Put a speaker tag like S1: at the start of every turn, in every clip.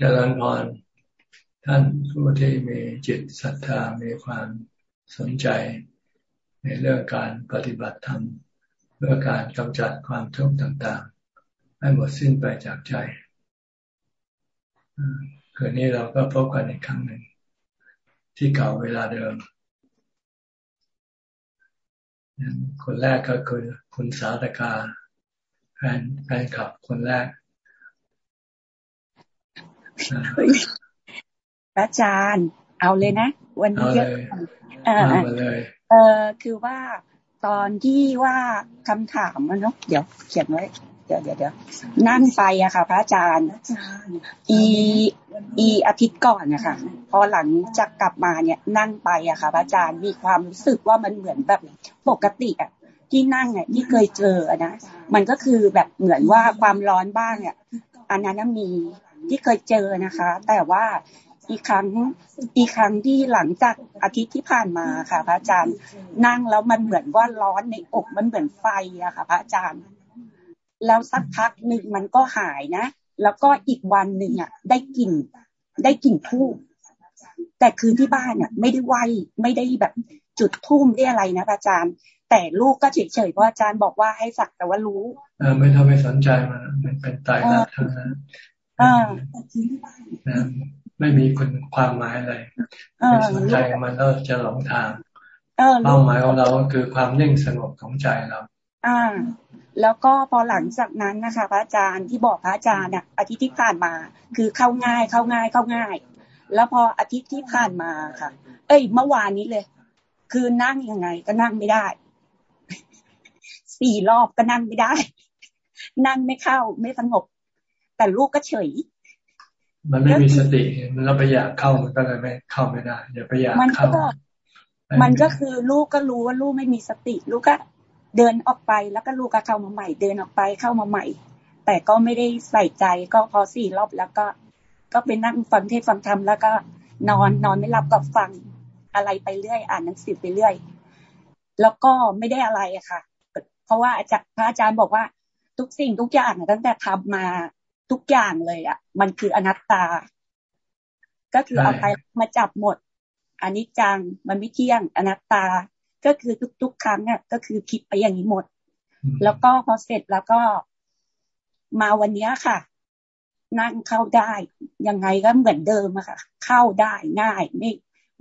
S1: จริญพร ท่านผู้ที่มีจิตศรัทธา มีความสนใจ ในเรื่องการปฏิบัติธรรม เพื่อการกำจัดความทุกข์ต่างๆ ให้หมดสิ้นไปจากใจคืนนี้เราก็พบกันอีกครั้งหนึ่ง ที่เก่าเวลาเดิม คนแรกก็คือคุณสาธกาแฟนแฟนคลับคนแรก
S2: อาจารย์ เอาเลยนะ วันนี้เยอะเออเออคือว่าตอนที่ว่าคำถามมันเนาะเดี๋ยวเขียนไว้ เดี๋ยวเดี๋ยวเดี๋ยวนั่งไปอะค่ะ พระอาจารย์อีอีอาทิตย์ก่อนนะคะพอหลังจากกลับมาเนี่ย นั่งไปอะค่ะ พระอาจารย์มีความรู้สึกว่ามันเหมือนแบบปกติอะที่นั่งเนี่ยที่เคยเจอนะมันก็คือแบบเหมือนว่าความร้อนบ้างเนี่ยอันนั้นมี ที่เคยเจอนะคะ แต่ว่าอีกครั้งอีกครั้งที่หลังจากอาทิตย์ที่ผ่านมาค่ะ พระอาจารย์นั่งแล้วมันเหมือนว่าร้อนในอกมันเหมือนไฟอะค่ะ พระอาจารย์ แล้วสักพักหนึ่งมันก็หายนะ แล้วก็อีกวันหนึ่งอะได้กลิ่นได้กลิ่นทูบแต่คืนที่บ้านอะไม่ได้ไหวไม่ได้แบบจุดทุ่มได้อะไรนะพระอาจารย์ แต่ลูกก็เฉยๆเพราะอาจารย์บอกว่าให้สักแต่ว่ารู้
S1: ไม่ต้องไปสนใจมันมันเป็นตายรักทั้งนั้น ไม่มีคุณความหมายอะไรไม่สนใจมันก็จะหลงทางเป้าหมายของเราก็คือความนิ่งสงบของใจเรา
S2: อ่า แล้วก็พอหลังจากนั้นนะคะพระอาจารย์ที่บอกพระอาจารย์เนี่ยอาทิตย์ที่ผ่านมา คือเข้าง่ายเข้าง่ายเข้าง่าย แล้วพออาทิตย์ที่ผ่านมาค่ะ เอ้ยเมื่อวานนี้เลย คือนั่งยังไงก็นั่งไม่ได้สี่รอบก็นั่งไม่ได้ นั่งไม่เข้าไม่สงบ แต่ลูกก็เฉย
S1: มันไม่มีสติมันเราไปอยากเข้ามันก็เลยไม่เข้าไม่ได้อย่าไปอยากเข้า
S2: มันก็คือลูกก็รู้ว่าลูกไม่มีสติ ลูกก็เดินออกไปแล้วก็ลูกก็เข้ามาใหม่ เดินออกไปเข้ามาใหม่ แต่ก็ไม่ได้ใส่ใจก็พอสี่รอบแล้วก็ ก็ไปนั่งฟังเทศฟังธรรมแล้วก็นอนนอนไม่หลับก็ฟังอะไรไปเรื่อย อ่านหนังสือไปเรื่อย แล้วก็ไม่ได้อะไรอะค่ะ เพราะว่าอาจารย์พระอาจารย์บอกว่าทุกสิ่งทุกอย่างตั้งแต่ทำมา ทุกอย่างเลยอะ มันคืออนัตตา ก็คือเอาไปมาจับหมดอันนี้จังมันไม่เที่ยงอนัตตา ก็คือทุก ๆ ครั้งเนี่ยก็คือคิดไปอย่างนี้หมด แล้วก็พอเสร็จแล้วก็มาวันนี้ค่ะ นั่งเข้าได้ ยังไงก็เหมือนเดิมอะค่ะ เข้าได้ง่ายไม่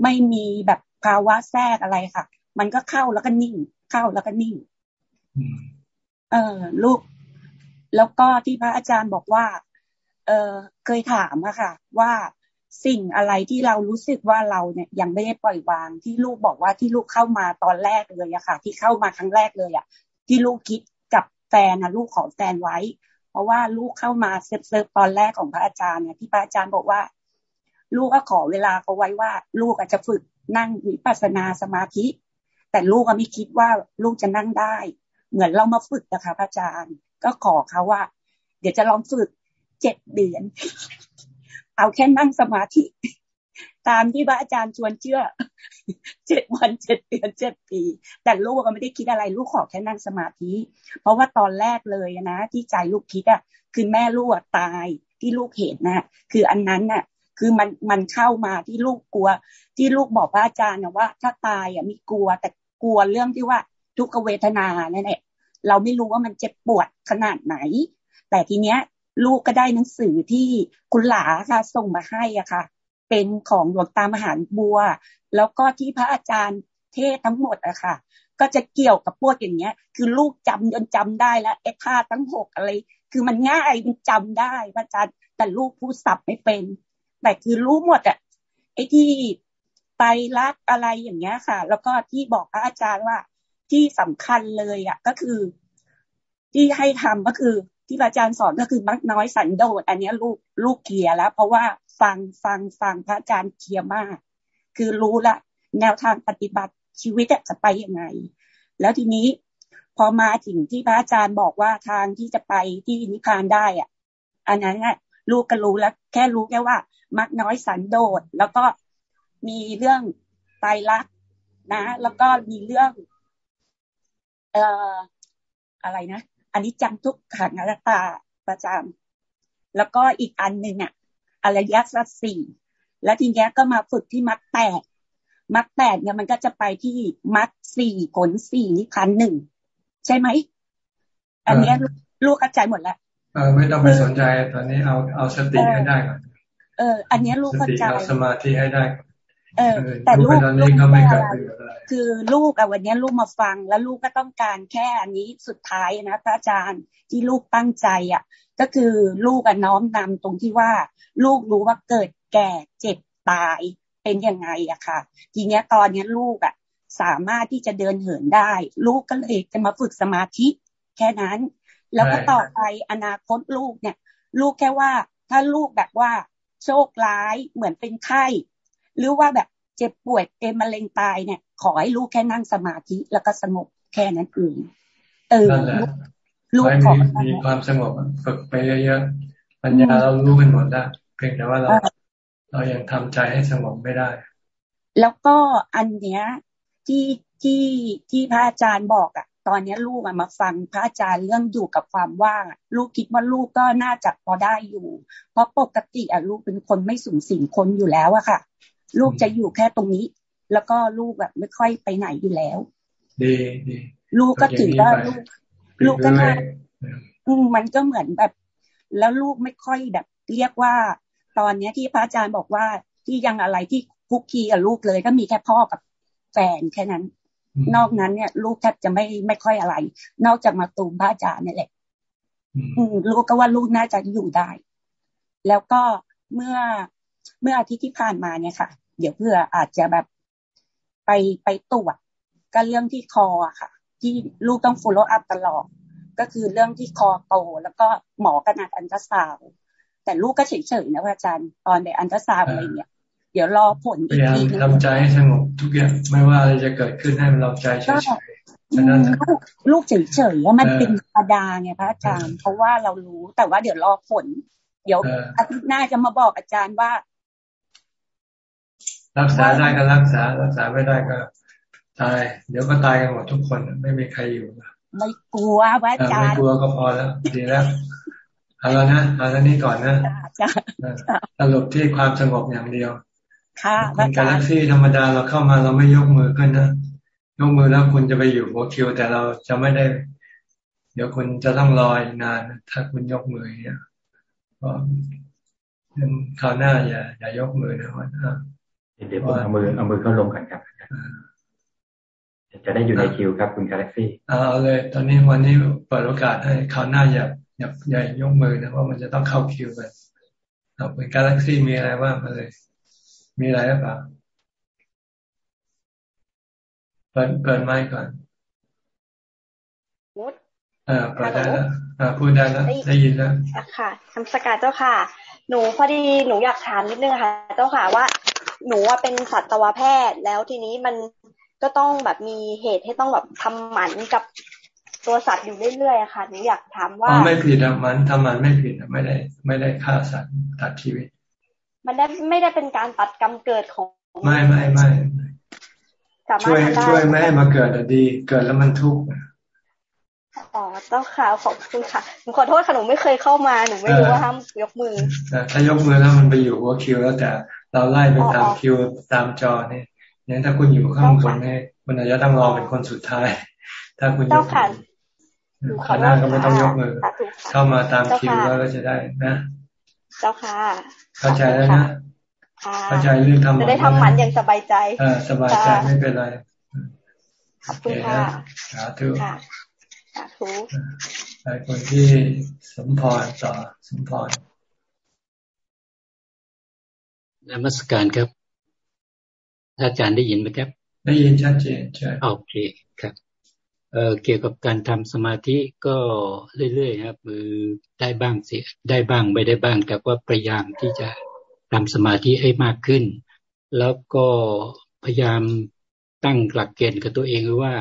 S2: ไม่มีแบบภาวะแทรกอะไรค่ะ มันก็เข้าแล้วก็นิ่ง เข้าแล้วก็นิ่ง เออลูก แล้วก็ที่พระอาจารย์บอกว่า เออเคยถามอะค่ะ ว่าสิ่งอะไรที่เรารู้สึกว่าเราเนี่ยยังไม่ได้ปล่อยวางที่ลูกบอกว่าที่ลูกเข้ามาตอนแรกเลยอะค่ะ ที่เข้ามาครั้งแรกเลยอะที่ลูกคิดกับแฟนนะลูกขอแฟนไว้ เพราะว่าลูกเข้ามาเซิร์ฟตอนแรกของพระอาจารย์เนี่ยที่พระอาจารย์บอกว่า ลูกก็ขอเวลาเขาไว้ว่า ลูกอาจจะฝึกนั่งวิปัสสนาสมาธิ แต่ลูกก็ไม่คิดว่าลูกจะนั่งได้ เหมือนเรามาฝึกนะคะพระอาจารย์ ก็ขอเขาว่า เดี๋ยวจะลองฝึกเจ็ดเดือน เอาแค่นั่งสมาธิ ตามที่พระอาจารย์ชวนเชื่อเจ็ดวันเจ็ดเดือนเจ็ดปี แต่ลูกก็ไม่ได้คิดอะไรลูกขอแค่นั่งสมาธิ เพราะว่าตอนแรกเลยนะที่ใจลูกคิดอะ คือแม่ลูกตายที่ลูกเห็นนะคืออันนั้นน่ะ คือมันมันเข้ามาที่ลูกกลัว ที่ลูกบอกพระอาจารย์นะว่า ถ้าตายอะมีกลัวแต่กลัวเรื่องที่ว่าทุกเวทนาเนี่ยแหละ เราไม่รู้ว่ามันเจ็บปวดขนาดไหน แต่ทีเนี้ย ลูกก็ได้หนังสือที่คุณหลาค่ะ ส่งมาให้อะค่ะ เป็นของหลวงตามหาบัว แล้วก็ที่พระอาจารย์เทศทั้งหมดอะค่ะ ก็จะเกี่ยวกับพวกอย่างเงี้ย คือลูกจำจนจำได้แล้วไอ้ท่าทั้งหกอะไร คือมันง่ายมันจำได้พระอาจารย์แต่ลูกพูดสับไม่เป็น แต่คือรู้หมดอะไอ้ที่ไตรักอะไรอย่างเงี้ยค่ะ แล้วก็ที่บอกพระอาจารย์ว่า ที่สำคัญเลยอะ ก็คือ ที่ให้ทำก็คือ ที่อาจารย์สอนก็คือมักน้อยสันโดษอันนี้ลูกลูกเคลียร์แล้ว เพราะว่าฟังฟังฟังพระอาจารย์เคลียร์มาก คือรู้ละแนวทางปฏิบัติชีวิตจะไปยังไง แล้วทีนี้พอมาถึงที่พระอาจารย์บอกว่าทางที่จะไปที่นิพพานได้อะ อันนั้นน่ะลูกก็รู้แล้ว แค่รู้แค่ว่า มักน้อยสันโดษแล้วก็มีเรื่องไตรลักษณ์นะ แล้วก็มีเรื่อง เอ่ออะไรนะอันนี้จังทุกขังอนัตตาประจำแล้วก็อีกอันหนึ่งอะอริยสัจสี่แล้วทีนี้ก็มาฝึกที่มัดแปดมัดแปดเนี่ยมันก็จะไปที่มัดสี่ผลสี่นิพพานหนึ่งใช่ไหมอันนี้ลูกกระจายหมดแล้ว
S1: เออไม่ต้องไปสนใจตอนนี้เอาเอาสติให้ได้ก่อน
S2: เออ อันนี้ลูกเข้าใจ
S1: สมาธิให้ได้
S2: เออแต่ลูกตอนนี้เขาไม่เกิดคือลูกอะวันนี้ลูกมาฟัง แล้วลูกก็ต้องการแค่อันนี้สุดท้ายนะพระอาจารย์ที่ลูกตั้งใจอะ ก็คือลูกอะน้อมนำตรงที่ว่า ลูกรู้ว่าเกิดแก่เจ็บตายเป็นยังไงอะค่ะ ทีเนี้ยตอนนี้ลูกอะสามารถที่จะเดินเหินได้ ลูกก็เลยจะมาฝึกสมาธิ แค่นั้น แล้วก็ต่อไปอนาคตลูกเนี่ย ลูกแค่ว่า ถ้าลูกแบบว่าโชคร้ายเหมือนเป็นไข้ หรือว่าแบบเจ็บป่วยเป็นมะเร็งตายเนี่ย ขอให้ลูกแค่นั่งสมาธิแล้วก็สงบแค่นั้นเองเออ
S1: ลูกขอมีความสงบฝึกไปเยอะๆปัญญาเรารู้กันหมดแล้วเพียงแต่ว่าเรา เรายังทำใจให้สงบไม่ได้
S2: แล้วก็อันเนี้ยที่ที่ที่พระอาจารย์บอกอะ ตอนนี้ลูกมาฟังพระอาจารย์เรื่องอยู่กับความว่างลูกคิดว่าลูกก็น่าจะพอได้อยู่ เพราะปกติอะลูกเป็นคนไม่สูงสิงคนอยู่แล้วอะค่ะ ลูกจะอยู่แค่ตรงนี้ แล้วก็ลูกแบบไม่ค่อยไปไหนอยู่แล้ว
S1: ดีดี
S2: ลูกก็ถือว่าลูก ลูกก็น่าอืมมันก็เหมือนแบบ แล้วลูกไม่ค่อยแบบ เรียกว่า ตอนเนี้ยที่พระอาจารย์บอกว่าที่ยังอะไรที่คุกคีกับลูกเลย ก็มีแค่พ่อกับแฟนแค่นั้น นอกนั้นเนี่ย ลูกแทบจะไม่ไม่ค่อยอะไร นอกจากมาตูมพระอาจารย์นี่แหละลูกก็ว่าลูกน่าจะอยู่ได้ แล้วก็เมื่อเมื่ออาทิตย์ที่ผ่านมาเนี่ยค่ะ เดี๋ยวเพื่ออาจจะแบบไปไปตรวจก็เรื่องที่คออะค่ะ ที่ลูกต้อง follow up ตลอด ก็คือเรื่องที่คอโต แล้วก็หมอกระนาดอันตราซาวแต่ลูกก็เฉยๆนะอาจารย์ตอนไปอันตราซาวอะไรเนี่ยเดี๋ยวรอผล
S1: อีกทีนึงทำใจให้สงบทุกอย่างไม่ว่าอะไรจะเกิดขึ้นให้เราใจเฉยๆนั้น
S2: ลูกเฉยๆว่ามันเป็นธรรมดาไงพระอาจารย์ เพราะว่าเรารู้แต่ว่าเดี๋ยวรอผล เดี๋ยวอาทิตย์หน้าจะมาบอกอาจารย์ว่า
S1: รักษาได้ก็รักษา รักษาไม่ได้ก็ตาย เดี๋ยวก็ตายกันหมดทุกคนไม่มีใครอยู่
S2: ไม่กลัวพระอาจารย์ไม่
S1: กลัวก็พอแล้วดีแล้วเอาแล้วนะเอาแล้วนี้ก่อนนะสรุปที่ความสงบอย่างเดียว
S2: ค่ะ
S1: คุณกาแล็กซี่ธรรมดาเราเข้ามาเราไม่ยกมือขึ้นนะยกมือแล้วคุณจะไปอยู่หัวคิว แต่เราจะไม่ได้ เดี๋ยวคุณจะต้องรออีกนาน ถ้าคุณยกมือเนี่ยก็คราวหน้าอย่าอย่ายกมือนะวัน
S3: เดี๋ยวผมเอามือเอามือเข้าลงกันครับ จะได้อยู่ในคิวครับคุณกาแล็กซี่
S1: เอาเลย ตอนนี้วันนี้เปิดโอกาสให้คราวหน้าอย่าอย่าอย่ายกมือนะว่ามันจะต้องเข้าคิวกันเอาคุณกาแล็กซี่มีอะไรบ้างมาเลย มีอะไรหรือเปล่าเปิดเปิดไมค์ก่อน
S4: มุด
S1: อ่าเปิดได้แล้วอ่าพูดได้แล้วได้ยินแล้ว
S4: ค่ะคำสกัดเจ้าค่ะ หนูพอดีหนูอยากถามนิดนึงค่ะ เจ้าค่ะว่า หนูว่าเป็นสัตวแพทย์ แล้วทีนี้มันก็ต้องแบบมีเหตุให้ต้องแบบทำหมันกับตัวสัตว์อยู่เรื่อยๆค่ะหนูอยากถามว่า
S1: ไม่ผิดอะมันทำหมันไม่ผิดอะไม่ได้ ไม่ได้ฆ่าสัตว์ตัดชีวิต
S4: มันได้ไม่ได้เป็นการตัดกรรมเกิดของ
S1: ไม่ไม่ไม่ช่วยช่วยไม่ให้มาเกิดอะดี เกิดแล้วมันทุกข์
S4: อ๋อเจ้าค่ะขอบคุณค่ะหนูขอโทษค่ะหนูไม่เคยเข้ามาหนูไม่รู้ว่าห้ามยกมือ
S1: ถ้ายกมือแล้วมันไปอยู่หัวคิวแล้วแต่ เราไล่ไปตามคิวตามจอเนี่ยอย่างถ้าคุณอยู่ข้างบนเนี่ยคุณอาจจะต้องรอเป็นคนสุดท้าย ถ้าคุณยกมือข้างหน้าก็ไม่ต้องยกมือ เข้ามาตามคิวแล้วก็จะได้นะ
S4: เจ้าค่ะ
S1: เข้าใจแล้วนะเข้าใจเรื่องทำ
S4: จะได้ทำมันอย่างสบายใจ
S1: อ่าสบายใจไม่เป็นไร
S4: ขอบคุณค่ะ
S1: สาธุ
S4: สาธุ
S1: ไปคนที่สมพรต่อสมพร
S5: นมัสการครับ อาจารย์ได้ยินไหมครับ
S1: ได้ยินชัดเจนใช่
S5: โอเคครับเอ่อเกี่ยวกับการทำสมาธิก็เรื่อยๆครับมือได้บ้างเสียได้บ้างไม่ได้บ้าง แต่ว่าพยายามที่จะทำสมาธิให้มากขึ้น แล้วก็พยายามตั้งหลักเกณฑ์กับตัวเองว่า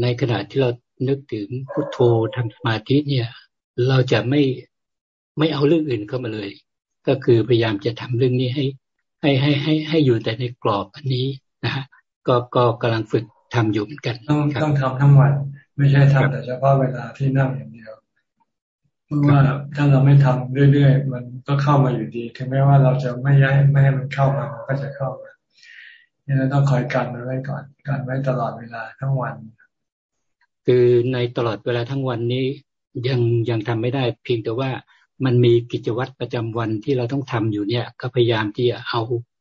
S5: ในขณะที่เรานึกถึงพุทโธทำสมาธิเนี่ย เราจะไม่ไม่เอาเรื่องอื่นเข้ามาเลย ก็คือพยายามจะทำเรื่องนี้ให้ให้ให้ให้ให้อยู่แต่ในกรอบอันนี้นะฮะก็ก็กำลังฝึกทำอยู่เหมือนกัน
S1: ต้องต้องทำทั้งวัน ไม่ใช่ทำแต่เฉพาะเวลาที่นั่งอย่างเดียวเพราะว่าถ้าเราไม่ทำเรื่อยๆ มันก็เข้ามาอยู่ดีถึงแม้ว่าเราจะไม่ย้ายไม่ให้มันเข้ามามันก็จะเข้ามาเนี่ยเราต้องคอยกันมันไว้ก่อนกันไว้ตลอดเวลาทั้งวัน
S5: คือในตลอดเวลาทั้งวันนี้ยังยังทำไม่ได้เพียงแต่ว่า มันมีกิจวัตรประจำวันที่เราต้องทำอยู่เนี่ย ก็พยายามที่จะเอา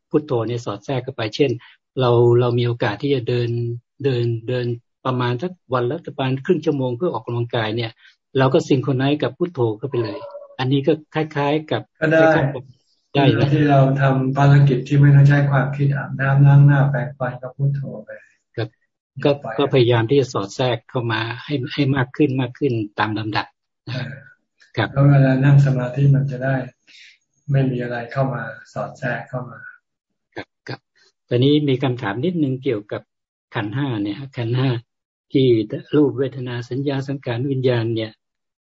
S5: พุทโธเนี่ยสอดแทรกเข้าไป เช่น เราเรามีโอกาสที่จะเดินเดินเดินประมาณสักวันละประมาณครึ่งชั่วโมงเพื่อออกกำลังกายเนี่ย เราก็ซิงโครไนซ์กับพุทโธเข้าไปเลย อันนี้ก็คล้าย ๆ กับ
S1: ก็ได้ได้ที่เราทำภารกิจที่ไม่ต้องใช้ความคิดอาบน้ำล้างหน้าแปรงฟันกับพุทโธไป
S5: ครับก็ก็พยายามที่จะสอดแทรกเข้ามาให้ให้มากขึ้นมากขึ้นตามลำดับ
S1: ครับแล้วเวลานั่งสมาธิมันจะได้ ไม่มีอะไรเข้ามาสอดแทรกเข้ามา
S5: ครับครับตอนนี้มีคำถามนิดนึงเกี่ยวกับขันห้าเนี่ยขันห้าที่รูปเวทนาสัญญาสังขารวิญญาณเนี่ย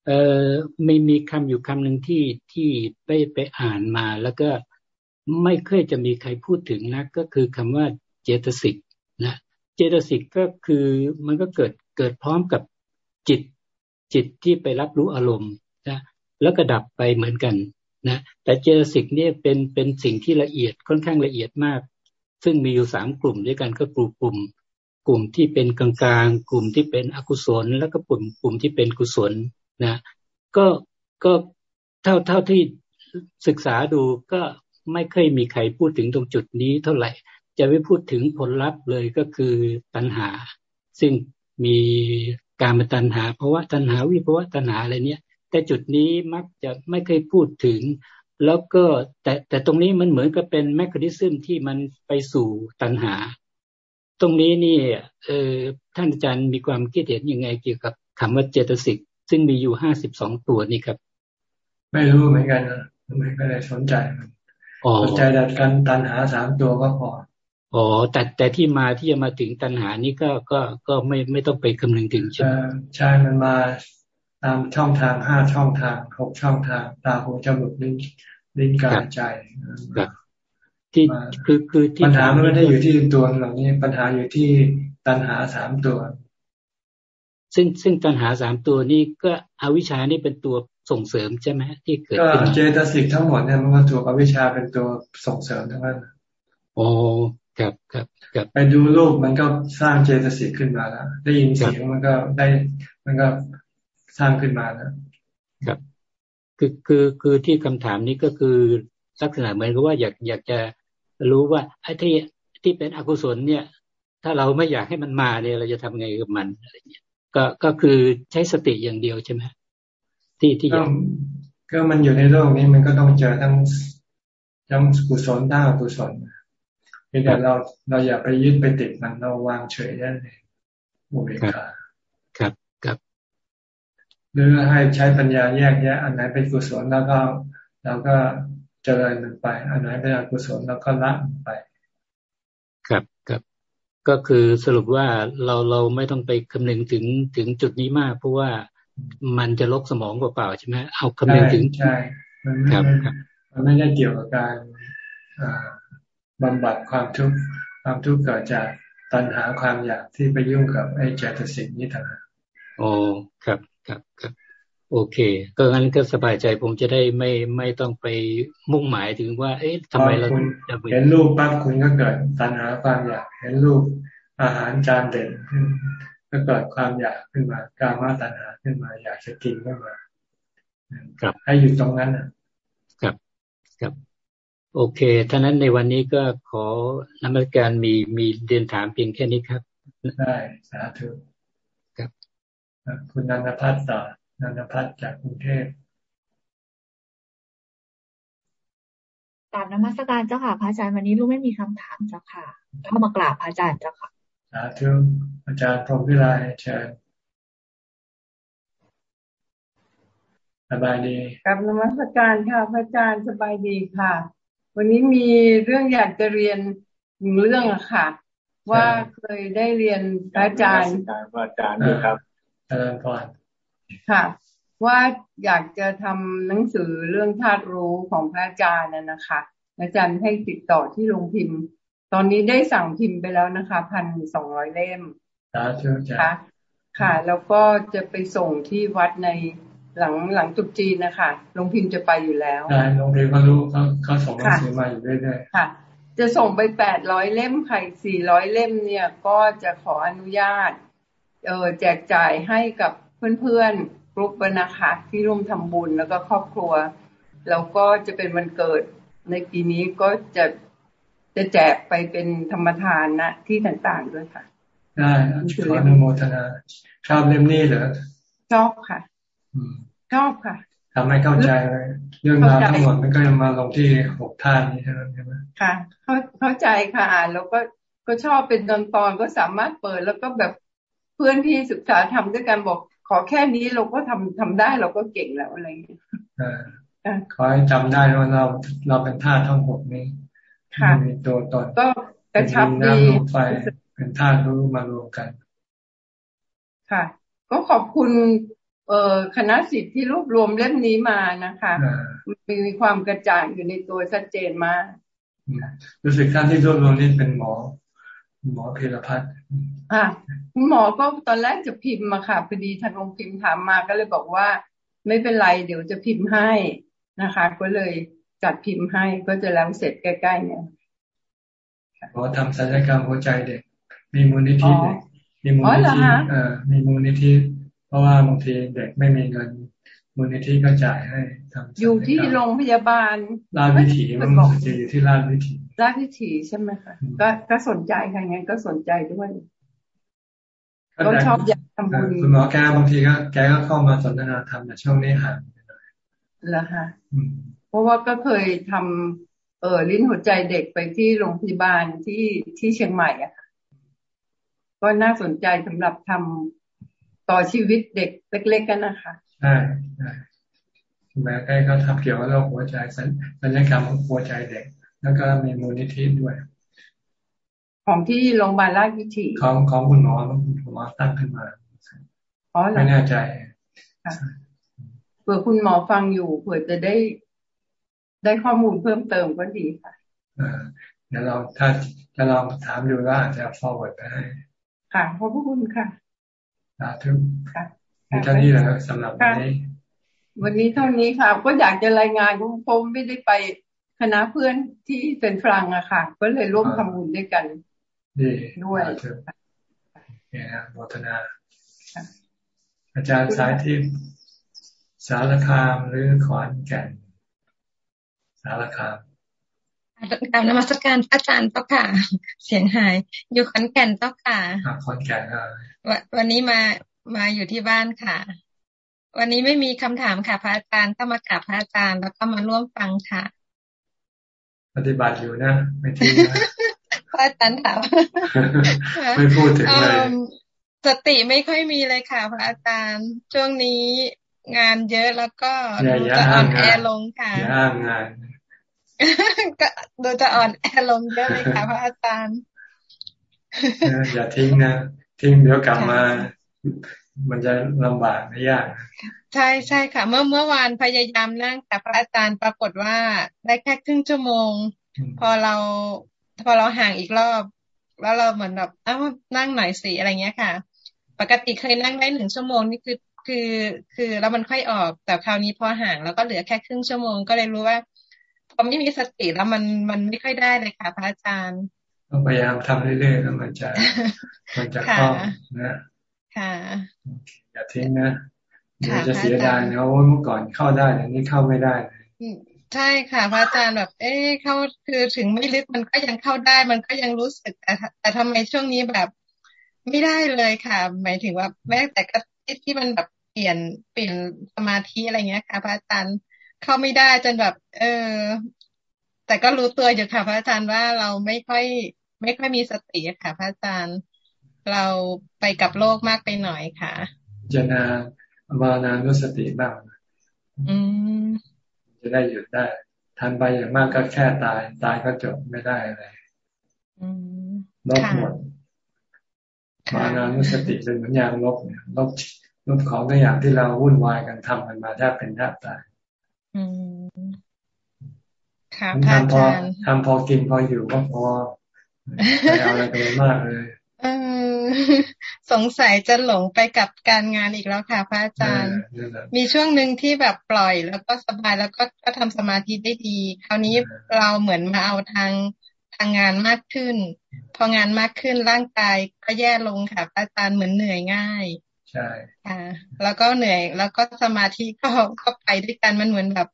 S5: เอ่อไม่มีคำอยู่คำหนึ่งที่ที่ไปไปอ่านมา แล้วก็ไม่เคยจะมีใครพูดถึงนะก็คือคำว่าเจตสิกนะเจตสิกก็คือมันก็เกิดเกิดพร้อมกับจิตจิตที่ไปรับรู้อารมณ์ นะแล้วก็ดับไปเหมือนกันนะแต่เจตสิกเนี่ยเป็นเป็นสิ่งที่ละเอียดค่อนข้างละเอียดมาก ซึ่งมีอยู่สามกลุ่มด้วยกันก็กลุ่มกลุ่ม กลุ่มที่เป็นกลางๆ กลุ่มที่เป็นอกุศล แล้วก็กลุ่มกลุ่มที่เป็นกุศลนะก็ก็เท่าเท่าที่ศึกษาดูก็ไม่เคยมีใครพูดถึงตรงจุดนี้เท่าไหร่ จะไม่พูดถึงผลลัพธ์เลยก็คือตัณหา ซึ่งมีการมาตัณหาเพราะว่าตัณหาวิภาวะตัณหาอะไรเนี้ย แต่จุดนี้มักจะไม่เคยพูดถึง แล้วก็แต่แต่ตรงนี้มันเหมือนกับเป็นแมคคานิซึมที่มันไปสู่ตัณหา ตรงนี้นี่เออท่านอาจารย์มีความคิดเห็นยังไงเกี่ยวกับคำว่าเจตสิกซึ่งมีอยู่ห้าสิบสองตัวนี่ครับ
S1: ไม่รู้เหมือนกันนะไม่ก็เลยสนใจมันสนใจดัดกันตันหาสามตัวก็พอ
S5: อ๋อแต่แต่ที่มาที่จะมาถึงตันหานี่ก็ก็ก็ไม่ไม่ต้องไปคำนึงถึงใช่ไหม
S1: ใช่มันมา ตามช่องทางห้าช่องทางหกช่องทาง ตาหูจมูกลิ้นลิ้นกายใจ
S5: ครับที่คือคือที่
S1: ปัญหาไม่ได้อยู่ที่ตัวเหล่านี้ปัญหาอยู่ที่ตัณหาสามตัว
S5: ซึ่งซึ่งตัณหาสามตัวนี้ก็อวิชานี่เป็นตัวส่งเสริมใช่ไหมที่เกิด
S1: ก็เจตสิกทั้งหมดเนี่ยมันก็ถูกอวิชาเป็นตัวส่งเสริมทั้งนั้น
S5: โอ้ครับครับครับ
S1: ไปดูรูปมันก็สร้างเจตสิกขึ้นมาแล้วได้ยินเสียงมันก็ได้มันก็ สร้างขึ้นมาแล้ว
S5: ครับ คือคือคือที่คำถามนี้ก็คือลักษณะเหมือนกับว่าอยากอยากจะรู้ว่าไอ้ที่ที่เป็นอกุศลเนี่ย ถ้าเราไม่อยากให้มันมาเนี่ยเราจะทำไงกับมันอะไรเงี้ยก็ก็คือใช้สติอย่างเดียวใช่ไหมที่ที่
S1: ก็ก็มันอยู่ในโลกนี้มันก็ต้องเจอทั้งทั้งกุศลทั้งอกุศลเพียงแต่เราเราอย่าไปยึดไปติดมันเราวางเฉยได้เลยอุเบกขา
S5: ครับครับ
S1: หรือให้ใช้ปัญญาแยกแยะ อันไหนเป็นกุศลแล้วก็เราก็เจริญมันไป อันไหนเป็นอกุศลแล้วก็ละมันไป
S5: ครับครับ ก็คือสรุปว่าเราเราไม่ต้องไปคำนึงถึงถึงจุดนี้มาก เพราะว่ามันจะลกสมองเปล่าๆใช่ไหมเอาคำนึงถึง
S1: ใช่ครับมันไม่ได้เกี่ยวกับการบำบัดความทุกข์ความทุกข์เกิดจากตัณหาความอยากที่ไปยุ่งกับไอ้เจตสิกนี้ต่างหาก
S5: โอ้ครับ ครับครับโอเค ก็งั้นก็สบายใจผมจะได้ไม่ไม่ต้องไปมุ่งหมายถึงว่า เอ๊ะทำไมเรา
S1: จะเห็นรูปปั๊บคุณก็เกิดตัณหาความอยาก เห็นรูปอาหารจานเด่นขึ้นก็เกิดความอยากขึ้นมาการมาตัณหาขึ้นมา อยากจะกินขึ้นมา
S5: ครับ
S1: ให้อยู่ตรงนั้น
S5: นะครับครับ โอเคท่านั้นในวันนี้ก็ขอนมัสการมีมีเรียนถามเพียงแค่นี้ครับ
S1: ได้สาธุ
S5: ครับ
S1: คุณนันทพัฒน์ต่อนันพัฒน์จากกรุงเทพ
S6: กราบนมัสการเจ้าค่ะ พระอาจารย์วันนี้ลูกไม่มีคำถามเจ้าค่ะ เข้ามากราบพระอาจารย์เจ้าค่ะ
S1: สาธุอาจารย์พรหมวิไลเชิญสบายดี
S7: กับนมัสการค่ะ พระอาจารย์สบายดีค่ะ วันนี้มีเรื่องอยากจะเรียนหนึ่งเรื่องอะค่ะ ว่าเคยได้เรียนพระอาจารย์
S1: พระอาจารย์ด้วยครับ อาจารย์พร
S7: ค่ะ ว่าอยากจะทำหนังสือเรื่องธาตุรู้ของพระอาจารย์น่ะนะคะ อาจารย์ให้ติดต่อที่โรงพิมพ์ ตอนนี้ได้สั่งพิมพ์ไปแล้วนะคะพันสองร้อยเล่ม
S1: ค่ะ
S7: ค่ะ แล้วก็จะไปส่งที่วัดในหลังหลังตุกจีนนะคะลงพิมพ์จะไปอยู่แล้ว
S1: ได้ลงพิมพ์ก็รู้เขาเขาส่งหนังสือมาอยู่เรื่อย
S7: ๆค่ะ จะส่งไปแปดร้อยเล่มใครสี่ร้อยเล่มเนี่ย ก็จะขออนุญาต เออแจกจ่ายให้กับเพื่อนๆกรุ๊ปนะคะที่ร่วมทำบุญแล้วก็ครอบครัว แล้วก็จะเป็นวันเกิดในปีนี้ก็จะจะแจกไปเป็นธรรมทานนะที่ต่างๆด้วยค่ะ
S1: ได้ขออนุโมทนาชอบเล่มนี้เหรอ
S7: ชอบค่ะชอบค่ะ
S1: ทำให้เข้าใจเลยเรื่องราวทั้งหมดมันก็จะมาลงที่หกท่านนี้ใช่ไหม
S7: ค่ะเข้าเข้าใจค่ะอ่านแล้วก็ก็ชอบเป็นตอนตอนก็สามารถเปิดแล้วก็แบบ เพื่อนที่ศึกษาทำด้วยกันบอก ขอแค่นี้เราก็ทำทำได้เราก็เก่งแล้วอะไรอย่างเงี้ย
S1: ขอให้จำได้ว่าเราเราเป็นธาตุทั้งหกนี้มีตัวตน
S7: ก็กระชับดี
S1: ไฟเป็นธาตุรู้มารวมกัน
S7: ค่ะ ก็ขอบคุณ เอ่อคณะสิทธิ์ที่รวบรวมเล่มนี้มานะคะมีมีความกระจ่างอยู่ในตัวชัดเจนมาก
S1: รู้สึกท่านที่รวบรวมนี่เป็นหมอ หมอเพลพัฒน์
S7: อ่าคุณหมอก็ตอนแรกจะพิมพ์มาค่ะพอดีทางโรงพิมพ์ถามมาก็เลยบอกว่า ไม่เป็นไรเดี๋ยวจะพิมพ์ให้นะคะ ก็เลยจัดพิมพ์ให้ก็จะแล้วเสร็จใกล้ๆเนี่ย
S1: หมอทำศัลยกรรมหัวใจเด็ก มีมูลนิธิเด็กมีมูลนิธิเอ่อมีมูลนิธิเพราะว่าบางทีเด็กไม่มีเงินมูลนิธิก็จ่ายให้ทำ
S7: อยู่ที่โรงพยาบาล
S1: ราชวิถีมันจะอยู่ที่ราชวิถี
S7: ราชวิถีใช่ไหมคะก็ก็สนใจค่ะงั้นก็สนใจด้วยก็ชอบอยากทำบุญ
S1: คุณหมอแกบางทีก็แกก็เข้ามาสนทนาธรรมแต่ช่วงนี้ห่าง
S7: เหรอคะเพราะว่าก็เคยทำเออลิ้นหัวใจเด็กไปที่โรงพยาบาลที่ที่เชียงใหม่อะค่ะก็น่าสนใจสำหรับทำต่อชีวิตเด็กเล็ก ๆ กันนะคะ
S1: ใช่ใช่แม่ใกล้เขาทำเกี่ยวกับโรคหัวใจสัญญกรรมหัวใจเด็ก แล้วก็มีมูลนิธิด้วย
S7: ของที่โรงพยาบาลราชวิถี
S1: ของของคุณหมอคุณหมอตั้งขึ้นมาอ๋อไม่แน่ใจ
S7: เผื่อคุณหมอฟังอยู่เผื่อจะได้ได้ข้อมูลเพิ่มเติมก็ดีค่ะ
S1: เดี๋ยวเราถ้าจะลองถามดูว่าอาจจะ forward ไปให้
S7: ค่ะขอบคุณค่ะ
S1: สาธุค่ะมีเท่านี้แหละสำหรับวันนี้
S7: วันนี้เท่านี้ค่ะ ก็อยากจะรายงานคุณผมไม่ได้ไป คณะเพื่อนที่เป็นฝรั่งอะค่ะ ก็เลยร่วมทำบุญด้วยกัน
S1: ดี
S7: ด้วย
S1: เนี่ยนะโมทนา อาจารย์สายทิพย์สารคามหรือขอนแก่น สารคาม
S8: กราบนมัสการอาจารย์เจ้าค่ะ เสียงหาย อยู่ขอนแก่นเจ้าค่ะ
S1: ขอนแก่น
S8: วันนี้มามาอยู่ที่บ้านค่ะ วันนี้ไม่มีคำถามค่ะ พระอาจารย์ก็มากราบพระอาจารย์แล้วก็มาร่วมฟังค่ะ
S1: ป ฏิบัติอยู่นะ ไม่ทิ้งนะ
S8: พระอาจารย์ถาม
S1: ไม่พูดถึงเลย
S8: สติไม่ค่อยมีเลยค่ะ พระอาจารย์ ช่วงนี้งานเยอะแล้วก็จะอ่อนแอลงค่ะ
S1: ย่างงาน
S8: ก็ดูจะอ่อนแอลงเยอะเลยค่ะ พระอาจารย์
S1: อย่าทิ้งนะ ทิ้งเดี๋ยวกลับมา มันจะลำบากไม่ยาก
S8: ใช่ใช่ค่ะ เมื่อเมื่อวานพยายามนั่งแต่พระอาจารย์ปรากฏว่าได้แค่ครึ่งชั่วโมง พอเราพอเราห่างอีกรอบ แล้วเราเหมือนแบบอ้าวนั่งหน่อยสิอะไรเงี้ยค่ะ ปกติเคยนั่งได้หนึ่งชั่วโมงนี่คือคือคือแล้วมันค่อยออกแต่คราวนี้พอห่างแล้วก็เหลือแค่ครึ่งชั่วโมงก็เลยรู้ว่าพอไม่มีสติแล้วมันมันไม่ค่อยได้เลยค่ะพระอาจารย์
S1: ต้องพยายามทำเรื่อยๆแล้วมันจะมันจะคล่องนะ
S8: ค่ะ
S1: อย่าทิ้งนะเดี๋ยวจะเสียดายนะว่าเมื่อก่อนเข้าได้แต่นี้เข้าไม่ได้
S8: ใช่ค่ะพระอาจารย์แบบ เอ๊ะเข้าคือถึงไม่ลึกมันก็ยังเข้าได้ มันก็ยังรู้สึกแต่แต่ทำไมช่วงนี้แบบ ไม่ได้เลยค่ะ หมายถึงว่าแม้แต่ก็ที่มันแบบเปลี่ยนเปลี่ยนสมาธิอะไรเงี้ยค่ะพระอาจารย์เข้าไม่ได้จนแบบ เออแต่ก็รู้ตัวอยู่ค่ะพระอาจารย์ว่าเราไม่ค่อย ไม่ค่อยมีสติค่ะพระอาจารย์ เราไปกับโลกมากไปหน่อยค่ะ
S1: จะนามานานุสติบ้าง
S8: อืม
S1: จะได้หยุดได้ทันไปอย่างมากก็แค่ตาย ตายก็จบไม่ได้อะไรลบหมดมานานุสติเป็นเหมือนยางลบเนี่ยลบลบของทุกอย่างที่เราวุ่นวายกันทำกันมาแทบเป็นแทบตาย
S8: ค่ะพระอาจารย์
S1: ทำพอกินพออยู่ก็พอไม่เอาอะไรไปมากเลย
S8: เออสงสัยจะหลงไปกับการงานอีกแล้วค่ะ พระอาจารย์ มีช่วงหนึ่งที่แบบปล่อยแล้วก็สบายแล้วก็ก็ทำสมาธิได้ดี คราวนี้เราเหมือนมาเอาทางทางงานมากขึ้น พองานมากขึ้นร่างกายก็แย่ลงค่ะพระอาจารย์เหมือนเหนื่อยง่าย
S1: ใช่
S8: ค่ะแล้วก็เหนื่อย แล้วก็สมาธิก็ก็ไปด้วยกันมันเหมือนแบบ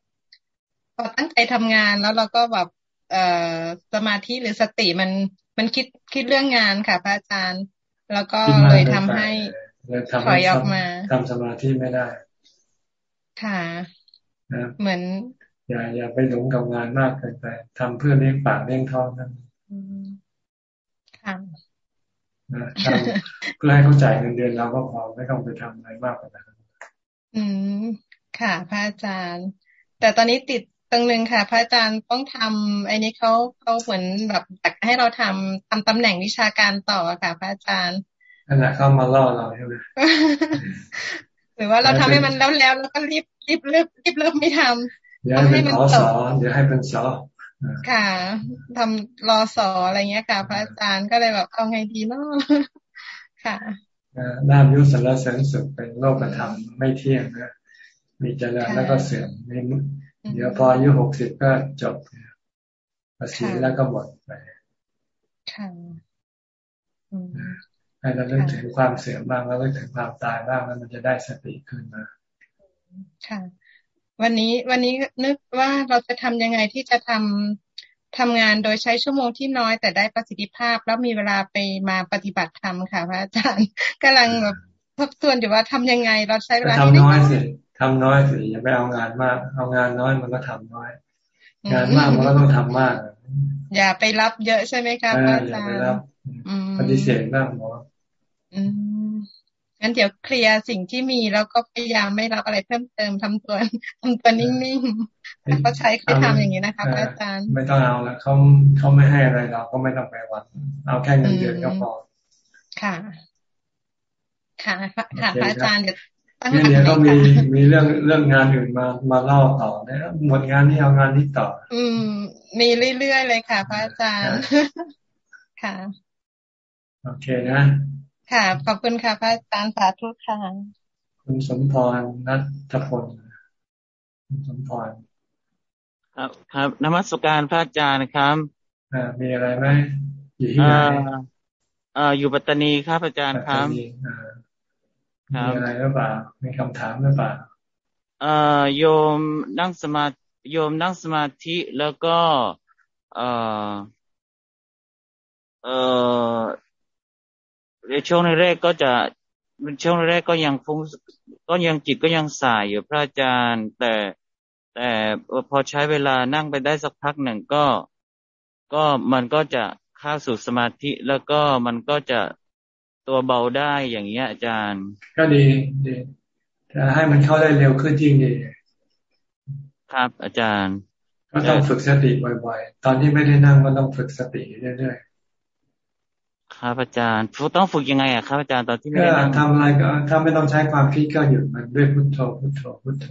S8: พอตั้งใจทำงานแล้วเราก็แบบเอ่อสมาธิหรือสติมัน มันคิดคิดเรื่องงานค่ะพระอาจารย์ แล้วก็เลยทำให้ถอยออกมา
S1: ทำสมาธิไม่ได้
S8: ค่ะเหมือน
S1: อย่าอย่าไปหลงกับงานมากเกินไปทำเพื่อเลี้ยงปากเลี้ยงท้องนั่น
S8: ค่ะ
S1: นะทำเพื่อให้เขาจ่ายเงินเดือนเราก็พอไม่ต้องไปทำอะไรมากกว่านั้น
S8: อืมค่ะพระอาจารย์ แต่ตอนนี้ติดต รงหนึ่งค่ะ พระอาจารย์ต้องทำไอ้นี้เขาเขาเหมือนแบบอยากให้เราทำทำตำแหน่งวิชาการต่อค่ะ พระอาจารย์
S1: นั่นแหละเข้ามาล่อเราใช่ไหม
S8: หรือว่าเราทำให้มันแล้วแล้วแล้วก็รีบรีบเลิกรีบเลิกไม่ทำ
S1: เดี๋ยวให้เป็นสอเดี๋ยวให้เป็นสอ
S8: ค่ะทำรอสออะไรเงี้ยค่ะ พระอาจารย์ก็เลยแบบเอาไงดีเนาะค่ะ
S1: น้ามยุสารเสริญสุขเป็นโลกธรรมไม่เที่ยงนะมีเจริญแล้วก็เสื่อมมี เดี๋ยวพออายุหกสิบก็จบภาษีแล้วก็หมดไปให้เราเลิกถึงความเสื่อมบ้างแล้วเลิกถึงความตายบ้างแล้วมันจะได้สติขึ้นมา
S8: ค่ะ วันนี้วันนี้นึกว่าเราจะทำยังไงที่จะทำทำงานโดยใช้ชั่วโมงที่น้อยแต่ได้ประสิทธิภาพ แล้วมีเวลาไปมาปฏิบัติธรรมค่ะพระอาจารย์กำลังแบบทบทวนอยู่ว่าทำยังไงเราใช้เวลา
S1: ทำน้อยสิ ทำน้อยสิอย่าไปเอางานมาก เอางานน้อยมันก็ทำน้อย งานมากมันก็ต้องทำมาก
S8: อย่าไปรับเยอะใช่ไหมคะอาจารย์อย่าไปรับ
S1: ปฏิเสธบ้างหมอ
S8: อืมงั้นเดี๋ยวเคลียร์สิ่งที่มีแล้วก็พยายามไม่รับอะไรเพิ่มเติมทำตัวทำตัวนิ่งๆแล้วก็ใช้ค่อยทำอย่างนี้นะคะอาจารย์
S1: ไม่ต้องเอาแล้วเขาเขาไม่ให้อะไรเราก็ไม่ต้องไปวัดเอาแค่เงินเดือนก็พอ
S8: ค่ะ ค่ะค่ะอาจารย์เดี๋ยว
S1: นี่เดี๋ยวก็มีมีเรื่องเรื่องงานอื่นมามาเล่าต่อนะหมดงานนี้เอางานนี้ต่อ
S8: อืม มีเรื่อยๆเลยค่ะ พระอาจารย์ค่ะ
S1: โอเคนะ
S8: ค่ะ ขอบคุณค่ะพระอาจารย์สาธุค่ะ
S1: คุณสมพรนัทพลคุณสมพร
S9: ครับ ครับนมัสการพระอาจารย์ครับ
S1: อ่ามีอะไรไหมอยู่ที่ไหน
S9: อ่าอยู่ปัตตานีครับอาจารย์ครับ
S1: มีอะไรหรือเปล่ามีคำถามหรือเปล่า
S9: เอ่อโยมนั่งสมาโยมนั่งสมาธิแล้วก็ เอ่อเอ่อในช่วงแรกก็จะช่วงแรกก็ยังฟุ้งก็ยังจิตก็ยังสายอยู่พระอาจารย์ แต่แต่พอใช้เวลานั่งไปได้สักพักหนึ่งก็ ก็มันก็จะเข้าสู่สมาธิแล้วก็มันก็จะ ตัวเบาได้อย่างเงี้ยอาจารย์
S1: ก็ดีดีถ้าให้มันเข้าได้เร็วขึ้นจริงดี
S9: ครับอาจารย์
S1: ก็ต้องฝึกสติบ่อยๆ ตอนที่ไม่ได้นั่งก็ต้องฝึกสติเรื่อย
S9: ๆ ครับอาจารย์ต้องฝึกยังไงอะครับอาจารย์ตอนที่ไม่ได้นั่ง
S1: ทำอะไรก็ถ้าไม่ต้องใช้ความคิดก็หยุดมันด้วยพุทโธพุทโธพุทโธ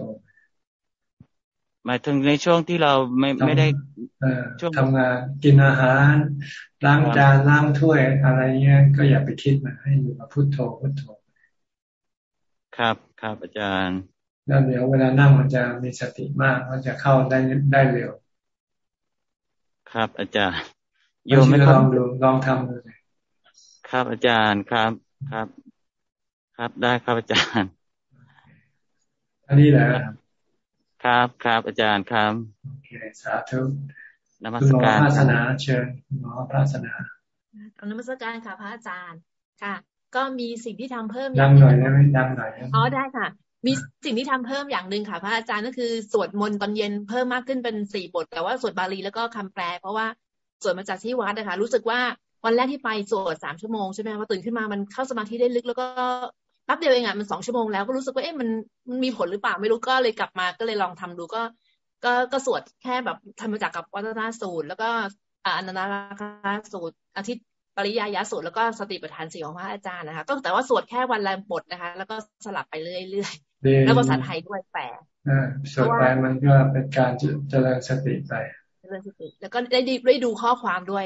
S9: หมายถึงในช่วงที่เราไม่ไม่ได้
S1: ช่วงทำงานกินอาหาร ล้างจานล้างถ้วยอะไรเงี้ยก็อย่าไปคิดมันให้อยู่กับพุทโธพุทโธ
S9: ครับครับอาจารย์
S1: แล้วเดี๋ยวเวลานั่งมันจะมีสติมากมันจะเข้าได้ได้เร็ว
S9: ครับอาจารย์
S1: โยมไม่ลองดูลองทำดู
S9: ครับอาจารย์ครับครับ ครับได้ครับอาจารย์
S1: อันนี้แหละ
S9: ครับครับอาจารย์ครับ
S1: โอเคสาธุนมัสการพระศาสนาเชิญหมอพระศาสนา
S10: นมัสการค่ะ พระอาจารย์ค่ะ ก็มีสิ่งที่ทำเพิ่ม
S1: ดังหน่อยได้ไหมดังหน่อย
S10: อ๋อได้ค่ะ มีสิ่งที่ทำเพิ่มอย่างหนึ่งค่ะ พระอาจารย์ก็คือสวดมนต์ตอนเย็นเพิ่มมากขึ้นเป็นสี่บท แต่ว่าสวดบาลีแล้วก็คำแปล เพราะว่าสวดมาจากที่วัดนะคะ รู้สึกว่าวันแรกที่ไปสวดสามชั่วโมงใช่ไหมพอตื่นขึ้นมามันเข้าสมาธิได้ลึกแล้วก็ แป๊บเดียวเองอะมันสองชั่วโมงแล้วก็รู้สึกว่าเอ๊ะมันมันมีผลหรือเปล่าไม่รู้ก็เลยกลับมาก็เลยลองทำดูก็ ก็ก็สวดแค่แบบทำมาจากกับวัฒนสูตร แล้วก็อนันตนาคาสูตรอาทิตย์ปริยายาสูตรแล้วก็สติปัฏฐานสี่ของพระอาจารย์นะคะก็แต่ว่าสวดแค่วันละบทนะคะ แล้วก็สลับไปเรื่อยๆแล้วภาษาไทยด้วยแปล
S1: สวดไปมันก็เป็นการเจริญสติไป
S10: เจริญสติ แล้วก็ได้ได้ดูข้อความด้วย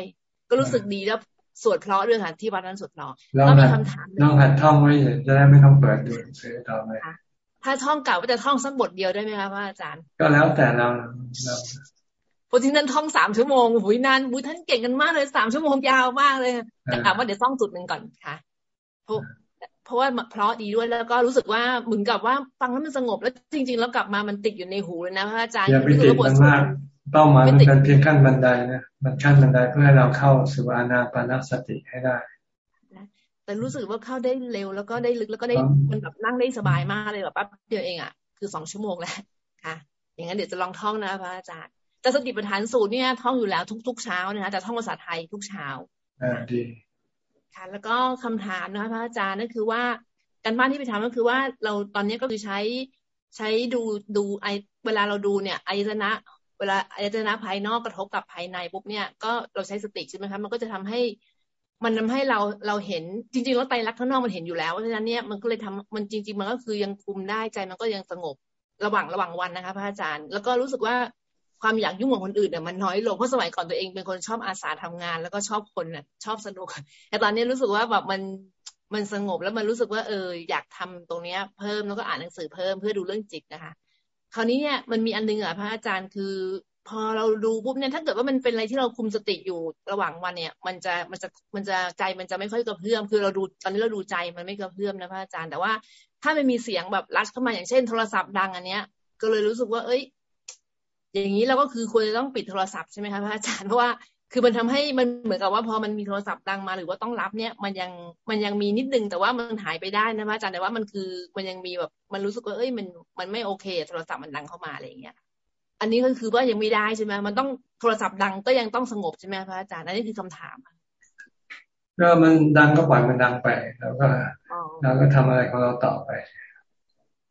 S10: ก็รู้สึกดีแล้ว สวดเพราะเรื่องค่ะที่วัดนั้นสวดเพราะ
S1: ก็มีคำถามน้องหัดท่องไว้จะได้ไม่ต้องเปิดดูซื้อต่อไป
S10: ถ้าท่องเก่าก็จะท่องสักบทเดียวได้ไหมคะพระอาจารย์
S1: ก็แล้วแต่เรา
S10: พอที่นั่นท่องสามชั่วโมงหุยนานหุยท่านเก่งกันมากเลยสามชั่วโมงยาวมากเลยแต่ถามว่าเดี๋ยวท่องจุดหนึ่งก่อนค่ะเพราะเพราะว่าเพราะดีด้วยแล้วก็รู้สึกว่าเหมือนกับว่าฟังแล้วมันสงบแล้วจริง ๆ แล้วกลับมามันติดอยู่ในหูเลยนะพระอาจารย์
S1: อย่าไปติดมันมาก เป้าหมายมันเป็นเพียงขั้นบันไดนะมันขั้นบันไดเพื่อให้เราเข้าสู่อานาปานสติให้ได้
S10: แต่รู้สึกว่าเข้าได้เร็วแล้วก็ได้ลึกแล้วก็ได้มันแบบนั่งได้สบายมากเลยแบบแป๊บเดียวเองอะคือสองชั่วโมงแล้วค่ะ อย่างนั้นเดี๋ยวจะลองท่องนะพระอาจารย์แต่สติปัฏฐานสูตรเนี่ยท่องอยู่แล้วทุกๆเช้านะคะแต่ท่องภาษาไทยทุกเช้า
S1: อ่าดี
S10: ค่ะแล้วก็คำถามนะคะพระอาจารย์นั่นคือว่าการบ้านที่ไปทำก็คือว่าเราตอนนี้ก็คือใช้ใช้ดูดูไอเวลาเราดูเนี่ยอายตนะ เวลาอายตนะภายนอกกระทบกับภายในปุ๊บเนี่ยก็เราใช้สติใช่ไหมคะมันก็จะทำให้มันทาให้เราเราเห็นจริงๆแล้วไตรักข้างนอกมันเห็นอยู่แล้วเพราะฉะนั้นเนี่ยมันก็เลยทำมันจริง ๆ มันก็คือยังคุมได้ใจมันก็ยังสงบระหว่างระหว่างวันนะคะพระอาจารย์ แล้วก็รู้สึกว่าความอยากยุ่งของคนอื่นเนี่ยมันน้อยลงเพราะสมัยก่อนตัวเองเป็นคนชอบอาสาทำงาน แล้วก็ชอบคนน่ะชอบสนุก แต่ตอนนี้รู้สึกว่าแบบมันมันสงบแล้วมันรู้สึกว่าเอออยากทำตรงเนี้ยเพิ่มแล้วก็อ่านหนังสือเพิ่มเพื่อดูเรื่องจิตนะคะ คราวนี้เนี่ยมันมีอันนึงอะพระอาจารย์คือ พอเราดูปุ๊บเนี่ยถ้าเกิดว่ามันเป็นอะไรที่เราคุมสติอยู่ระหว่างวันเนี่ย มันจะมันจะมันจะใจมันจะไม่ค่อยกระเพื่อมคือเราดูตอนนี้เราดูใจมันไม่กระเพื่อมนะพระอาจารย์แต่ว่าถ้ามันมีเสียงแบบรัดเข้ามาอย่างเช่น โทรศัพท์ดังอันเนี้ย ก็เลยรู้สึกว่า เอ้ย อย่างนี้เราก็คือควรจะต้องปิดโทรศัพท์ใช่ไหมคะพระอาจารย์เพราะว่า คือมันทำให้มันเหมือนกับว่าพอมันมีโทรศัพท์ดังมาหรือว่าต้องรับเนี่ย มันยังมันยังมีนิดนึงแต่ว่ามันหายไปได้นะพระอาจารย์แต่ว่ามันคือมันยังมีแบบมันรู้สึกว่าเอ้ยมันมันไม่โอเค โทรศัพท์มันดังเข้ามาอะไรอย่างเงี้ยอันนี้ก็คือว่ายังไม่ได้ใช่ไหมมันต้องโทรศัพท์ดังก็ยังต้องสงบใช่ไหมพระอาจารย์อันนี้คือคำถาม
S1: ก็มันดังก็ปล่อยมันดังไปแล้วก็เราก็ทำอะไรของเราต่อไป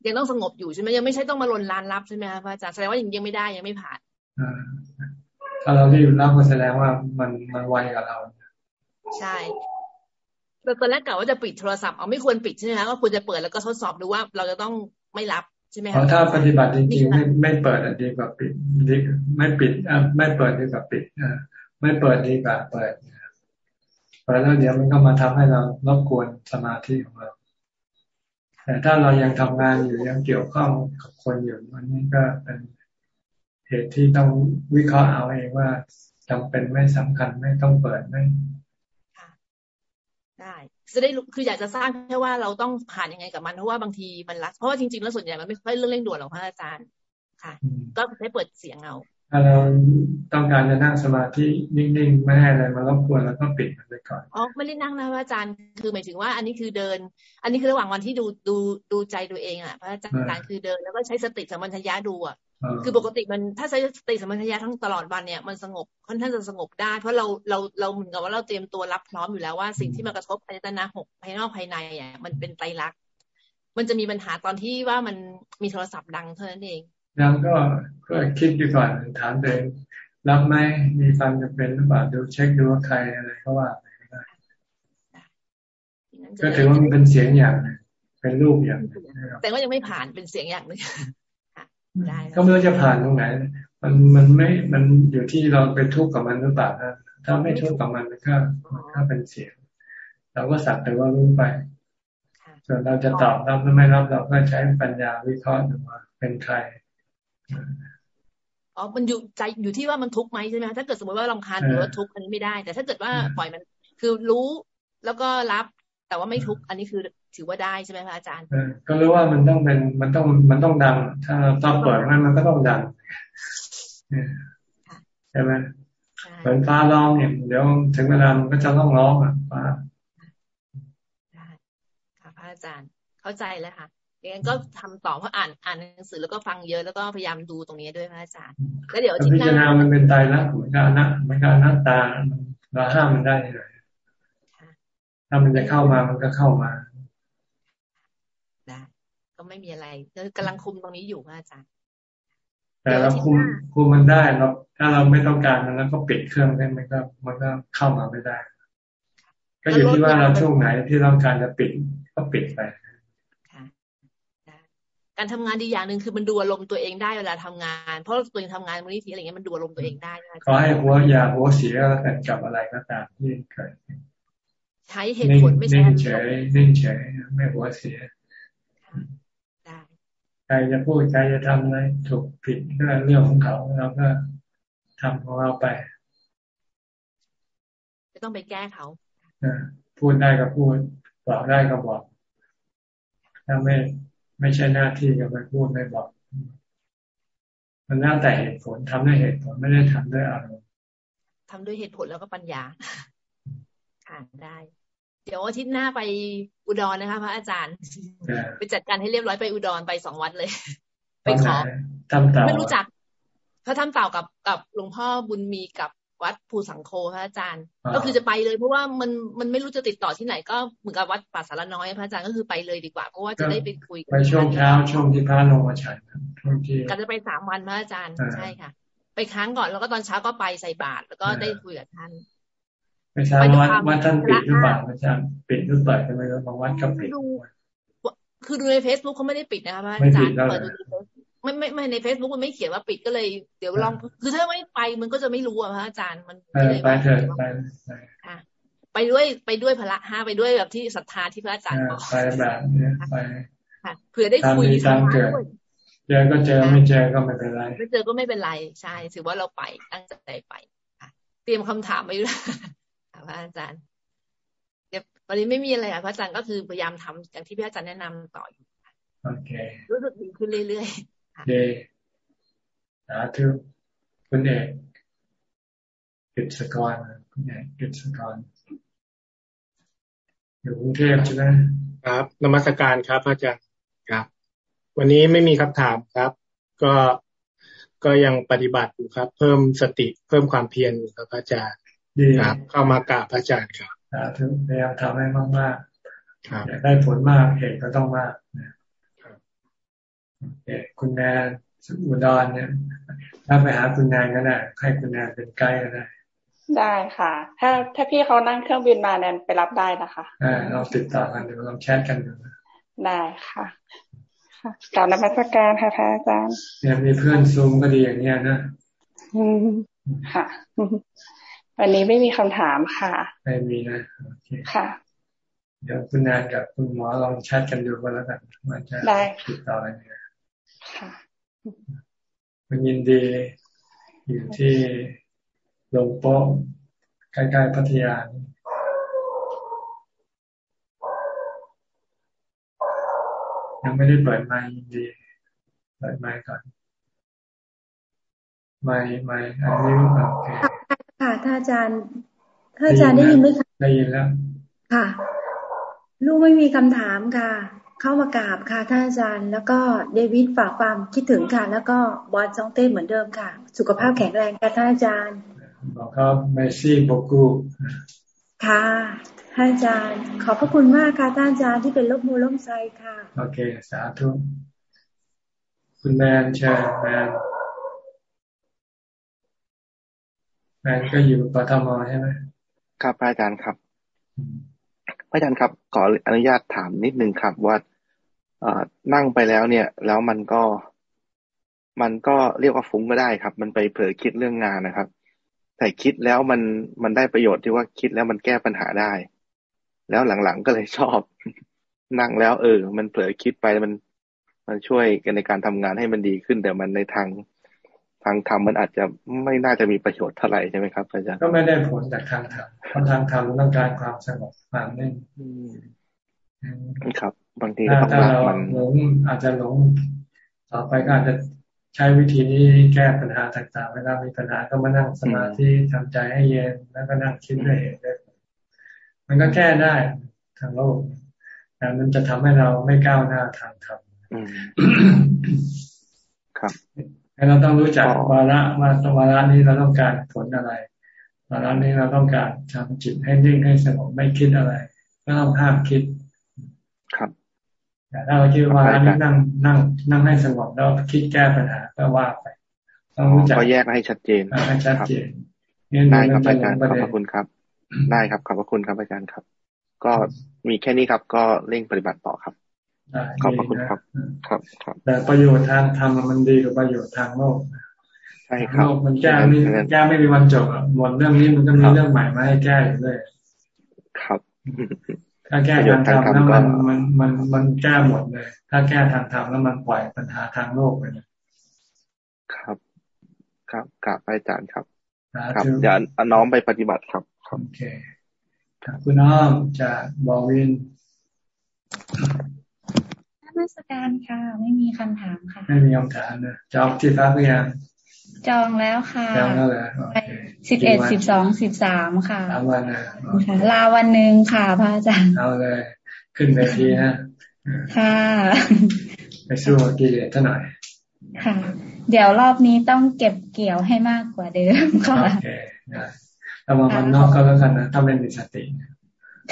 S10: ยังต้องสงบอยู่ใช่ไหมยังไม่ใช่ต้องมาลนลานรับใช่ไหมพระอาจารย์แสดงว่ายังยังไม่ได้ยังไม่ผ่าน
S1: ถ้าเรารีบรับก็แสดงว่ามันมันไวกับเรา
S10: ใช่แต่ตอนแรกกะว่าจะปิดโทรศัพท์เอาไม่ควรปิดใช่ไหมคะก็ควรจะเปิดแล้วก็ทดสอบดูว่าเราจะต้องไม่รับใช่ไหมคะ
S1: ถ้าปฏิบัติจริงๆไม่ไม่เปิดดีกว่าปิดดีไม่ปิดอะไม่เปิดดีกว่าปิดอ่าไม่เปิดดีกว่าเปิดเปิดแล้วเดี๋ยวมันก็มาทำให้เรารบกวนสมาธิของเราแต่ถ้าเรายังทำงานอยู่ยังเกี่ยวข้องกับคนอยู่อันนี้ก็เป็น เหตุที่ต้องวิเคราะห์เอาเองว่าจำเป็นไม่สำคัญไม่ต้องเปิดไม่
S10: ได้จะได้คืออยากจะสร้างแค่ว่าเราต้องผ่านยังไงกับมันเพราะว่าบางทีมันรักเพราะว่าจริงๆแล้วส่วนใหญ่มันไม่ค่อยเรื่องเร่งด่วนหรอกพระอาจารย์ค่ะ ก็ใช้เปิดเสียงเอา
S1: ถ้าเราต้องการจะนั่งสมาธินิ่งๆไม่ให้อะไรมารบกวนแล้วก็ปิดมันไปก่อน
S10: อ๋อไม่ได้นั่งนะพระอาจารย์คือหมายถึงว่า อันนี้คือเดิน อันนี้คือระหว่างวันที่ดูดูดูใจตัวเองอะพระอาจารย์คือเดินแล้วก็ใช้สติสัมปชัญญะดูอะ คือปกติมันถ้าใช้สติสัมปชัญญะทั้งตลอดวันเนี่ยมันสงบค่อนข้างจะสงบได้ เพราะเราเราเราเหมือนกับว่าเราเตรียมตัวรับพร้อมอยู่แล้วว่าสิ่งที่มากระทบอายตนะหกภายนอกภายในอะมันเป็นไตรลักษณ์มันจะมีปัญหาตอนที่ว่ามันมีโทรศัพท์ดังเท่านั้นเอง
S1: แล้วก็ก็คิดดูก่อนถามตัวเองรับไหมมีความจำเป็นหรือเปล่าดูเช็คดูว่าใครอะไรก็ว่าไปก็ได้ก็ถือว่ามันเป็นเสียงอย่างนึงเป็นรูปอย่างนึง
S10: แต่ว่ายังไม่ผ่านเป็นเสียงอย่างนึง
S1: ก็ไม่รู้จะผ่านตรงไหน มันมันไม่มันอยู่ที่เราไปทุกข์กับมันหรือเปล่าถ้าไม่ทุกข์กับมันก็ก็เป็นเสียงเราก็สักแต่ว่ารู้ไปส่วนเราจะตอบรับหรือไม่รับเราก็ใช้ปัญญาวิเคราะห์ดูว่าเป็นใคร
S10: อ๋อ มันอยู่ใจอยู่ที่ว่ามันทุกข์ไหมใช่ไหมถ้าเกิดสมมติว่าลำคาญหรือว่าทุกข์อันนี้ไม่ได้ แต่ถ้าเกิดว่าปล่อยมัน คือรู้แล้วก็รับ แต่ว่าไม่ทุกข์อันนี้คือ ถือว่าได้ใช่ไหมพระอาจารย์
S1: ก็รู้ว่ามันต้องเป็นมันต้องมันต้องดัง ถ้าเราตอนเปิดมันมันก็ต้องดังใช่ไหมเหมือนฟ้าร้องเนี่ยเดี๋ยวถึงเวลามันก็จะต้องร้องอะฟ้า
S10: ได้ค่ะพระอาจารย์เข้าใจแล้วค่ะอย่างนั้นก็ทำต่อเพราะอ่านอ่านหนังสือแล้วก็ฟังเยอะแล้วก็พยายามดูตรงนี้ด้วยพระอาจารย์แล้วเดี๋ยว
S1: ที่หน้ามันเป็นตายแล้วเหมือนกันนะเหมือนกันหน้าตาเราห้ามมันได้เลยถ้ามันจะเข้ามามันก็เข้ามา
S10: ก็ไม่มีอะไรก็กำลังคุมตรงนี้อยู่อาจารย์
S1: แต่เราคุมคุมมันได้เราถ้าเราไม่ต้องการมันแล้วก็ปิดเครื่องได้มันก็มันก็เข้ามาไม่ได้ ก็อยู่ที่ว่าเราช่วงไหนที่ต้องการจะปิดก็ปิดไป
S10: การทำงานดีอย่างหนึ่งคือมันดูอารมณ์ตัวเองได้เวลาทำงาน เพราะตัวเองทำงานมูลนิธิอะไรเงี้ยมันดูอารมณ์ตัวเองได้
S1: ขอให้หัวอย่าหัวเสียแล้วกันกับอะไรก็ตามที่เกิด
S10: ใช้เหตุผลไม่ใช่
S1: นิ่งเฉยนิ่งเฉยไม่หัวเสีย ใครจะพูดใครจะทำอะไรถูกผิดก็เรื่องของเขาเราก็ทำของเราไป
S10: ไม่ต้องไปแก้เขา
S1: พูดได้ก็พูดบอกได้ก็บอกถ้าไม่ไม่ใช่หน้าที่ก็ไม่พูดไม่บอก มันน่าแต่เหตุผลทำด้วยเหตุผลไม่ได้ทำด้วยอารมณ์
S10: ทำด้วยเหตุผลแล้วก็ปัญญาค่ะได้ เดี๋ยวอาทิตย์หน้าไปอุดรนะคะพระอาจารย์ ไปจัดการให้เรียบร้อยไปอุดรไปสองวันเลย ไปขอ
S1: ทำเต่า
S10: ไม่รู้จักเขาทำเต่ากับกับหลวงพ่อบุญมีกับวัดภูสังโคพระอาจารย์ ก็คือจะไปเลยเพราะว่ามันมันไม่รู้จะติดต่อที่ไหนก็เหมือนกับวัดป่าสารน้อยพระอาจารย์ก็คือไปเลยดีกว่าเพราะว่าจะได้ไปคุย
S1: ไปช่วงเช้าช่วงที่พระลงมาฉันช่วงที่
S10: ก็จะไปสามวันพระอาจารย์ใช่ค่ะ ไปค้างก่อนแล้วก็ตอนเช้าก็ไปใส่บาตรแล้วก็ได้คุยกับท่าน
S1: ไม่ใช่วัดวัดท่านปิดหรือเปล่าอาจารย์ปิดหรือเปิดใช่ไหมครับบางวัดก็ปิด
S10: คือดูในเฟซบุ๊กเขาไม่ได้ปิดนะคะพระอาจารย์เปิดดูไม่ไม่ไม่ในเฟซบุ๊กมันไม่เขียนว่าปิดก็เลยเดี๋ยวลองคือถ้าไม่ไปมันก็จะไม่รู้อะพระอาจารย์มัน
S1: ไปเถอะไป
S10: ค่ะไปด้วยไปด้วยพละห้าไปด้วยแบบที่ศรัทธาที่พระอาจารย์บอก
S1: ไปแบบนี้ไป
S10: เผื่อได้คุย
S1: ตามเกิดเจอก็เจอไม่เจอก็ไม่เป็นไร
S10: ไม่เจอก็ไม่เป็นไรใช่ถือว่าเราไปตั้งใจไปเตรียมคำถามไว้แล้ว พระอาจารย์เดี๋ยววันนี้ไม่มีอะไรอะพระอาจารย์ก็คือพยายามทำอย่างที่พระอาจารย์แนะนำต่ออยู่
S1: โอเค
S10: รู้สึกดีขึ้นเรื่อย
S1: ๆเดสาธุคุณเอกกิจสกรคุณเอกกิจสกรอยู่กรุงเทพใช่ไหม
S11: ครับนมัสการครับอาจารย์ครับ วันนี้ไม่มีคำถามครับ ก็ก็ยังปฏิบัติอยู่ครับ เพิ่มสติเพิ่มความเพียรอยู่ครับอาจารย์ ครับเข้ามากราบอาจารย์ครับ
S1: สาธุพยายามทำให้มากมากอยากได้ผลมากเหตุก็ต้องมากคุณแนนอุดรเนี่ยถ้าไปหาคุณแนนก็ได้ให้คุณแนนเป็นไกด์ก็ได้
S12: ได้ค่ะ ถ้าถ้าพี่เขานั่งเครื่องบินมาแนนไปรับได้นะคะ
S1: อ่าเราติดต่อกันดูลองแชทกันดู
S12: ได้ค่ะค่ะกล่าวนมัสการค่ะพระอาจารย์
S1: เนี่ยมีเพื่อนซูมก็ดีอย่างเงี้ยนะ
S12: อืมค่ะ วันนี้ไม่มีคำถามค่ะ
S1: ไม่มีนะโอเค
S12: ค่ะ
S1: เดี๋ยวคุณนานกับคุณหมอลองแชทกันดูก็แล้วกันมันจะติดต่อกันเนี่ยค่ะมันยินดี อยู่ที่ลงโป๊ะใกล้ๆพัทยายังไม่ได้เปิดไมค์ยินดีเปิดไมค์ก่อนไมค์ไมค์อันนี้โอเค
S13: ค่ะ ท่านอาจารย์ท่านอาจารย์ได้ยินไหมคะ
S1: ได้ยินแล้ว
S13: ค่ะ ลูกไม่มีคำถามค่ะ เข้ามากราบค่ะท่านอาจารย์ แล้วก็เดวิดฝากความคิดถึงค่ะ แล้วก็บอลจองเต้เหมือนเดิมค่ะ สุขภาพแข็งแรงค่ะท่านอาจารย์
S1: บอกครับเมซี่โบกู
S13: ค่ะท่านอาจารย์ ขอบพระคุณมากค่ะท่านอาจารย์ที่เป็นลบมูลมไซค่ะ
S1: โอเค สาธุ คุณแมนเชิญแมน แฟนก็อยู่ปทมใช่ไหม
S14: ครับอาจารย์ครับอาจารย์ครับ ขออนุญาตถามนิดนึงครับ ว่าเอนั่งไปแล้วเนี่ย แล้วมันก็ มันก็เรียกว่าฟุ้งก็ได้ครับ มันไปเผลอคิดเรื่องงานนะครับ แต่คิดแล้วมันมันได้ประโยชน์ที่ว่าคิดแล้วมันแก้ปัญหาได้ แล้วหลังๆก็เลยชอบ นั่งแล้ว เออ มันเผลอคิดไปมันมันช่วยกันในการทำงานให้มันดีขึ้น แต่มันในทาง ทางธรรมมันอาจจะไม่น่าจะมีประโยชน์เท่าไหร่ใช่ไหมครับอาจารย์
S1: ก็ไม่ได้ผลจากทางธรรมเพราะทางธรรมต้องการความสงบความนิ่ง
S14: ครับ บางที
S1: ถ้าเราหลงอาจจะหลงต่อไปก็อาจจะใช้วิธีนี้แก้ปัญหาต่างๆ เวลามีปัญหาก็มานั่งสมาธิทำใจให้เย็นแล้วก็นั่งคิดด้วยเหตุด้วยมันก็แก้ได้ทางโลกแต่มันจะทำให้เราไม่ก้าวหน้าทางธรรม
S14: ครับ
S1: เราต้องรู้จักวาระว่าวาระนี้เราต้องการผลอะไรวาระนี้เราต้องการทำจิตให้นิ่งให้สงบไม่คิดอะไรก็ต้องห้ามคิด
S14: ครับ
S1: แต่ถ้าเราคิดวาระนี้นั่งนั่ง นั่งให้สงบแล้วคิดแก้ปัญหาก็ว่าไป
S14: ต้องรู้จักก็แยกให้ชัดเจน
S1: ให้ชัดเจน
S14: ได้ครับอาจารย์ขอบพระคุณครับ ได้ครับขอบพระคุณครับอาจารย์ครับ ก็มีแค่นี้ครับ ก็เร่งปฏิบัติต่อครับ ขอบพระคุณครับ ครับครับ
S1: แต่ประโยชน์ทางธรรมมันดีกว่าประโยชน์ทางโลก
S14: ใช่ครับโล
S1: กมันแก้ไม่แก้ไม่มีวันจบหมดเรื่องนี้มันก็มีเรื่องใหม่มาให้แก้อยู่เลย
S14: ครับ
S1: ถ้าแก้ทางธรรมแล้วมันมันมันมันแก้หมดเลย ถ้าแก้ทางธรรมแล้วมันปล่อยปัญหาทางโลกไปเลย
S14: ครับ ครับกลับไปอาจารย์ครับ ครับเดี๋ยวน้องไปปฏิบัติครับ
S1: โอเคคุณน้องจากบอวิน
S15: น มัสการค่ะ ไม่มีคำถามค่ะ
S1: ไม่มีคำถามนะจองที่พักหรือยัง
S15: จองแล้วค่ะ
S1: จองแล้วเหรอ
S15: สิบเอ็ดสิบสองสิบสามค่ะ
S1: ลาวันนะ
S15: ลาวันหนึ่งค่ะพระอาจารย์
S1: เอาเลย ขึ้นเวทีนะ
S15: ค่ะ
S1: ไปสู้กิเลสท่าหน่อย
S15: ค่ะ เดี๋ยวรอบนี้ต้องเก็บเกี่ยวให้มากกว่าเดิมค่ะโอเค
S1: ได้ระวังมันนอกก็แล้วกันนะถ้าไม่มีสติ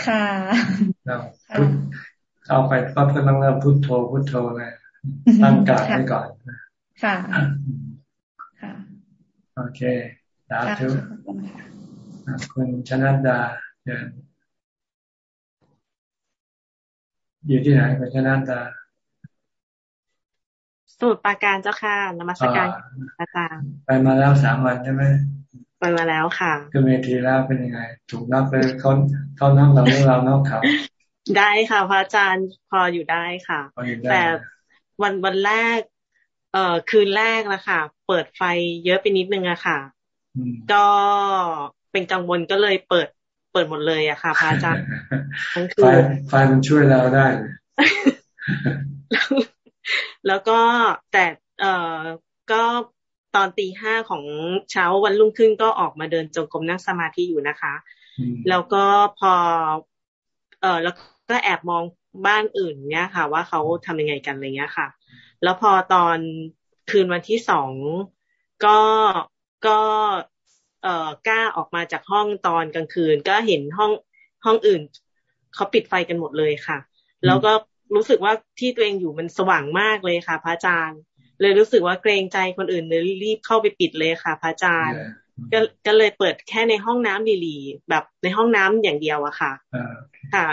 S15: ค่ะ
S1: เราพุท เอาไปก็เพื่อต้องเริ่มพุทโธพุทโธเลยตั้งการไว้ก่อน
S15: ค่ะ
S1: โอเคสาธุคุณชนะดาเดินอยู่ที่ไหนคุณชนะดา
S16: สูตรปาการเจ้าค่ะนมัสการอาจารย์
S1: ไปมาแล้วสามวันใช่ไหม
S16: ไปมาแล้วค่ะ
S1: คือเวทีแล้วเป็นยังไง ถูกนับเลยเขาเขานับเราเรื่องเรานอกเขา
S16: ได้ค่ะพระอาจารย์พออยู่ได้ค่ะ แต่วันวันแรก เอ่อคืนแรกนะคะเปิดไฟเยอะไปนิดนึงอะค่ะ ก็เป็นกังวลก็เลยเปิดเปิดหมดเลยอะค่ะพระอาจารย์
S1: ทั้งคืนไฟมันช่วยเราได้
S16: แล้วก็แต่เอ่อก็ตอนตีห้าของเช้าวันรุ่งขึ้นก็ออกมาเดินจงกรมนั่งสมาธิอยู่นะคะ แล้วก็พอเออแล้ว ก็แอบมองบ้านอื่นเนี้ยค่ะ ว่าเขาทำยังไงกันอะไรเงี้ยค่ะ แล้วพอตอนคืนวันที่สองก็ก็เอ่อกล้าออกมาจากห้องตอนกลางคืน ก็เห็นห้องห้องอื่นเขาปิดไฟกันหมดเลยค่ะ แล้วก็รู้สึกว่าที่ตัวเองอยู่มันสว่างมากเลยค่ะพระอาจารย์ เลยรู้สึกว่าเกรงใจคนอื่นเลยรีบเข้าไปปิดเลยค่ะพระอาจารย์ก็ก็เลยเปิดแค่ในห้องน้ำดีๆแบบในห้องน้ำอย่างเดียวอะค่ะ ค่ะ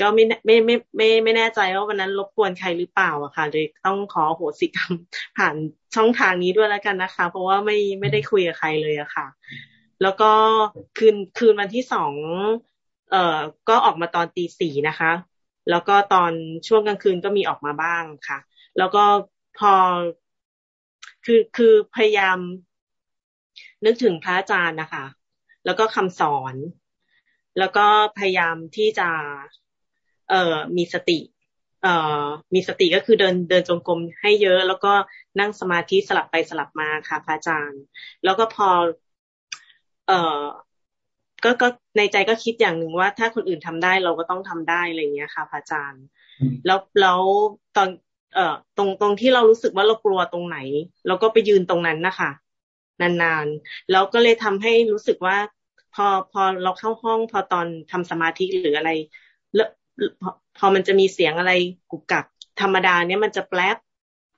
S16: ก็ไม่ไม่ไม่ไม่ไม่แน่ใจว่าวันนั้นรบกวนใครหรือเปล่าอะค่ะเลยต้องขอโหสิกรรมผ่านช่องทางนี้ด้วยแล้วกันนะคะ เพราะว่าไม่ไม่ได้คุยกับใครเลยอะค่ะ แล้วก็คืนคืนวันที่สองเอ่อก็ออกมาตอนตีสี่นะคะ แล้วก็ตอนช่วงกลางคืนก็มีออกมาบ้างค่ะ แล้วก็พอคือคือพยายาม นึกถึงพระอาจารย์นะคะ แล้วก็คำสอน แล้วก็พยายามที่จะ เอ่อมีสติเอ่อมีสติก็คือเดินเดินจงกรมให้เยอะ แล้วก็นั่งสมาธิสลับไปสลับมาค่ะพระอาจารย์ แล้วก็พอ เอ่อก็ก็ในใจก็คิดอย่างหนึ่งว่า ถ้าคนอื่นทำได้เราก็ต้องทำได้อะไรเงี้ยค่ะพระอาจารย์ แล้วแล้วตอน เอ่อตรงตรงที่เรารู้สึกว่าเรากลัวตรงไหน เราก็ไปยืนตรงนั้นนะคะนานๆแล้วก็เลยทำให้รู้สึกว่า พอพอเราเข้าห้องพอตอนทำสมาธิหรืออะไรแล้ว พอมันจะมีเสียงอะไรกุกกักธรรมดาเนี้ยมันจะแปลบ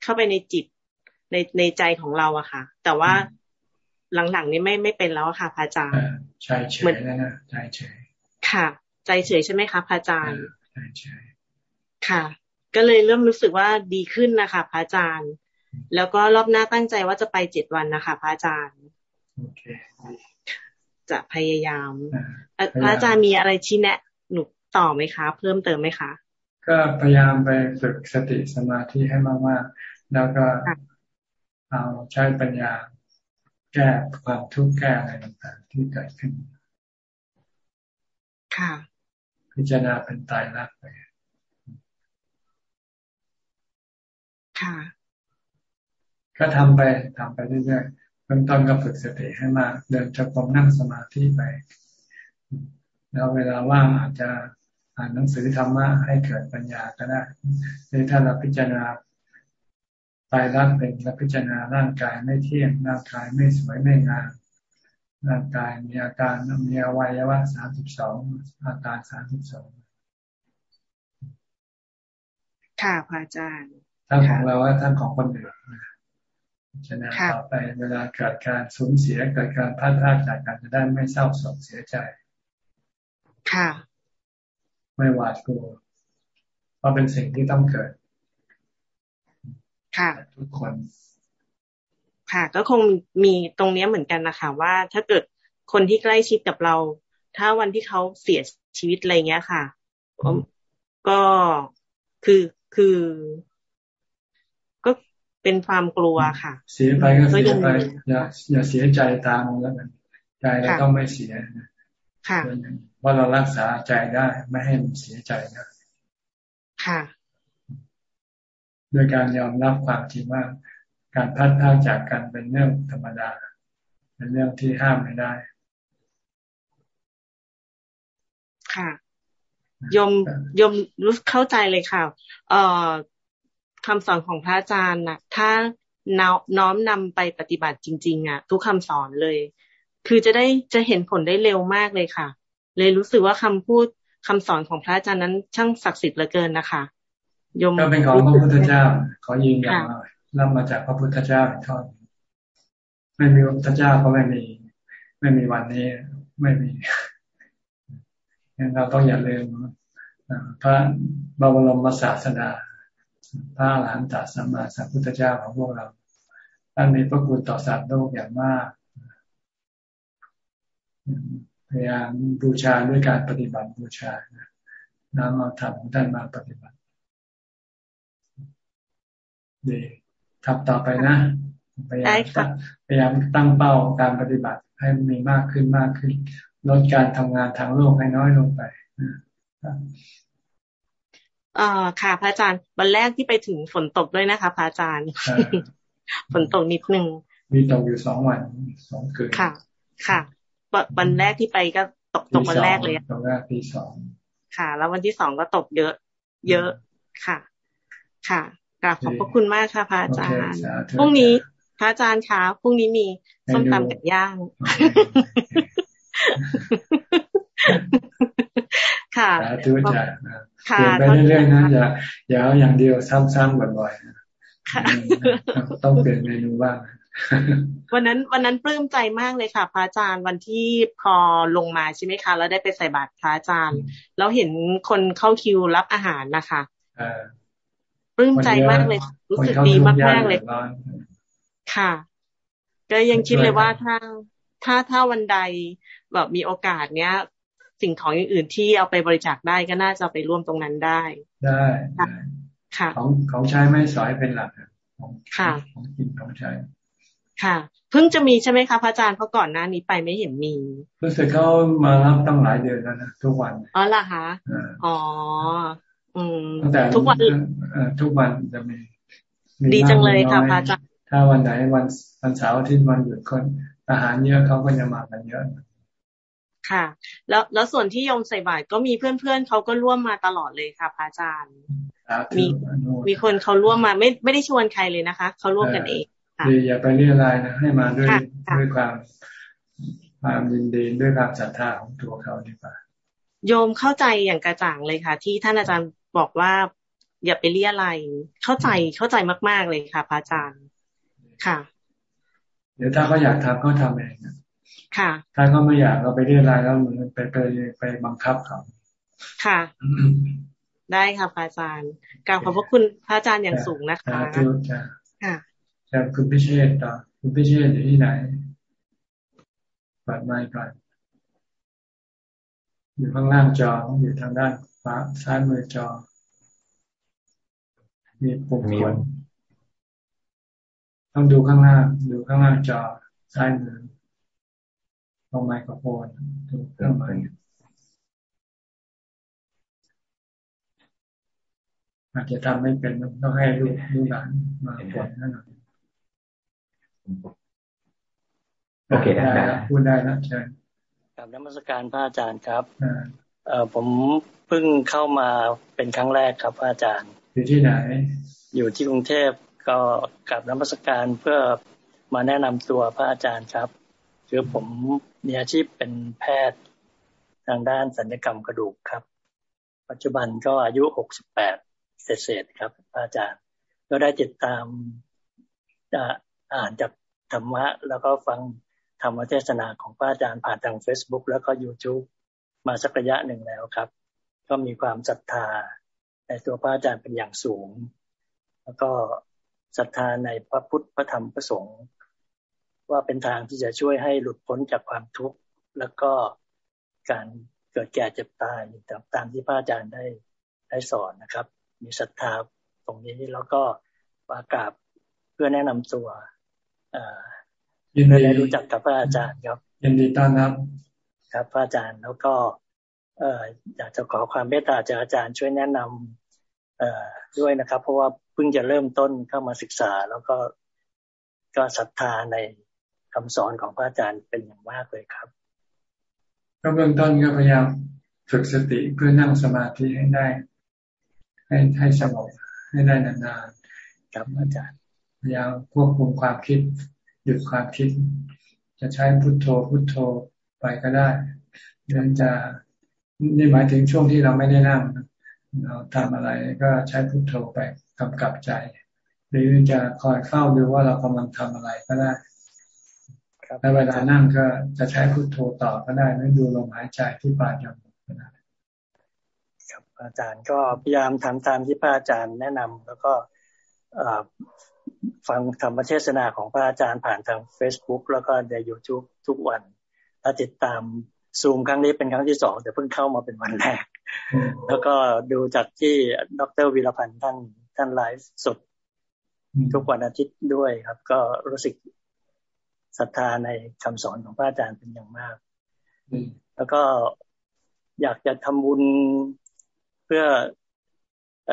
S16: เข้าไปในจิตในในใจของเราอะค่ะ แต่ว่าหลังๆนี้ไม่ไม่เป็นแล้วค่ะพระอาจารย์
S1: ใจเฉยแล้วนะใจเฉย
S16: ค่ะ ใจเฉยใช่ไหมคะพระอาจารย์
S1: ใจเฉย
S16: ค่ะ ก็เลยเริ่มรู้สึกว่าดีขึ้นนะคะพระอาจารย์ แล้วก็รอบหน้าตั้งใจว่าจะไปเจ็ดวันนะคะพระอาจารย์
S1: โอเค
S16: จะพยายามพระอาจารย์มีอะไรชี้แนะ หนู ต่อไหมคะ เพิ่มเติมไหมคะ
S1: ก็พยายามไปฝึกสติสมาธิให้มากๆ แล้วก็เอาใช้ปัญญาแก้ความทุกข์แก้อะไรต่างๆที่เกิดขึ้น
S16: ค่ะ
S1: พิจารณาเป็นตายรักไป
S16: ค่ะ
S1: ก็ทำไปทำไปเรื่อยๆเบื้องต้นก็ฝึกสติให้มาก เดินจงกรมนั่งสมาธิไป แล้วเวลาว่างอาจจะ อ่านหนังสือธรรมะให้เกิดปัญญาก็ได้หรือถ้าเราพิจารณาตายรักเป็นเราพิจารณาร่างกายไม่เที่ยงร่างกายไม่สวยไม่งามร่างกายมีอาการมีอวัยวะสามสิบสองอาการสามสิบสอง
S16: ค่ะพระอาจารย์
S1: ทั้งของเราและทั้งของคนอื่นฉะนั้นต่อไปเวลาเกิดการสูญเสียเกิดการพลาดพลาดจากกันจะได้ไม่เศร้าโศกเสียใจ
S16: ค่ะ
S1: ไม่หวาดกลัวเพราะเป็นสิ่งที่ต้องเกิด
S16: ค่ะ
S1: ทุกคน
S16: ค่ะ ก็คงมีตรงนี้เหมือนกันนะคะว่าถ้าเกิดคนที่ใกล้ชิดกับเรา ถ้าวันที่เขาเสียชีวิตอะไรเงี้ยค่ะ ก็คือคือก็เป็นความกลัวค่ะ
S1: เสียไปก็เสียไปอย่าอย่าเสียใจตามแล้วกันใจเราต้องไม่เสีย
S16: ค่ะ
S1: ว่าเรารักษาใจได้ไม่ให้มันเสียใจนะ
S16: ค่ะ
S1: โดยการยอมรับความจริงว่าการพัดพาจากกันเป็นเรื่องธรรมดา เป็นเรื่องที่ห้ามไม่ได้
S16: ค่ะยมยมรู้เข้าใจเลยค่ะ เอ่อคำสอนของพระอาจารย์นะถ้าน้อมนำไปปฏิบัติจริง ๆอะ ทุกคำสอนเลย คือจะได้จะเห็นผลได้เร็วมากเลยค่ะ เลยรู้สึกว่าคำพูดคำสอนของพระอาจารย์นั้น ช่างศักดิ์สิทธิ์เหลือเกินนะคะ
S1: ยมก็เป็นของพระพุทธเจ้า ขอยืนยันมารับมาจากพระพุทธเจ้าทอดไม่มีพระพุทธเจ้าก็ไม่มี ไม่มีวันนี้ ไม่มีงั้นเราต้องอย่าลืมพระบรมศาสดาพระอรหันตสัมมาสัมพุทธเจ้าของพวกเราท่านมีพระคุณต่อสัตว์โลกอย่างมาก พยายามบูชาด้วยการปฏิบัติบูชาน้ำมาทำของท่านมาปฏิบัติดีทำต่อไปนะพยายามพยายามตั้งเป้าการปฏิบัติให้มีมากขึ้นมากขึ้น ลดการทำงานทางโลกให้น้อยลงไป
S16: อ่าค่ะ พระอาจารย์วันแรกที่ไปถึงฝนตกด้วยนะคะ พระอาจารย์ฝนตกนิดนึง
S1: มีตกอยู่สองวันสองคืน
S16: ค่ะ ค่ะ วันแรกที่ไปก็ตกตกวันแรกเลย
S1: ตกแรกที่สอง
S16: ค่ะ แล้ววันที่สองก็ตกเยอะ เยอะค่ะ ค่ะกราบขอบพระคุณมากค่ะพระอาจารย์พรุ่งนี้พระอาจารย์คะพรุ่งนี้มีส้มตำกับย่าง ค่ะ
S1: ทุกจ่าเปลี่ยนไปเรื่อยๆนะอย่าอย่าอย่างเดียวซ้ำๆบ่อยๆต้องเปลี่ยนเมนูบ้าง
S16: วันนั้นวันนั้นปลื้มใจมากเลยค่ะ พระอาจารย์วันที่พอลงมาใช่ไหมคะ แล้วได้ไปใส่บาตรพระอาจารย์ แล้วเห็นคนเข้าคิวรับอาหารนะคะปลื้มใจมากเลย รู้สึกดีมากมากเลยค่ะ ก็ยังคิดเลยว่าถ้าถ้าถ้าวันใดแบบมีโอกาสเนี้ย สิ่งของอย่างอื่นที่เอาไปบริจาคได้ก็น่าจะไปร่วมตรงนั้นได้
S1: ได้
S16: ค่ะ
S1: ของของใช้ไม่สอยเป็นหลักของ
S16: ค่ะ
S1: ของกินของใช้
S16: ค่ะ เพิ่งจะมีใช่ไหมคะพระอาจารย์เพราะก่อนหน้านี้ไปไม่เห็นมี
S1: รู้สึกเขามารับตั้งหลายเดือนแล้วนะทุกวัน
S16: อ๋อล่ะคะอ๋ออืมทุกวัน
S1: ทุกวันจะมี
S16: ดีจังเลยค่ะพระอาจารย์
S1: ถ้าวันไหนวันวันเสาร์ที่วันหยุดคนอาหารเยอะเขาก็จะมากันเยอะ
S16: ค่ะ แล้วแล้วส่วนที่ยมใส่บาตรก็มีเพื่อนๆเขาก็ร่วมมาตลอดเลยค่ะพระอาจารย์มีมีคนเขาร่วมมาไม่ไม่ได้ชวนใครเลยนะคะเขาร่วมกันเอง
S1: ดีอย่าไปเรียรายนะ ให้มาด้วยด้วยความความยินดีด้วยความศรัทธาของตัวเขาดีกว่า
S16: โยมเข้าใจอย่างกระจ่างเลยค่ะ ที่ท่านอาจารย์บอกว่า อย่าไปเรียอะไร เข้าใจเข้าใจมาก ๆเลยค่ะพระอาจารย์ค่ะ
S1: เดี๋ยวถ้าเขาอยากทำก็ทำเอง
S16: ค่ะ
S1: ถ้าเขาไม่อยากเราไปเรียอะไรแล้วมันไปไปไปบังคับเขา
S16: ค่ะ ได้ค่ะพระอาจารย์กราบขอบพระคุณพระอาจารย์อย่างสูงนะคะ
S1: ค่ะ จะคุณพิเชษต่อคุณพิเชษอยู่ที่ไหนเปิดไมค์ก่อนอยู่ข้างล่างจออยู่ทางด้านขวาซ้ายมือจอ มีปุ่มกดต้องดูข้างล่าง ดูข้างล่างจอซ้ายมือตรงไมโครโฟนดูเครื่องไมค์อาจจะทำไม่เป็นต้องให้ลูกลูกหลานมากดนั่นหน่อย โอเคได้พูดได้นะเชิญ
S17: กับนมัสการพระอาจารย์ครับเอ่อผมเพิ่งเข้ามาเป็นครั้งแรกครับพระอาจารย์
S1: อยู่ที่ไหน
S17: อยู่ที่กรุงเทพก็กับนมัสการเพื่อมาแนะนำตัวพระอาจารย์ครับคือผมมีอาชีพเป็นแพทย์ทางด้านสัญญกรรมกระดูกครับ ปัจจุบันก็อายุหกสิบแปดเศษครับพระอาจารย์ ก็ได้ติดตาม อ่านจากธรรมะ แล้วก็ฟังธรรมเทศนาของพระอาจารย์ผ่านทาง Facebook แล้วก็ YouTube มาสักระยะหนึ่งแล้วครับ ก็มีความศรัทธาในตัวพระอาจารย์เป็นอย่างสูง แล้วก็ศรัทธาในพระพุทธพระธรรมพระสงฆ์ว่าเป็นทางที่จะช่วยให้หลุดพ้นจากความทุกข์แล้วก็การเกิดแก่เจ็บตายตามที่พระอาจารย์ได้ได้สอนนะครับ มีศรัทธาตรงนี้แล้วก็ปากราบเพื่อแนะนำตัว ยินดีได้รู้จักกับพระอาจารย์ครับ
S1: ยินดีต้อนรับ
S17: ครับพระอาจารย์แล้วก็เอ่ออยากจะขอความเมตตาจากอาจารย์ช่วยแนะนำเอ่อด้วยนะครับ เพราะว่าเพิ่งจะเริ่มต้นเข้ามาศึกษา แล้วก็ก็ศรัทธาในคำสอนของพระอาจารย์เป็นอย่างมากเลยครับ
S1: ก็เบื้องต้นก็พยายามฝึกสติเพื่อนั่งสมาธิให้ได้ ให้ให้สงบให้ได้นาน
S17: ๆครับอาจารย์
S1: พ ยายามควบคุมความคิด หยุดความคิด จะใช้พุทโธพุทโธไปก็ได้เดินจะนี่หมายถึงช่วงที่เราไม่ได้นั่งเราทำอะไรก็ใช้พุทโธไปกำกับใจ หรือจะคอยเฝ้าดูว่าเรากำลังทำอะไรก็ได้ในเวลานั่งก็จะใช้พุทโธต่อก็ได้ไม่ดูลมหายใจที่ปลายจมูกก็ได้
S17: ครับอาจารย์ก็พยายามทำตามที่พระอาจารย์แนะนำแล้วก็ ฟังธรรมเทศนาของพระอาจารย์ผ่านทาง Facebook แล้วก็ใน YouTube ทุกวันถ้าติดตามซูมครั้งนี้เป็นครั้งที่สองแต่เพิ่งเข้ามาเป็นวันแรก แล้วก็ดูจากที่ดรวีรพันธ์ท่านท่านไลฟ์สดทุกวันอาทิตย์ด้วยครับ ก็รู้สึกศรัทธาในคำสอนของพระอาจารย์เป็นอย่างมาก แล้วก็อยากจะทำบุญเพื่ออ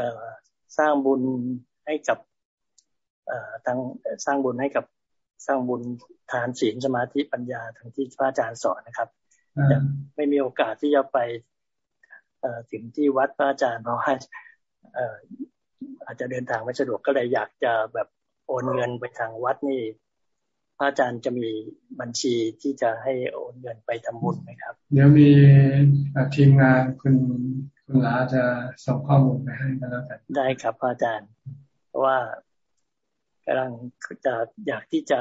S17: สร้างบุญให้กับ ทั้งสร้างบุญให้กับสร้างบุญทานศีลสมาธิปัญญาทั้งที่พระอาจารย์สอนนะครับจะไม่มีโอกาสที่จะไปถึงที่วัดพระอาจารย์เพราะว่าอาจจะเดินทางไม่สะดวกก็เลยอยากจะแบบโอนเงินไปทางวัดนี่ พระอาจารย์จะมีบัญชีที่จะให้โอนเงินไปทำบุญไหมครับ
S1: เดี๋ยวมีทีมงานคุณคุณลาจะส่งข้อมูลไปให้ก็แล้วกัน
S17: ได้ครับพระอาจารย์ เพราะว่า กำลังจะอยากที่จะ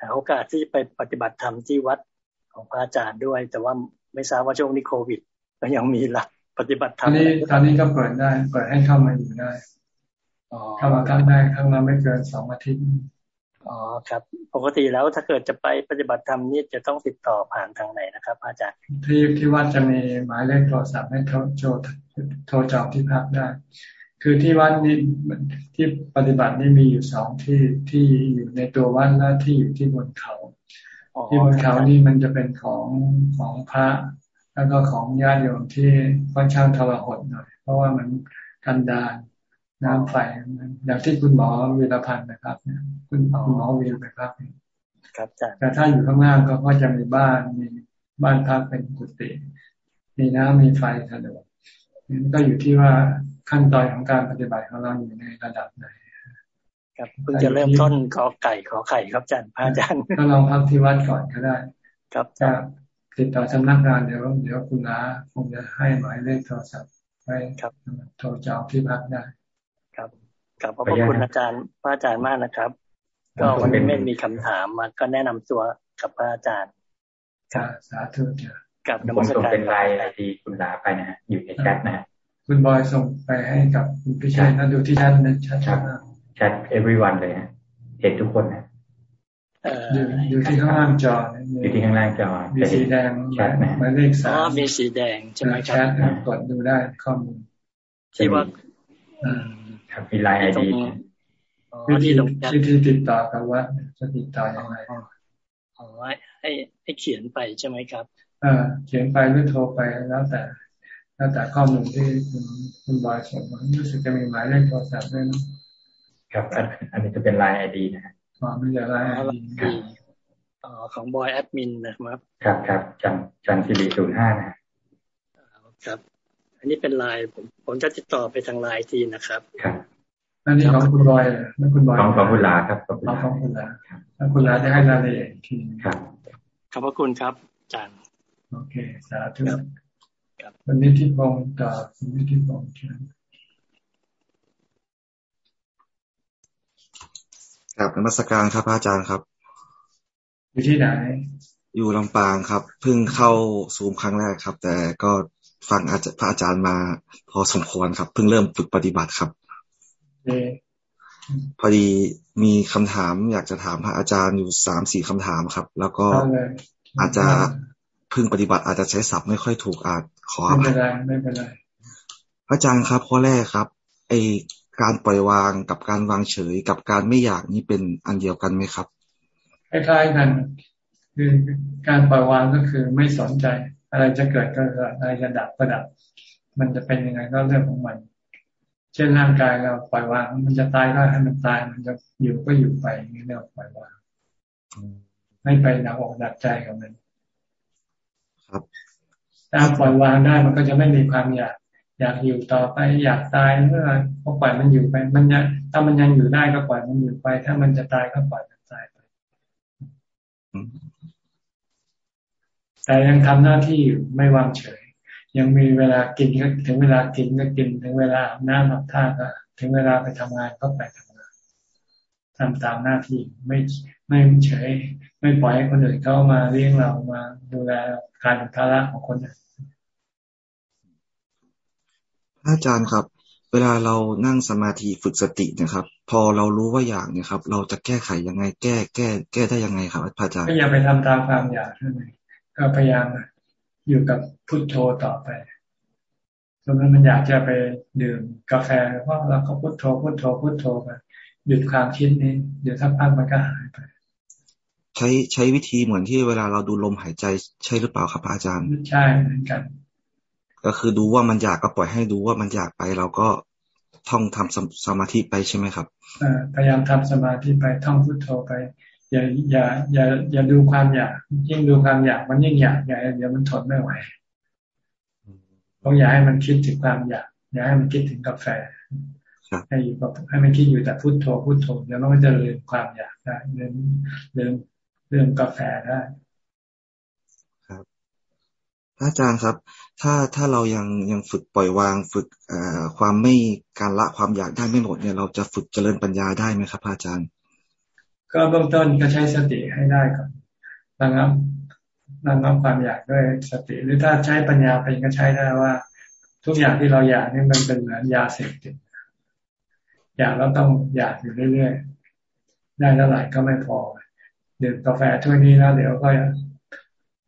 S17: หาโอกาสที่ไปปฏิบัติธรรมที่วัดของพระอาจารย์ด้วย แต่ว่าไม่ทราบว่าช่วงนี้โควิดก็ยังมีหลักปฏิบัติธรรมตอน
S1: นี้ตอนนี้ก็เปิดได้เปิดให้เข้ามาอยู่ได้เข้ามาครั้งได้ครั้งละไม่เกินสองอาทิตย์
S17: อ๋อครับ ปกติแล้วถ้าเกิดจะไปปฏิบัติธรรมนี่จะต้องติดต่อผ่านทางไหนนะครับ อาจารย์
S1: ที่ที่วัดจะมีหมายเลขโทรศัพท์ให้โทรโทรจองที่พักได้ คือที่วัดนี้ที่ปฏิบัตินี่มีอยู่สองที่ที่อยู่ในตัววัดและที่อยู่ที่บนเขา ที่บนเขานี่มันจะเป็นของของพระ แล้วก็ของญาติโยมที่ค่อนข้างทรหดหน่อย เพราะว่ามันกันดานน้ำไฟอย่างที่คุณหมอวีรพันธ์นะครับเนี่ยคุณคุณหมอวีรไปพัก
S17: ครับ
S1: แต่ถ้าอยู่ข้างล่างก็ก็จะมีบ้านมีบ้านพักเป็นกุฏิมีน้ำมีไฟสะดวกนี่ก็อยู่ที่ว่า ขั้นตอนของการปฏิบัติของเราอยู่ในระดับไหน
S17: ครับเพิ่งจะเริ่มต้นขอไก่ขอไข่ครับอาจารย์พระอาจารย์
S1: ก็ลองพักที่วัดก่อนก็ได้
S17: ครับ
S1: จะติดต่อสำนักงานเดี๋ยวเดี๋ยวคุณน้าคงจะให้หมายเลขโทรศัพท์ให้
S17: ครับ
S1: โทรจองที่พักได้
S17: ครับกับขอบคุณอาจารย์พระอาจารย์มากนะครับ ก็วันนี้ไม่มีคำถามมาก็แนะนำตัวกับพระอาจารย์
S1: ครับสาธุจ้ะ
S17: กับ
S3: นมัสการเป็นรายทีคุณลาไปนะฮะอยู่ในแชทนะฮะ
S1: คุณบอยส่งไปให้กับคุณพิชัยนะดูที่ท่านนะชัด
S3: ชัดแชท everyone เลยฮะเห็นทุกคนนะ
S1: อยู่ที่ข้างล่างจอ
S3: อยู่ที่ข้างล่างจอ
S1: มีสีแดง
S3: ชัดนะ
S1: หมายเลขสาม
S17: มีสีแดงใช่ไหม
S1: ครับกดดูได้ข้อมูล
S17: ที่ว่า
S3: ครับมีไลน์ไอดี
S1: วิธีวิธีติดต่อกับว่าจะติดต่อยังไง
S17: อ๋อให้ให้เขียนไปใช่ไหมครับ
S1: อ่าเขียนไปหรือโทรไปแล้วแต่ แล้วแต่ข้อมูลที่คุณคุณบอยส่งมารู้สึกจะมีหมายเลขโทรศัพท์ด้วย
S3: นะครับ อันนี้จะเป็น LINE ID นะ
S1: อ๋อไม่ใช่ LINE ID อ๋
S17: อของบอยแอดมินนะครับ
S3: ครับครับจันจันสิริศูนย์ห้านะครับ
S17: อันนี้เป็นไลน์ผมผมจะติดต่อไปทางไลน์ทีนะครับ
S3: ครับ
S1: อันนี้ของคุณบอยนั่นคุณบอย
S3: ของของคุณลาครับ
S1: ของของคุณลาแล้วคุณลาจะให้รายละเอียดที
S3: ครับ
S17: ขอบพระคุณครับจัน
S1: โอเคสาธุ วันนี้ที่พงตาวันนี้ที่พงเชิญ
S18: ครับนมัสการครับอาจารย์ครับ
S1: อยู่ที่ไหน
S18: อยู่ลำปางครับ เพิ่งเข้าซูมครั้งแรกครับ แต่ก็ฟังอาจารย์พระอาจารย์มาพอสมควรครับ เพิ่งเริ่มฝึกปฏิบัติครับพอดีมีคำถามอยากจะถามพระอาจารย์อยู่สามสี่คำถามครับ แล้วก็อาจจะ พึ่งปฏิบัติอาจจะใช้ศัพท์ไม่ค่อยถูกอาจขอ
S1: ไม่เป็นไรไม่เป็นไร
S18: พระอาจารย์ครับข้อแรกครับ ไอการปล่อยวางกับการวางเฉยกับการไม่อยากนี่เป็นอันเดียวกันไหมครับ
S1: คล้ายๆกัน คือการปล่อยวางก็คือไม่สนใจ อะไรจะเกิดก็เกิดอะไรจะดับก็ดับ มันจะเป็นยังไงก็เรื่องของมัน เช่นร่างกายเราปล่อยวางมันจะตายก็ให้มันตายมันจะอยู่ก็อยู่ไปนี่เรียกปล่อยวางไม่ไปหนักอกหนักใจกับมัน
S18: ครับ
S1: ถ้าปล่อยวางได้มันก็จะไม่มีความอยาก อยากอยู่ต่อไปอยากตายเมื่อพอปล่อยมันอยู่ไป มันยังถ้ามันยังอยู่ได้ก็ปล่อยมันอยู่ไป ถ้ามันจะตายก็ปล่อยมันตายไปแต่ยังทำหน้าที่อยู่ไม่วางเฉย ยังมีเวลากินก็ถึงเวลากินก็กินถึงเวลาหน้าหลับท่าก็ถึงเวลาไปทำงานก็ไปทำงานทำตามหน้าที่ไม่ไม่เฉย ไม่ปล่อยให้คนอื่นเข้ามาเลี้ยงเรามาดูแล การเป็นภาระของคนอื่น
S18: อาจารย์ครับ เวลาเรานั่งสมาธิฝึกสตินะครับ พอเรารู้ว่าอยากเนี่ยครับ เราจะแก้ไขยังไง แก้ แก้ แก้ได้ยังไงครับพระอาจารย์
S1: ก็อย่าไปทำตามความอยากใช่ไหมก็พยายามอยู่กับพุทโธต่อไปสมมติมันอยากจะไปดื่มกาแฟเพราะเราก็พุทโธพุทโธพุทโธไปหยุดความคิดนี้ เดี๋ยวสักพักมันก็หายไป
S18: ใช้ใช้วิธีเหมือนที่เวลาเราดูลมหายใจใช่หรือเปล่าครับอาจารย์
S1: ใช่เหมือนกัน
S18: ก็คือดูว่ามันอยากก็ปล่อยให้ดูว่ามันอยากไปเราก็ท่องทำสสมาธิไปใช่ไหมครับ
S1: พยายามทำสมาธิไปท่องพุทโธไป อย่าอย่า อย่า อย่าดูความอยาก ยิ่งดูความอยากมันยิ่งอยากใหญ่เดี๋ยวมันทนไม่ไหวต้องอย่าให้มันคิดถึงความอยากอย่าให้มันคิดถึงกาแฟให้อยู่กับให้มันคิดอยู่แต่พุโทโธพุโทโธแล้วมันก็จะลืมความอยากได้ลืมลืม ลืมกาแฟได้
S18: ครับอาจารย์ครับ ถ้าถ้าเรายังยังฝึกปล่อยวาง ฝึกอความไม่การละความอยากได้ไม่หมดเนี่ย เราจะฝึกเจริญปัญญาได้ไหมครับอาจารย์
S1: ก็เบื้องต้นก็ใช้สติให้ได้ก่อนระงับระงับความอยากด้วยสติ หรือถ้าใช้ปัญญาไปก็ใช้ได้ว่า ทุกอย่างที่เราอยากนี่มันเป็นเหมือนยาเสพติดอยากแล้วต้องอยากอยู่เรื่อยๆได้เท่าไหร่ก็ไม่พอ ดื่มกาแฟถ้วยนี้แล้วเดี๋ยวก็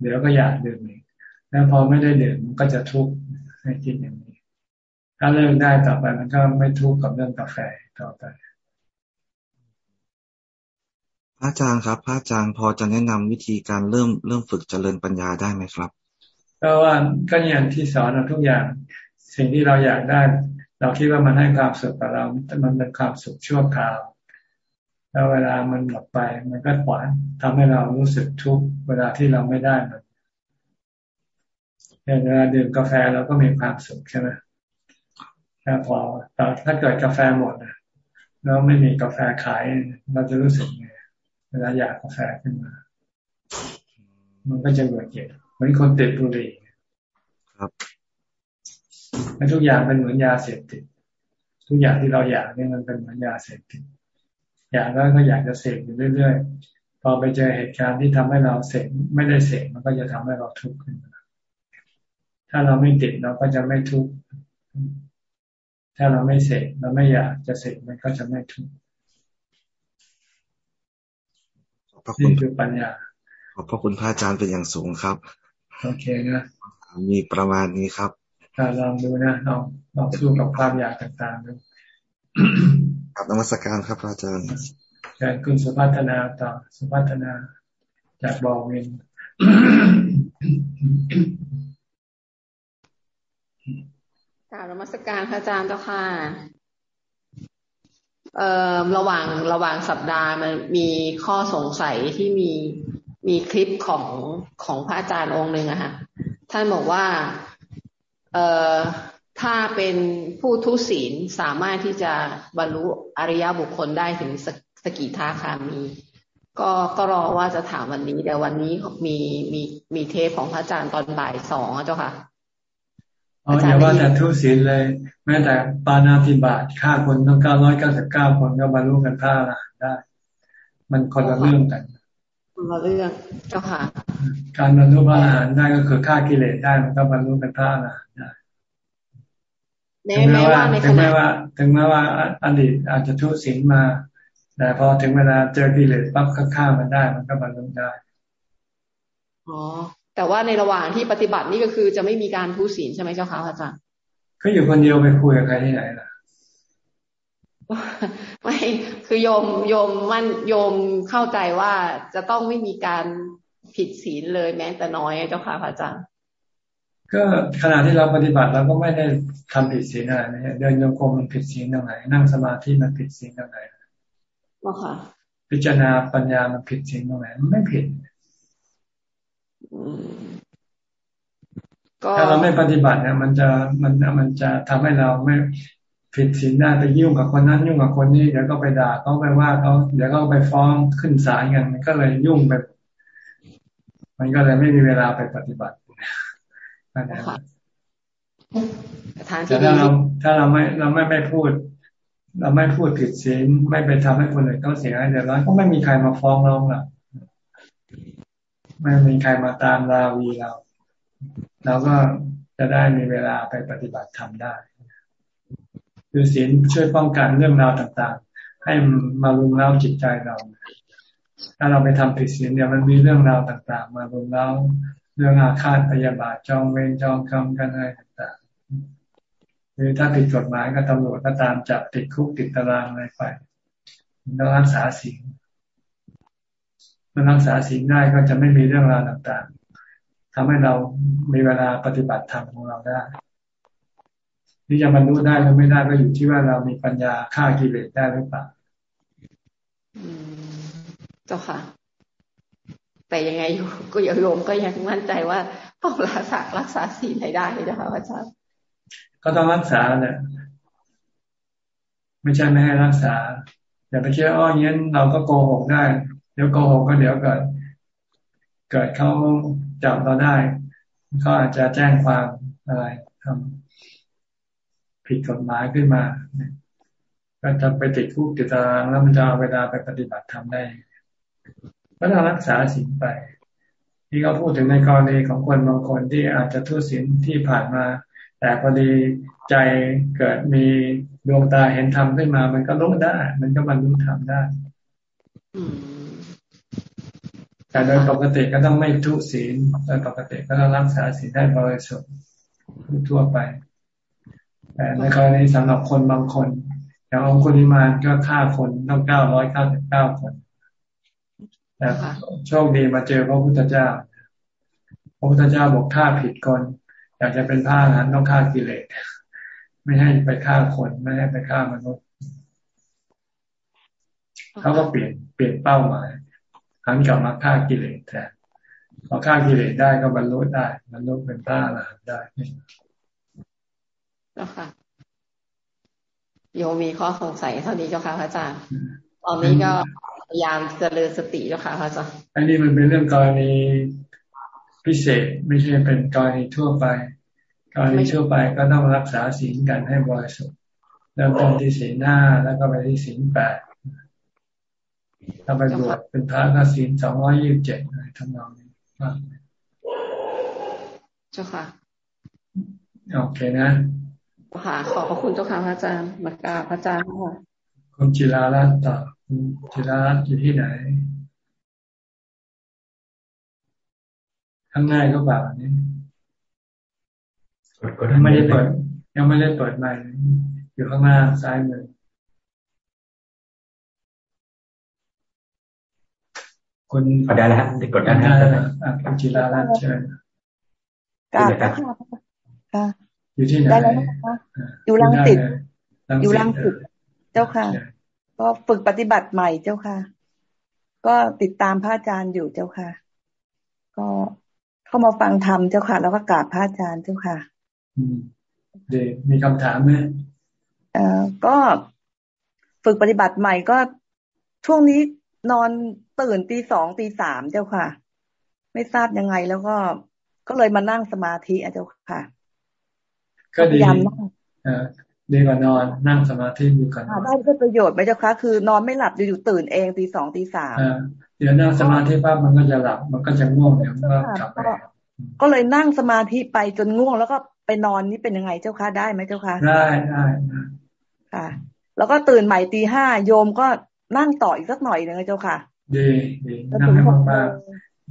S1: เดี๋ยวก็อยากดื่มอีกแล้วพอไม่ได้ดื่มมันก็จะทุกข์ให้คิดอย่างนี้ ถ้าเลิกได้ต่อไปมันก็ไม่ทุกข์กับเรื่องกาแฟต่อไป
S18: พระอาจารย์ครับพระอาจารย์พอจะแนะนำวิธีการเริ่มเริ่มฝึกเจริญปัญญาได้ไหมครับ
S1: ก็ว่าก็อย่างที่สอนเราทุกอย่าง สิ่งที่เราอยากได้ เราคิดว่ามันให้ความสุขกับเรา มันเป็นความสุขชั่วคราว แล้วเวลามันหมดไป มันก็ปล่อยทำให้เรารู้สึกทุกข์เวลาที่เราไม่ได้มันเวลาดื่มกาแฟเราก็มีความสุขใช่ไหมแต่พอถ้าเกิดกาแฟหมดนะแล้วไม่มีกาแฟขาย เราจะรู้สึกไงเวลาอยากกาแฟขึ้นมา มันก็จะเหมือนเก็บเหมือนคนติดบุหรี่
S18: ครับ
S1: และทุกอย่างเป็นเหมือนยาเสพติด ทุกอย่างที่เราอยากนี่มันเป็นเหมือนยาเสพติด อยากแล้วก็อยากจะเสพอยู่เรื่อยๆ พอไปเจอเหตุการณ์ที่ทำให้เราเสพไม่ได้เสพมันก็จะทำให้เราทุกข์ขึ้นมาถ้าเราไม่ติดเราก็จะไม่ทุกข์ถ้าเราไม่เสพเราไม่อยากจะเสพมันก็จะไม่ทุกข์นี่คือปัญญา
S18: ขอบพระคุณพระอาจารย์เป็นอย่างสูงครับ
S1: โอเคนะ
S18: มีประมาณนี้ครับ
S1: ลองดูนะลองลองสู้กับความอยากต่างๆดู
S18: ครับนมัสการครับอาจารย์
S1: เชิญคุณสุพัฒนาต่อสุพัฒนาจากบอวิน
S19: กราบนมัสการพระอาจารย์เจ้าค่ะ เอ่อระหว่างระหว่างสัปดาห์มันมีข้อสงสัยที่มีมีคลิปของของพระอาจารย์องค์หนึ่งอะค่ะท่านบอกว่า เอ่อ ถ้าเป็นผู้ทุศีลสามารถที่จะบรรลุอริยบุคคลได้ถึงสกิทาคามี ก็ก็รอว่าจะถามวันนี้ แต่วันนี้มีมีมีเทปของพระอาจารย์ตอนบ่ายสองเจ้าค่ะ
S1: อ๋ออย่าว่าแต่ทุศีลเลย แม้แต่ปานาธิบาตฆ่าคนต้องเก้าร้อยเก้าสิบเก้าคนก็บรรลุกันท่าได้ มันคนละเรื่องกัน
S19: คนละเรื่องเจ้าค่ะ
S1: การบรรลุพระอรหันต์ได้ก็คือฆ่ากิเลสได้มันก็บรรลุเป็นพระอรหันต์ได้ ถึงแม้ว่าถึงแม้ว่า ถึงแม้ว่าอดีตอาจจะทุศีลมา แต่พอถึงเวลาเจอกิเลสปั๊บก็ฆ่ามันได้ มันก็บรรลุได้
S19: อ๋อ แต่ว่าในระหว่างที่ปฏิบัตินี่ก็คือจะไม่มีการทุศีลใช่ไหมเจ้าคะอาจารย์
S1: ก็อยู่คนเดียวไปคุยกับใครที่ไหนล่ะ
S19: ไม่คือโยมโยมมันโยมเข้าใจว่าจะต้องไม่มีการผิดศีลเลยแม้แต่น้อยเจ้าค่ะพระอาจารย์
S1: ก็ขณะที่เราปฏิบัติเราก็ไม่ได้ทำผิดศีลอะไรนะเดินโยกมมันผิดศีลตรงไหน นั่งสมาธิมันผิดศีลตรงไหน
S19: ว่าค่ะ
S1: พิจารณาปัญญามันผิดศีลตรงไหนไม่ผิดถ้าเราไม่ปฏิบัติเนี่ย มันจะมันมันจะทำให้เราไม่ผิดศีลได้ไปยุ่งกับคนนั้น ยุ่งกับคนนี้เดี๋ยวก็ไปด่าเขาไปว่าเขาเดี๋ยวก็ไปฟ้องขึ้นศาลกันมันก็เลยยุ่งไป มันก็เลยไม่มีเวลาไปปฏิบัติ แต่ถ้าเราถ้าเราไม่เราไม่ไม่พูด เราไม่พูดผิดศีลไม่ไปทำให้คนอื่นต้องเสียหายเดือดร้อนก็ไม่มีใครมาฟ้องเราหรอกไม่มีใครมาตามราวีเราเราก็จะได้มีเวลาไปปฏิบัติธรรมได้คือศีลช่วยป้องกันเรื่องราวต่างๆ ให้มารุมเร้าจิตใจเรา ถ้าเราไปทำผิดศีลเนี่ยมันมีเรื่องราวต่าง ๆ มารุมเร้า เรื่องอาฆาตพยาบาทจองเวรจองกรรมกันอะไรต่างๆหรือถ้าผิดกฎหมายก็ตำรวจก็ตามจับติดคุกติดตารางอะไรไปต้องรักษาศีลมันรักษาศีลได้ก็จะไม่มีเรื่องราวต่างๆทำให้เรามีเวลาปฏิบัติธรรมของเราได้ที่จะบรรลุได้หรือไม่ได้ก็อยู่ที่ว่าเรามีปัญญาฆ่ากิเลสได้หรือเปล่า
S19: เจ้าค่ะ แต่ยังไงก็อย่าโยมก็ยังมั่นใจว่าต้องรักษารักษาศีลให้ได้นะคะอาจารย์
S1: ก็ต้องรักษาเนี่ยไม่ใช่ไม่ให้รักษาอย่าไปเชื่ออ้อเงี้ยเราก็โกหกได้ เดี๋ยวโกหกก็เดี๋ยวเกิด เกิดเขาจับเราได้เขาอาจจะแจ้งความอะไรทำผิดกฎหมายขึ้นมาก็จะไปติดคุกติดตารางแล้วมันจะเอาเวลาไปปฏิบัติทำได้ ก็ต้องรักษาสิ่งไป ที่เขาพูดถึงในกรณีของคนบางคนที่อาจจะทุศีลที่ผ่านมา แต่พอดีใจเกิดมีดวงตาเห็นธรรมขึ้นมา มันก็รู้ได้ มันก็บรรลุธรรมได้แต่โดยปกติก็ต้องไม่ทุศีลโดยปกติก็ต้องรักษาศีลได้บริสุทธิ์ทั่วไป แต่ในกรณีสำหรับคนบางคน อย่างองคุลิมานก็ฆ่าคนต้องเก้าร้อยเก้าสิบเก้าคน แต่โชคดีมาเจอพระพุทธเจ้า พระพุทธเจ้าบอกฆ่าผิดคนอยากจะเป็นพระนั้นต้องฆ่ากิเลสไม่ให้ไปฆ่าคนไม่ให้ไปฆ่ามนุษย์เขาก็เปลี่ยนเปลี่ยนเป้าหมายหันกลับมาฆ่ากิเลสแทนพอฆ่ากิเลสได้ก็บรรลุได้บรรลุเป็นพระอรหันต์ได้
S19: เจ้าค่ะโยมีข้อสงสัยเท่านี้เจ้าค่ะพระอาจารย์ตอนนี้ก็ พยายามเจริญสติเจ้าค่ะพระอาจารย์
S1: อันนี้มันเป็นเรื่องกรณีพิเศษไม่ใช่เป็นกรณีทั่วไป กรณีทั่วไปก็ต้องรักษาศีลกันให้บริสุทธิ์เริ่มต้นที่ศีลหน้าแล้วก็ไปที่ศีลแปดถ้าไปบวชเป็นพระก็ศีลสองร้อยยี่สิบเจ็ดทำนองนี้
S19: เจ้าค่ะ
S1: โอเคนะ
S19: ค่ะขอบพระคุณเจ้าค่ะพระอาจารย์มากราบพระอาจารย์ค่ะ
S1: คุณจิราลัตน์ต่อคุณ จิราลัตน์อยู่ที่ไหน ข้างหน้าก็แบบนี้ยังไม่ได้เปิด ยังไม่ได้เปิดใหม่อยู่ข้างหน้าซ้ายมือคุณ
S3: กดได้แล้วติดกดได้
S1: แล้วคุณจิราลัตน์เชิญ
S20: กราบค่ะ
S1: อยู่ที่ไหน
S20: ได้แล้วนะคะอยู่ลังสิตอยู่ลังสิตเจ้าค่ะ ก็ฝึกปฏิบัติใหม่เจ้าค่ะ ก็ติดตามพระอาจารย์อยู่เจ้าค่ะ ก็เข้ามาฟังธรรมเจ้าค่ะ แล้วก็กราบพระอาจารย์เจ้าค่ะ
S1: เดี๋ยวมีคำถามไหม
S20: เอ่อก็ฝึกปฏิบัติใหม่ก็ช่วงนี้นอนตื่นตีสองตีสามเจ้าค่ะ ไม่ทราบยังไงแล้วก็ก็เลยมานั่งสมาธิอะเจ้าค่ะ
S1: ก็ดี ดีกว่านอนนั่งสมาธิดีกว่านอน
S20: ได้เพื่อประโยชน์ไหมเจ้าคะคือนอนไม่หลับอยู่ตื่นเองตีสองตีสาม
S1: เดี๋ยวนั่งสมาธิปั๊บมันก็จะหลับ มันก็จะง่วงเดี๋ยวก็กลับไป
S20: ก็เลยนั่งสมาธิไปจนง่วง แล้วก็ไปนอนนี่เป็นยังไงเจ้าคะได้ไหมเจ้าคะ
S1: ได้ได้
S20: ค่ะ แล้วก็ตื่นใหม่ตีห้าโยมก็นั่งต่ออีกสักหน่อยหนึ่งเจ้าค่ะ
S1: ดีดีนั่งให้มาก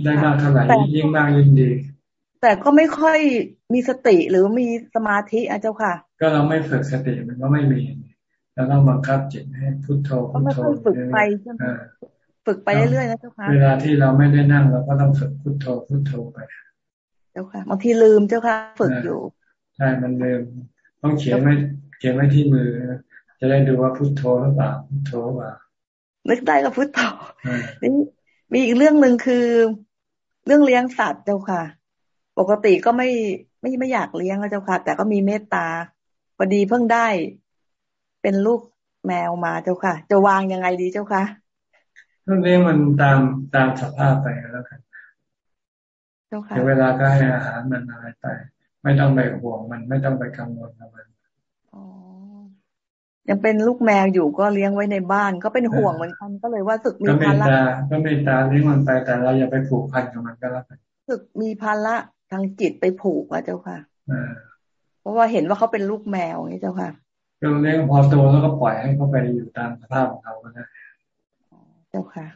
S1: ได้มากเท่าไหร่ยิ่งมากยิ่งดี
S20: แต่ก็ไม่ค่อย มีสติหรือมีสมาธิอะเจ้าค่ะ
S1: ก็เราไม่ฝึกสติมันก็ไม่มีเราต้องบังคับจิตให้พุทโธพุทโธ
S20: ฝึกไปใช่ไหมฝึกไปเรื่อยๆนะเจ้าค่ะ
S1: เวลาที่เราไม่ได้นั่งเราก็ต้องฝึกพุทโธพุทโธไป
S20: เจ้าค่ะบางทีลืมเจ้าค่ะ ฝึกอยู่
S1: ใช่มันลืมต้องเขียนไว้เขียนไว้ที่มือ จะได้ดูว่าพุทโธหรือเปล่าพุทโธหรือเปล่า
S20: นึกได้ก็พุทโธนี่มีอีกเรื่องหนึ่งคือ เรื่องเลี้ยงสัตว์เจ้าค่ะ ปกติก็ไม่ ไม่ไม่อยากเลี้ยงเจ้าค่ะ แต่ก็มีเมตตาพอดีเพิ่งได้ เป็นลูกแมวมาเจ้าค่ะ จะวางยังไงดีเจ้าค่ะ
S1: ก็เลี้ยงมันตามตามสภาพไปแล้วกันเจ้าค่ะเวลาก็ให้อาหารมันอะไรไป ไม่ต้องไปห่วงมันไม่ต้องไปกังวลกับมัน
S20: ยังเป็นลูกแมวอยู่ก็เลี้ยงไว้ในบ้านก็เป็นห่วงเหมือนกันก็เลยว่าสึกมี
S1: ภาระก็ไม่ตาเลี้ยงมันไปแต่เราอย่าไปผูกพันกับมันก็แล้วกัน
S20: สึกมีภาระ ทางจิตไปผูกว่าเจ้าค่ะเพราะว่าเห็นว่าเขาเป็นลูกแมวนี่เจ้าค่ะ
S1: ก็เลี้ยงพอโตแล้วก็ปล่อยให้เขาไปอยู่ตามสภาพของเขาก็ได้
S20: เจ้าค่ะ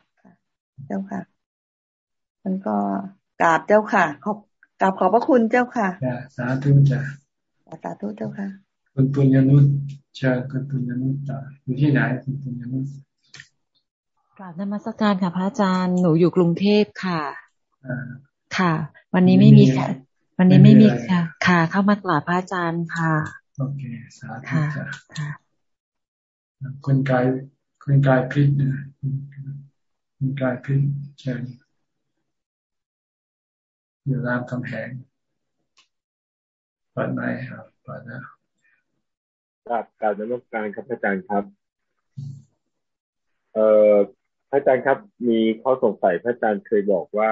S20: เจ้าค่ะ มันก็กราบเจ้าค่ะ ขอบกราบขอบพระคุณเจ้าค่ะ
S1: สาธุจ้ะ
S20: สาธุเจ้าค่ะ
S1: คุณปุญญนุชเชิญคุณปุญญนุชต่ออยู่ที่ไหนคุณปุญญนุช
S21: กราบนมัสการค่ะ พระอาจารย์หนูอยู่กรุงเทพค่ะ ค่ะ วันนี้ไม่มีค่ะ วันนี้ไม่มีค่ะ ค่ะ เข้ามากราบพระอาจารย์ค่ะ
S1: โอเค สาธุจ้ะคุณกายคุณกายพิษนะคุณกายพิษเชิญอยู่รามคำแหงเปิดไหมครับเปิดนะ
S22: กราบกราบนมัสการครับอาจารย์ครับ เอ่อพระอาจารย์ครับ มีข้อสงสัยพระอาจารย์เคยบอกว่า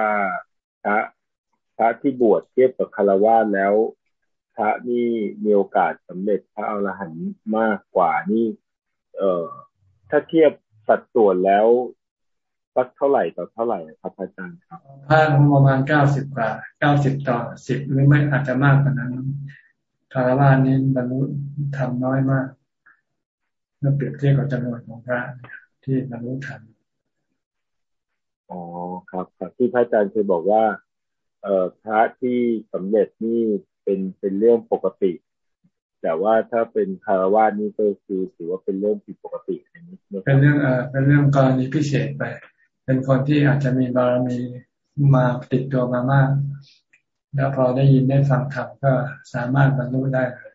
S22: พระพระที่บวชเทียบกับคารวะแล้ว พระนี่มีโอกาสสำเร็จพระอรหันต์มากกว่านี่ เอ่อถ้าเทียบสัดส่วนแล้วสักเท่าไหร่ต่อเท่าไหร่ครับอาจารย์ครับ
S1: พระประมาณเก้าสิบกว่าเก้าสิบต่อสิบหรือไม่อาจจะมากกว่านั้นคารวะนี้บรรลุทำน้อยมากเมื่อเปรียบเทียบกับจำนวนของพระที่บรรลุธรรม
S22: อ๋อครับครับที่พระอาจารย์เคยบอกว่า เอ่อพระที่สำเร็จนี่เป็นเป็นเรื่องปกติ แต่ว่าถ้าเป็นคารวะนี่ก็คือถือว่าเป็นเรื่องผิดปกติ
S1: อย่างนี้เป็นเรื่องเอ่อเป็นเรื่องกรณีพิเศษไป เป็นคนที่อาจจะมีบารมีมาติดตัวมามาก แล้วพอได้ยินได้ฟังธรรมก็สามารถบรรลุได้เลย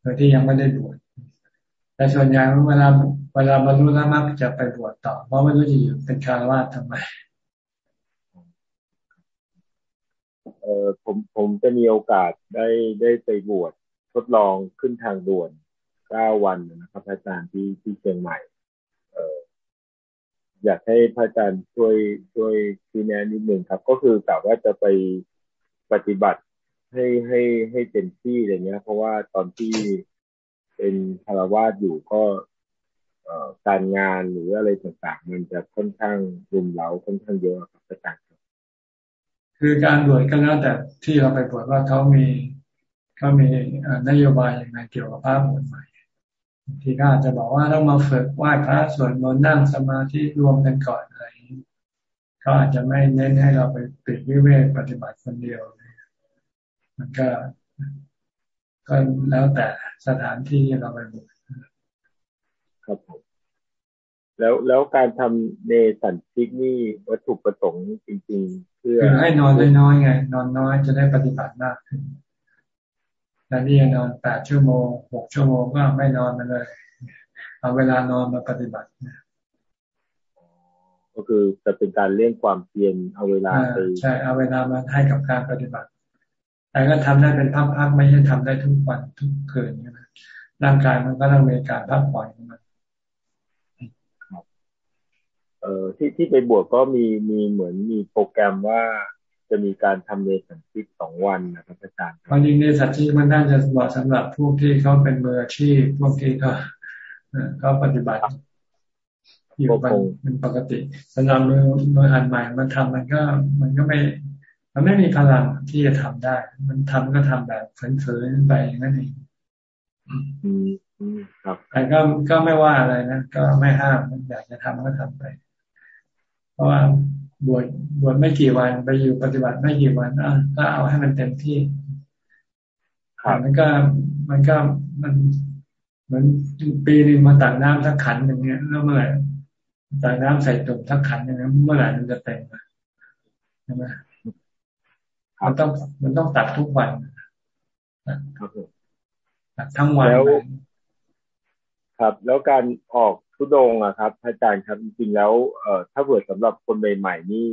S1: โดยที่ยังไม่ได้บวชแต่ส่วนใหญ่เวลา เวลาบรรลุแล้วมักจะไปบวชต่อ เพราะไม่รู้จะอยู่เป็นคารวะทำไม
S22: เออผมผมจะมีโอกาสได้ได้ไปบวชทดลองขึ้นทางด่วนเก้าวันนะครับอาจารย์ที่ที่เชียงใหม่ เอออยากให้พระอาจารย์ช่วยช่วยชี้แนะนิดหนึ่งครับ ก็คือกะว่าจะไปปฏิบัติให้ให้ให้เต็มที่อะไรเงี้ย เพราะว่าตอนที่เป็นคารวาสอยู่ก็ การงานหรืออะไรต่างๆ มันจะค่อนข้างรุมเร้าค่อนข้างเยอะครับอาจารย์
S1: คือการบวชก็แล้วแต่ที่เราไปบวชว่าเขามีเขามีนโยบายอย่างไรเกี่ยวกับพระบวชใหม่ทีก็อาจจะบอกว่าต้องมาฝึกไหว้พระสวดมนต์นั่งสมาธิรวมกันก่อนอะไรเขาอาจจะไม่เน้นให้เราไปปิดวิเวกปฏิบัติคนเดียวมันก็ก็แล้วแต่สถานที่เราไปบวช
S22: ครับผมแล้วแล้วการทำเนสันติกนี่วัตถุประสงค์จริง ๆ เพื่อ
S1: ให้นอนน้อยๆไง นอนน้อยจะได้ปฏิบัติมากขึ้นแต่นี่นอนแปดชั่วโมงหกชั่วโมงก็ไม่นอนมาเลย เอาเวลานอนมาปฏิบัติ
S22: ก็คือจะเป็นการเลี่ยงความเพียรเอาเวลาไป
S1: ใช่เอาเวลามาให้กับการปฏิบัติ แต่ก็ทำได้เป็นพักๆไม่ใช่ทำได้ทุกวันทุกคืนนะร่างกายมันก็ต้องมีการพักผ่อนมัน
S22: เอ่อที่ที่ไปบวชก็มีมีเหมือนมีโปรแกรมว่าจะมีการทำเนสันติสองวันนะครับอาจารย์
S1: ความจริงเนสันติมันน่าจะเหมาะสำหรับพวกที่เขาเป็นมืออาชีพพวกที่เขาเขาปฏิบัติอยู่เป็นปกติสำหรับมือมือหันใหม่มันทำมันก็มันก็ไม่ มันไม่มีพลังที่จะทำได้ มันทำก็ทำแบบเฝืนๆไปนั่นเองแต่ก็ก็ไม่ว่าอะไรนะก็ไม่ห้ามอยากจะทำก็ทำไป เพราะว่าบวชบวชไม่กี่วันไปอยู่ปฏิบัติไม่กี่วันก็เอาให้มันเต็มที่มันก็มันก็มันเหมือนปีนึงมาตักน้ำทั้งขันอย่างเงี้ยแล้วเมื่อไหร่ตักน้ำใส่ตุ่มทั้งขันอย่างเงี้ยเมื่อไหร่มันจะเต็มใช่ไหมมันต้องมันต้องตักทุกวันตักทั้งวันแล้ว
S22: ครับ แล้วการออก ทุดงอะครับอาจารย์ครับจริงๆแล้วเอ่อถ้าเกิดสำหรับคนใหม่ๆนี่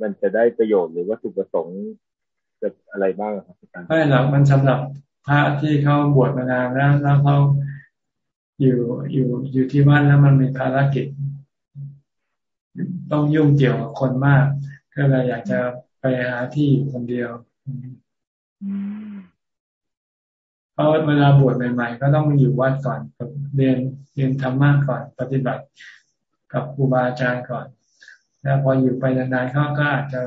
S22: มันจะได้ประโยชน์หรือว่าสุประสงค์จะอะไรบ้างครับอาจารย์
S1: ไม่หรอกมันสำหรับพระที่เขาบวชมานานแล้วแล้วเขาอยู่อยู่อยู่ที่วัดแล้วมันมีภารกิจ ต้องยุ่งเกี่ยวกับคนมาก ก็เลยอยากจะไปหาที่อยู่คนเดียว เพราะเวลาบวชใหม่ๆ ก็ต้องมาอยู่วัดก่อนเรียนเรียนธรรมะก่อน ปฏิบัติกับครูบาอาจารย์ก่อน แล้วพออยู่ไปนานๆเขาก็อาจจะ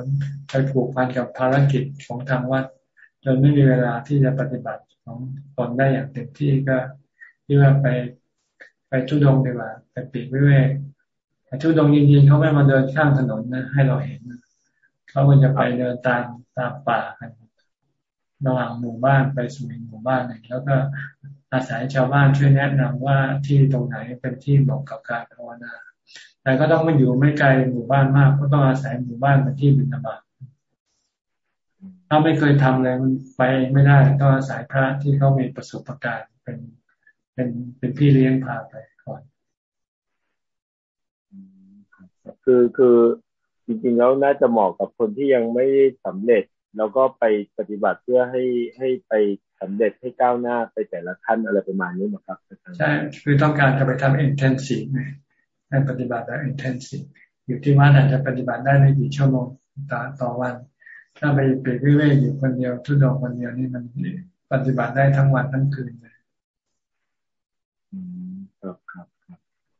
S1: ไปผูกพันกับภารกิจของทางวัด จนไม่มีเวลาที่จะปฏิบัติของตนได้อย่างเต็มที่ก็ที่ว่าไปไปทุดงดีกว่าไปปีกวิเวกแต่ทุดงจริงๆเขาไม่มาเดินข้างถนนนะให้เราเห็นเขาควรจะไปเดินตามตามป่ากัน ระหว่างหมู่บ้านไปสู่หมู่บ้านหนึ่งแล้วก็อาศัยชาวบ้านช่วยแนะนำว่าที่ตรงไหนเป็นที่เหมาะกับการภาวนา แต่ก็ต้องไม่อยู่ไม่ไกลหมู่บ้านมาก ก็ต้องอาศัยหมู่บ้านเป็นที่บิณฑบาตถ้าไม่เคยทำเลยมันไปไม่ได้ต้องอาศัยพระที่เขามีประสบการณ์เป็นเป็นเป็นพี่เลี้ยงพาไปก่อน
S22: คือคือจริงๆแล้วน่าจะเหมาะกับคนที่ยังไม่สำเร็จ แล้วก็ไปปฏิบัติเพื่อให้ให้ไปสำเร็จให้ก้าวหน้าไปแต่ละขั้นอะไรประมาณนี้นะครับ
S1: ใช่คือต้องการจะไปทำ intensive ไงให้ปฏิบัติแบบ intensive อยู่ที่วัดอาจจะปฏิบัติได้ไม่กี่ชั่วโมงต่อต่อวัน ถ้าไปเปรียบวิเวกอยู่คนเดียวทุดอกคนเดียวนี่มันปฏิบัติได้ทั้งวันทั้งคืนเลย
S22: ครับครับ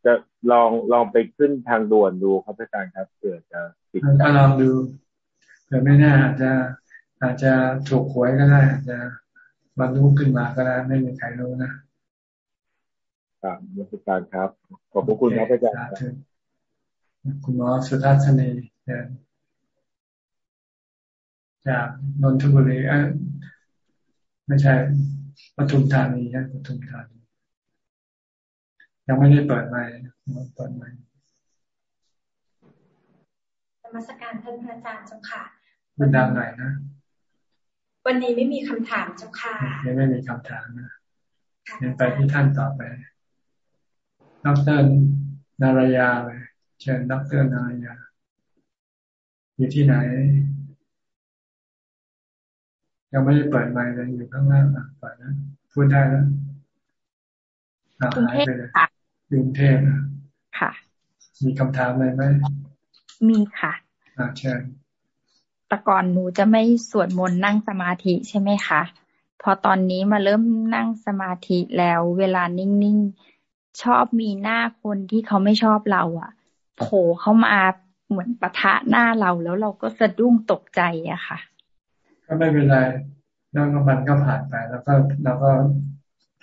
S22: จะลองลองไปขึ้นทางด่วนดูครับอาจารย์ครับเผื่อจะ
S1: ติดก็ลองดู เผื่อไม่แน่อาจจะอาจจะถูกหวยก็ได้อาจจะบรรลุขึ้นมาก็ได้ไม่มีใครรู้นะ
S22: ครับอาจารย์ครับ ขอบคุณครับอาจารย์
S1: คุณหมอสุทัศนีจากนนทบุรีเออไม่ใช่ปทุมธานีนะปทุมธานียังไม่ได้เปิดใหม่เปิดใหม่
S23: ธรรมสการท่านพระอาจารย์เจ้าค่ะ
S1: คุณดังหน่อยนะ
S23: วันนี้ไม่มีคำถามเจ้าค่ะ
S1: ยังไม่มีคำถามนะยังไปที่ท่านต่อไปดรนารยาเลยเชิญดรนารยา อยู่ที่ไหน ยังไม่ได้เปิดไมค์เลยอยู่ข้างล่างเปิดนะพูดได้แล้วหายไปเลยกรุงเทพ
S23: ค่ะ
S1: มีคำถามอะไรไหม
S23: มีค่ะ
S1: อาเชิญ
S23: แต่ก่อนหนูจะไม่สวดมนต์นั่งสมาธิใช่ไหมคะ พอตอนนี้มาเริ่มนั่งสมาธิแล้วเวลานิ่งๆ ชอบมีหน้าคนที่เขาไม่ชอบเราอะ่ะโผล่เข้ามาเหมือนปะทะหน้าเราแล้วเราก็สะดุ้งตกใจอะค่ะ
S1: ก็ไม่เป็นไรแล้วก็มันก็ผ่านไปแล้วก็เราก็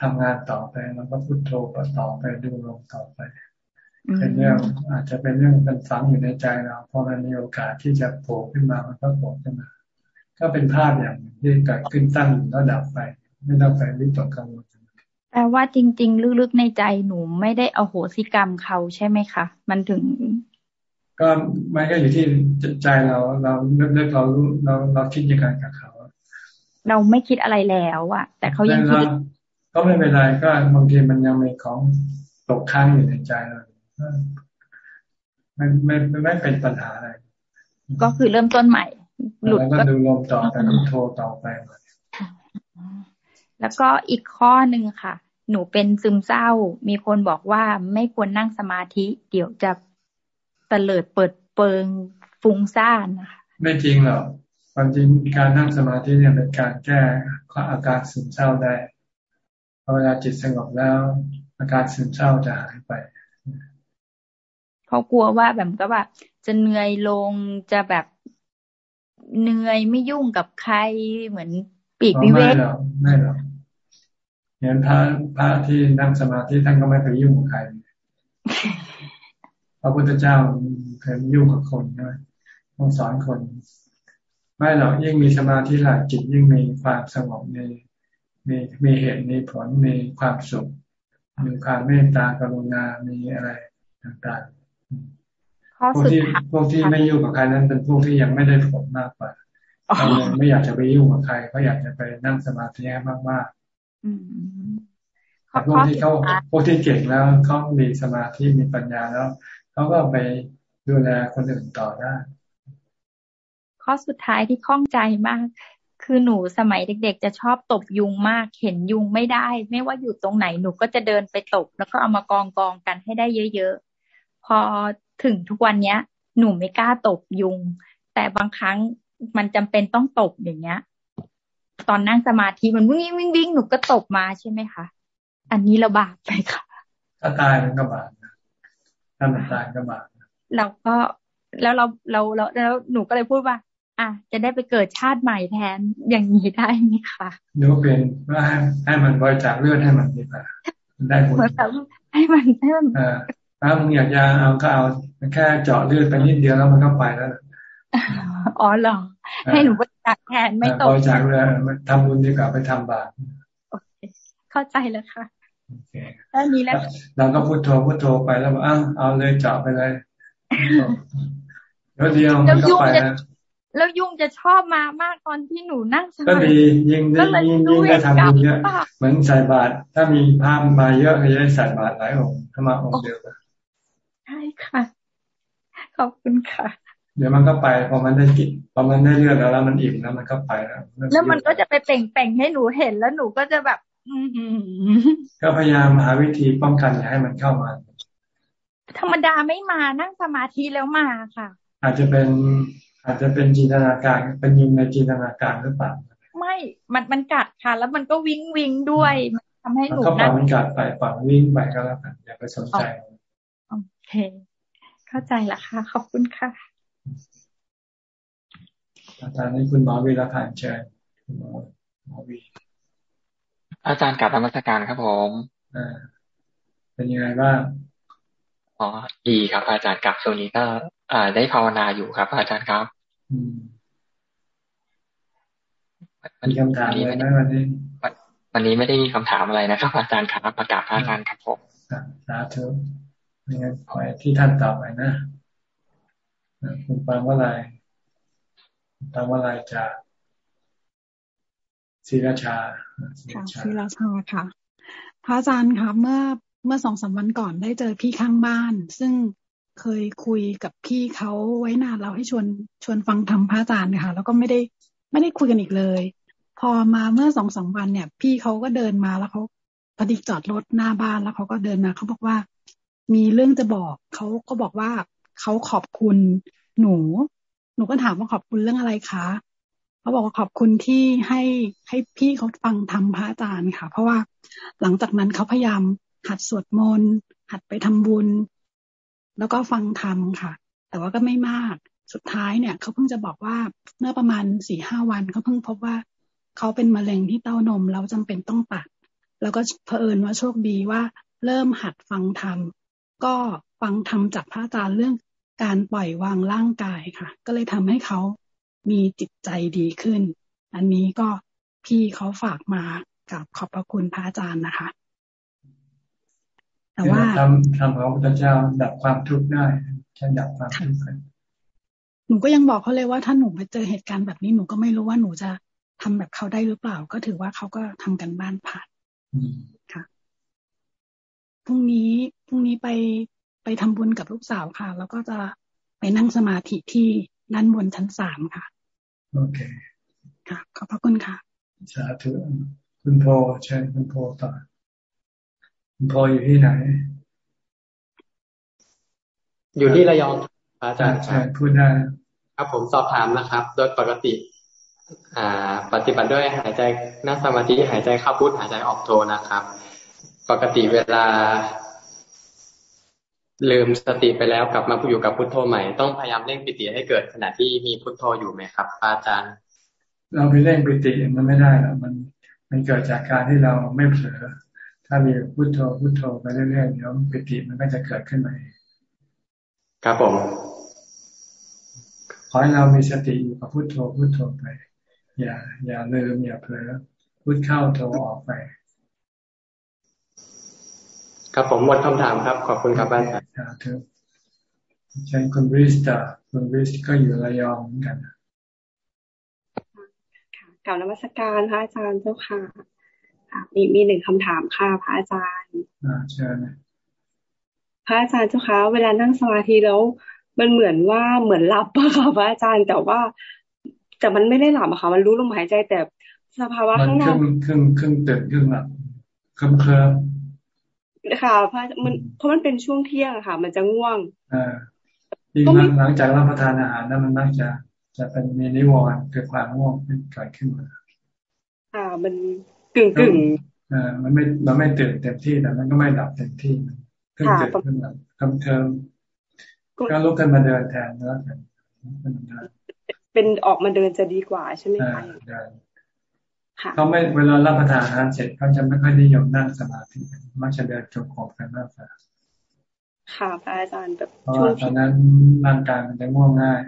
S1: ทำงานต่อไปแล้วก็พุโทโธต่อไปดูลงต่อไป เป็นเรื่องอาจจะเป็นเรื่องมันฝังอยู่ในใจเราพอมันมีโอกาสที่จะโผล่ขึ้นมามันก็โผล่ขึ้นมา ก็เป็นภาพอย่างที่เกิดขึ้นตั้งอยู่แล้วดับไป ไม่ต้องไปวิตกกังวล
S23: แปลว่าจริง ๆ ลึกๆในใจหนูไม่ได้เอาโหสิกรรมเขาใช่ไหมคะมันถึง
S1: ก็ไม่ก็อยู่ที่ใจเราเราเลือกเราเราเราคิดยังไงกับเขา
S23: เราไม่คิดอะไรแล้วอะแต่เขายังคิด
S1: ก็ไม่เป็นไรก็บางทีมันยังมีของตกค้างอยู่ในใจเรา ไม่ไม่ไม่เป็นปัญหาอะไร
S23: ก็คือเริ่มต้นใหม่
S1: หลุดก็ดูลมต่อไปโทรต่อไป
S23: แล้วก็อีกข้อหนึ่งค่ะ หนูเป็นซึมเศร้า มีคนบอกว่าไม่ควรนั่งสมาธิ เดี๋ยวจะเตลิดเปิดเปิงฟุ้งซ่านนะคะ
S1: ไม่จริงหรอกความจริงการนั่งสมาธิเนี่ยเป็นการแก้อาการซึมเศร้าได้เวลาจิตสงบแล้ว อาการซึมเศร้าจะหายไป
S23: เขากลัวว่าแบบก็แบบจะเหนื่อยลงจะแบบเหนื่อยไม่ยุ่งกับใครเหมือนปีกวิเว
S1: กไม่หรอกไม่หรอกเห็นพระพระที่นั่งสมาธิท่านก็ไม่ไปยุ่งกับใครพระพุทธเจ้าเคยยุ่งกับคนใช่ไหมต้องสอนคน ไม่หรอกยิ่งมีสมาธิหลักจิตยิ่งมีความสงบมีมีมีเหตุมีผลมีความสุขมีความเมตตากรุณา มีอะไรต่างๆ พวกที่พวกที่ไม่ยุ่งกับใครนั้นเป็นพวกที่ยังไม่ได้ผลมากกว่าเขายังไม่อยากจะไปยุ่งกับใครเขาอยากจะไปนั่งสมาธิมากๆพวกที่เขาพวกที่เก่งแล้วเขามีสมาธิมีปัญญาแล้วเขาก็ไปดูแลคนอื่นต่อได้
S23: ข้อสุดท้ายที่ข้องใจมาก คือหนูสมัยเด็ก ๆ จะชอบตบยุงมาก เห็นยุงไม่ได้ ไม่ว่าอยู่ตรงไหนหนูก็จะเดินไปตบ แล้วก็เอามากองกองกันให้ได้เยอะๆพอ ถึงทุกวันเนี้ย หนูไม่กล้าตบยุง แต่บางครั้งมันจำเป็นต้องตบอย่างเงี้ย ตอนนั่งสมาธิมันวิ่งวิ่งวิ่งหนูก็ตบมาใช่ไหมคะอันนี้ระบาดไปค่ะ
S1: ถ้าตายมันก็บาปถ้ามันตายก็บาป
S23: เราก็แล้วเราเราเราแล้วหนูก็เลยพูดว่า อะจะได้ไปเกิดชาติใหม่แทนอย่างนี้ได้ไหมคะ
S1: หนูเป็นว่าให้ให้มันบริจาคเลือดให้มันดีกว่าได้ผล
S23: ให้มันให้มัน
S1: อ่า ถ้ามึงอยากจะเอาก็เอาแค่เจาะเลือดไปนิดเดียวแล้วมันก็ไปแล้ว
S23: อ๋อเหรอให้หนูบริจาคแทนไม่ตก
S1: บริจาคเลยทำบุญดีกว่าไปทำบาป
S23: เข้าใจแล้วค่ะ
S1: แค่นี้แล้วเราก็พูดโทรพูดโทรไปแล้วบอกอ้าวเอาเลยเจาะไปเลยแล้วเดียวมันก็ไป
S23: แล้วแล้วยุงจะชอบมามากตอนที่หนูนั่ง
S1: ก็ดียิ่งได้ยิ่งยิ่งได้ทำบุญเยอะเหมือนใส่บาตรถ้ามีภาพมาเยอะก็จะได้ใส่บาตรหลายองค์ถ้ามาองค์เดียว
S23: ใช่ค่ะ ขอบคุณค่ะ
S1: เดี๋ยวมันก็ไปพอมันได้กินพอมันได้เลือดแล้วแล้วมันอิ่มแล้วมันก็ไปแล้ว
S23: แล้วมันก็จะไปเป่งๆให้หนูเห็นแล้วหนูก็จะแบบ
S1: ก็พยายามหาวิธีป้องกันอย่าให้มันเข้ามา
S23: ธรรมดาไม่มานั่งสมาธิแล้วมาค่ะ
S1: อาจจะเป็นอาจจะเป็นจินตนาการเป็นยิงในจินตนาการหรือเปล่า
S23: ไม่มันมันกัดค่ะ แล้วมันก็วิ่งวิ่งด้วยทำให้หนู
S1: ก็ปังมันกัดไปปังวิ่งไปก็แล้วกันอย่าไปสนใจ
S23: โอ เค เข้าใจละค่ะ ขอบคุณค่ะ
S1: อาจารย์นี้คุณหมอวีรพันธ์เชิญคุณหมอหมอวี
S24: อาจารย์กับธรรมสการครับผม
S1: เป็นยังไงบ้าง
S24: อ๋อดีครับ อาจารย์กับช่วงนี้ก็อ่าได้ภาวนาอยู่ครับ อาจารย์ครับ
S1: มีคำถามอะไรไหมวันนี้
S24: วันนี้ไม่ได้มีคำถามอะไรนะครับ อาจารย์ครับประกาศอาจารย์ครับผม
S1: สาธุ ไม่งั้นขอที่ท่านตอบไปนะคุณปางว่าอะไรปางว่าอะไรจะศิราชา
S25: ค่ะศิราชาค่ะ พระอาจารย์คะเมื่อเมื่อสองสามวันก่อนได้เจอพี่ข้างบ้าน ซึ่งเคยคุยกับพี่เขาไว้นานเราให้ชวนชวนฟังธรรมพระอาจารย์นะคะแล้วก็ไม่ได้ไม่ได้คุยกันอีกเลย พอมาเมื่อสองสามวันเนี่ย พี่เขาก็เดินมาแล้วเขาพอดีจอดรถหน้าบ้านแล้วเขาก็เดินมาเขาบอกว่า มีเรื่องจะบอกเขาก็บอกว่าเขาขอบคุณหนู หนูก็ถามว่าขอบคุณเรื่องอะไรคะเขาบอกว่าขอบคุณที่ให้ให้พี่เขาฟังธรรมพระอาจารย์ค่ะ เพราะว่าหลังจากนั้นเขาพยายามหัดสวดมนต์หัดไปทำบุญ แล้วก็ฟังธรรมค่ะ แต่ว่าก็ไม่มากสุดท้ายเนี่ยเขาเพิ่งจะบอกว่าเมื่อประมาณสี่ห้าวันเขาเพิ่งพบว่าเขาเป็นมะเร็งที่เต้านมแล้วจำเป็นต้องตัด แล้วก็เผอิญว่าโชคดีว่าเริ่มหัดฟังธรรม ก็ฟังธรรมจากพระอาจารย์เรื่องการปล่อยวางร่างกายค่ะ ก็เลยทำให้เขามีจิตใจดีขึ้น อันนี้ก็พี่เขาฝากมากับขอบพระคุณพระอาจารย์นะคะ
S1: แต่ว่าทำทำของพระเจ้าดับความทุกข์ได้ใช่ดับความทุกข์
S25: หนูก็ยังบอกเขาเลยว่าถ้าหนูไปเจอเหตุการณ์แบบนี้หนูก็ไม่รู้ว่าหนูจะทำแบบเขาได้หรือเปล่า ก็ถือว่าเขาก็ทำกันบ้านผ่านค่ะพรุ่งนี้ พรุ่งนี้ไปไปทำบุญกับลูกสาวค่ะ แล้วก็จะไปนั่งสมาธิที่ด้านบนชั้นสามค่ะ
S1: โอเค
S25: ค่ะ ขอบพระคุณค่ะ
S1: สาธุคุณพ่อเชิญคุณพ่อต่อคุณพ่ออยู่ที่ไหน
S26: อยู่ที่ระยองอาจารย์
S1: ครับพูดได้
S26: ครับผมสอบถามนะครับ โดยปกติ อ่า ปฏิบัติด้วยหายใจนั่งสมาธิหายใจเข้าพุทหายใจออกโทนะครับ ปกติเวลา ลืมสติไปแล้วกลับมาอยู่กับพุทโธใหม่ต้องพยายามเร่งปิติให้เกิดขณะที่มีพุทโธอยู่ไหมครับ อาจารย์
S1: เราไปเร่งปิติมันไม่ได้หรอกมันมันเกิดจากการที่เราไม่เผลอถ้ามีพุทโธพุทโธไปเรื่อยๆเดี๋ยวปิติมันก็จะเกิดขึ้นมา
S26: ครับผม
S1: ขออให้เรามีสติอยู่กับพุโทโธพุโทโธไป อย่า อย่าลืมอย่าเผลอพุทเข้าโทออกไป
S26: ครับผมหมดคำถามครับ ขอบคุณครับอาจารย์
S1: ครับใช่คุณริสตาคุณริสก็อยู่ระยองเหมือนกัน
S27: กล่าวนมัสการพระอาจารย์เจ้าค่ะมีมีหนึ่งคำถามค่ะพระอาจารย์
S1: อ่าเชิญ
S27: พระอาจารย์เจ้าค่ะเวลานั่งสมาธิแล้วมันเหมือนว่าเหมือนหลับอะค่ะพระอาจารย์แต่ว่า แต่มันไม่ได้หลับอะค่ะ มันรู้ลมหายใจแต่สภาวะข้างนอก
S1: ครึ่งครึ่งตื่นครึ่งหลับเคลิ้มเคลิ้ม
S27: ค่ะพระมันเพราะมันเป็นช่วงเที่ยงค่ะ มันจะง่วง
S1: อ่ายิ่งหลังจากรับประทานอาหารนั้นมันมักจะจะเป็นมีนิวรณ์เกิดความง่วงเกิดขึ้นมา
S27: อ่ามันกึ่งกึ่ง
S1: อ่ามันไม่มันไม่ตื่นเต็มที่แต่มันก็ไม่หลับเต็มที่เพิ่งตื่นขึ้นหลับคำเทิมก็ลุกขึ้นมาเดินแทนแล้วกัน
S27: เป็นออกมาเดินจะดีกว่าใช่ไหมคะ
S1: เขาไม่เวลารับประทานอาหารเสร็จเขาจะไม่ค่อยนิยมนั่งสมาธิมักจะเดินจงกรมกันมากกว่า
S27: ค่ะพระอาจารย์แบบ
S1: เพราะว่าตอนนั้นร่างกายมันจะง่วงง่าย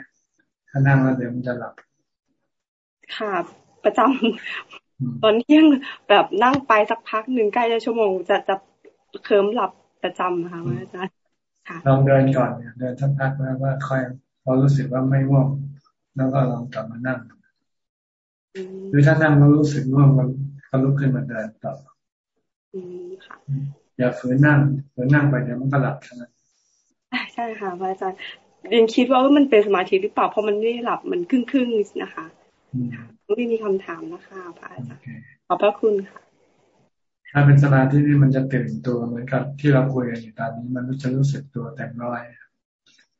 S1: ถ้านั่งแล้วเดี๋ยวมันจะหลับ
S27: ค่ะ ประจำตอนเที่ยงแบบนั่งไปสักพักหนึ่งใกล้จะชั่วโมงจะจะเคลิ้มหลับประจำค่ะพระอาจารย์
S1: ลองเดินก่อนเนี่ยเดินสักพักแล้วว่าค่อยพอรู้สึกว่าไม่ง่วงแล้วก็ลองกลับมานั่ง หรือถ้านั่งแล้วรู้สึกง่วงก็ลุกขึ้นมาเดินต่ออย่าฝืนนั่งฝืนนั่งไปเดี๋ยวมันก็หลับใช่ไหม
S27: ใช่ค่ะพระอาจารย์ยังคิดว่ามันเป็นสมาธิหรือเปล่าเพราะมันไม่หลับมันครึ่งครึ่งนะคะไม่มีคำถามนะคะพระอาจารย์ขอบพระคุณค่ะ
S1: ถ้าเป็นสมาธินี่มันจะตื่นตัวเหมือนกับที่เราคุยกันอยู่ตอนนี้ มันจะรู้สึกตัวแต่งร้อย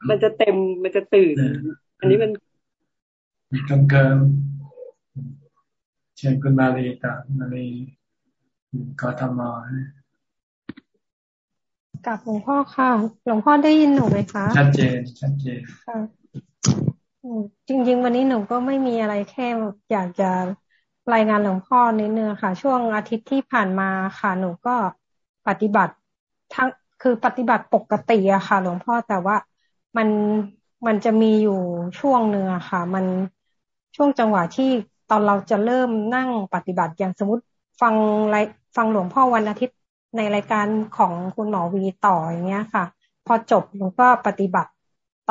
S27: มันจะเต็มมันจะตื่น อันนี้มัน
S1: กำเกิม เช่นคุณมาลีตามาลีกทม
S28: กับหลวงพ่อค่ะ หลวงพ่อได้ยินหนูไหมคะ
S1: ชัดเจนชัดเจน
S28: ค่ะจริง ๆ วันนี้หนูก็ไม่มีอะไรแค่อยากจะรายงานหลวงพ่อนิดนึงค่ะ ช่วงอาทิตย์ที่ผ่านมาค่ะ หนูก็ปฏิบัติทั้งคือปฏิบัติปกติอะค่ะ หลวงพ่อแต่ว่ามันมันจะมีอยู่ช่วงเนื้อค่ะ มันช่วงจังหวะที่ ตอนเราจะเริ่มนั่งปฏิบัติอย่างสมมติฟังไรฟังหลวงพ่อวันอาทิตย์ในรายการของคุณหมอวีต่ออย่างเงี้ยค่ะ พอจบหนูก็ปฏิบัติ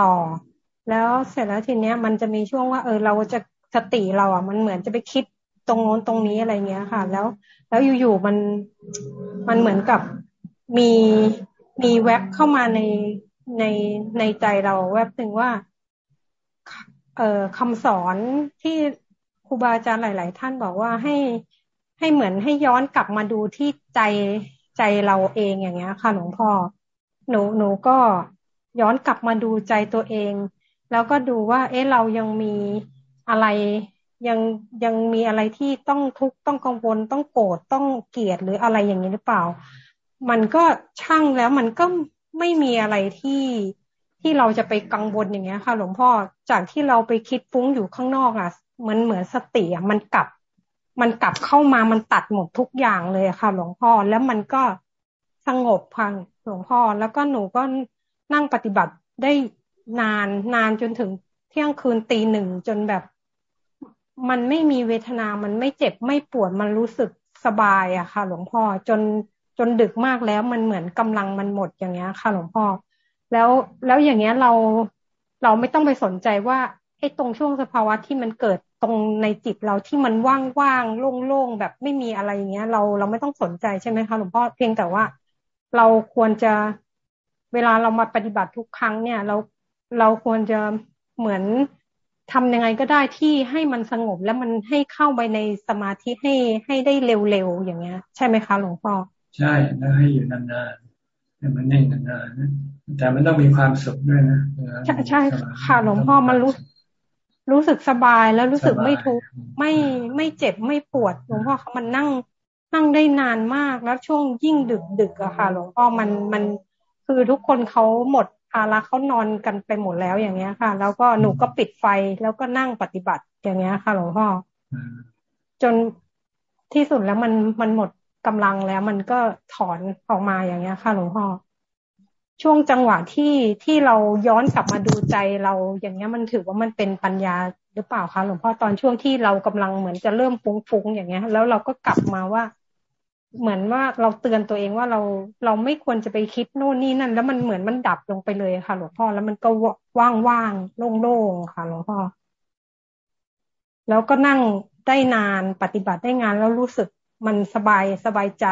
S28: ต่อ แล้วเสร็จแล้วทีเนี้ยมันจะมีช่วงว่า เออเราจะสติเราอะ มันเหมือนจะไปคิดตรงโน้นตรงนี้อะไรเงี้ยค่ะ แล้วแล้วอยู่ๆมันมันเหมือนกับมีมีแว็บเข้ามาในในในใจเราแวบหนึ่งว่า เอ่อคำสอนที่ ครูบาอาจารย์หลาย ๆ ท่านบอกว่าให้ให้เหมือนให้ย้อนกลับมาดูที่ใจใจเราเองอย่างเงี้ยค่ะหลวงพ่อหนูหนูก็ย้อนกลับมาดูใจตัวเอง แล้วก็ดูว่า เอ๊ะเรายังมีอะไรยังยังมีอะไรที่ต้องทุกข์ต้องกังวลต้องโกรธต้องเกลียดหรืออะไรอย่างนี้หรือเปล่า มันก็ช่างแล้วมันก็ไม่มีอะไรที่ที่เราจะไปกังวลอย่างเงี้ยค่ะ หลวงพ่อจากที่เราไปคิดฟุ้งอยู่ข้างนอกอะ มันเหมือนสติอะมันกลับ มันกลับเข้ามามันตัดหมดทุกอย่างเลยค่ะ หลวงพ่อแล้วมันก็สงบพังหลวงพ่อแล้วก็หนูก็นั่งปฏิบัติได้นานนานจนถึงเที่ยงคืนตีหนึ่งจนแบบ มันไม่มีเวทนา มันไม่เจ็บไม่ปวดมันรู้สึกสบายอะค่ะ หลวงพ่อจนจนดึกมากแล้วมันเหมือนกำลังมันหมดอย่างเงี้ยค่ะ หลวงพ่อ แล้วแล้วอย่างเงี้ยเราเราไม่ต้องไปสนใจว่า ไอ้ตรงช่วงสภาวะที่มันเกิดตรงในจิตเราที่มันว่างๆโล่งๆแบบไม่มีอะไรอย่างเงี้ย เราเราไม่ต้องสนใจใช่ไหมคะหลวงพ่อเพียงแต่ว่า เราควรจะเวลาเรามาปฏิบัติทุกครั้งเนี่ย เราเราควรจะเหมือนทำยังไงก็ได้ที่ให้มันสงบแล้วมันให้เข้าไปในสมาธิให้ให้ได้เร็วๆอย่างเงี้ย ใช่ไหมคะหลวงพ่อ
S1: ใช่แล้วให้อยู่นานๆให้มันนิ่งนานๆนะแต่มันต้องมีความสุขด้วยนะ
S28: ใช่ใช่ค่ะหลวงพ่อมันรู้ รู้สึกสบายแล้วรู้สึกไม่ทุกข์ไม่ไม่เจ็บไม่ปวดหลวงพ่อเขามันนั่งนั่งได้นานมากแล้วช่วงยิ่งดึกดึกอะค่ะ หลวงพ่อมันมันคือทุกคนเขาหมดภาระเขานอนกันไปหมดแล้วอย่างเงี้ยค่ะ แล้วก็หนูก็ปิดไฟแล้วก็นั่งปฏิบัติอย่างเงี้ยค่ะ หลวงพ่อจนที่สุดแล้วมันมันหมดกำลังแล้ว มันก็ถอนออกมาอย่างเงี้ยค่ะ หลวงพ่อ ช่วงจังหวะที่ที่เราย้อนกลับมาดูใจเราอย่างเงี้ยมันถือว่ามันเป็นปัญญาหรือเปล่าคะหลวงพ่อตอนช่วงที่เรากำลังเหมือนจะเริ่มฟุ้งๆอย่างเงี้ย แล้วเราก็กลับมาว่า เหมือนว่าเราเตือนตัวเองว่าเราเราไม่ควรจะไปคิดโน่นนี่นั่น แล้วมันเหมือนมันดับลงไปเลยค่ะ หลวงพ่อแล้วมันก็ว่างๆโล่งๆค่ะ หลวงพ่อแล้วก็นั่งได้นานปฏิบัติได้งานแล้วรู้สึกมันสบายสบายใจ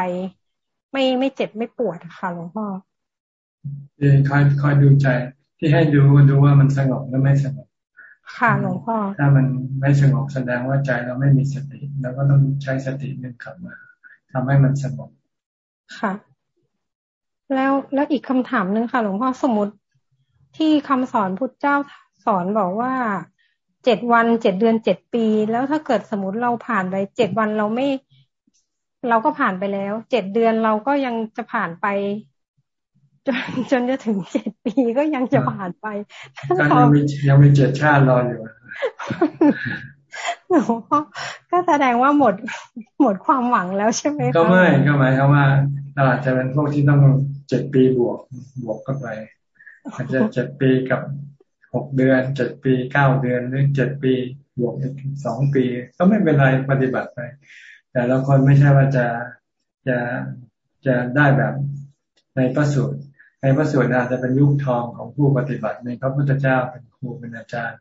S28: ไม่ไม่เจ็บไม่ปวดค่ะ หลวงพ่อ
S1: คอยคอยดูใจ ที่ให้ดูดูว่ามันสงบหรือไม่สงบ
S28: ค่ะหลวงพ่อ
S1: ถ้ามันไม่สงบแสดงว่าใจเราไม่มีสติแล้วก็ต้องใช้สตินึงกลับมาทำให้มันสงบ
S28: ค่ะ แล้วแล้วอีกคำถามหนึ่งค่ะ หลวงพ่อสมมติที่คำสอนพุทธเจ้าสอนบอกว่าเจ็ดวันเจ็ดเดือนเจ็ดปี แล้วถ้าเกิดสมมติเราผ่านไปเจ็ดวันเราไม่ เราก็ผ่านไปแล้วเจ็ดเดือนเราก็ยังจะผ่านไป จนจนจะถึงเจ็ดปีก็ยังจะผ่านไป
S1: ก็ยังมียังมีเจ็ดชาติรออยู่
S28: หลวงพ่อก็แสดงว่าหมดหมดความหวังแล้วใช่ไหม
S1: ก็ไม่ก็หมายความว่าเราอาจจะเป็นพวกที่ต้องเจ็ดปีบวกบวกเข้าไปอาจจะเจ็ดปีกับหกเดือนเจ็ดปีเก้าเดือนหรือเจ็ดปีบวกอีกสองปี ก็ไม่เป็นไรปฏิบัติไป แต่ละคนไม่ใช่ว่าจะจะจะได้แบบในพระสูตร ในพระสูตรอาจจะเป็นยุคทองของผู้ปฏิบัติในพระพุทธเจ้าเป็นครูเป็นอาจารย์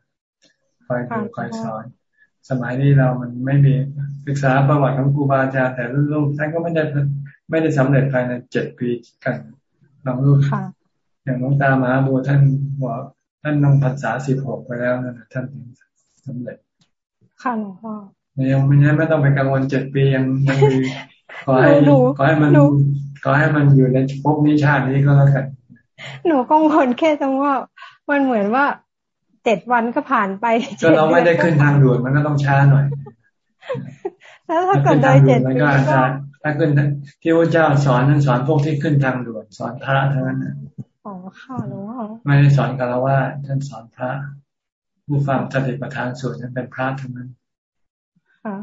S1: คอยดูคอยสอน สมัยนี้เรามันไม่มีศึกษาประวัติของครูบาอาจารย์แต่รุ่นลูกท่านก็ไม่ได้ไม่ได้สำเร็จภายในเจ็ดปีกันลองรู้อย่างหลวงตามหาบัวท่านบอกท่านนองพรรษาสิบหกไปแล้วนะท่านถึงสำเร็จ
S28: ค่ะหลวงพ่อ
S1: ยังไม่งั้นไม่ต้องไปกังวลเจ็ดปียังยังมีขอให้ขอให้มัน ขอให้มันอยู่ในภพนี้ชาตินี้ก็แล้วกัน
S28: หนูกังวลแค่ตรงว่า มันเหมือนว่าเจ็ดวันก็ผ่านไป
S1: ก็เราไม่ได้ขึ้นทางด่วนมันก็ต้องช้าหน่อย
S28: แล้วถ้าเกิดโดยเจ็ด
S1: ปีก็ถ้าขึ้นที่พระเจ้าสอนนั้นสอนพวกที่ขึ้นทางด่วนสอนพระเท่านั้น
S28: อ๋อค่ะหลวงพ่อ
S1: ไม่ได้สอนกันแล้วว่าท่านสอนพระผู้ฟังสติปัฏฐานสูตรนั้นเป็นพระทั้งนั้นค่ะ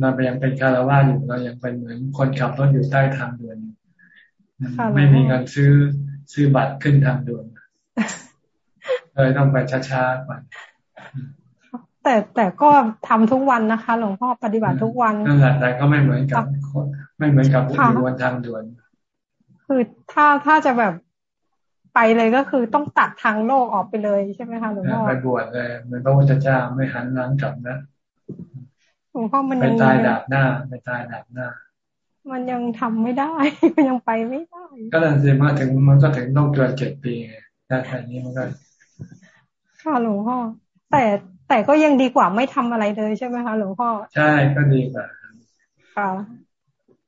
S1: เราไปยังเป็นคารวะอยู่เรายังเป็นเหมือนคนขับรถอยู่ใต้ทางด่วนไม่มีเงินซื้อซื้อบัตรขึ้นทางด่วนเลยต้องไปช้าๆก่อน
S28: แต่แต่ก็ทำทุกวันนะคะ หลวงพ่อปฏิบัติทุกวัน
S1: นั่นแหละแต่ก็ไม่เหมือนกับไม่เหมือนกับผู้อยู่บนทางด่วน
S28: คือถ้าถ้าจะแบบไปเลยก็คือต้องตัดทางโลกออกไปเลยใช่ไหมคะหลวงพ่อ
S1: ไปบวชเลยเหมือนพระพุทธเจ้าไม่หันหลังกลับนะ
S28: ห ลวงพ่อมัน
S1: ไปตายดับหน้าไปตายดับหน้า
S28: มันยังทำไม่ได้ มันยังไปไม่ได้
S1: ก็นั่นสิมาถึงมันก็ถึงต้องเกินเจ็ดปีได้แค่นี้มันก็
S28: ค่ะหลวงพ่อแต่แต่ก็ยังดีกว่าไม่ทำอะไรเลยใช่ไหมคะหลวงพ่อ
S1: ใช่ก็ดีกว่า
S28: ค่ะ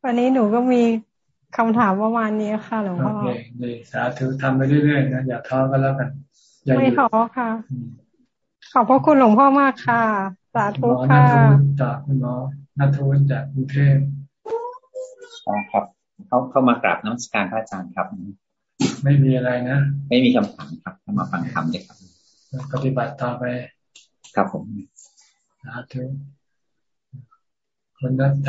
S28: วันนี้หนูก็มีคำถามประมาณนี้ค่ะหลวงพ่อโอเค
S1: ดีสาธุทำไปเรื่อยๆนะอย่าท้อกันแล้วกัน
S28: ไม่ท้อค่ะ ขอบพระคุณหลวงพ่อมากค่ะสาธุค่ะ
S1: จากคุณหมอนัทวุฒิจากกรุงเทพ
S29: ครับ เขาเข้ามากราบน้ำสการพระอาจารย์ครับ
S1: ไม่มีอะไรนะ
S29: ไม่มีคำถามครับเข้ามาฟังธรรมเลยครับ
S1: ปฏิบัติต่อไป
S29: ครับผม
S1: สาธุคุณนัทธ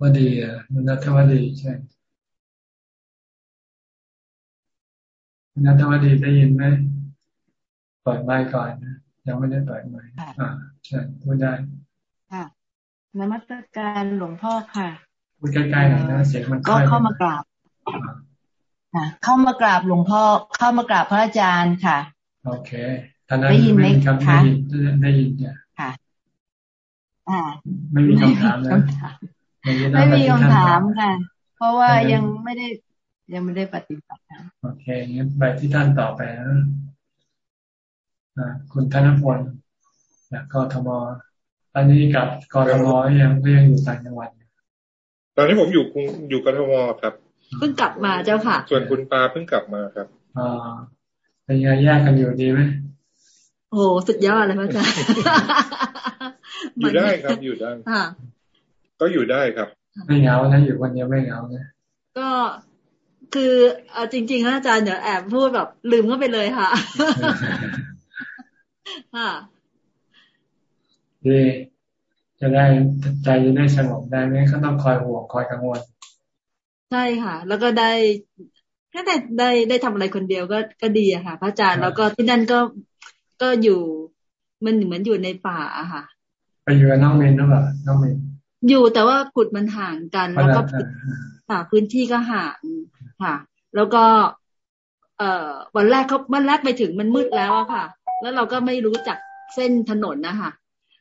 S1: วดีอะคุณนัทวดีใช่คุณนัทวดีได้ยินไหมเปิดไมค์ก่อนนะ ยังไม่ได้เปิดไมค์อ่าใช่พูดได้
S30: ค่ะนมัสการหลวงพ่อค่ะ
S1: พูดใกล้ๆหน่อยนะเสียงมัน
S30: ก็เข้ามากราบค่ะเข้ามากราบหลวงพ่อเข้ามากราบพระอาจารย์ค่ะ
S1: โอเคท่านได้ยินไหมคะได้ยินได้ยิน
S30: ค่ะ อ่า
S1: ไม่มีคำถามเลย
S30: ไม่มีคำถามค่ะ เพราะว่ายังไม่ได้ยังไม่ได้ปฏิบัติ
S1: โอเคงั้นไปที่ท่านต่อไปนะ คุณธนพลจากกทมอันนี้กับกทมยังก็ยังอยู่ต่างจังหวัด
S31: ตอนนี้ผมอยู่กรุงอยู่กทมครับ
S30: เพิ่งกลับมาเจ้าค่ะ
S31: ส่วนคุณปาเพิ่งกลับมาครับ
S1: อ่าเป็นยังแยกกันอยู่ดีไหม
S30: โอ้สุดยอดเลยพระอาจารย์
S31: อยู่ได้ครับอยู่ได้ก็อยู่ได้ครับ
S1: ไม่เหงานะอยู่คนเดียวไม่เหงานะ
S30: ก็คือเอาจริงๆนะอาจารย์เดี๋ยวแอบพูดแบบลืมก็ไปเลยค่ะ ค่ะ
S1: ดีจะได้ใจจะได้สงบได้ไหมเขาต้องคอยห่วงคอยกังวล
S30: ใช่ค่ะ แล้วก็ได้ถ้าได้ได้ได้ทำอะไรคนเดียวก็ก็ดีอะค่ะ พระอาจารย์แล้วก็ที่นั่นก็ก็อยู่มันเหมือนอยู่ในป่าอะค่ะ
S1: ไปอยู่กับน้องเมนหรือเปล่าน้องเมน
S30: อยู่แต่ว่ากุดมันห่างกันแล้วก็ค่ะพื้นที่ก็ห่างค่ะ แล้วก็ เอ่อวันแรกเขาวันแรกไปถึงมันมืดแล้วอะค่ะ แล้วเราก็ไม่รู้จักเส้นถนนนะคะ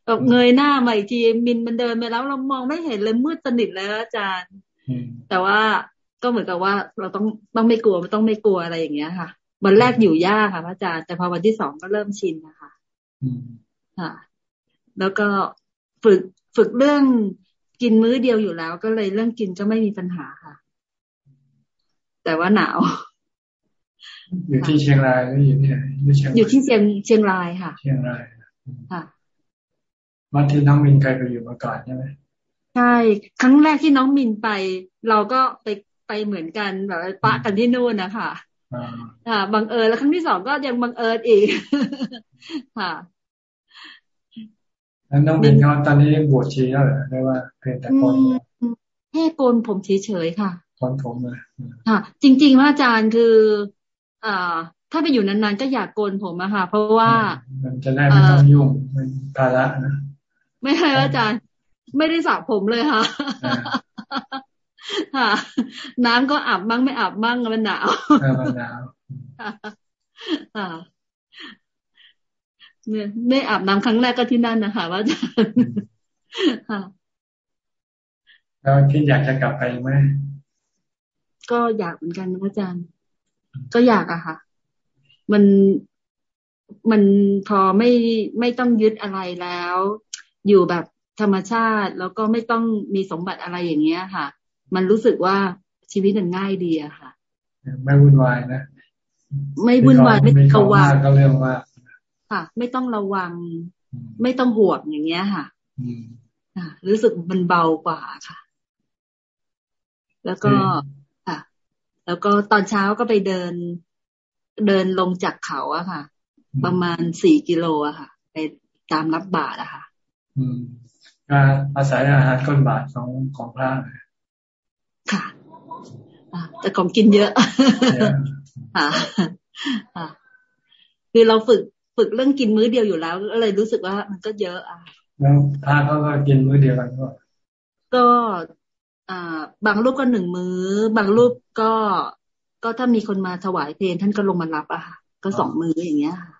S30: แบบเงยหน้ามาอีกทีมินมันเดินไปแล้วเรามองไม่เห็นเลยมืดสนิทแล้วอาจารย์ แต่ว่าก็เหมือนกับว่าเราต้องต้องไม่กลัวไม่ต้องไม่กลัวอะไรอย่างเงี้ยค่ะ วันแรกอยู่ยากค่ะพระอาจารย์แต่พอวันที่สองก็เริ่มชินนะคะค่ะ แล้วก็ฝึกฝึกเรื่องกินมื้อเดียวอยู่แล้ว ก็เลยเรื่องกินก็ไม่มีปัญหาค่ะ แต่ว่าหนาว
S1: อยู่ที่เชียงรายหรืออยู่ที่ไหน
S30: อยู่ที่เชียงเชียงรายค่ะ
S1: เชียงรายค่ะวัดที่น้องมินเคยไปอยู่มาก่อนใช่ไหม
S30: ใช่ครั้งแรกที่น้องมินไป เราก็ไปไปเหมือนกันแบบปะกันที่นู่นนะคะอ่าบังเอิญแล้วครั้งที่สองก็ยังบังเอิญอีกค่ะ
S1: แล้วน้องมินเขาตอนนี้บวชชีแล้วเหรอได้ว่าเพียงแต่คน
S30: แค่โกนผมเฉยๆค่ะ
S1: คนผมเลย
S30: ค่ะ จริงๆว่าอาจารย์คือ อ่าถ้าไปอยู่นานๆก็อยากโกนผมอะค่ะ เพราะว่า
S1: มันจะได้ไม่ต้องยุ่งมันภาระนะ
S30: ไม่ใช่อาจารย์ ไม่ได้สระผมเลยค่ะค่ะ น้ำก็อาบบ้างไม่อาบบ้างมันหนาว
S1: มันหนาว
S30: ค่ะเนี่ยไม่อาบน้ำครั้งแรกก็ที่นั่นนะคะว่าอาจารย์ค่ะ
S1: แล้วคิดอยากจะกลับไปไหม
S30: ก็อยากเหมือนกันนะอาจารย์ ก็อยากอะค่ะ มันมันพอไม่ไม่ต้องยึดอะไรแล้ว อยู่แบบธรรมชาติแล้วก็ไม่ต้องมีสมบัติอะไรอย่างเงี้ยค่ะ มันรู้สึกว่าชีวิตมันง่ายดีอะค่ะ
S1: ไม่วุ่นวายนะ
S30: ไม่วุ่นวายไม่
S1: ระวังก็เรื่องว่า
S30: ค่ะ ไม่ต้องระวัง ไม่ต้องห่วงอย่างเงี้ยค่ะอ่ารู้สึกมันเบากว่าค่ะ แล้วก็ค่ะ แล้วก็ตอนเช้าก็ไปเดินเดินลงจากเขาอะค่ะ ประมาณสี่กิโลอะค่ะ ไปตามรับบาตรอะค่ะ
S1: อืมก็อาศัยอาหารก้นบาทของของพระ
S30: ค่ะแต่ของกินเยอะค่ะคือเราฝึกฝึกเรื่องกินมื้อเดียวอยู่แล้วก็เลยรู้สึกว่ามันก็เยอะอะ
S1: แล้วพระเขาก็กินมื้อเดียวกันก็
S30: ก็อ่า บางรูปก็หนึ่งมือ้อบางรูปก็ก็ถ้ามีคนมาถวายเพลท่านก็ลงมารับอะค่ะก็สองมืออย่างเงี้ยค่ะ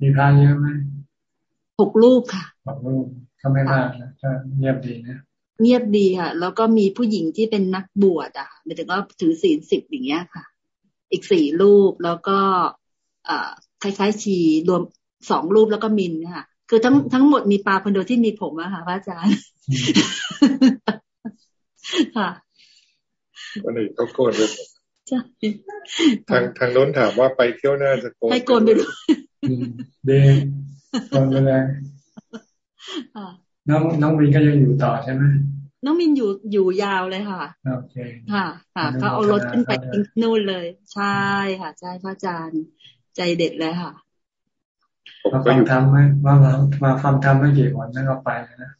S1: มีพระเยอะไหม
S30: หกรูปค่ะ
S1: หกรูปก็ไม่มากนะก็เงียบดีนะ
S30: เงียบดีค่ะ แล้วก็มีผู้หญิงที่เป็นนักบวชอะหมายถึงว่าถือศีลสิบอย่างเงี้ยค่ะ อีกสี่รูปแล้วก็อ่าคล้ายๆชีรวมสองรูปแล้วก็มินค่ะ คือทั้งทั้งหมดมีปลาคนเดียวที่มีผมอะค่ะพระอาจารย์ ค่ะ
S31: วันนี้ก็โกนเลยใช่ทางทางโน้นถามว่าไปเที่ยวหน้าจะโก
S30: นให้โกนไปด้วย
S1: เดโกนไปเลยน้องน้องมินก็ยังอยู่ต่อใช่ไหม
S30: น้องมินอยู่อยู่ยาวเลยค่ะ
S1: โอเค
S30: ค่ะ ค่ะเขาเอารถขึ้นไปนู่นเลย ใช่ค่ะใช่พระอาจารย์ใจเด็ดเลยค่ะ
S1: มาฟังทำไหมมามาฟังทำไม่กี่วันนั่นก็ไปนะ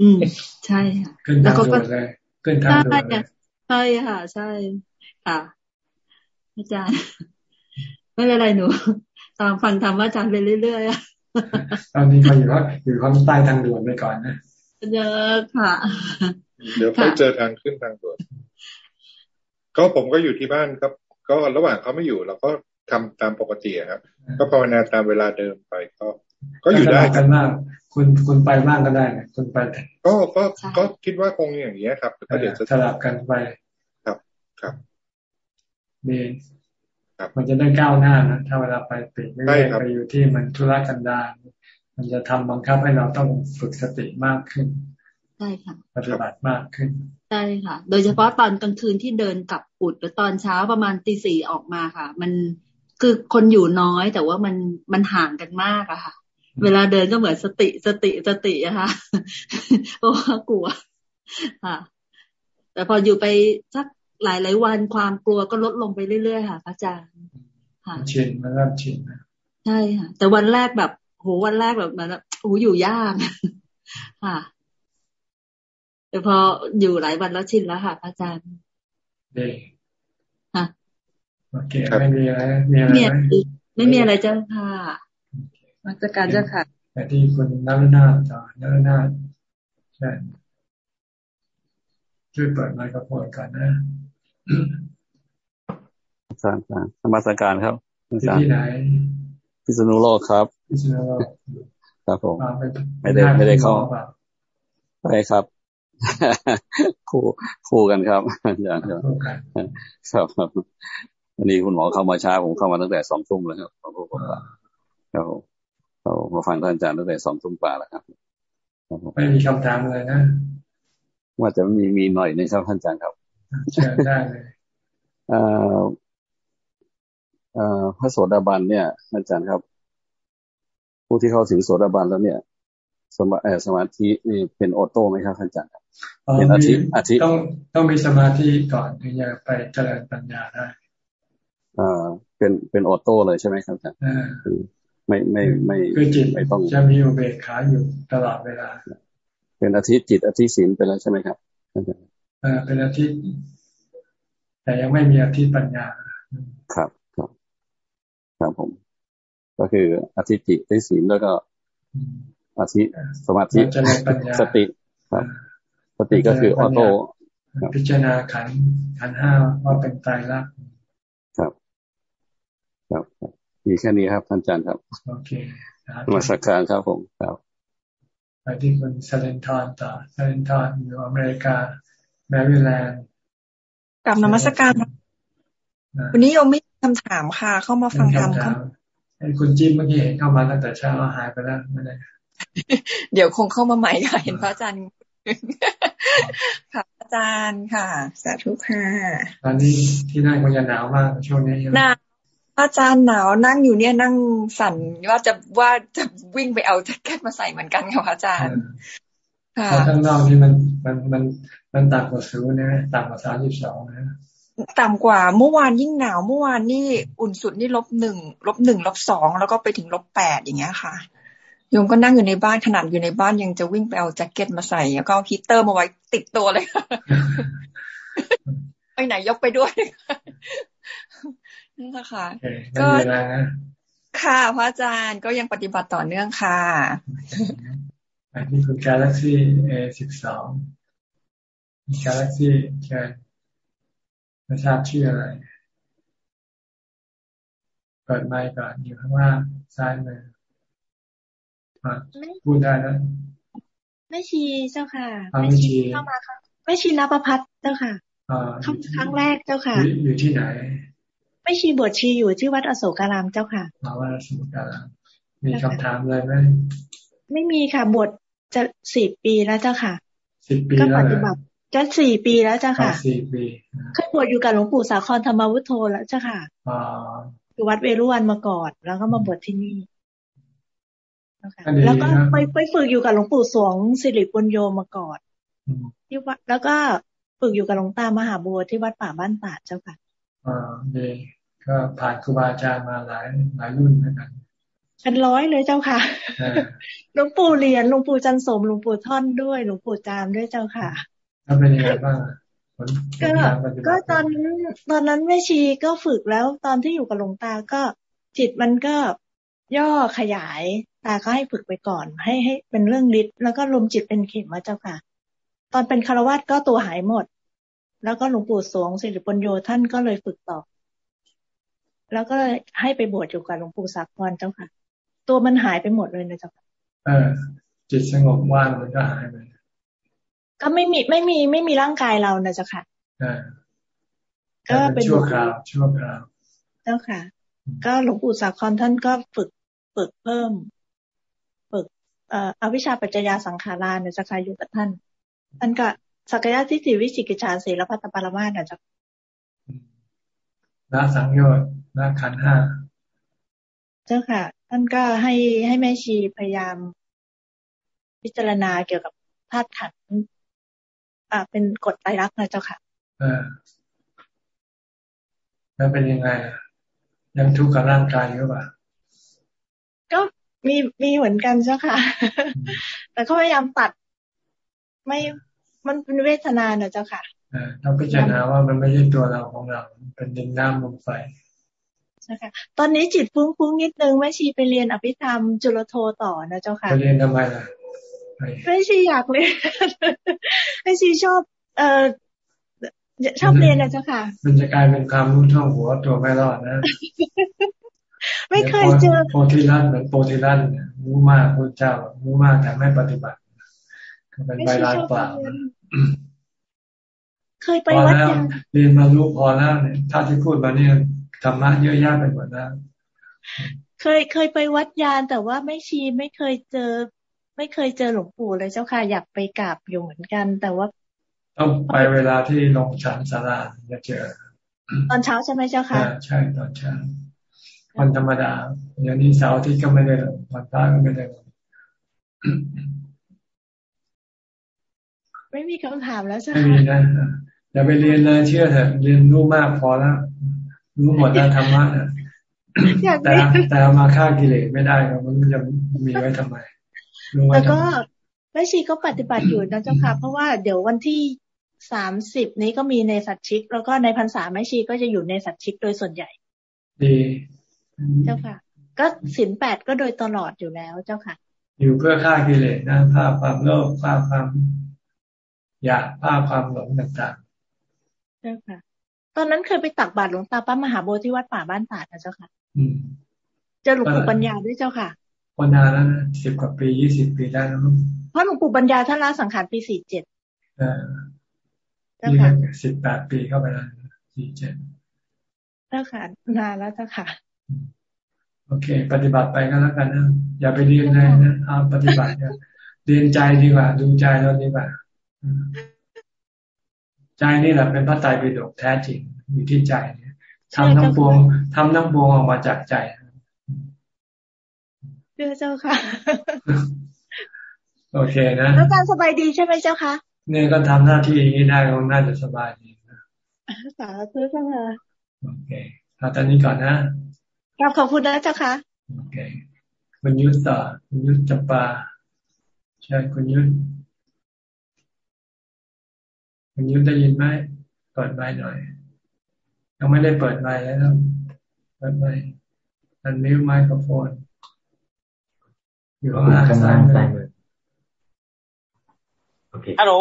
S30: อืมใช่ค่ะ
S1: ขึ้นทางด่วนเลย ขึ้นทางด่วนเลย
S30: ใช่ค่ะ ใช่ค่ะอาจารย์ ไม่เป็นไรหนู ตามฟังธรรมอาจารย์ไปเรื่อย
S1: ๆตอนนี้เขาอยู่ว่าอยู่ข้างใต้ทางด่วนไปก่อนนะ
S30: เยอะค่ะ
S31: เดี๋ยวค่อยเจอทางขึ้นทางด่วนก็ผมก็อยู่ที่บ้านครับ ก็ระหว่างเขาไม่อยู่เราก็ทำตามปกติครับ ก็ภาวนาตามเวลาเดิมไปก็ ก็อยู่ได้
S1: กันมาก คุณคุณไปมากก็ได้คุณไป
S31: ก็ก็ก็คิดว่าคงอย่างนี้ครับก็เดี๋ยวจะ
S1: สลับกันไป
S31: ครับครับ
S1: ดีมันจะได้ก้าวหน้านะถ้าเวลาไปปิดไม่ได้ไปอยู่ที่มันธุระกันดารมันจะทำบังคับให้เราต้องฝึกสติมากขึ้น
S30: ใช่ค่ะ
S1: ปฏิบัติมากขึ้น
S30: ใช่ค่ะ โดยเฉพาะตอนกลางคืนที่เดินกลับปุดหรือตอนเช้าประมาณตีสี่ออกมาค่ะ มันคือคนอยู่น้อยแต่ว่ามันมันห่างกันมากอะค่ะ เวลาเดินก็เหมือนสติสติสติอะค่ะเพราะว่ากลัวค่ะ แต่พออยู่ไปสักหลายหลายวันความกลัวก็ลดลงไปเรื่อยๆค่ะพระอาจารย์
S1: ค่ะชินมันเริ่มชินนะ
S30: ใช่ค่ะ แต่วันแรกแบบโหวันแรกแบบมันโอ้อยู่ยากค่ะแต่พออยู่หลายวันแล้วชินแล้วค่ะพระอาจารย์
S1: เด็
S30: ค่ะ
S1: โอเคไม่มีอะไรมีอะไร
S30: ไม่มีอะไรเจ้าค่ะ มาจัดการเจ้าค่ะ
S1: แต่ที่คุณนัรนาต่อนรนาใช่ช่วยเปิดไมโครโฟนก่อนนะ
S32: อาจารย์ธรรมสการครับ
S1: ที่ไหน
S32: พิษณุโลกครับ
S1: พิษณุโลก
S32: ครับผมไม่ได้ไม่ได้เข้าไปครับ คู่คู่กันครับอาจารย์ครับครับวันนี้คุณหมอเข้ามาช้าผมเข้ามาตั้งแต่สองทุ่มแล้วครับขอบคุณครับครับ เรามาฟังท่านอาจารย์ตั้งแต่สองทุ่มกว่าแล้วครับ
S1: ไม่มีคำถามเลยนะ
S32: ว่าจะมีมีหน่อยในครับท่านอาจารย์ครับ
S1: เชิญได้เลย
S32: พระโสดาบันเนี่ย อาจารย์ครับ ผู้ที่เข้าถึงโสดาบันแล้วเนี่ย สมาสมาธินี่เป็นออโต้ไหมครับอาจารย์
S1: เป็นอาทิอาทิต้องต้องมีสมาธิก่อนถึงจะไปเจริญปัญญาได้
S32: อ่าเป็นเป็นออโต้เลยใช่ไหมครับอาจารย์ ไม่ไม่ไม่
S1: คือจิตไม่ต้องจะมีอุเบกขาอยู่ตลอดเวลา
S32: เป็นอาทิตย์จิตอาทิตย์ศีลไปแล้วใช่ไหมครับอาจารย์
S1: อ่าเป็นอาทิตย์แต่ยังไม่มีอาทิตย์ปัญญา
S32: ครับ ครับผม ก็คืออธิจิได้ศีลแล้วก็อธิสมาธิสติครับสติก็คือออโต้
S1: พิจารณาขันขันห้าว่าเป็นตายละ
S32: ครับครับ มีแค่นี้ครับท่านอาจารย์ครับ
S1: โอเค
S32: นมัสการครับผมครับ
S1: ไปที่คุณเซเลนทอนต่อเซเลนทอนอยู่อเมริกาแมริแลนด์
S33: กราบนมัสการ วันนี้โยมไม่คำถามค่ะ เข้ามาฟังธรรม
S1: ค่ะคุณจิ้มเมื่อกี้เห็นเข้ามาตั้งแต่เช้าหายไปแล้วไม่ได้
S33: เดี๋ยวคงเข้ามาใหม่ค่ะ เห็นพระอาจารย์ค่ะอาจารย์ค่ะ สาธุค่ะ
S1: ตอนนี้ที่นั่นก็จะหนาวมากช่วงนี้
S33: หนาว อาจารย์หนาวนั่งอยู่เนี่ยนั่งสั่นว่าจะว่าจะวิ่งไปเอาแจ็คเก็ตมาใส่เหมือนกันค่ะอาจารย์
S1: ค่ะข้างนอกนี่มันมันมันมันต่ำกว่าศูนย์นะต่ำกว่าสามสิบสองนะ
S33: ต่ำกว่าเมื่อวานยิ่งหนาวเมื่อวานนี่อุ่นสุดนี่ลบหนึ่งลบหนึ่งลบสองแล้วก็ไปถึงลบแปดอย่างเงี้ยค่ะโยมก็นั่งอยู่ในบ้านขนาดอยู่ในบ้านยังจะวิ่งไปเอาแจ็คเก็ตมาใส่แล้วก็เอาฮีเตอร์มาไว้ติดตัวเลยไปไหนยกไปด้วย นั่นแหละค่ะก็ค่ะพระอาจารย์ก็ยังปฏิบัติต่อเนื่องค่ะ
S1: อันนี้คุณกาแล็กซี่เอสิบสองกาแล็กซี่เชิญไม่ทราบชื่ออะไรเปิดไมค์ก่อนอยู่ข้างล่างซ้ายมือพูดได้แล้ว
S34: ไม่ชีเจ้าค่ะ
S1: ไม่ชี
S34: เข้ามาค่ะไม่ชีนภพัฒเจ้าค่ะครั้งแรกเจ้าค่ะ
S1: อยู่ที่ไหน
S34: ไม่ชีบวชชีอยู่ที่วัดอโศการามเจ้าค่ะ
S1: วัดอโศการามมีคำถามอะไรไหม
S34: ไม่มีค่ะบวชจะสิบปีแล้วเจ้าค่ะ
S1: สิบปีแล้วก็ปฏิบัติ
S34: จะสี่ปีแล้วจ้ะค่ะ
S1: สี่ปี
S34: เคยบวชอยู่กับหลวงปู่สาครธรรมวุฒโธแล้วจ้ะค่ะอยู่วัดเวรุวันมาก่อน แล้วก็มาบวชที่นี่แล้วก็ไปไปฝึกอยู่กับหลวงปู่สวงสิริปุญโยมาก่อนที่วัดแล้วก็ฝึกอยู่กับหลวงตามหาบัวที่วัดป่าบ้านป่าเจ้าค่ะ
S1: อ่าดีก็ผ่านครูบาอาจารย์มาหลายหลายรุ่นเหมือนกัน
S34: เป็นร้อยเลยเจ้าค่ะหลวงปู่เรียนหลวงปู่จันสมหลวงปู่ท่อนด้วยหลวงปู่จามด้วยเจ้าค่ะ
S1: เป็นยังไงบ้าง
S34: ก็ก็ตอนนั้นตอนนั้นแม่ชีก็ฝึกแล้ว ตอนที่อยู่กับหลวงตาก็จิตมันก็ย่อขยายตาก็ให้ฝึกไปก่อน ให้ให้เป็นเรื่องฤทธิ์แล้วก็ลมจิตเป็นเข็มมาเจ้าค่ะ ตอนเป็นคารวะก็ตัวหายหมด แล้วก็หลวงปู่สวงสิริปุญโยท่านก็เลยฝึกต่อ แล้วก็ให้ไปบวชอยู่กับหลวงปู่สักวันเจ้าค่ะ ตัวมันหายไปหมดเลยนะเจ้าค่ะ
S1: เออ จิตสงบว่างมันก็หายไป
S34: ก็ไม่มีไม่มีไม่มีร่างกายเรานะเจ้าค่ะ
S1: ก็เป็นชั่วคราวชั่วคราว
S34: เจ้าค่ะ ก็หลวงปู่สาครท่านก็ฝึกฝึกเพิ่ม ฝึกเอ่ออวิชชาปัจจยาสังขาราเนี่ยจะคายอยู่กับท่านท่านก็ สักยะทิฏฐิวิจิกิจชาสีลพัตปรมานะจ๊ะ
S1: ละสังโยชน์ละขันห้า
S34: เจ้าค่ะ ท่านก็ให้ให้แม่ชีพยายาม พิจารณาเกี่ยวกับธาตุขันอ่าเป็นกฎไตรลักษณ์นะเจ้าค่ะ
S1: อแล้วเป็นยังไงยังทุกข์กับร่างกายอยู่ป่ะ
S34: ก็มีมีเหมือนกันเจ้าค่ะ แต่ก็พยายามตัดไม่ มันเป็นเวทนาเนอะเจ้าค่ะ
S1: ต้องพิจารณาว่ามันไม่ใช่ตัวเราของเรา เป็นดินน้ำลมไฟ
S34: ใช่ค่ะตอนนี้จิตฟุ้งๆนิดนึงแม่ชีไปเรียนอภิธรรม จุลโทต่อนะเจ้าค่ะ
S1: ไปเรียนทำไมล่ะ
S34: แม่ชีอยากเรียนแม่ชีชอบ เอ่อชอบเรียนนะเจ้าค่ะ
S1: มันจะกลายเป็นความรู้ท่องหัวตัวไม่รอดนะ
S34: ไม่เคยเจอ
S1: โพธิรัตเหมือนโพธิรัตรู้มากพระเจ้ารู้มากแต่ไม่ปฏิบัติ เป็นใบลานเปล่า
S34: เคยไปวัด
S1: ยางเรียนมารู้พอแล้วเนี่ยถ้าที่พูดมาเนี่ยธรรมะเยอะแยะไปหมดแล้ว
S34: เคยเคยไปวัดยานแต่ว่าไม่ชีไม่เคยเจอ ไม่เคยเจอหลวงปู่เลยเจ้าค่ะอยากไปกราบอยู่เหมือนกัน แต่ว่า
S1: ต้องไปเวลาที่ลงฉันสาราจะเจอ
S34: ตอนเช้าใช่ไหมเจ้าค่ะ
S1: ใช่ตอนเช้าวันธรรมดาอย่างนี้เสาร์ที่ก็ไม่ได้วันพระก็ไม่ได้
S34: ไม่มีคำถามแล้วใช่
S1: ไหมไม่มีนะอย่าไปเรียนเลยเชื่อเถอะเรียนรู้มากพอแล้วรู้หมดแล้วธรรมะแต่แต่มาฆ่ากิเลสไม่ได้มันจะมีไว้ทำไม
S34: แล้วก็แม่ชีก็ปฏิบัติอยู่นะเจ้าค่ะ เพราะว่าเดี๋ยววันที่สามสิบนี้ก็มีในสัตชิก แล้วก็ในพรรษาแม่ชีก็จะอยู่ในสัตชิกโดยส่วนใหญ่
S1: ดี
S34: เจ้าค่ะ ก็สินแปดก็โดยตลอดอยู่แล้วเจ้าค่ะ
S1: อยู่เพื่อฆ่ากิเลสนะภาพความโลภภาพความ อยากภาพความหลงต่าง
S34: ๆ เจ้าค่ะ ตอนนั้นเคยไปตักบาตรหลวงตาป้ามหาโบที่วัดป่าบ้านตาดนะเจ้าค่ะ
S1: อืม
S34: เจอหลวงปู่ปัญญาด้วยเจ้าค่ะ
S1: คนนานแล้วนะสิบกว่าปียี่สิบปีได้แล้ว
S34: เพราะหลวงปู่ปัญญาท่านละสังขารปีสี่เจ็ด
S1: เจ้าค่ะสิบแปดปีเข้าไปแล้วสี่เจ็ด
S34: เจ้าค่ะนานแล้วเจ้าค่ะ
S1: โอเค ปฏิบัติไปก็แล้วกันนะอย่าไปเรียนเลยนะเอาปฏิบัติเรียนใจดีกว่า ดูใจเราดีกว่า ใจนี่แหละเป็นพระไตรปิฎกแท้จริงอยู่ที่ใจเนี่ยทำน้ำปวงทำน้ำปวงออกมาจากใจ
S34: เจ้าเจ้าค่ะ
S1: โอเคนะ
S34: แล้วการสบายดีใช่ไหมเจ้าคะ
S1: เนี่ยก็ทำหน้าที่อย่างนี้ได้ก็น่าจะสบายดีนะ
S34: สาธุเจ้าค่ะ
S1: โอเคเอาตอนนี้ก่อนนะ
S34: กราบขอบคุณนะเจ้าค่ะ
S1: โอเคคุณยุทธต่อคุณยุทธจำปาใช่คุณยุทธ คุณยุทธได้ยินไหมเปิดไมค์หน่อย ยังไม่ได้เปิดไมค์แล้วเปิดไมค์อันมิวไมโครโฟน อยู่ข้างล่างซ้ายมือ
S35: ฮัลโหล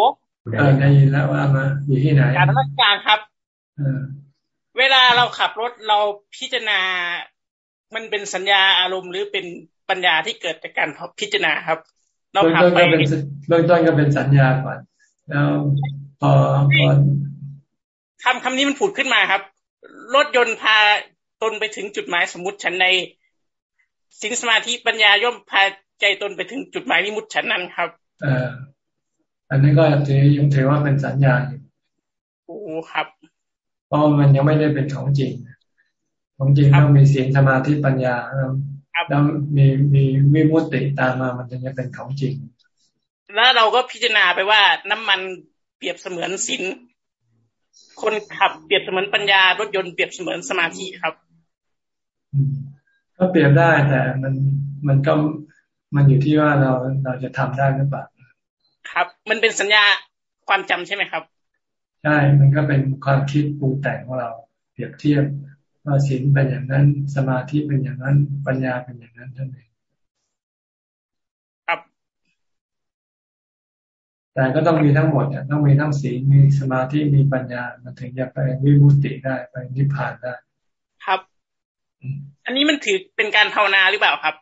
S1: เออได้ยินแล้วว่ามาอยู่ที่ไหน
S35: การรัชการครับเวลาเราขับรถเราพิจารณา มันเป็นสัญญาอารมณ์หรือเป็นปัญญาที่เกิดจากการพิจารณาครับ
S1: เราขับไปเบื้องต้นก็เป็นสัญญาก่อนแล้ว พอพอ
S35: คำคำนี้มันผุดขึ้นมาครับ รถยนต์พาตนไปถึงจุดหมายสมมติฉันในสินสมาธิปัญญาย่อมพาใจตนไปถึงจุดหมายมิมุติฉันนั้นครับ
S1: เอออันนี้ก็ถือยังถือว่าเป็นสัญญาอยู่
S35: โอ้ครับ
S1: เพราะมันยังไม่ได้เป็นของจริง ของจริงต้องมีศีลสมาธิปัญญาแล้วมีมีวิมุตติตามมามันถึงจะเป็นของจริง
S35: แล้วเราก็พิจารณาไปว่าน้ำมัน เปรียบเสมือนศีลคนขับเปรียบเสมือนปัญญารถยนต์เปรียบเสมือนสมาธิครับ
S1: ก็เปรียบได้แต่มันมันก็มันอยู่ที่ว่าเราเราจะทำได้หรือเปล่า
S35: ครับ มันเป็นสัญญาความจำใช่ไหมครับ
S1: ใช่มันก็เป็นความคิดปรุงแต่งของเรา เปรียบเทียบว่าศีลเป็นอย่างนั้น สมาธิเป็นอย่างนั้น ปัญญาเป็นอย่างนั้นท่านเอง
S35: ครับ
S1: แต่ก็ต้องมีทั้งหมดเนี่ยต้องมีทั้งศีลมีสมาธิมีปัญญา มันถึงจะไปวิมุตติได้ไปนิพพานได้
S35: ครับ อันนี้มันถือเป็นการภาวนาหรือเปล่าครับ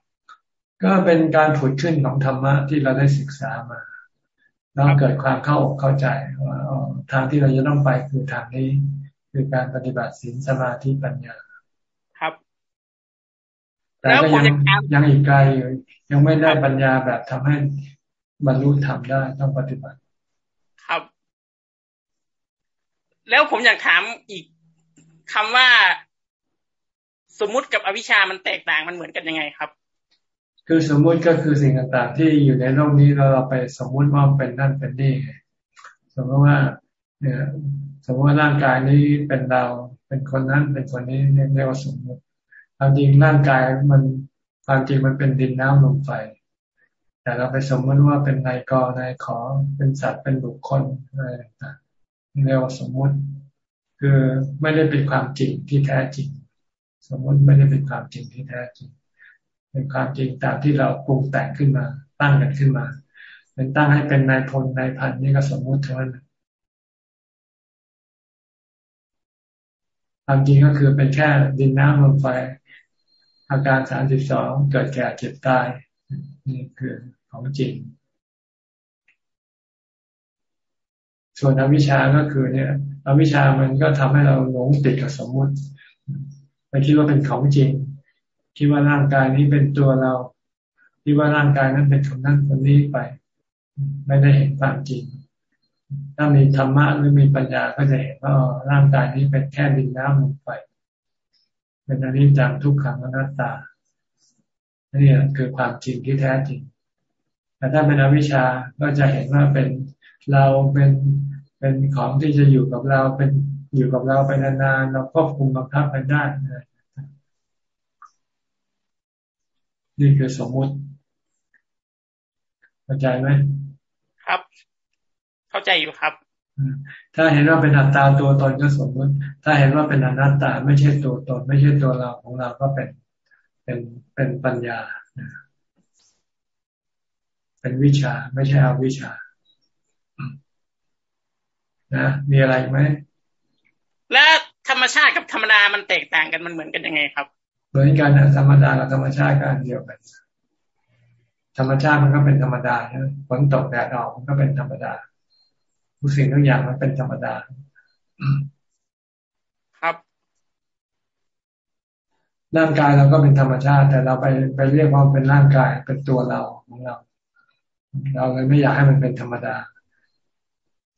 S1: ก็เป็นการผุดขึ้นของธรรมะที่เราได้ศึกษามาแล้วเกิดความเข้าอกเข้าใจว่าทางที่เราจะต้องไปคือทางนี้คือการปฏิบัติศีลสมาธิปัญญา
S35: ครับ
S1: แต่ก็ยังยังอีกไกลอยู่ยังไม่ได้ปัญญาแบบทำให้ บรรลุธรรมได้ต้องปฏิบัติ
S35: ครับ แล้วผมอยากถามอีกคำว่าสมมุติกับอวิชามันแตกต่างมันเหมือนกันยังไงครับ
S1: คือสมมุติก็คือสิ่งต่างๆ ที่อยู่ในโลกนี้เราเราไปสมมุติว่าเป็นนั่นเป็นนี่สมมติว่าเนี่ยสมมติว่าร่างกายนี้เป็นเราเป็นคนนั้นเป็นคนนี้เรียกว่าสมมติความจริงร่างกายมันความจริงมันเป็นดินน้ำลมไฟ แต่เราไปสมมติว่าเป็นนายกนายขอเป็นสัตว์เป็นบุคคลอะไรต่างเรียกว่าสมมติ คือไม่ได้เป็นความจริงที่แท้จริง สมมติไม่ได้เป็นความจริงที่แท้จริง เป็นความจริงตามที่เราปรุงแต่งขึ้นมา ตั้งกันขึ้นมาเป็นตั้งให้เป็นนายพลนายพันนี่ก็สมมติเท่านั้นความจริงก็คือเป็นแค่ดินน้ำลมไฟอาการสามสิบสองเกิดแก่เจ็บตาย นี่คือ ของจริง ส่วนอวิชาก็คือเนี่ยอวิชามันก็ทำให้เราหลงติดกับสมมุติไปคิดว่าเป็นของจริง คิดว่าร่างกายนี้เป็นตัวเราคิดว่าร่างกายนั้นเป็นคนนั้นคนนี้ไป ไม่ได้เห็นความจริง ถ้ามีธรรมะหรือมีปัญญาก็จะเห็นว่าร่างกายนี้เป็นแค่ดินน้ำลมไฟเป็นอนิจจังทุกขังอนัตตานี่คือความจริงที่แท้จริง แต่ถ้าเป็นอวิชชาก็จะเห็นว่าเป็นเราเป็นเป็นของที่จะอยู่กับเราเป็นอยู่กับเราไปนานๆเราควบคุมบังคับไปได้นี่คือสมมุติเข้าใจไหม
S35: ครับ เข้าใจอยู่ครับ
S1: ถ้าเห็นว่าเป็นอัตตาตัวตนก็สมมติ ถ้าเห็นว่าเป็นอนัตตา ไม่ใช่ตัวตน ไม่ใช่ตัวเราของเราก็เป็นเป็นเป็นปัญญา เป็นวิชาไม่ใช่อาวิชา นะ มีอะไรไหม
S35: และธรรมชาติกับธรรมดามันแตกต่างกันมันเหมือนกันยังไงครับ
S1: เหมือนกันนะธรรมดากับธรรมชาติก็อันเดียวกัน ธรรมชาติมันก็เป็นธรรมดาใช่ไหมฝนตกแดดออกมันก็เป็นธรรมดาทุกสิ่งทุกอย่างมันเป็นธรรมดา
S35: ครับ
S1: ร่างกายเราก็เป็นธรรมชาติ แต่เราไปไปเรียกว่าเป็นร่างกายเป็นตัวเราของเรา เราเลยไม่อยากให้มันเป็นธรรมดา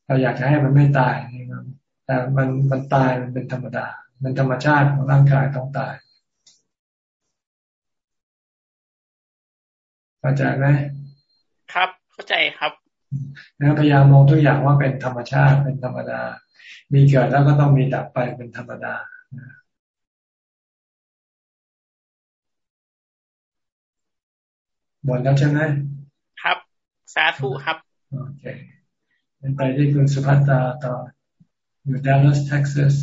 S1: เราอยากจะให้มันไม่ตายนะครับแต่มันมันตายมันเป็นธรรมดา มันธรรมชาติของร่างกายต้องตายเข้าใจไหม
S35: ครับเข้าใจครับ
S1: นะพยายามมองทุกอย่างว่าเป็นธรรมชาติเป็นธรรมดา มีเกิดแล้วก็ต้องมีดับไปเป็นธรรมดาหมดแล้วใช่ไหม
S35: ครับ สาธุครับ
S1: โอเคไปที่คุณสุภัตตาต่อ อยู่ดัลลัสเท็กซัส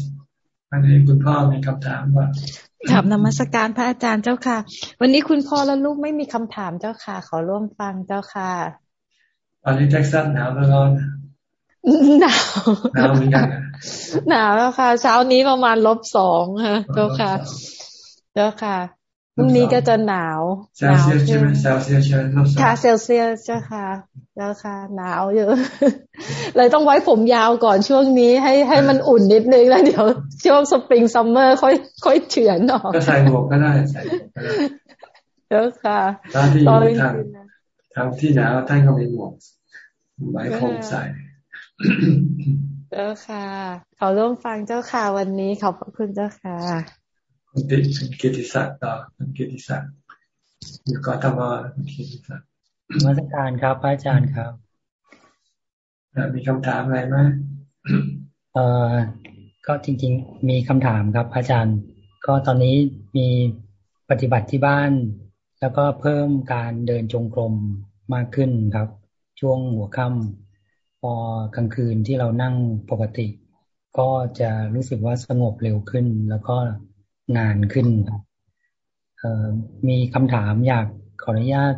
S1: อันนี้คุณพ่อมีคำถามว่า
S21: กราบนมัสการพระอาจารย์เจ้าค่ะ วันนี้คุณพ่อและลูกไม่มีคำถามเจ้าค่ะ ขอร่วมฟังเจ้าค่ะ
S1: ตอนนี้เท็กซัสหนาวแล้วร้อน
S21: หนาว
S1: หนาวเหมือนกัน
S21: หนาวแล้วค่ะ เช้านี้ประมาณลบสองค่ะ เจ้าค่ะ เจ้าค่ะ พรุ่งนี้ก็จะหนาว
S1: เซลเซียสใช่ไหมเซลเซียสใช่ไหม
S21: ค่ะเซลเซียสเจ้าค่ะเจ้าค่ะ หนาวเยอะเลยต้องไว้ผมยาวก่อนช่วงนี้ให้ให้มันอุ่นนิดนึงแล้วเดี๋ยวช่วงสปริงซัมเมอร์ค่อยค่อยเฉือนออก
S1: ก็ใส่หมวกก็ได้ใส่หมวกก็ได้
S21: เจ้าค่ะ
S1: ตอนที่อยู่ทางทางที่หนาวท่านก็มีหมวกไว้ผมใส่
S21: เจ้าค่ะ ขอร่วมฟังเจ้าค่ะวันนี้ขอบพระคุณเจ้าค่ะ
S1: คุณติคุณกิติศักดิ์ต่อคุณกิติศักดิ์อยู่กทมคุณกิติศักดิ์
S36: มาตรการครับพระอาจารย์ครับ
S1: มีคำถามอะไรไหม
S36: เอ่อก็จริง ๆ มีคำถามครับอาจารย์ ก็ตอนนี้มีปฏิบัติที่บ้าน แล้วก็เพิ่มการเดินจงกรมมากขึ้นครับ ช่วงหัวค่ำพอกลางคืนที่เรานั่งปกติ ก็จะรู้สึกว่าสงบเร็วขึ้น แล้วก็ นานขึ้นครับมีคำถามอยากขออนุญาต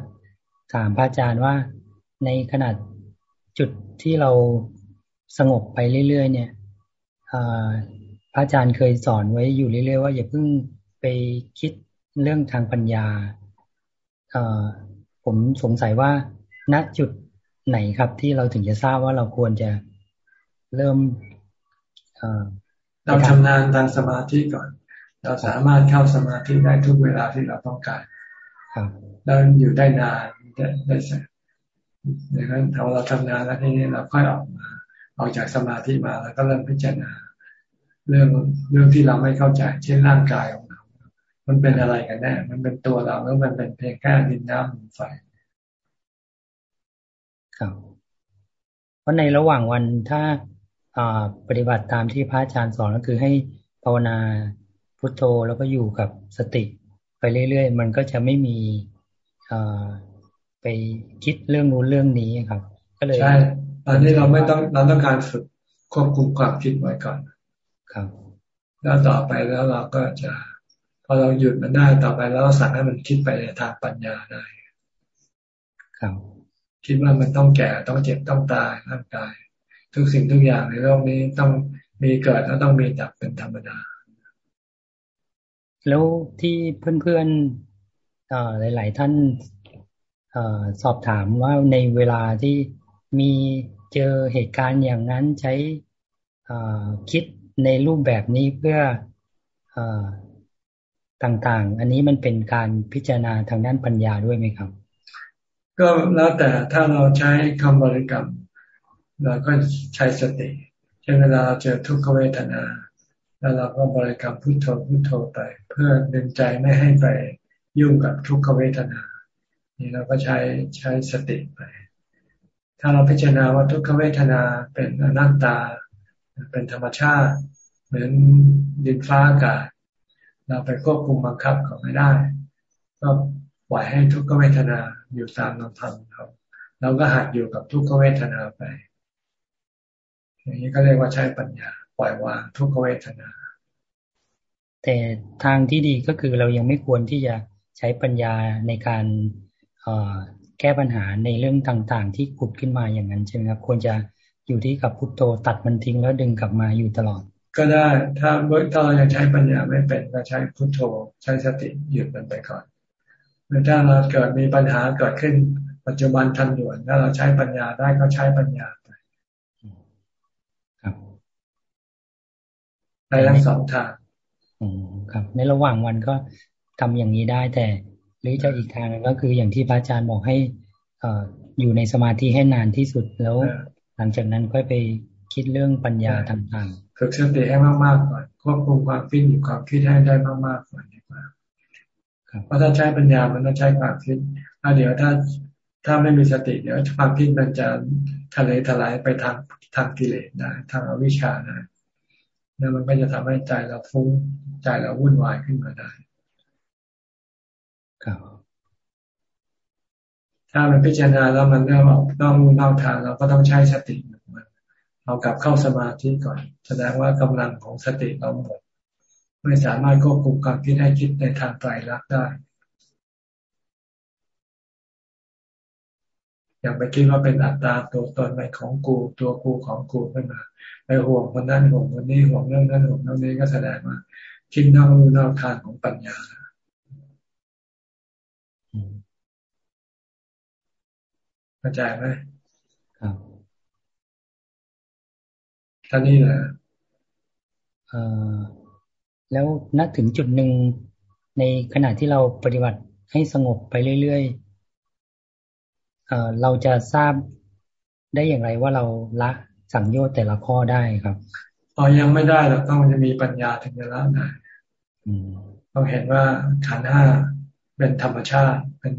S36: ถามพระอาจารย์ว่าในขนาดจุดที่เราสงบไปเรื่อยๆ เนี่ยพระอาจารย์เคยสอนไว้อยู่เรื่อยๆว่าอย่าเพิ่งไปคิดเรื่องทางปัญญา ผมสงสัยว่าณจุดไหนครับที่เราถึงจะทราบว่าเราควรจะเริ่ม
S1: เราชำนาญทางสมาธิก่อน เราสามารถเข้าสมาธิได้ทุกเวลาที่เราต้องการแล้วอยู่ได้นานได้ได้ดังนั้นถ้าเราทำงานแล้วทีนี้เราค่อยออกมาออกจากสมาธิมาแล้วก็เริ่มพิจารณา เรื่องเรื่องที่เราไม่เข้าใจ เช่นร่างกายของเรามันเป็นอะไรกันแน่มันเป็นตัวเราหรือมันเป็นเพียงแค่ดินน้ำลมไฟ
S36: ครับเพราะในระหว่างวันถ้าปฏิบัติตามที่พระอาจารย์สอนก็คือให้ภาวนา พุทโธแล้วก็อยู่กับสติไปเรื่อยๆ มันก็จะไม่มีไปคิดเรื่องนู้นเรื่องนี้ครับ ก็เลย
S1: ใช่ตอนนี้เราไม่ต้องเราต้องการฝึกควบคุมความคิดไว้ก่อน
S36: ครับ
S1: แล้วต่อไปแล้วเราก็จะพอเราหยุดมันได้ต่อไปแล้วสั่งให้มันคิดไปในทางปัญญาได้
S36: ครับ
S1: คิดว่ามันต้องแก่ต้องเจ็บต้องตายร่างกาย ทุกสิ่งทุกอย่างในโลกนี้ต้องมีเกิดแล้วต้องมีดับเป็นธรรมดา
S36: แล้วที่เพื่อนๆหลาย ๆ ท่านอสอบถามว่าในเวลาที่มีเจอเหตุการณ์อย่างนั้นใช้คิดในรูปแบบนี้เพื่ออต่างๆ อันนี้มันเป็นการพิจารณาทางด้านปัญญาด้วยไหมครับ
S1: ก็แล้วแต่ถ้าเราใช้คำบริกรรมเราก็ใช้สติเช่นเวลาเราเจอทุกขเวทนา แล้วเราก็บริกรรมพุทโธพุทโธไป เพื่อดึงใจไม่ให้ไปยุ่งกับทุกขเวทนา นี่เราก็ใช้ใช้สติไป ถ้าเราพิจารณาว่าทุกขเวทนาเป็นอนัตตา เป็นธรรมชาติ เหมือนดินฟ้าอากาศ เราไปควบคุมบังคับเขาไม่ได้ ก็ปล่อยให้ทุกขเวทนาอยู่ตามลำพังเขาเราก็หัดอยู่กับทุกขเวทนาไป อย่างนี้ก็เรียกว่าใช้ปัญญา ปล่อยวางทุกขเวทนา
S36: แต่ทางที่ดีก็คือเรายังไม่ควรที่จะใช้ปัญญาในการแก้ปัญหาในเรื่องต่างๆ ที่ขุดขึ้นมาอย่างนั้นใช่ไหมครับควรจะอยู่ที่กับพุทโธตัดมันทิ้งแล้วดึงกลับมาอยู่ตลอด
S1: ก็ได้ถ้าถ้าเรายังใช้ปัญญาไม่เป็นก็ใช้พุทโธใช้สติหยุดมันไปก่อนหรือถ้าเราเกิดมีปัญหาเกิดขึ้นปัจจุบันทันด่วนถ้าเราใช้ปัญญาได้ก็ใช้ปัญญาไป
S36: ครับ
S1: ในทั้งสองทาง
S36: อืมครับ ในระหว่างวันก็ทำอย่างนี้ได้แต่หรือจะอีกทางก็คืออย่างที่พระอาจารย์บอกให้เอ่ออยู่ในสมาธิให้นานที่สุดแล้ว หลังจากนั้นค่อยไปคิดเรื่องปัญญาต่าง
S1: ๆฝึกสติให้มากๆก่อนควบคุมความคิดอยู่ความคิดให้ได้มากๆก่อนดีกว่าเพราะถ้าใช้ปัญญามันต้องใช้ความคิดถ้าเดี๋ยวถ้าถ้าไม่มีสติเดี๋ยวความคิดมันจะทะเลทลายไปทางทางกิเลสได้ทางอวิชชาได้ แล้วมันก็จะทำให้ใจเราฟุ้งใจเราวุ่นวายขึ้นมาได้
S36: ครับ
S1: ถ้ามันพิจารณาแล้วมันเริ่มออกนอกรูนอกทางเราก็ต้องใช้สติมันเอากลับเข้าสมาธิก่อน แสดงว่ากำลังของสติเราหมดไม่สามารถควบคุมความคิดให้คิดในทางไตรลักษณ์ได้อย่างไปคิดว่าเป็นอัตตาตัวตนในของกู ตัวกูของกูขึ้นมา ไปห่วงคนนั้นห่วงคนนี้ห่วงเรื่องนั้นห่วงเรื่องนี้ก็แสดงว่าคิดนอกรูนอกทางของปัญญาเข้าใจไหม
S36: ครับ
S1: ท่านี้แหละ
S36: เอ่อแล้วนัถึงจุดหนึ่งในขณะที่เราปฏิบัติให้สงบไปเรื่อยๆเอ่อเราจะทราบได้อย่างไรว่าเราละ สังโยชน์แต่ละข้อได้ครับ
S1: อ๋อยังไม่ได้เราต้องจะมีปัญญาถึงจะละได้ต้องเห็นว่าขันห้าเป็นธรรมชาติเป็น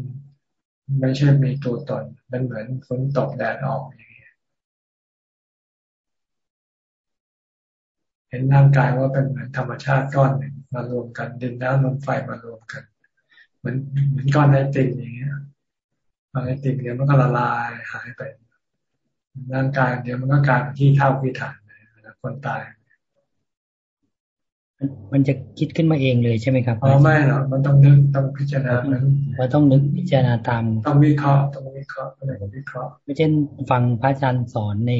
S1: ไม่ใช่มีตัวตนเป็นเหมือนฝนตกแดดออกอย่างนี้เห็นร่างกายว่าเป็นเหมือนธรรมชาติก้อนหนึ่งมารวมกันดินน้ำลมไฟมารวมกัน เหมือนเหมือนก้อนไอติมอย่างเงี้ยก้อนไอติมเดี๋ยวมันก็ละลายหายไป ร่างกายเดี๋ยวมันก็กลายเป็นที่เท่าพิฐานเลยคนตาย
S36: มันจะคิดขึ้นมาเองเลยใช่ไหมครับ
S1: อ๋อไม่หรอกมันต้องนึกต้องพิจารณา
S36: เราต้องนึกพิจารณาตาม
S1: ต้องวิเคราะห์ต้องวิเคราะห์อะไรวิเคราะห์
S36: ไม่เช่นฟังพระอาจารย์สอนใน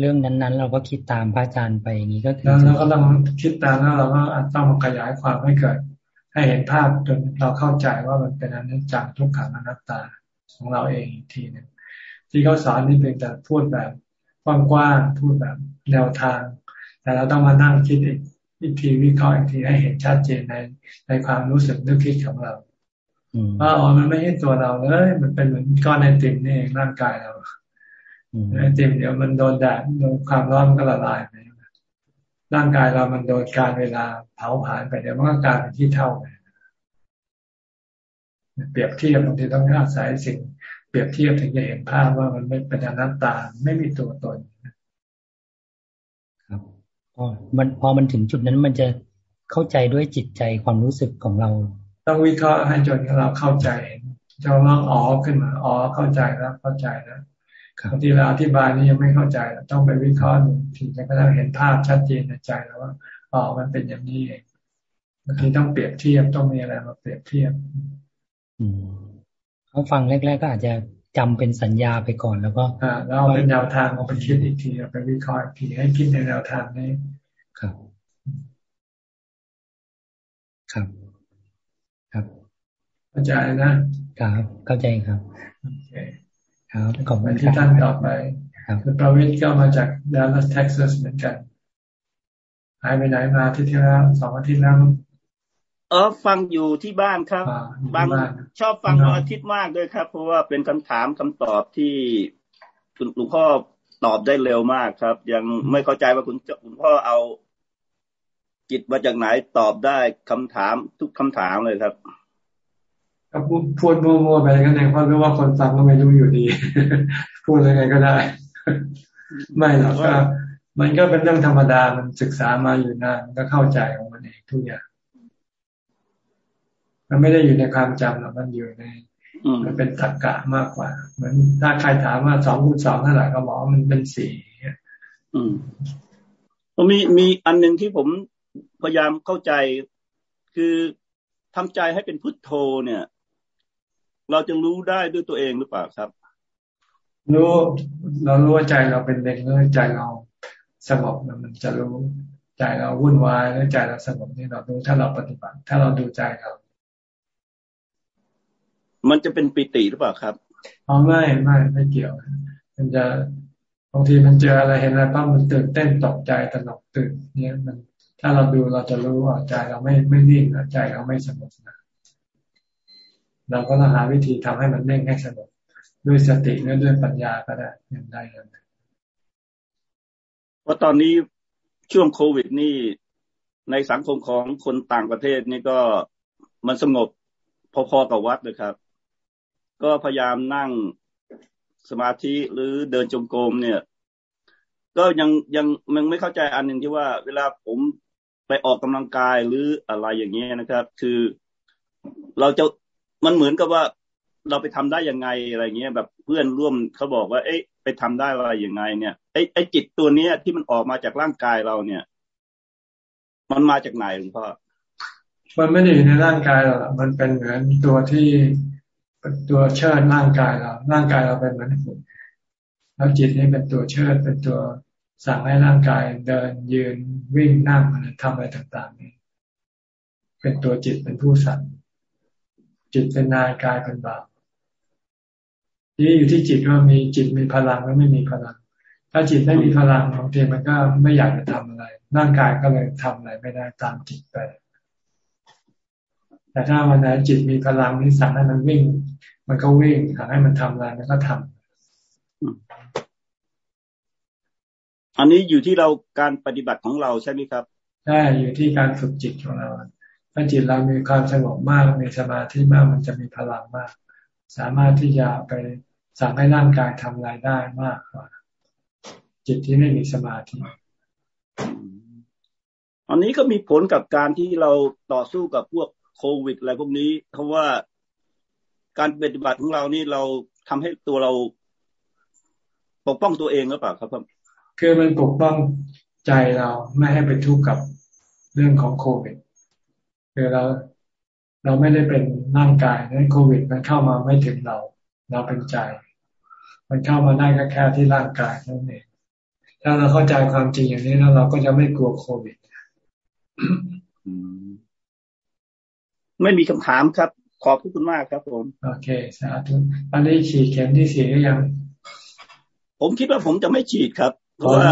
S36: เรื่องนั้นๆ เราก็คิดตามพระอาจารย์ไปอย่างนี้ก็คือ
S1: แล้วเราก็ต้องคิดตามแล้วเราก็ต้องขยายความให้เกิด ให้เห็นภาพจนเราเข้าใจว่ามันเป็นอนิจจังทุกขังอนัตตาของเราเองอีกทีหนึ่ง ที่เขาสอนนี่เป็นแต่พูดแบบกว้างๆพูดแบบแนวทาง แต่เราต้องมานั่งคิดอีกวิธีวิเคราะห์อีกทีให้เห็นชัดเจนในในความรู้สึกนึกคิดของเราว่าอ๋อมันไม่ใช่ตัวเราเลยมันเป็นเหมือนก้อนไอติมนี่เองร่างกายเราไอติมเดี๋ยวมันโดนแดดโดนความร้อนก็ละลายไปร่างกายเรามันโดนการเวลาเผาผลาญไปเดี๋ยวมันก็กลายเป็นที่เท่าไปเปรียบเทียบบางทีต้องอาศัยสิ่ง เปรียบเทียบถึงจะเห็นภาพว่ามันไม่เป็นอนัตตาไม่มีตัวตน
S36: พอมันพอมันถึงจุดนั้นมันจะเข้าใจด้วยจิตใจความรู้สึกของเรา
S1: ต้องวิเคราะห์ให้จนเราเข้าใจจะร้องอ๋อขึ้นมาอ๋อเข้าใจแล้วเข้าใจแล้วบางทีเราอธิบายนี่ยังไม่เข้าใจต้องไปวิเคราะห์ถึงจะกระทั่งเห็นภาพชัดเจนในใจแล้วว่าอ๋อมันเป็นอย่างนี้เองบางทีต้องเปรียบเทียบต้องมีอะไรมาเปรียบเทียบ
S36: อืม เขาฟังแรก ๆ ก็อาจจะจำเป็นสัญญาไปก่อนแล้วก็
S1: อ่าแล้วเป็นแนวทางเอาไปคิดอีกทีเอาไปวิเคราะห์อีกทีให้คิดในแนวทางนี้
S36: ครับ ครับ ครับ
S1: เข้าใจนะครับ
S36: เข้าใจครับ
S1: โอเค
S36: ครับขอบคุณ
S1: ที่ท่านต่อไปครับคุณประวิทย์ก็มาจากดัลลัสเท็กซัสเหมือนกันหายไปไหนมาที่ที่แล้วสองอาทิตย์แล้ว
S37: เออฟังอยู่ที่บ้านครับ บางชอบฟังวันอาทิตย์มากด้วยครับ เพราะว่าเป็นคำถามคำตอบที่คุณหลวงพ่อตอบได้เร็วมากครับ ยังไม่เข้าใจว่าคุณคุณพ่อเอาจิตมาจากไหนตอบได้คำถามทุกคำถามเลยครับ
S1: ก็พูดพูดมั่วๆไปกันเองเพราะรู้ว่าคนฟังก็ไม่รู้อยู่ดี พูดยังไงก็ได้ ไม่หรอกก็มันก็เป็นเรื่องธรรมดามันศึกษามาอยู่นานก็เข้าใจของมันเองทุกอย่าง มันไม่ได้อยู่ในความจำหรอกมันอยู่ในมันเป็นตรรกะมากกว่า เหมือนถ้าใครถามว่าสองคูณสองเท่าไหร่ก็บอกมันเป็นสี่
S37: อืมมีมีอันหนึ่งที่ผมพยายามเข้าใจ คือทำใจให้เป็นพุทโธเนี่ย เราจะรู้ได้ด้วยตัวเองหรือเปล่าครับ
S1: รู้เรารู้ว่าใจเราเป็นเด็กแล้วใจเราสงบมันจะรู้ ใจเราวุ่นวายแล้วใจเราสงบนี่เรารู้ถ้าเราปฏิบัติ ถ้าเราดูใจเรา
S37: มันจะเป็นปิติหรือเปล่าครับ
S1: อ๋อไม่ไม่ไม่เกี่ยว มันจะบางทีมันเจออะไรเห็นอะไรปั๊บมันตื่นเต้นตกใจตระหนกตื่นเนี่ยมัน ถ้าเราดูเราจะรู้ว่าใจเราไม่ไม่นิ่งนะใจเราไม่สงบนะเราก็ต้องหาวิธีทำให้มันนิ่งให้สงบด้วยสติหรือด้วยปัญญาก็ได้ยังได้กัน
S37: เพราะตอนนี้ช่วงโควิดนี่ในสังคมของคนต่างประเทศนี่ก็มันสงบพอๆกับวัดเลยครับ ก็พยายามนั่งสมาธิหรือเดินจงกรมเนี่ย ก็ยังยังมันไม่เข้าใจอันหนึ่งที่ว่า เวลาผมไปออกกำลังกายหรืออะไรอย่างเงี้ยนะครับ คือเราจะมันเหมือนกับว่าเราไปทำได้ยังไงอะไรเงี้ย แบบเพื่อนร่วมเขาบอกว่า เอ๊ะไปทำได้อะไรยังไง เนี่ยไอ้ไอ้จิตตัวเนี้ยที่มันออกมาจากร่างกายเราเนี่ย มันมาจากไหนหลวงพ่อ
S1: มันไม่ได้อยู่ในร่างกายเรามันเป็นเหมือนตัวที่ ตัวเชิดร่างกายเราร่างกายเราเป็นเหมือนฝุ่นแล้วจิตนี่เป็นตัวเชิดเป็นตัวสั่งให้ร่างกายเดินยืนวิ่งนั่งอะไรทำอะไรต่างๆนี่เป็นตัวจิตเป็นผู้สั่งจิตเป็นนายกายเป็นบ่าวนี่อยู่ที่จิตว่ามีจิตมีพลังหรือไม่มีพลัง ถ้าจิตไม่มีพลังบางทีมันก็ไม่อยากจะทำอะไร ร่างกายก็เลยทำอะไรไม่ได้ตามจิตไป แต่ถ้าวันไหนจิตมีพลังนี่สั่งให้มันวิ่ง มันก็วิ่งสั่งให้มันทำอะไรมันก็ทำ
S37: อันนี้อยู่ที่เราการปฏิบัติของเราใช่ไหมครับ
S1: ใช่อยู่ที่การฝึกจิตของเราถ้าจิตเรามีความสงบมากมีสมาธิมากมันจะมีพลังมาก สามารถที่จะไปสั่งให้ร่างกายทำอะไรได้มากกว่า จิตที่ไม่มีสมาธิ
S37: อันนี้ก็มีผลกับการที่เราต่อสู้กับพวก โควิดอะไรพวกนี้เพราะว่าการปฏิบัติของเรานี่เราทำให้ตัวเราปกป้องตัวเองหรือเปล่าครับ
S1: คือมันปกป้องใจเราไม่ให้ไปทุกข์กับเรื่องของโควิดคือเราเราไม่ได้เป็นร่างกายนั้นโควิด มันเข้ามาไม่ถึงเรา เราเป็นใจ มันเข้ามาได้แค่แค่ที่ร่างกายนั่นเองถ้าเราเข้าใจความจริงอย่างนี้แล้วเราก็จะไม่กลัวโควิด
S37: ไม่มีคำถามครับ ขอบคุณมากครับผม
S1: โอเค สาธุตอนนี้ฉีดเข็มที่สี่หรือยัง
S37: ผมคิดว่าผมจะไม่ฉีดครับ เพราะว่า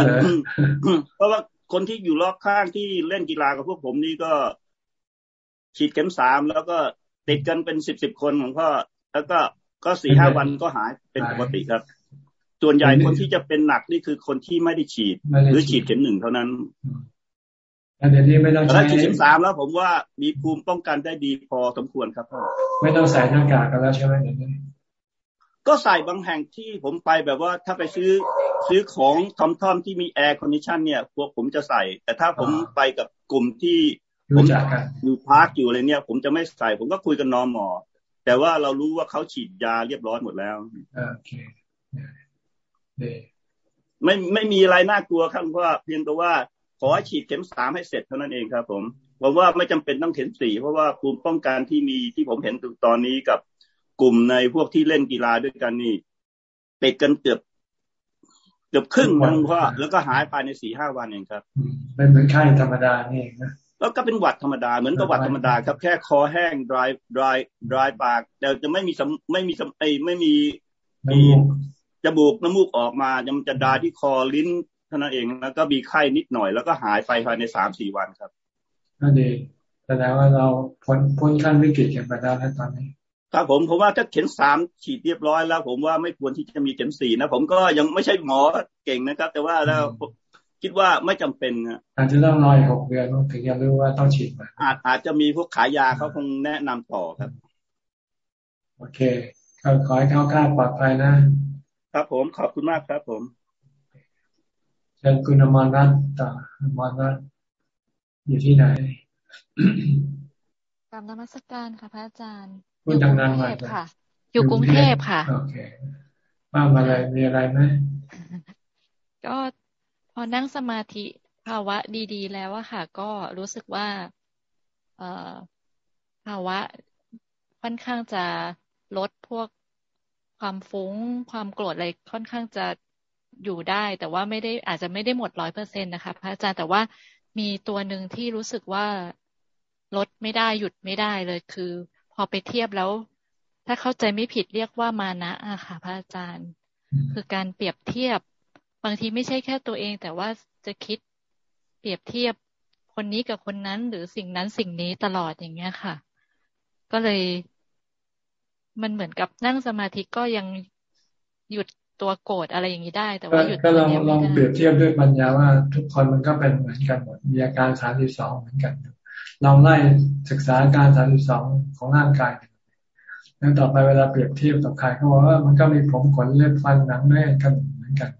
S37: เพราะว่าคนที่อยู่รอบข้างที่เล่นกีฬากับพวกผมนี่ก็ ฉีดเข็มสามแล้วก็ติดกันเป็นสิบสิบคนของพ่อแล้วก็ก็สี่ห้าวันก็หายเป็นปกติครับ ส่วนใหญ่คนที่จะเป็นหนักนี่คือคนที่ไม่ได้ฉีด หรือฉีดเข็มหนึ่งเท่านั้น
S1: เดี๋ยวนี้ไม่ต้องใช้
S37: ฉีดสามแล้วผมว่ามีภูมิป้องกันได้ดีพอสมควรครับพ่อ
S1: ไม่ต้องใส่หน้ากากกันแล้วใช่ไหมเดี๋ยวนี้
S37: ก็ใส่บางแห่งที่ผมไปแบบว่าถ้าไปซื้อซื้อของทอมทอมที่มี air condition เนี่ย พวกผมจะใส่ แต่ถ้าผมไปกับกลุ่มที่ผมอยู่ park อยู่อะไรเนี่ย ผมจะไม่ใส่ผมก็คุยกัน normal แต่ว่าเรารู้ว่าเขาฉีดยาเรียบร้อยหมดแล้ว
S1: โอเค
S37: ไม่ไม่มีอะไรน่ากลัวครับเพราะว่าเพียงแต่ว่า ขอฉีดเข็มสามให้เสร็จเท่านั้นเองครับ ผมผมว่าไม่จำเป็นต้องเข็มสี่เพราะว่าภูมิป้องกันที่มีที่ผมเห็นตอนนี้กับกลุ่มในพวกที่เล่นกีฬาด้วยกันนี่ติดกันเกือบเกือบครึ่งนึงเพราะแล้วก็หายภายในสี่ห้าวันเองครับ
S1: เป็นเหมือนไข้ธรรมดานี่นะ
S37: แล้วก็เป็นหวัดธรรมดาเหมือนกับหวัดธรรมดาครับแค่คอแห้ง dry dry dry ปากแต่จะไม่มีไม่มีไอไม่มีมีจมูกน้ำมูกออกมาจะจะดาที่คอลิ้น เท่านั้นเองแล้วก็มีไข้นิดหน่อย แล้วก็หายไปภายในสามสี่วันครับ
S1: นั่นเองแสดงว่าเราพ้นพ้นขั้นวิกฤตกันไปแล้วนะตอนนี้
S37: ครับผมผมว่าถ้าเข็มสามฉีดเรียบร้อยแล้ว ผมว่าไม่ควรที่จะมีเข็มสี่นะผมก็ยังไม่ใช่หมอเก่งนะครับ แต่ว่าแล้วคิดว่าไม่จำเป็น
S1: อาจจะต้องรออีกหกเดือนถึงจะรู้ว่าต้องฉีดไหม
S37: อาจอาจจะมีพวกขายยาเขาคงแนะนำต่อครับ
S1: โอเคขอให้เข้าข้าปลอดภัยนะ
S37: ครับผมขอบคุณมากครับผม
S1: เชิญคุณอมรรัตน์ต่ออมรรัตน์อยู่ที่ไหน
S38: กรรมนมัสการค่ะพระอาจารย์
S1: พูดดังๆหน่อย
S38: ค่ะ อยู่กรุงเทพค่ะ
S1: โอเคว่ามาอะไรมีอะไรไหม
S38: ก็พอนั่งสมาธิภาวะดี ๆ แล้วอะค่ะ ก็รู้สึกว่า เอ่อภาวะค่อนข้างจะลดพวกความฟุ้ง ความโกรธอะไรค่อนข้างจะ อยู่ได้ แต่ว่าไม่ได้อาจจะไม่ได้หมดร้อยเปอร์เซ็นต์นะคะพระอาจารย์แต่ว่ามีตัวหนึ่งที่รู้สึกว่าลดไม่ได้หยุดไม่ได้เลยคือ พอไปเทียบแล้ว ถ้าเข้าใจไม่ผิดเรียกว่ามานะอะค่ะ พระอาจารย์ คือการเปรียบเทียบบางทีไม่ใช่แค่ตัวเอง แต่ว่าจะคิดเปรียบเทียบคนนี้กับคนนั้น หรือสิ่งนั้นสิ่งนี้ตลอดอย่างเงี้ยค่ะ ก็เลย มันเหมือนกับนั่งสมาธิก็ยังหยุด ตัวโกรธอะไรอย่างนี้ได้ แต่ว่าหยุด
S1: ก็ลองลองเปรียบเทียบด้วยปัญญาว่า ทุกคนมันก็เป็นเหมือนกันหมดมีอาการสามสิบสองเหมือนกันลองไล่ศึกษาอาการสามสิบสองของร่างกายแล้วต่อไปเวลาเปรียบเทียบกับใครเขาบอกว่ามันก็มีผมขนเล็บฟันหนังเนื้อกันเหมือนกัน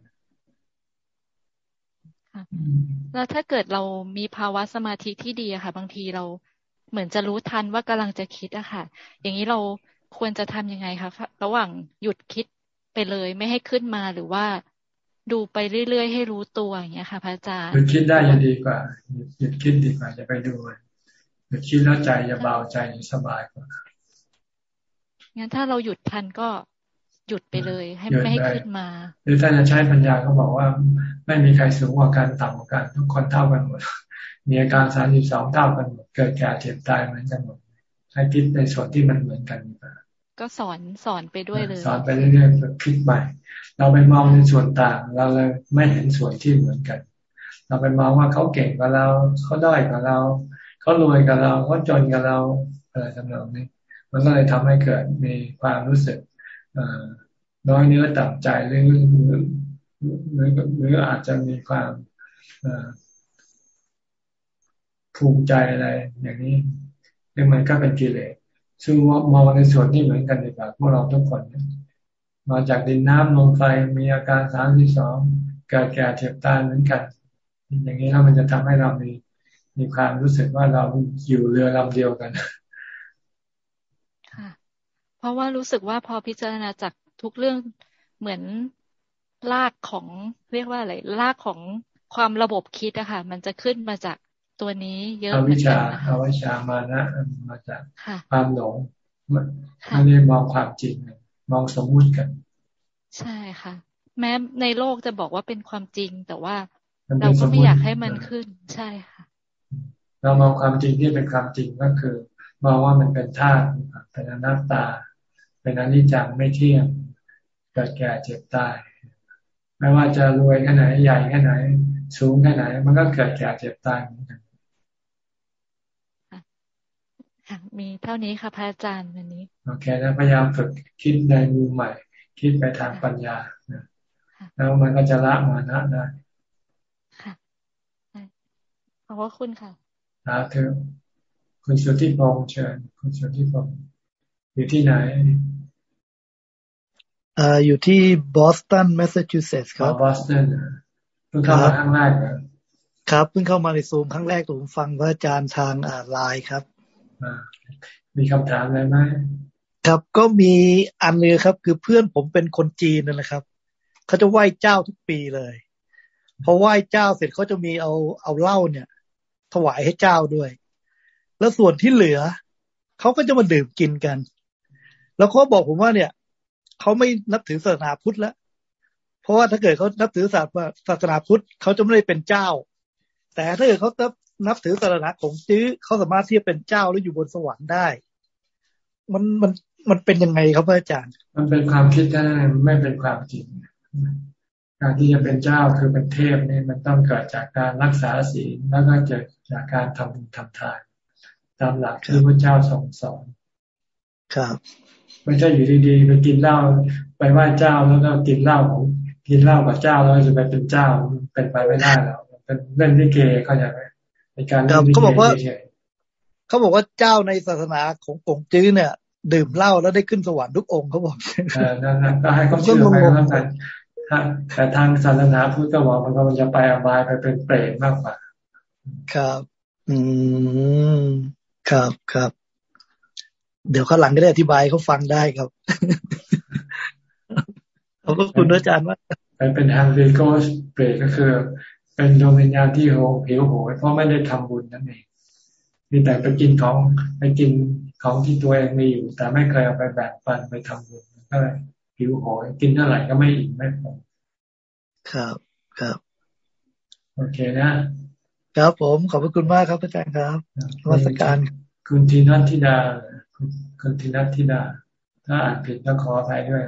S38: แล้วถ้าเกิดเรามีภาวะสมาธิที่ดีอะค่ะ บางทีเราเหมือนจะรู้ทันว่ากำลังจะคิดอะค่ะ อย่างนี้เราควรจะทํำยังไงคะระหว่างหยุดคิด ไปเลย ไม่ให้ขึ้นมาหรือว่าดูไปเรื่อยๆ ให้รู้ตัวอย่างเงี้ยค่ะพระอาจารย์
S1: หยุดคิดได้จะดีกว่าหยุดคิดดีกว่าจะไปดูหยุดคิดแล้วใจจะเบาใจสบายกว่า
S38: งั้นถ้าเราหยุดทันก็หยุดไปเลย ให้ไม่ให้ขึ้นมา
S1: หรือถ้าจะใช้ปัญญาก็บอกว่า ไม่มีใครสูงกว่ากันต่ำกว่ากัน ทุกคนเท่ากันหมด มีอาการสามสิบสองเท่ากันหมดเกิดแก่เจ็บตายเหมือนกันหมดให้คิดในส่วนที่มันเหมือนกัน
S38: ก็ สอนสอนไปด้วยเลย
S1: สอนไปเรื่อยๆคิดใหม่ เราไปมองในส่วนต่าง เราเลยไม่เห็นส่วนที่เหมือนกัน เราไปมองว่าเขาเก่งกว่าเราเขาด้อยกว่าเราเขารวยกับเราเขาจนกับเราอะไรทำนองนี้ มันก็เลยทำให้เกิดมีความรู้สึกน้อยเนื้อต่ำใจหรือหรือหรืออาจจะมีความภูมิใจอะไรอย่างนี้ซึ่งมันก็เป็นกิเลส ซึ่งมองในส่วนที่เหมือนกันดีกว่าพวกเราทุกคนมาจากดินน้ำลมไฟมีอาการสามที่สองเกิดแก่เจ็บตายเหมือนกัน อย่างนี้แล้วมันจะทำให้เรามีมีความรู้สึกว่าเราอยู่เรือลำเดียวกัน
S38: ค่ะ เพราะว่ารู้สึกว่าพอพิจารณาจากทุกเรื่องเหมือนลากของเรียกว่าอะไรลากของความระบบคิดอะค่ะ มันจะขึ้นมาจาก ตัวนี้เยอะอ
S1: วิชาอวิชามานะมาจากความหลงไม่ได้มองความจริง มองสมมุติกัน
S38: ใช่ค่ะ แม้ในโลกจะบอกว่าเป็นความจริง แต่ว่าเราก็ไม่อยากให้มันขึ้น ใช่ค่ะ
S1: เรามองความจริงที่เป็นความจริงก็คือมองว่ามันเป็นธาตุเป็นอนัตตา เป็นอนิจจังไม่เที่ยงเกิดแก่เจ็บตายไม่ว่าจะรวยแค่ไหนใหญ่แค่ไหน สูงแค่ไหน มันก็เกิดแก่เจ็บตายเหมือนกัน
S38: มีเท่านี้ค่ะพระอาจารย์วันนี้
S1: โอเคนะพยายามฝึกคิดในมุมใหม่ คิดไปทางปัญญาแล้วมันก็จะละมานะได้
S38: ค่ะขอบคุณค่ะ
S1: สาธุคุณสุทธิพงษ์เชิญ คุณสุทธิพงษ์อยู่ที่ไหน
S39: เอ่ออยู่ที่บอสตันแมสซาชูเซตส์ครับ
S1: บอสตันเพิ่งเข้ามาครั้งแรก
S39: ครับเพิ่งเข้ามาในซูมครั้งแรกผมฟังพระอาจารย์ทางไลน์ครับ
S1: มีคำถามอะไรไหม
S39: ครับก็มีอันนึงครับ คือเพื่อนผมเป็นคนจีนนั่นแหละครับเขาจะไหว้เจ้าทุกปีเลยพอไหว้เจ้าเสร็จเขาจะมีเอาเอาเหล้าเนี่ย ถวายให้เจ้าด้วย แล้วส่วนที่เหลือเขาก็จะมาดื่มกินกัน แล้วเขาบอกผมว่าเนี่ยเขาไม่นับถือศาสนาพุทธแล้วเพราะว่าถ้าเกิดเขานับถือศาสนาศาสนาพุทธเขาจะไม่ได้เป็นเจ้า แต่ถ้าเกิดเขา นับนับถือศาสนาของจื้อเขาสามารถที่จะเป็นเจ้าแล้วอยู่บนสวรรค์ได้ มันมันมันเป็นยังไงครับอาจารย์
S1: มันเป็นความคิดที่ไม่เป็นความจริงการที่จะเป็นเจ้าคือเป็นเทพนี่มันต้องเกิดจากการรักษาศีลแล้วก็เกิดจากการทำบุญทำทานตามหลักที่พระเจ้าทรงสอน
S39: ครับ
S1: ไม่ใช่อยู่ดีๆไปกินเหล้าไปไหว้เจ้าแล้วก็กินเหล้าของกินเหล้ากับเจ้าแล้วจะไปเป็นเจ้าเป็นไปไม่ได้แล้วเป็นเล่นลิเกเขาจะไปในการ เล่นลิเกเขาบอกว่า
S39: เขาบอกว่าเจ้าในศาสนาของกงจื้อเนี่ย ดื่มเหล้าแล้วได้ขึ้นสวรรค์ทุกองค์เขาบอก
S1: เออนั่นก็ให้เขาเชื่อไปแล้วกันแต่ทางศาสนาพุทธก็บอกมันก็มันจะไปอบายไปเป็นเปรตมากกว่า
S39: ครับ อืม ครับครับ เดี๋ยวข้างหลังก็ได้อธิบายเขาฟังได้ครับ ขอบคุณอาจารย์ว่า
S1: ไปเป็นทางเวโกสเปรตก็คือ เป็นดวงวิญญาณที่โหหิวโหยเพราะไม่ได้ทำบุญนั่นเองมีแต่ไปกินของไปกินของที่ตัวเองมีอยู่ แต่ไม่เคยเอาไปแบ่งปันไปทำบุญก็เลยหิวโหยกินเท่าไหร่ก็ไม่อิ่มไม่พอ
S39: ครับครับ
S1: โอเคนะ
S39: ครับผมขอบคุณมากครับอาจารย์ครับวัสการ
S1: คุณทีนัทธิดา คุณทีนัทธิดา ถ้าอ่านผิดก็ขออภัยด้วย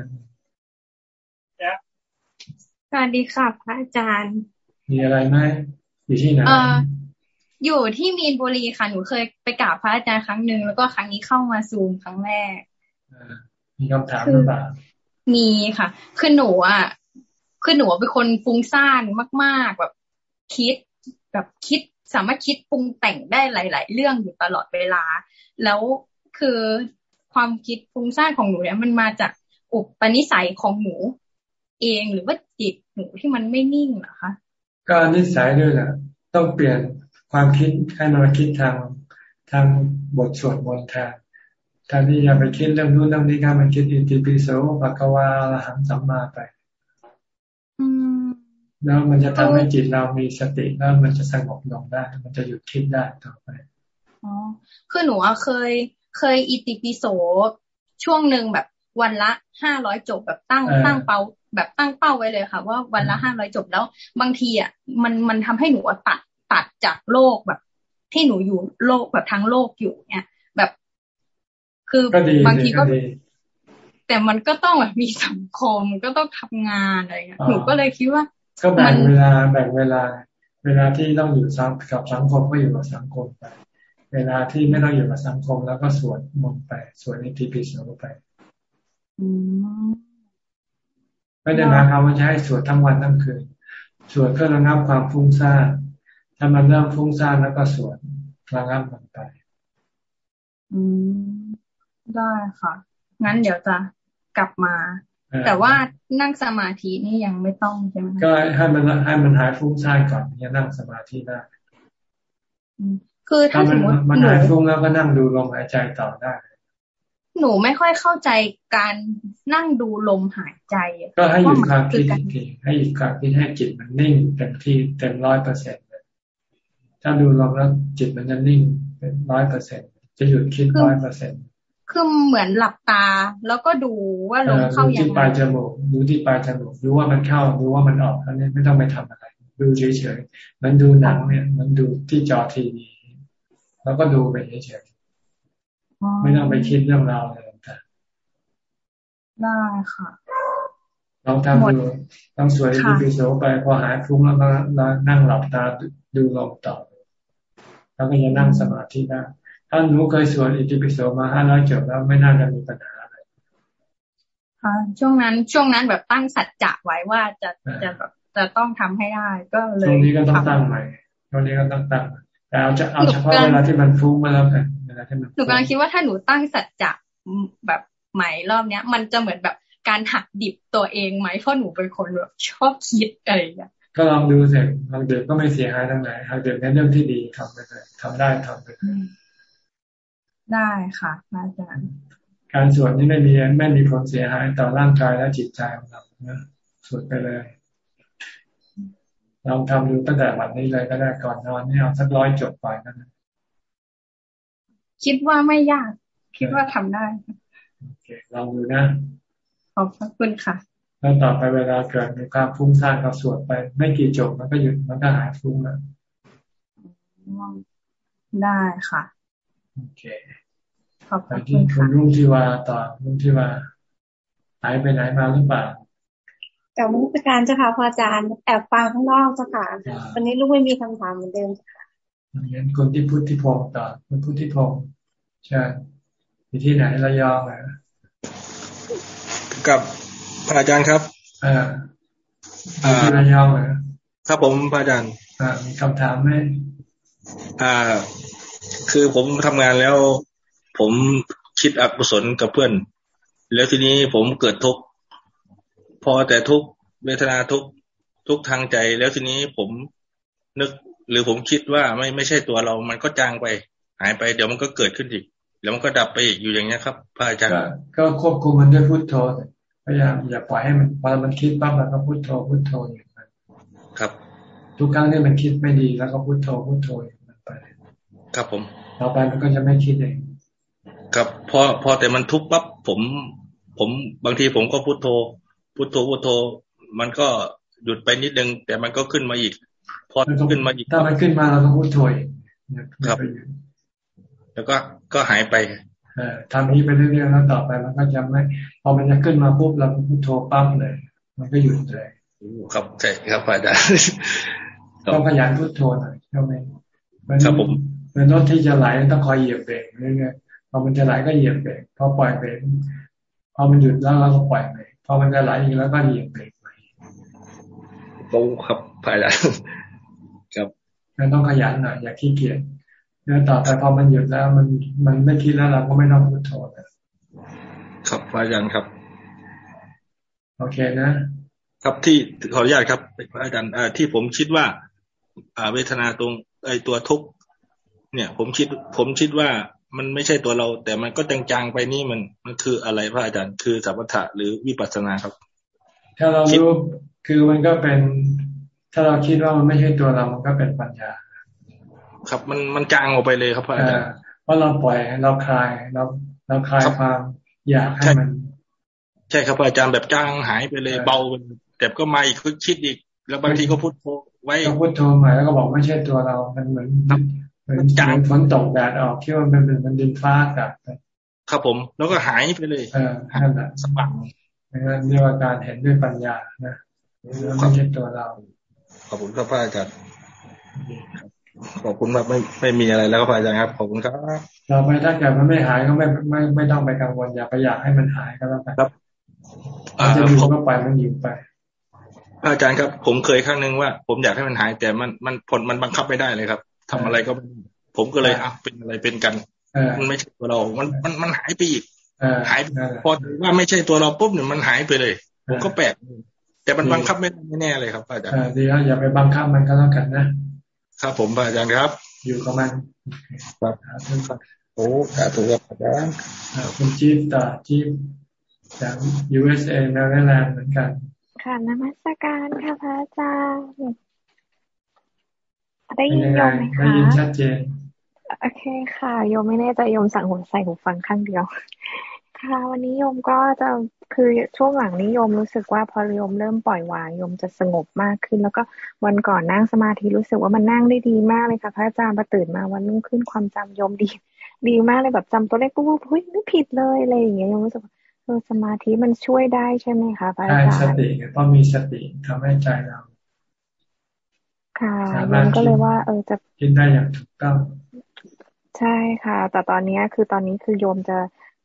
S23: สวัสดีค่ะพระอาจารย์
S1: มีอะไรไหมอยู่ที่ไหนเออ
S23: อยู่ที่มีนบุรีค่ะ หนูเคยไปกราบพระอาจารย์ครั้งหนึ่งแล้วก็ครั้งนี้เข้ามาซูมครั้งแรก
S1: มีคำถามหรือเปล่า
S23: มีค่ะ คือหนูอะคือหนูเป็นคนฟุ้งซ่านมาก ๆ แบบคิด แบบคิดสามารถคิดปรุงแต่งได้หลาย ๆ เรื่องอยู่ตลอดเวลา แล้วคือความคิดฟุ้งซ่านของหนูเนี่ยมันมาจากอุปนิสัยของหนูเองหรือว่าจิตหนูที่มันไม่นิ่งเหรอคะ
S1: ก็นิสัยด้วยแหละต้องเปลี่ยนความคิดให้มาคิดทางทางบทสวดมนต์แทนแทนที่จะไปคิดเรื่องนู้นเรื่องนี้ก็มันคิดอิติปิโสปะกวาละหังสัมมาไปแล้วมันจะทำให้จิตเรามีสติแล้วมันจะสงบลงได้ มันจะหยุดคิดได้ต่อไป
S23: อ๋อคือหนูอะเคยเคยอิติปิโสช่วงหนึ่งแบบวันละห้าร้อยจบแบบตั้งตั้งเป้า แบบตั้งเป้าไว้เลยค่ะ ว่าวันละห้าร้อยจบแล้ว บางทีอะมันมันทำให้หนูตัดตัดจากโลกแบบ ที่หนูอยู่โลกแบบทั้งโลกอยู่เนี่ยแบบ คือบางทีก็ แต่มันก็ต้องแบบมีสังคมก็ต้องทำงานอะไรเงี้ยหนูก็เลยคิดว่า
S1: ก็แบ่งเวลาแบ่งเวลา เวลาที่ต้องอยู่กับสังคมก็อยู่กับสังคมไปเวลาที่ไม่ต้องอยู่กับสังคมแล้วก็สวดมนต์ไปสวดอิติปิโสไป ไม่ได้หมายความว่าจะให้สวดทั้งวันทั้งคืนสวดเพื่อระงับความฟุ้งซ่านถ้ามันเริ่มฟุ้งซ่านแล้วก็สวดระงับมันไป
S23: อืมได้ค่ะ งั้นเดี๋ยวจะกลับมา แต่ว่านั่งสมาธินี่ยังไม่ต้องใช่ไหม
S1: ก็ให้มันให้มันหายฟุ้งซ่านก่อนจะนั่งสมาธิได้
S23: คือถ้าสมมติ
S1: มันหายฟุ้งแล้วก็นั่งดูลมหายใจต่อได้
S23: หนูไม่ค่อยเข้าใจการนั่งดูลมหายใจ
S1: ก็ให้หยุดความคิดทีให้หยุดความคิดให้จิตมันนิ่งเต็มที่เต็มร้อยเปอร์เซ็นต์ถ้าดูลมแล้วจิตมันจะนิ่งเป็นร้อยเปอร์เซ็นจะหยุดคิดร้อยเปอร์เซ็นต์
S23: คือเหมือนหลับตาแล้วก็ดูว่าลมเข้า
S1: อย่างไรดูที่ปลายจมูกดูที่ปลายจมูกดูว่ามันเข้าดูว่ามันออกอันนี้ไม่ต้องไปทำอะไร ดูเฉยๆมันดูหนังเนี่ย มันดูที่จอทีวีแล้วก็ดูไปเฉยๆ ไม่ต้องไปคิดเรื่องราวอะไรต่าง
S23: ๆได้ค่ะ
S1: ลองทำดูต้องสวยดีปิโสไปพอหายฟุ้งแล้วก็นั่งหลับตาดูลมต่อแล้วก็จะนั่งสมาธิได้ถ้าหนูเคยสวดอิติปิโสมาห้าร้อยจบแล้วไม่น่าจะมีปัญหาอะไร
S23: ค่ะช่วงนั้นช่วงนั้นแบบตั้งสัจจะไว้ว่าจะจะแบบจะต้องทำให้ได้ ก็เลย
S1: ช่วงนี้ก็ต้องตั้งใหม่ช่วงนี้ก็ต้องตั้งแต่เอาจะเอาเฉพาะเวลาที่มันฟุ้งมาแล้วกัน เวลาที่มัน
S23: หนูกำลังคิดว่าถ้าหนูตั้งสัจจะแบบใหม่รอบเนี้ย มันจะเหมือนแบบการหักดิบตัวเองไหมเพราะหนูเป็นคนแบบชอบคิดอะไรอย่างเงี้ย
S1: ก็ลองดูสิลองเดินก็ไม่เสียหายทั้งไหนหักเดินในเรื่องที่ดีทำไปเลยทำได้ทำไปเลย
S23: ได้ค่ะอาจารย์
S1: การสวดนี่ไม่มีไม่มีผลเสียหายต่อร่างกายและจิตใจของเรานะสวดไปเลยลองทำดูตั้งแต่วันนี้เลยก็ได้ก่อนนอนนี่เอาสักร้อยจบก่อนกัน
S40: คิดว่าไม่ยาก คิดว่าทำได้
S1: โอเคลองดูนะ
S40: ขอบคุณค่ะ
S1: แล้วต่อไปเวลาเกิดมีความฟุ้งซ่านก็สวดไป ไม่กี่จบมันก็หยุดมันก็หายฟุ้งแล้ว
S40: ได้ค่ะ
S1: โอเคขอบคุณค่ะรุ่งที่ว่าต่อรุ่งที่ว่าหายไปไหนมาหรือเปล่า
S41: กับมุกการเจ้าค่ะพระอาจารย์แอบฟังข้างนอกเจ้าค่ะวันนี้ลูกไม่มีคำถามเหมือนเดิมค่ะ
S1: งั้นคนที่พุทธิพงศ์ต่อคนพุทธิพงศ์ใช่อยู่ที่ไหนระยองเหรอ
S42: กับพระอาจารย์ครับ
S1: อ่าอยู่ที่ระยองเหรอ
S42: ครับผมพระอาจารย์
S1: อ่ามีคำถามไหม
S42: อ่า คือผมทำงานแล้ว ผมคิดอกุศลกับเพื่อน แล้วทีนี้ผมเกิดทุกข์พอแต่ทุกเวทนาทุกทุกทางใจ แล้วทีนี้ผมนึก หรือผมคิดว่าไม่ไม่ใช่ตัวเรา มันก็จางไป หายไปเดี๋ยวมันก็เกิดขึ้นอีกแล้วมันก็ดับไปอีกอยู่อย่างนี้ครับพระอาจารย์
S1: ก็ควบคุมมันด้วยพุทโธพยายามอย่าปล่อยให้มันพอมันคิดปั๊บเราก็พุทโธพุทโธอย่างนั้น
S42: ครับ
S1: ทุกครั้งที่มันคิดไม่ดีแล้วก็พุทโธพุทโธอย่างนั้นไป
S42: ครับผม
S1: ต่อไปมันก็จะไม่คิดเอง
S42: ครับพอพอแต่มันทุกปั๊บผม ผมบางทีผมก็พุทโธพุทโธพุทโธมันก็หยุดไปนิดนึง แต่มันก็ขึ้นมาอีก พอขึ้นมาอีก
S1: ถ้ามันขึ้นมาเราก็พุทโธ
S42: ครับแล้วก็ก็หายไป
S1: ทำนี้ไปเรื่อยๆแล้วต่อไปมันก็จะไม่พอมันจะขึ้นมาปุ๊บเราพุทโธปั๊บเลย มันก็หยุดเลย
S42: ครับใช่ครับอาจารย์
S1: ต้องขยันพุทโธหน่อยใช่ไหมครับผมเป็นรถที่จะไหลต้องคอยเหยียบเบรกเรื่อยๆพอมันจะไหลก็เหยียบเบรกพอปล่อยเบรกพอมันหยุดแล้วเราก็ปล่อยเบรกพอมันจะไหลอีกแล้วก็เหยียบเบรกใหม่
S42: โอ้ครับภายหลัง ครับ
S1: ต้องขยันหน่อยอย่าขี้เกียจแล้วต่อไปพอมันหยุดแล้ว มันมันไม่คิดแล้วเราก็ไม่ต้องพุทโธ
S42: ครับพระอาจารย์ครับ
S1: โอเคนะ
S42: ครับที่ขออนุญาตครับพระอาจารย์ที่ผมคิดว่าอ่าเวทนาตรงไอตัวทุกเนี่ย ผมคิดผมคิดว่ามันไม่ใช่ตัวเรา แต่มันก็จางๆไปนี่มันมันคืออะไรพระอาจารย์คือสัพพะหรือวิปัสสนาครับ
S1: ถ้าเรารู้คือมันก็เป็น ถ้าเราคิดว่ามันไม่ใช่ตัวเรา มันก็เป็นปัญญา
S42: ครับมันมันจางออกไปเลยครับพระอาจารย์
S1: เพราะเราปล่อยเราคลายเราเราคลายความอยากให้มัน
S42: ใช่ครับอาจารย์แบบจางหายไปเลยเบาแต่ก็มาอีกคิดอีก แล้วบางทีก็พูดโไว้
S1: ก็พูดโทรมาแล้วก็บอกไม่ใช่ตัวเรา มันเหมือนมันจางฝนตกแดดออกคิดว่ามันเป็นมันดินฟ้ากับ
S42: ครับผม แล้วก็หายไปเลย
S1: เออนั่นแหละสว่างนั่นเรียกว่าการเห็นด้วยปัญญานะไม่ใช่ตัวเรา
S42: ขอบคุณครับพระอาจารย์ขอบคุณมากไม่ไม่มีอะไรแล้วครับอาจารย์ครับขอบคุณครับ
S1: เราไม่ถ้าเกิดมันไม่หายก็ไม่ไม่ไม่ต้องไปกังวลอย่าไปอยากให้มันหายก็แล้วกันครับอาจะอยู่ก็ไปมันอยู่ไป
S42: อาจารย์ครับ ผมเคยครั้งหนึ่งว่า ผมอยากให้มันหายแต่มันมันผลมันบังคับไม่ได้เลยครับทำอะไรก็ผมก็เลยอะเป็นอะไรเป็นกันมันไม่ใช่ตัวเรา มันมันมันหายไปอีกหายพอว่าไม่ใช่ตัวเราปุ๊บเนี่ยมันหายไปเลย ผมก็แปลก แต่มันบังคับไม่ไม่แน่เลยครับอาจารย์
S1: ดีแล้วอย่าไปบังคับมันก็แล้วกันนะ
S42: ครับผมอาจารย์ครับ
S1: อยู่กับมัน
S42: ครับโอ้สาธุครับอาจารย์
S1: คุณจี๊บต่อจี๊บจาก USA แมริแลนด์เหมือนกัน
S43: ค่ะนมัสการค่ะพระอาจารย์ได้ยินโยมไหมคะได้
S1: ยินชัดเจน
S43: โอเคค่ะ โยมไม่แน่ใจโยมสั่งหัวใส่หูฟังข้างเดียว ค่ะ วันนี้โยมก็จะ คือช่วงหลังนี้โยมรู้สึกว่าพอโยมเริ่มปล่อยวางโยมจะสงบมากขึ้น แล้วก็วันก่อนนั่งสมาธิรู้สึกว่ามันนั่งได้ดีมากเลยค่ะ พระอาจารย์พอตื่นมาวันรุ่งขึ้นความจำโยมดี ดีมากเลยแบบจำตัวเลขปุ๊บเฮ้ยไม่ผิดเลยอะไรอย่างเงี้ยโยมรู้สึกเออสมาธิมันช่วยได้ใช่ไหมคะพระอาจารย์ใช่
S1: สติต้องมีสติทำให้ใจเรา
S43: ค่ะโยมก็เลยว่า เออจะ
S1: กินได้อย่างถูกต้อง
S43: ใช่ค่ะ แต่ตอนนี้คือตอนนี้คือโยมจะ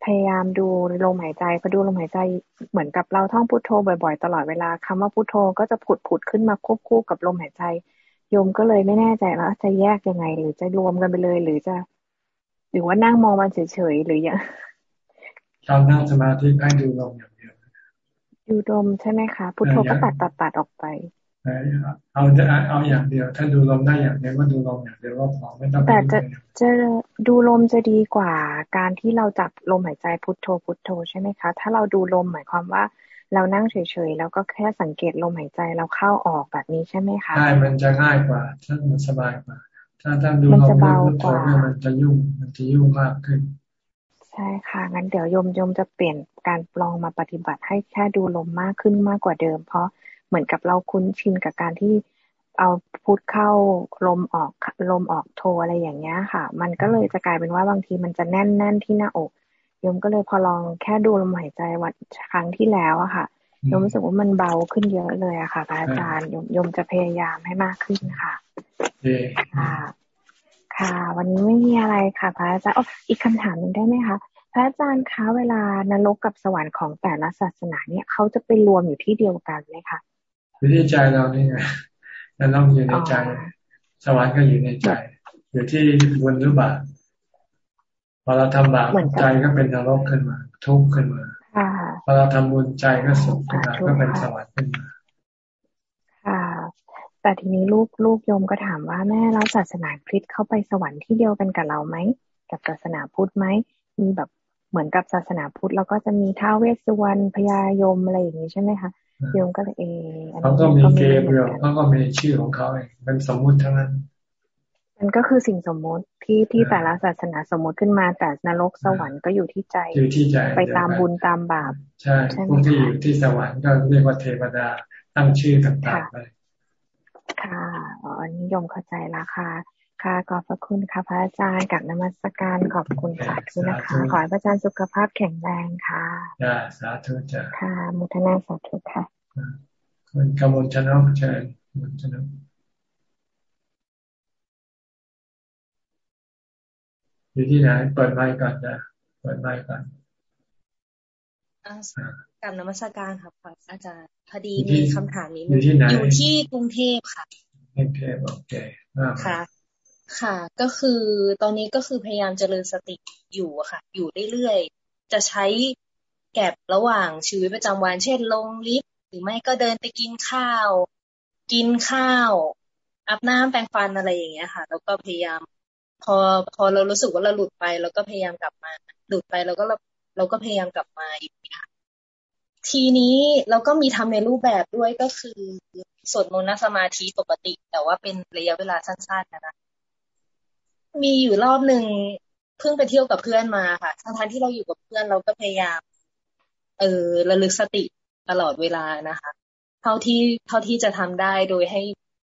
S43: พยายามดูลมหายใจพอดูลมหายใจเหมือนกับเราท่องพุทโธบ่อยๆ ตลอดเวลาคำว่าพุทโธก็จะผุดผุดขึ้นมาควบคู่กับลมหายใจโยมก็เลยไม่แน่ใจว่าจะแยกยังไง หรือจะรวมกันไปเลย หรือจะ หรือว่านั่งมองมันเฉยๆหรือยัง
S1: ตอนนั่งสมาธิให้ดูลมอย่างเดียว
S43: ดูลมใช่ไหมคะพุทโธก็ตัดตัดตัดออกไป
S1: เอาจะเอาอย่างเดียว ถ้าดูลมได้อย่างเดียวก็ดูลมอย่างเดียวก็พอไม่ต้อง
S43: แต่จะจะดูลมจะดีกว่า การที่เราจับลมหายใจพุทโธพุทโธใช่ไหมคะ ถ้าเราดูลมหมายความว่าเรานั่งเฉยๆแล้วก็แค่สังเกตลมหายใจเราเข้าออกแบบนี้ใช่ไหมคะ
S1: ใช่มันจะง่ายกว่าถ้ามันสบายกว่า ถ้าถ้าดูลมพุทโธเนี่ยมันจะยุ่งมันจะยุ่งมากขึ้น
S43: ใช่ค่ะ งั้นเดี๋ยวโยมโยมจะเปลี่ยนการลองมาปฏิบัติให้แค่ดูลมมากขึ้นมากกว่าเดิม เพราะ เหมือนกับเราคุ้นชินกับการที่เอาพุทเข้าลมออกลมออกโทอะไรอย่างเงี้ยค่ะ มันก็เลยจะกลายเป็นว่าบางทีมันจะแน่นแน่นที่หน้าอกโยมก็เลยพอลองแค่ดูลมหายใจวันครั้งที่แล้วอะค่ะโยมรู้สึกว่ามันเบาขึ้นเยอะเลยอะค่ะพระอาจารย์โยมจะพยายามให้มากขึ้นค่ะค่ะ ค่ะ วันนี้ไม่มีอะไรค่ะพระอาจารย์อ๋ออีกคำถามหนึ่งได้ไหมคะพระอาจารย์คะเวลานรกกับสวรรค์ของแต่ละศาสนาเนี่ยเขาจะไปรวมอยู่ที่เดียวกันไหมคะ
S1: อยู่ที่ใจเรานี่ไงนรกอยู่ในใจ สวรรค์ก็อยู่ในใจ อยู่ที่บุญหรือบาปพอเราทำบาปใจก็เป็นนรกขึ้นมา ทุกข์ขึ้นมาพอเราทำบุญใจก็สุขขึ้นมาก็เป็นสวรรค์ขึ้นมา
S43: ค่ะแต่ทีนี้ลูกลูกโยมก็ถามว่าแม่แล้วศาสนาคริสต์เข้าไปสวรรค์ที่เดียวกันกับเราไหมกับศาสนาพุทธไหมมีแบบเหมือนกับศาสนาพุทธแล้วก็จะมีท้าวเวสสุวรรณพญายมอะไรอย่างนี้ใช่ไหมคะ โยมก็เลยเออ
S1: เขาก็มีเกเบรียลเขาก็มีชื่อของเขาเองเป็นสมมุติทั้งนั้น
S43: มันก็คือสิ่งสมมติที่ที่แต่ละศาสนาสมมติขึ้นมาแต่นรกสวรรค์ก็อยู่ที่ใจ
S1: อยู่ที่ใจ
S43: ไปตามบุญตามบาป
S1: ใช่พวกที่อยู่ที่สวรรค์ก็เรียกว่าเทวดาตั้งชื่อต่างๆไป
S43: ค่ะอ๋ออันนี้ยมเข้าใจแล้วค่ะ ค่ะขอบพระคุณค่ะพระอาจารย์กับนมัสการขอบคุณสาธุนะคะ ขอให้พระอาจารย์สุขภาพแข็งแรงค่ะ
S1: จ้าสาธุจ้า
S43: ค่ะมุทนาสาธุค่ะ
S1: คุณกมลชนกเชิญมุชนกอยู่ที่ไหนเปิดไมค์ก่อนนะเปิดไมค์ก่อน
S44: กับนมัสการครับอาจารย์พอดีมีคำถามนี้อยู่ที่ไหนอยู่ที่กรุงเทพค่ะ
S1: กรุงเทพโอเค
S44: ค่ะ ค่ะ ก็คือตอนนี้ก็คือพยายามเจริญสติอยู่ค่ะ อยู่เรื่อยๆจะใช้แก็บระหว่างชีวิตประจำวัน เช่น ลงลิฟต์หรือไม่ก็เดินไปกินข้าว กินข้าวอาบน้ำแปรงฟันอะไรอย่างเงี้ยค่ะ แล้วก็พยายาม พอพอเรารู้สึกว่าเราหลุดไปเราก็พยายามกลับมา หลุดไปเราก็เราเราก็พยายามกลับมาอีกค่ะทีนี้เราก็มีทำในรูปแบบด้วยก็คือสวดมนต์สมาธิปกติ แต่ว่าเป็นระยะเวลาสั้นๆนะ มีอยู่รอบหนึ่งเพิ่งไปเที่ยวกับเพื่อนมาค่ะทั้งที่เราอยู่กับเพื่อนเราก็พยายาม เออระลึกสติตลอดเวลานะคะ เท่าที่เท่าที่จะทำได้โดยให้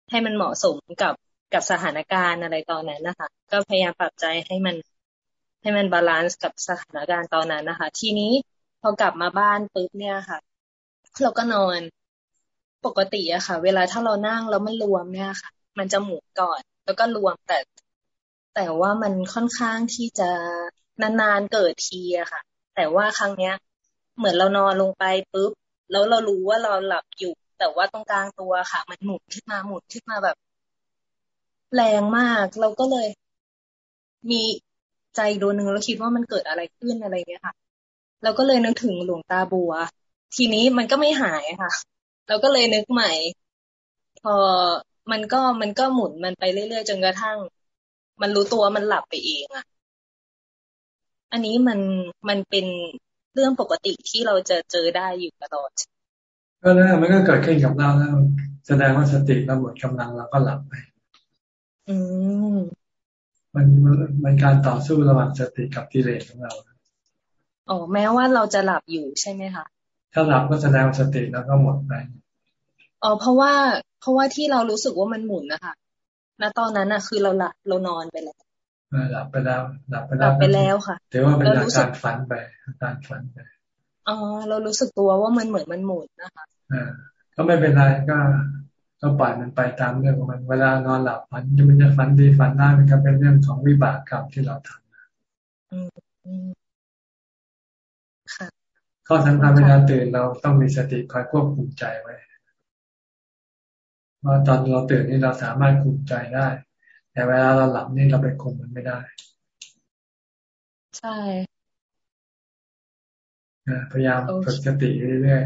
S44: ให้มันเหมาะสมกับกับสถานการณ์อะไรตอนนั้นนะคะ ก็พยายามปรับใจให้มัน ให้มัน balance กับสถานการณ์ตอนนั้นนะคะ ทีนี้พอกลับมาบ้านปุ๊บเนี่ยค่ะเราก็นอนปกติอะค่ะ เวลาถ้าเรานั่งแล้วไม่รวมเนี่ยค่ะ มันจะหมุนก่อน แล้วก็รวมแต่ แต่ว่ามันค่อนข้างที่จะนานๆเกิดทีอะค่ะ แต่ว่าครั้งเนี้ย เหมือนเรานอนลงไปปุ๊บ แล้วเรารู้ว่าเราหลับอยู่ แต่ว่าตรงกลางตัวค่ะ มันหมุนขึ้นมาหมุนขึ้นมาแบบ แรงมาก เราก็เลย มีใจดวงหนึ่งเราคิดว่ามันเกิดอะไรขึ้นอะไรเงี้ยค่ะ เราก็เลยนึกถึงหลวงตาบัว ทีนี้มันก็ไม่หายค่ะ เราก็เลยนึกใหม่ พอมันก็มันก็หมุนมันไปเรื่อยๆจนกระทั่ง มันรู้ตัวมันหลับไปเองอะอันนี้มันมันเป็นเรื่องปกติที่เราจะเจอได้อยู่ตลอด
S1: ก็แล้วมันก็เกิดขึ้นกับเราแล้วแสดงว่าสติเราหมดกำลังเราก็หลับไป
S44: อืม
S1: มันมันการต่อสู้ระหว่างสติกับกิเลสของเรา
S44: อ๋อแม้ว่าเราจะหลับอยู่ใช่ไหมคะ
S1: ถ้าหลับก็แสดงสติแล้วก็หมดไป
S44: อ๋อเพราะว่า เพราะว่าที่เรารู้สึกว่ามันหมุนนะคะ ณตอนนั้นอะ คือเราหลับเรานอนไปแล้ว
S1: หลับไปแล้วหลับไป
S44: แล้วหลับไปแล้วค่ะ
S1: แต่ว่าเป็นอาการฝันไปอาการฝันไป
S44: อ๋อเรารู้สึกตัวว่ามันเหมือนมันหมุนนะคะ
S1: อ่าก็ไม่เป็นไรก็ก็ปล่อยมันไปตามเรื่องของมัน เวลานอนหลับฝันมันจะฝันดีฝันได้มันก็เป็นเรื่องของวิบากกรรมที่เราทำข้อสำคัญเวลาตื่นเราต้องมีสติคอยควบคุมใจไว้ ว่าตอนเราตื่นนี่เราสามารถคุมใจได้ แต่เวลาเราหลับนี่เราไปคุมมันไม่ได้
S44: ใช่
S1: พยายามฝึกสติเรื่อย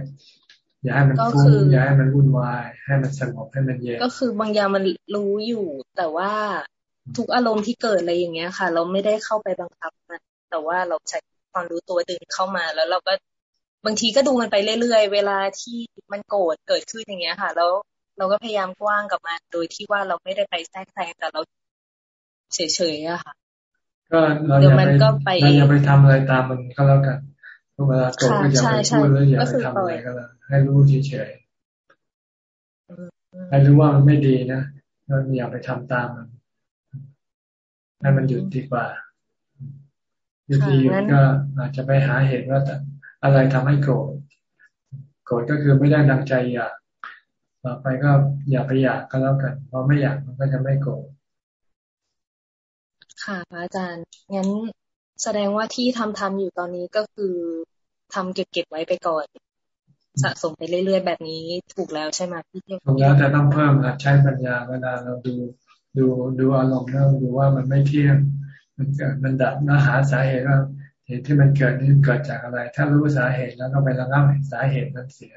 S1: อย่าให้มันฟุ้งอย่าให้มันวุ่นวาย ให้มันสงบให้มันเย็น
S44: ก็คือบางอย่างมันรู้อยู่ แต่ว่าทุกอารมณ์ที่เกิดอะไรอย่างเงี้ยค่ะ เราไม่ได้เข้าไปบังคับมัน แต่ว่าเราใช้ความรู้ตัวดึงเข้ามา แล้วเราก็บางทีก็ดูมันไปเรื่อยๆ เวลาที่มันโกรธเกิดขึ้นอย่างเงี้ยค่ะ แล้ว เราก็พยายามกว้างกับมัน โดยที่ว่าเราไม่ได้ไปแทรกแซงแต่เราเฉยๆอะค่ะ
S1: ก็เราอย่าไปเราอย่าไปทำอะไรตามมันก็แล้วกันเวลาโกรธก็อย่าไปพูดแล้วอย่าไปทำอะไรก็แล้วให้รู้เฉยๆให้รู้ว่ามันไม่ดีนะเราอย่าไปทำตามมันให้มันหยุดดีกว่าวิธีหยุดก็อาจจะไปหาเหตุว่าอะไรทำให้โกรธโกรธก็คือไม่ได้ดังใจอยาก ต่อไปก็อย่าไปอยากก็แล้วกัน เพราะไม่อยากมันก็จะไม่โกรธ
S44: ค่ะพระอาจารย์งั้นแสดงว่าที่ทำทำอยู่ตอนนี้ก็คือทำเก็บเก็บไว้ไปก่อน สะสมไปเรื่อยๆ แบบนี้ถูกแล้วใช่ไหมพี่
S1: ถูกแล้วแต่ต้องเพิ่มใช้ปัญญาเวลาเราดูดูดูอารมณ์แล้วดูว่ามันไม่เที่ยง มันเกิดมันดับนะหาสาเหตุว่าเหตุที่มันเกิดนี่เกิดจากอะไร ถ้ารู้สาเหตุแล้วก็ไประงับสาเหตุนั้นเสีย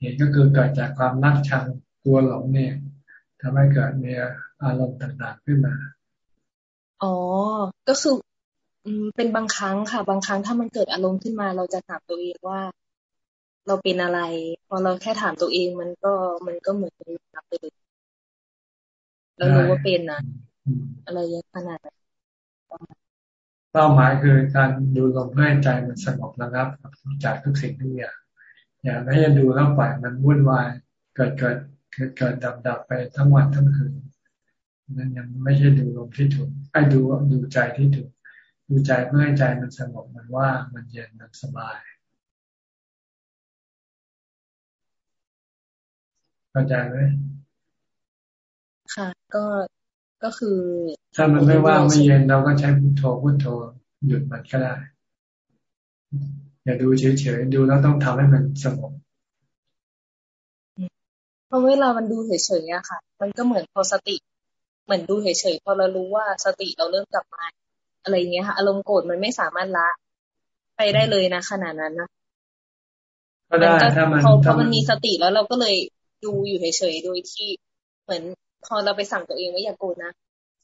S1: เหตุก็คือเกิดจากความรักชังตัวหลงเนี่ยทำให้เกิดมีอารมณ์ต่างๆขึ้นมา
S44: อ๋อ ก็คืออืมเป็นบางครั้งค่ะ บางครั้งถ้ามันเกิดอารมณ์ขึ้นมา เราจะถามตัวเองว่า เราเป็นอะไร พอเราแค่ถามตัวเองมันก็มันก็เหมือนเป็นรับไปเลยเรารู้ว่าเป็นนะอะไรเยอะขนาดนั้น
S1: เป้าหมายคือการดูลมเพื่อให้ใจมันสงบระงับจากทุกสิ่งทุกอย่าง อย่าไม่ให้ดูแล้วปล่อยมันวุ่นวาย เกิดเกิดเกิดเกิดดับดับไปทั้งวันทั้งคืนนั่นยังไม่ใช่ดูลมที่ถูกไอ้ดูดูใจที่ถูก ดูใจเพื่อให้ใจมันสงบมันว่ามันเย็นมันสบายเข้าใจไหม
S44: ค่ะ ก็ก็คือ
S1: ถ้ามันไม่ว่างไม่เย็นเราก็ใช้พุทโธพุทโธหยุดมันก็ได้ อย่าดูเฉยๆดูแล้วต้องทำให้มันสงบ
S44: เพราะเวลามันดูเฉยๆอะค่ะ มันก็เหมือนพอสติ เหมือนดูเฉยๆพอเรารู้ว่าสติเราเริ่มกลับมาอะไรเงี้ยค่ะอารมณ์โกรธมันไม่สามารถละไปได้เลยนะขนาดนั้นนะ
S1: ก็ได้ถ้ามัน
S44: พอมันมีสติแล้วเราก็เลยดูอยู่เฉยๆโดยที่เหมือนพอเราไปสั่งตัวเองว่าอย่าโกรธนะ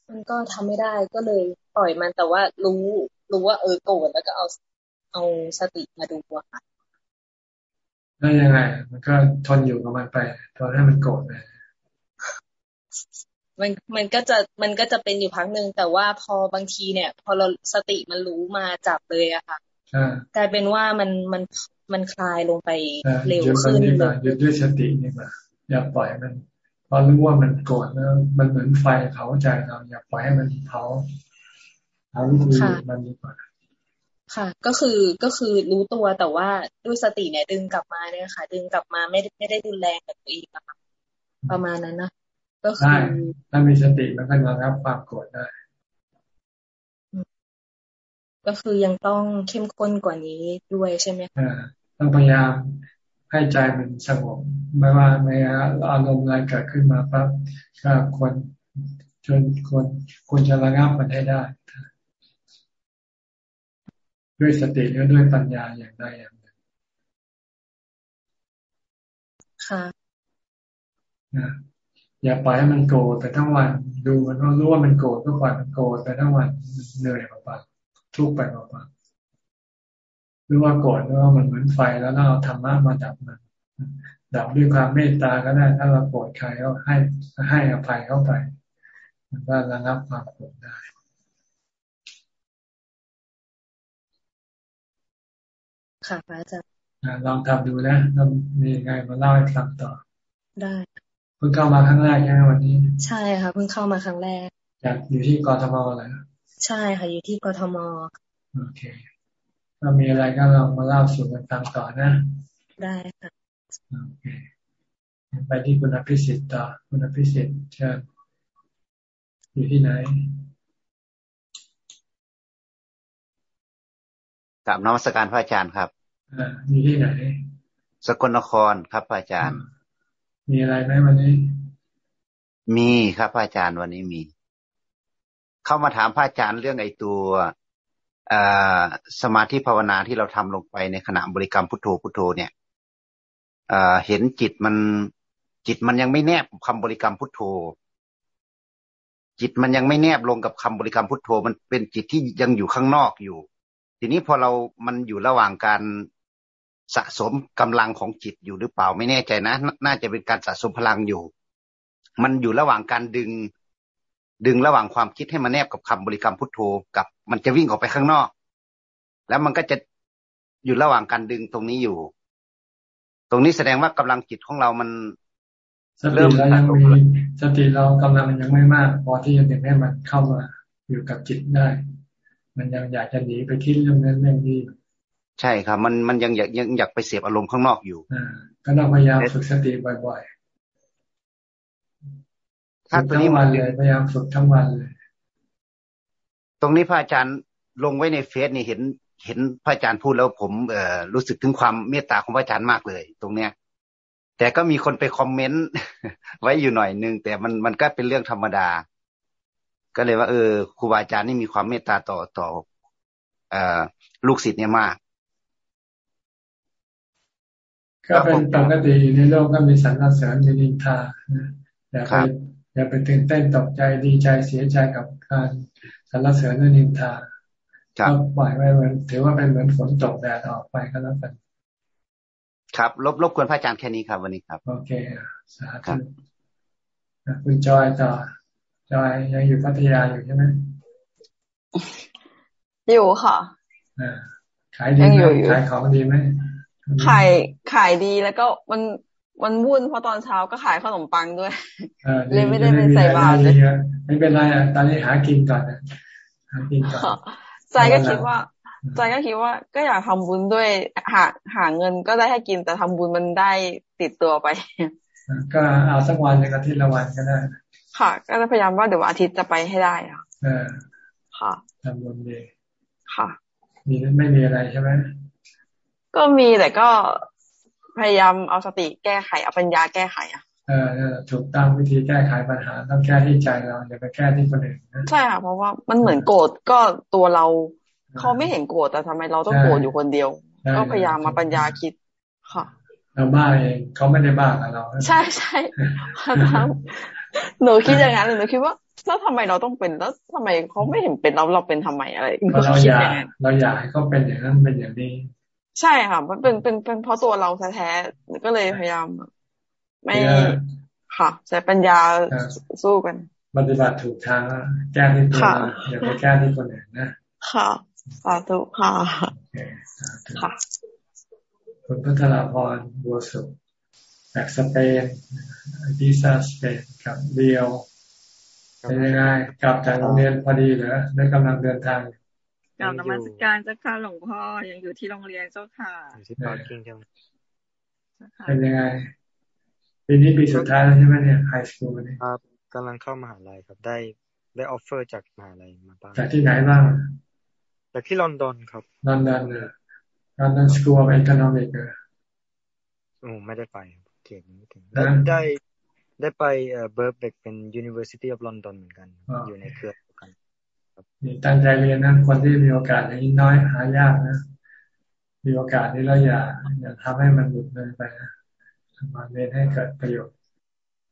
S44: มันก็ทำไม่ได้ก็เลยปล่อยมันแต่ว่ารู้รู้ว่าเออโกรธแล้วก็เอา เอาสติมาดูอะค่ะ
S1: แล้วยังไง มันก็ทนอยู่กับมันไปทนให้มันโกรธไป
S44: มันมันก็จะมันก็จะเป็นอยู่พักหนึ่งแต่ว่าพอบางทีเนี่ย พอเราสติมันรู้มาจับเลยอะค่ะกลายเป็นว่ามันมันมันคลายลงไปเร็วขึ้น
S1: เลยหยุดด้วยสตินี่มาอย่าปล่อยมันพอรู้ว่ามันโกรธแล้วมันเหมือนไฟเผาใจเราอย่าปล่อยให้มันเผาเอาวิธีมันดีกว่า
S44: ค่ะ ก็คือก็คือรู้ตัวแต่ว่าด้วยสติเนี่ยดึงกลับมาเนี่ยค่ะ ดึงกลับมาไม่ไม่ได้ดุนแรงกับตัวเองอะค่ะประมาณนั้นนะก็
S1: คือถ้ามีสติมันก็ระงับความโกรธได้
S44: ก็คือยังต้องเข้มข้นกว่านี้ด้วยใช่ไหม
S1: คะต้องพยายามให้ใจมันสงบไม่ว่าในอารมณ์อะไรเกิดขึ้นมาปั๊บก็ควรจนควรควรจะระงับมันให้ได้ ด้วยสติและด้วยปัญญาอย่างใดอย่างหนึ่ง
S44: ค่ะ
S1: อย่าปล่อยให้มันโกรธไปทั้งวัน ดูมันว่ารู้ว่ามันโกรธก็ปล่อยมันโกรธไปทั้งวันเหนื่อยเปล่าๆทุกข์ไปเปล่าๆรู้ว่าโกรธว่ามันเหมือนไฟแล้วเราธรรมะมาดับมันดับด้วยความเมตตาก็ได้ ถ้าเราโกรธใครก็ให้ให้อภัยเข้าไป มันก็ระงับความโกรธได้
S44: ค่ะพระอาจารย์
S1: ลองทำดูนะลองมีไงมาเล่าให้ฟังต่อ
S44: ได้
S1: เพิ่งเข้ามาครั้งแรกใช่ไหมวันนี้
S44: ใช่ค่ะเพิ่งเข้ามาครั้งแรก
S1: จากอยู่ที่กรทมเหรอ
S44: ใช่ค่ะอยู่ที่กทม
S1: โอเคถ้ามีอะไรก็ลองมาเล่าสู่กันฟังต่อนะ
S44: ได้ค่ะ
S1: โอเคไปที่คุณอภิสิทธิ์ต่อคุณอภิสิทธิ์เชิญอยู่ที่ไหน
S45: กับนมัสการพระอาจารย์ครับ
S1: อ่าอยู่ที่ไหน
S45: สกลนครครับพระอาจารย์
S1: มีอะไรไหมวันนี้
S45: มีครับพระอาจารย์วันนี้มี เข้ามาถามพระอาจารย์เรื่องไอ้ตัวสมาธิภาวนาที่เราทำลงไปในขณะบริกรรมพุทโธพุทโธเนี่ยเห็นจิตมันจิตมันยังไม่แนบคำบริกรรมพุทโธ จิตมันยังไม่แนบลงกับคำบริกรรมพุทโธ มันเป็นจิตที่ยังอยู่ข้างนอกอยู่ ทีนี้พอเรามันอยู่ระหว่างการ สะสมกำลังของจิตอยู่หรือเปล่าไม่แน่ใจนะ น่าจะเป็นการสะสมพลังอยู่ มันอยู่ระหว่างการดึง ดึงระหว่างความคิดให้มาแนบกับคำบริกรรมพุทโธกับมันจะวิ่งออกไปข้างนอก แล้วมันก็จะอยู่ระหว่างการดึงตรงนี้อยู่ ตรงนี้แสดงว่ากำลังจิตของเรามัน
S1: สติเรายังมีสติเรากำลังยังไม่มาก พอที่จะดึงให้มันเข้ามาอยู่กับจิตได้ มันยังอยากจะหนีไปคิดเรื่องนั้นเรื่องนี้
S45: ใช่ครับ มันมันยังอยากยังอยากไปเสียบอารมณ์ข้างนอกอยู่
S1: อ่าก็เราพยายามฝึกสติบ่อยๆฝึกทั้งวันเลยพยายามฝึกทั้งวันเลย
S45: ตรงนี้พระอาจารย์ลงไว้ในเฟซนี่เห็นเห็นพระอาจารย์พูดแล้วผมเอ่อรู้สึกถึงความเมตตาของพระอาจารย์มากเลย ตรงเนี้ย แต่ก็มีคนไปคอมเมนต์ไว้อยู่หน่อยนึงแต่มันมันก็เป็นเรื่องธรรมดา ก็เลยว่า เออครูบาอาจารย์นี่มีความเมตตาต่อต่อเอ่อลูกศิษย์เนี่ยมาก
S1: ก็เป็นปกติในโลกก็มีสรรเสริญมีนินทาอย่าไปอย่าไปตื่นเต้นตกใจดีใจเสียใจกับการสรรเสริญและนินทาก็ปล่อยไว้เหมือนถือว่าเป็นเหมือนฝนตกแดดออกไปก็แล้วกัน
S45: ครับรบรบกวนพระอาจารย์แค่นี้ครับวันนี้ครับ
S1: โอเค สาธุคุณจอยต่อจอยยังอยู่พัทยาอยู่ใช่ไหม
S46: อยู่ค่ะ
S1: ขายดีไหมขายของดีไหม
S46: ขายขายดีแล้วก็มันมันวุ่นเพราะตอนเช้าก็ขายขนมปังด้วยเลยไม่ได้เป็นใส่บาตรเลย
S1: ไม่เป็นไรอะตอนนี้หากินก่อนหากินก่อน
S46: ใจก็คิดว่าใจก็คิดว่าก็อยากทำบุญด้วยหาหาเงินก็ได้ให้กินแต่ทำบุญมันได้ติดตัวไป
S1: ก็เอาสักวันหนึ่งอาทิตย์ละวันก็ได้
S46: ค่ะ ก็จะพยายามว่าเดี๋ยวอาทิตย์จะไปให้ได้อะค่ะ
S1: ทำบุญดี
S46: ค่ะ
S1: มีไม่มีอะไรใช่ไหม
S46: ก็มีแต่ก็พยายามเอาสติแก้ไขเอาปัญญาแก้ไขอะ
S1: เออถูกต้องวิธีแก้ไขปัญหาต้องแก้ที่ใจเราอย่าไปแก้ที่คนอื่น
S46: ใช่ค่ะเพราะว่ามันเหมือนโกรธก็ตัวเราเขาไม่เห็นโกรธแต่ทำไมเราต้องโกรธอยู่คนเดียว ก็พยายามมาปัญญาคิดค่ะ
S1: เราบ้าเองเขาไม่ได้บ้ากับเรา
S46: ใช่ใช่หนูคิดอย่างนั้นหนูคิดว่าแล้วทำไมเราต้องเป็นแล้วทำไมเขาไม่เห็นเป็นเราเราเป็นทำไมอะไร
S1: เราอยากเราอยากให้เขาเป็นอย่างนั้นเป็นอย่างนี้
S46: ใช่ค่ะมันเป็นเป็นเป็นเพราะตัวเราแท้ๆก็เลยพยายาม ไม่ค่ะใช้ปัญญาสู้กัน
S1: ปฏิบัติถูกทางแก้ที่ตัวอย่าไปแก้ที่คนอื่นนะ
S46: ค่ะสาธุค่ะ
S1: ค่ะคุณพัฒนาพรบัวสุจากสเปนดีซาสเปนกับเดียวเป็นยังไงกลับจากโรงเรียนพอดีเหรอได้กำลังเดินทาง
S46: กราบนมัสการเจ้าค่ะหลวงพ่อยังอยู่ที่โรงเรียนเจ้าค่ะ
S1: อยู่ที่ parking จังเป็นยังไงปีนี้ปีสุดท้ายแล้วใช่ไหมเนี่ย high school นี่
S47: ครับกำลังเข้ามหาลัยครับได้ได้ offer จากมหาลัยมาบ้าง
S1: จากที่ไหนบ้าง
S47: จากที่ลอนดอนครับ
S1: ลอนดอนเนี่ย London School of Economics เลย
S47: โอ้ไม่ได้ไปเทียนไม่ถึงได้ได้ได้ไปเอ่อ Birkbeck เป็น University of London เหมือนกัน อยู่ในเครือ
S1: นี่ ตั้งใจเรียนนะคนที่มีโอกาสอย่างนี้น้อยหายากนะ มีโอกาสนี้เราอย่าอย่าทำให้มันหลุดเลยไปนะมาเรียนให้เกิดประโยชน์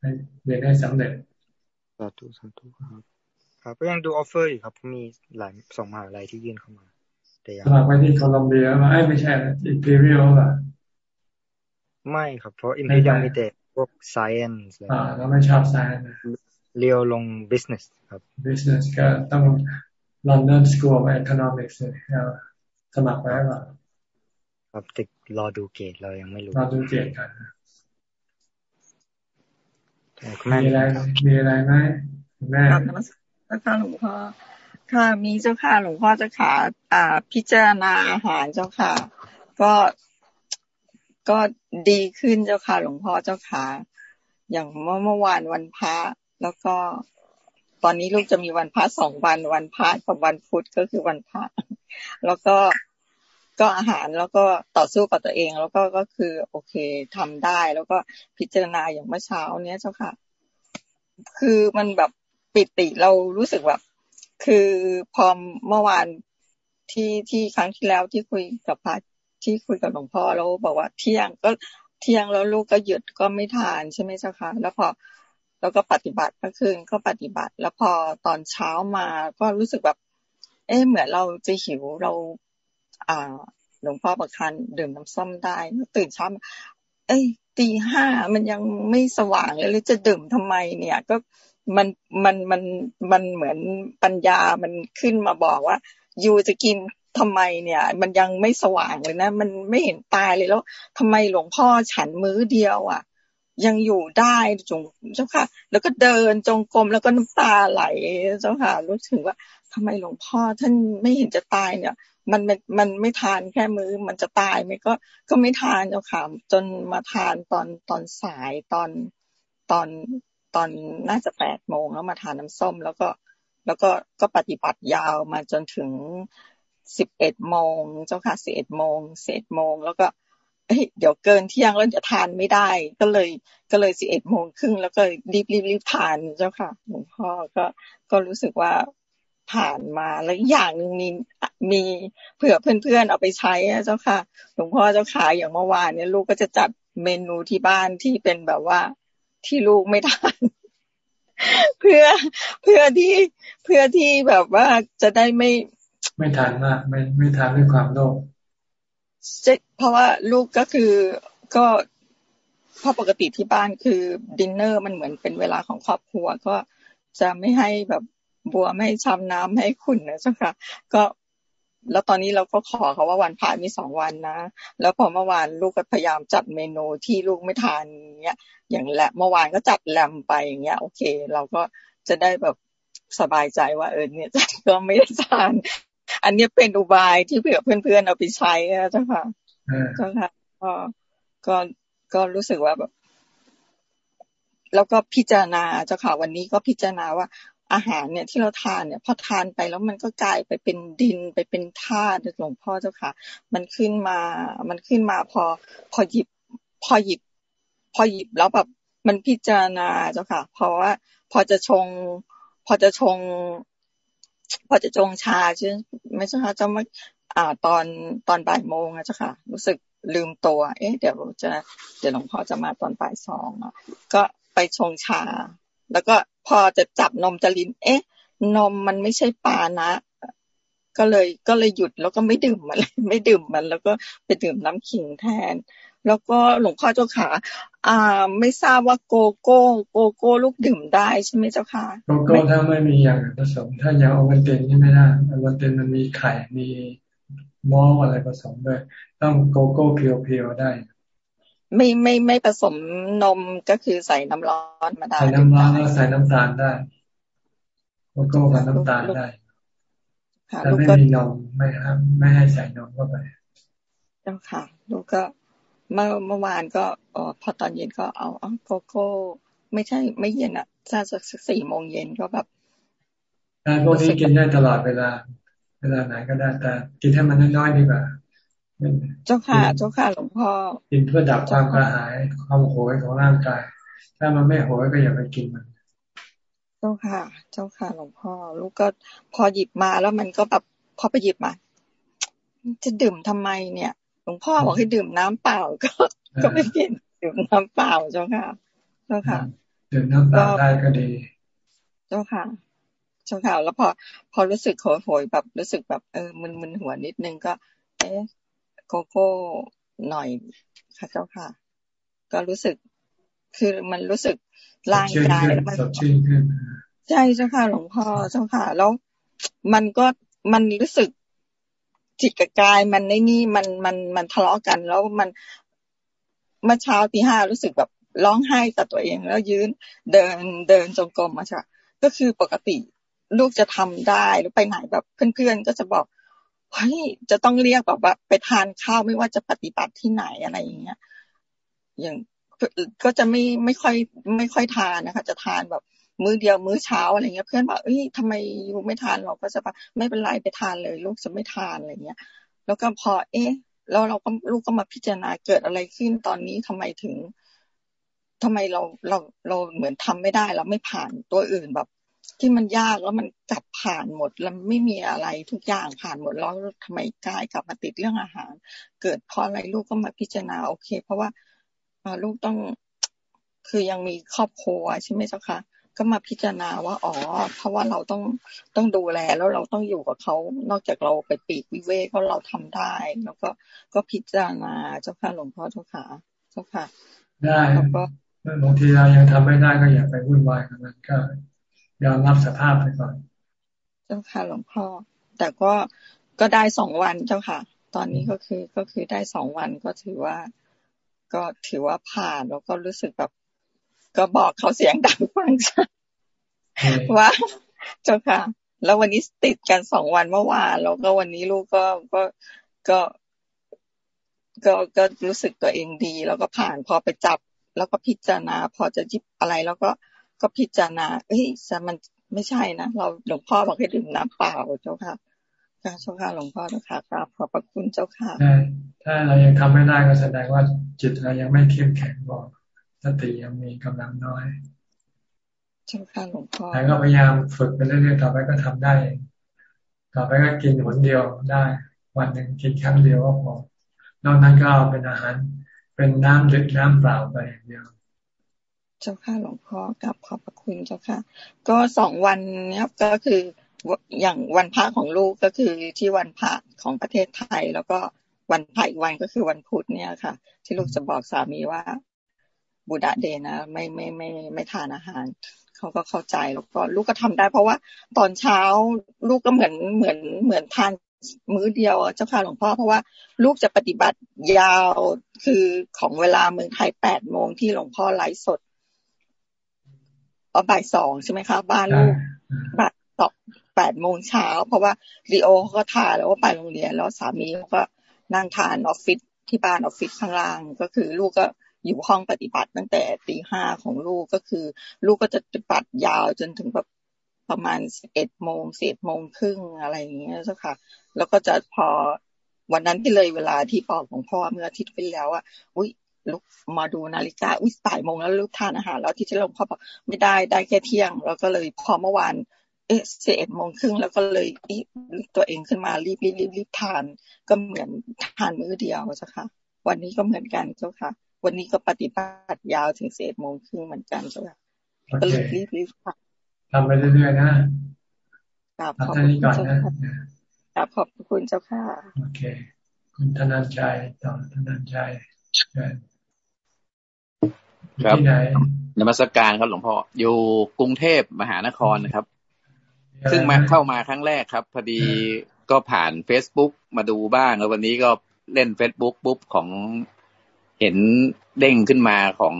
S1: ให้เรียนให้สำเร็จ
S47: สาธุสาธุครับ ครับก็ยังดู offer อยู่ครับมีหลายสองมหาลัยที่ยื่นเข้ามา
S1: แต่ยังสมัครไปที่โคลัมเบียมาไม่ใช่อิมพีเรียลอะ
S47: ไม่ครับ เพราะอิมพีเรียลมีแต่พวก science
S1: อ่าเราไม่ชอบ science
S47: เรียนลง business ครับ
S1: business ก็ต้อง London School of Economics เลยสมัครไว้หรอ
S47: ครับติดรอดูเกตเรายังไม่รู้
S1: รอดูเกตกันมีอะไรมีอะไรไหมแม่ครับนมัส
S46: การหลวงพ่อค่ะมีเจ้าค่ะหลวงพ่อเจ้าค่ะอ่า พิจารณาอาหารเจ้าค่ะ ก็ก็ดีขึ้นเจ้าค่ะ หลวงพ่อเจ้าค่ะ อย่างเมื่อเมื่อวานวันพระแล้วก็ต อนนี้ลูกจะมีวันพระสองวันวันพระกับวันพุธก็คือวันพระแล้วก็ก็อาหารแล้วก็ต่อสู้กับตัวเอง แล้วก็ก็คือ โอเคทำได้ แล้วก็พิจารณาอย่างเมื่อเช้าเนี้ยเจ้าค่ะ คือมันแบบปิติเรารู้สึกแบบ คือพอเมื่อวานที่ที่ครั้งที่แล้วที่คุยกับพระที่คุยกับหลวงพ่อแล้วบอกว่าเที่ยงก็เที่ยงแล้วลูกก็หยุดก็ไม่ทานใช่ไหมเจ้าค่ะแล้วพอ แล้วก็ปฏิบัติเมื่อคืนก็ปฏิบัติ แล้วพอตอนเช้ามาก็รู้สึกแบบ เอ๊ะเหมือนเราจะหิวเรา อ่าหลวงพ่อประคันดื่มน้ำส้มได้ตื่นเช้าเอ้ยตีห้ามันยังไม่สว่างเลยจะดื่มทำไมเนี่ย ก็มันมันมันมันเหมือนปัญญามันขึ้นมาบอกว่ายูจะกินทำไมเนี่ย มันยังไม่สว่างเลยนะ มันไม่เห็นตายเลยแล้วทำไมหลวงพ่อฉันมื้อเดียว อะ ยังอยู่ได้จงเจ้าค่ะ แล้วก็เดินจงกรมแล้วก็น้ำตาไหลเจ้าค่ะรู้ถึงว่าทำไมหลวงพ่อท่านไม่เห็นจะตายเนี่ยมันมันมันไม่ทานแค่มือมันจะตายไหมก็ก็ไม่ทานเจ้าค่ะ จนมาทานตอนตอนสายตอนตอนตอนน่าจะแปดโมงแล้วมาทานน้ำส้ม แล้วก็แล้วก็ก็ปฏิบัติยาวมาจนถึงสิบเอ็ดโมงเจ้าค่ะสิบเอ็ดโมงสิบเอ็ดโมงแล้วก็ เฮ้ยเดี๋ยวเกินเที่ยงแล้วจะทานไม่ได้ ก็เลยก็เลยสิบเอ็ดโมงครึ่งแล้วก็รีบรีบรีบทานเจ้าค่ะหลวงพ่อก็ก็รู้สึกว่าผ่านมาแล้วอย่างหนึ่งมีมีเผื่อเพื่อนๆเอาไปใช้เจ้าค่ะ หลวงพ่อเจ้าขาอย่างเมื่อวานเนี่ยลูกก็จะจัดเมนูที่บ้านที่เป็นแบบว่าที่ลูกไม่ทานเพื่อเพื่อที่เพื่อที่แบบว่าจะได้ไม่
S1: ไม่ทานมากไม่ไม่ทานด้วยความโลภ
S46: เพราะว่าลูกก็คือก็เพราะปกติที่บ้านคือดินเนอร์มันเหมือนเป็นเวลาของครอบครัว ก็จะไม่ให้แบบบัวไม่ให้ช้ำน้ำให้ขุ่นนะเจ้าค่ะ ก็แล้วตอนนี้เราก็ขอเขาว่าวันพระมีสองวันนะ แล้วพอเมื่อวานลูกก็พยายามจัดเมนูที่ลูกไม่ทานเงี้ย อย่างแหละเมื่อวานก็จัดแลมไปอย่างเงี้ย โอเค เราก็จะได้แบบสบายใจว่าเออเนี่ยจัดก็ไม่ได้ทาน อันนี้เป็นอุบายที่เผื่อเพื่อนๆเอาไปใช้นะเจ้าค่ะ เจ้าค่ะก็ก็ก็รู้สึกว่าแบบ แล้วก็พิจารณาเจ้าค่ะวันนี้ก็พิจารณาว่าอาหารเนี่ยที่เราทานเนี่ยพอทานไปแล้วมันก็กลายไปเป็นดินไปเป็นธาตุหลวงพ่อเจ้าค่ะ มันขึ้นมา มันขึ้นมาพอพอหยิบพอหยิบ พอหยิบแล้วแบบมันพิจารณาเจ้าค่ะ เพราะว่าพอจะชง พอจะชง พอจะชงชาใช่ไม่ใช่ค่ะจะมา อ่าตอนตอนบ่ายโมงอะเจ้าค่ะ รู้สึกลืมตัว เอ๊ะ เดี๋ยวจะเดี๋ยวหลวงพ่อจะมาตอนบ่ายสองอะก็ไปชงชา แล้วก็พอจะจับนมจะลิ้นเอ๊ะ นมมันไม่ใช่ปานะก็เลยก็เลยหยุดแล้วก็ไม่ดื่มมันไม่ดื่มมัน แล้วก็ไปดื่มน้ำขิงแทน แล้วก็หลวงพ่อเจ้าขาอ่า ไม่ทราบว่าโกโก้โกโก้ลูกดื่มได้ใช่ไหมเจ้าค่ะ
S1: โกโก้ถ้าไม่มีอย่างผสม ถ้าอย่างโอวัลตินนี่ไม่ได้โอวัลตินมันมีไข่มี มอลต์อะไรผสมด้วย ต้องโกโก้ pure ๆได้
S46: ไม่ไม่ไม่ผสมนมก็คือใส่น้ำร้อนมาได้
S1: ใส่น้ำร้อนแล้วใส่น้ำตาลได้โกโก้กับน้ำตาลได้แต่ไม่มีนมไม่ครับไม่ให้ใส่นมเข้าไป
S46: เจ้าค่ะลูกก็เมื่อเมื่อวานก็ออพอตอนเย็นก็เอาอ๋อโกโก้ ไม่ใช่ไม่เย็นอะถ้าสักสี่โมงเย็นก็แบบ
S1: แต่พวกนี้กินได้ตลอดเวลาเวลาไหนก็ได้แต่กินให้มันน้อยๆดีกว่า
S46: เจ้าค่ะ เจ้าค่ะหลวงพ่อ
S1: กินเพื่อดับความกระหายความโหยของร่างกาย ถ้ามันไม่โหยก็อย่าไปกินมัน
S46: เจ้าค่ะ เจ้าค่ะหลวงพ่อ ลูกก็พอหยิบมาแล้วมันก็แบบพอไปหยิบมา จะดื่มทำไมเนี่ย หลวงพ่อบอกให้ดื่มน้ำเปล่าก็ ก็ไม่เปลี่ยนดื่มน้ำเปล่าเจ้าค่ะ เจ้าค่ะ
S1: ดื่มน้ำเปล่าได้ก็ดี
S46: เจ้าค่ะ เจ้าค่ะ แล้วพอ พอรู้สึกโหยแบบรู้สึกแบบเออมึนมึนหัวนิดนึงก็ เอ๊ะโกโก้หน่อยค่ะเจ้าค่ะ ก็รู้สึกคือมันรู้สึกร่างกายมันใช่เจ้าค่ะ หลวงพ่อเจ้าค่ะ แล้วมันก็มันรู้สึกจิตกับกายมันในนี่มันมันมันทะเลาะกัน แล้วมันเมื่อเช้าตีห้ารู้สึกแบบร้องไห้แต่ตัวเอง แล้วยืนเดินเดินจงกรมมาค่ะก็คือปกติ ลูกจะทำได้หรือไปไหนแบบเพื่อนๆก็จะบอกเฮ้ยจะต้องเรียกแบบว่า ไปทานข้าวไม่ว่าจะปฏิบัติที่ไหนอะไรอย่างเงี้ย อย่างก็จะไม่ไม่ค่อยไม่ค่อยทานนะคะ จะทานแบบมื้อเดียวมื้อเช้าอะไรเงี้ย เพื่อนบอกเอ้ยทำไมลูไม่ทานเราก็จะไม่เป็นไรไปทานเลย ลูกจะไม่ทานอะไรเงี้ย แล้วก็พอ เอ๊ะ แล้วเราก็ลูกก็มาพิจารณาเกิดอะไรขึ้นตอนนี้ทำไมถึงทำไมเราเราเราเหมือนทำไม่ได้ เราไม่ผ่านตัวอื่นแบบ ที่มันยากแล้วมันกลับผ่านหมดแล้วไม่มีอะไรทุกอย่างผ่านหมดแล้วทำไมกายกลับมาติดเรื่องอาหาร เกิดเพราะอะไรลูกก็มาพิจารณาโอเค เพราะว่าลูกต้องคือยังมีครอบครัวใช่ไหมเจ้าคะก็มาพิจารณาว่าอ๋อเพราะว่าเราต้องต้องดูแลแล้วเราต้องอยู่กับเขานอกจากเราไปปีกวิเวกก็เราทำได้ แล้วก็ก็พิจารณาเจ้าค่ะหลวงพ่อเจ้าค่ะเจ้าค่ะ
S1: ได้แล้วก็บางทีเรายังทำไม่ได้ก็อย่าไปวุ่นวายกับมันก็ ยอมรับสภาพไปก่อน
S46: เจ้าค่ะหลวงพ่อ แต่ก็ก็ได้สองวันเจ้าค่ะ ตอนนี้ก็คือก็คือได้สองวันก็ถือว่า ก็ถือว่าผ่านแล้วก็รู้สึกแบบ ก็บอกเขาเสียงดังฟังชัดว่าเจ้าค่ะ แล้ววันนี้ติดกันสองวันเมื่อวานแล้วก็วันนี้ลูกก็ก็ก็ก็ก็รู้สึกตัวเองดี แล้วก็ผ่านพอไปจับ แล้วก็พิจารณา พอจะจิบอะไรแล้วก็ ก็พิจารณาเฮ้ยมันไม่ใช่นะเราหลวงพ่อบอกให้ดื่มน้ำเปล่าเจ้าค่ะเจ้าค่ะหลวงพ่อเจ้าค่ะกราบขอบพระคุณเจ้าค่ะ
S1: ถ้าเรายังทำไม่ได้ก็แสดงว่าจิตเรายังไม่เข้มแข็งบอกสติยังมีกำลังน้อย
S46: เจ้าค่ะหลวงพ่อ
S1: แต่ก็พยายามฝึกไปเรื่อยๆต่อไปก็ทำได้ ต่อไปก็กินหนเดียวได้ วันหนึ่งกินครั้งเดียวก็พอนอกนั้นก็เอาเป็นอาหาร เป็นน้ำดื่มน้ำเปล่าไปอย่างเดียว
S46: เจ้าค่ะหลวงพ่อกับขอบพระคุณเจ้าค่ะ ก็สองวันเนี้ยก็คืออย่างวันพระของลูกก็คือที่วันพระของประเทศไทย แล้วก็วันพระอีกวันก็คือวันพุธเนี่ยค่ะ ที่ลูกจะบอกสามีว่าบูดาเดนะไม่ไม่ไม่ไม่ทานอาหารเขาก็เข้าใจแล้วก็ลูกก็ทำได้ เพราะว่าตอนเช้าลูกก็เหมือนเหมือนเหมือนทานมื้อเดียวเจ้าค่ะหลวงพ่อเพราะว่าลูกจะปฏิบัติยาวคือของเวลาเมืองไทยแปดโมงที่หลวงพ่อไลฟ์สด เอาบ่ายสองใช่ไหมคะ บ้านลูกบ่ายสองแปดโมงเช้า เพราะว่าลีโอเขาก็ทานแล้วว่าไปโรงเรียน แล้วสามีเขาก็นั่งทานออฟฟิศที่บ้านออฟฟิศข้างล่าง ก็คือลูกก็อยู่ห้องปฏิบัติตั้งแต่ตีห้าของลูกก็คือ ลูกก็จะปฏิบัติยาวจนถึงแบบประมาณสิบเอ็ดโมงสิบโมงครึ่งอะไรอย่างเงี้ยเจ้าค่ะ แล้วก็จะพอวันนั้นที่เลยเวลาที่บอกของพ่อเมื่ออาทิตย์ที่แล้วอะอุ้ย ลูกมาดูนาฬิกาอุ้ยบ่ายโมงแล้วลูกทานอาหารแล้วที่ที่หลวงพ่อบอกไม่ได้ได้แค่เที่ยง แล้วก็เลยพอเมื่อวานเอ๊ะสิบเอ็ดโมงครึ่งแล้วก็เลยตัวเองขึ้นมารีบรีบรีบรีบทาน ก็เหมือนทานมื้อเดียวเจ้าค่ะ วันนี้ก็เหมือนกันเจ้าค่ะ วันนี้ก็ปฏิบัติยาวถึงเศษโมงครึ่งเหมือนกันใช่ไหมก็รีบรีบรีบ
S1: ทำไปเรื่อยๆนะ
S46: กราบขอบคุณเจ้าค่ะกราบขอบคุณเจ้าค่ะ
S1: โอเค คุณธนันชัยต่อธนันชัย
S48: ครับนมัสการครับหลวงพ่ออยู่กรุงเทพมหานครนะครับ ซึ่งมาเข้ามาครั้งแรกครับ พอดีก็ผ่านเฟซบุ๊กมาดูบ้างแล้ววันนี้ก็เล่นเฟซบุ๊กปุ๊บของเห็นเด้งขึ้นมาของ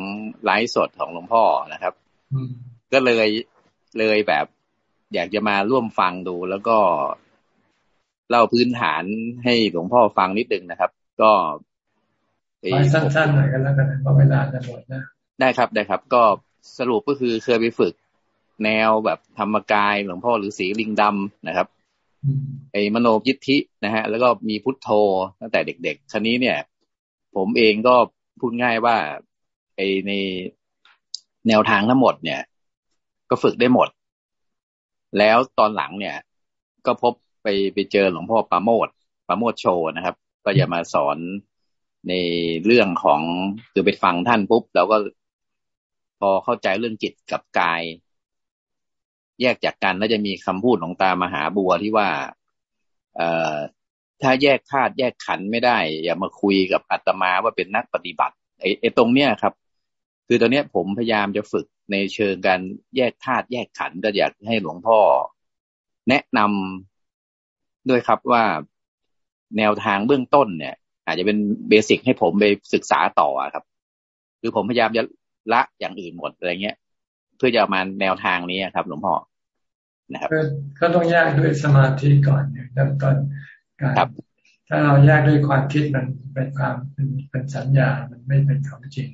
S48: ไลฟ์สดของหลวงพ่อนะครับ ก็เลยเลยแบบ อยากจะมาร่วมฟังดูแล้วก็เล่าพื้นฐานให้หลวงพ่อฟังนิดนึงนะครับ ก็
S1: ไปสั้นๆหน่อยกันแล้วกันเพราะเวลาจะหมดนะ
S48: ได้ครับได้ครับ ก็สรุปก็คือเคยไปฝึกแนวแบบธรรมกายหลวงพ่อหรือสีลิงดำนะครับไอ้มโนยิทธินะฮะ แล้วก็มีพุทโธตั้งแต่เด็ก ๆคันนี้เนี่ย ผมเองก็พูดง่ายว่าไอในแนวทางทั้งหมดเนี่ย ก็ฝึกได้หมด แล้วตอนหลังเนี่ย ก็พบไปไปเจอหลวงพ่อปาโมดปาโมดโชนะครับ ก็จะมาสอนในเรื่องของคือไปฟังท่านปุ๊บเราก็ พอเข้าใจเรื่องจิตกับกาย แยกจากกันแล้วจะมีคำพูดของตามหาบัวที่ว่า เอ่อถ้าแยกธาตุแยกขันไม่ได้ อย่ามาคุยกับอาตมาว่าเป็นนักปฏิบัติไอ้ไอ้ตรงเนี้ยครับ คือตอนเนี้ยผมพยายามจะฝึกในเชิงการแยกธาตุแยกขันก็อยากให้หลวงพ่อ แนะนำด้วยครับว่าแนวทางเบื้องต้นเนี่ย อาจจะเป็นเบสิกให้ผมไปศึกษาต่อครับ คือผมพยายามจะ ละอย่างอื่นหมดอะไรเงี้ย เพื่อจะมาแนวทางนี้ครับ หลวงพ่อนะครับ
S1: ก็ต้องแยกด้วยสมาธิก่อนเนี่ยเริ่มต้นการถ้าเราแยกด้วยความคิดมันเป็นความเป็นเป็นสัญญา มันไม่เป็นของจริง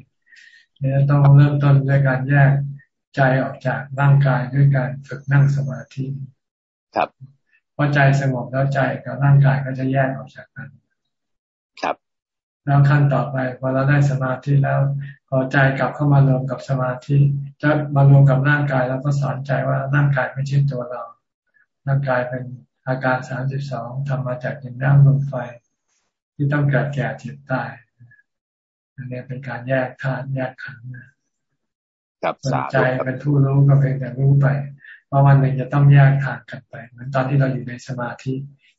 S1: เนี่ยต้องเริ่มต้นด้วยการแยกใจออกจากร่างกายด้วยการฝึกนั่งสมาธิ
S48: ครับ
S1: พอใจสงบแล้วใจกับร่างกายก็จะแยกออกจากกัน
S48: ครับ
S1: แล้วขั้นต่อไปพอเราได้สมาธิแล้ว พอใจกลับเข้ามารวมกับสมาธิจะมารวมกับร่างกายแล้วก็สอนใจว่าร่างกายไม่ใช่ตัวเรา ร่างกายเป็นอาการสามสิบสองทำมาจากดินน้ำลมไฟ ที่ต้องเกิดแก่เจ็บตายอันนี้เป็นการแยกธาตุแยกขันธ์นะ
S48: กับสา
S1: ใจเป็นผู้รู้ก็เพียงแต่รู้ไปว่าวันหนึ่งจะต้องแยกทางกันไป เหมือนตอนที่เราอยู่ในสมาธิ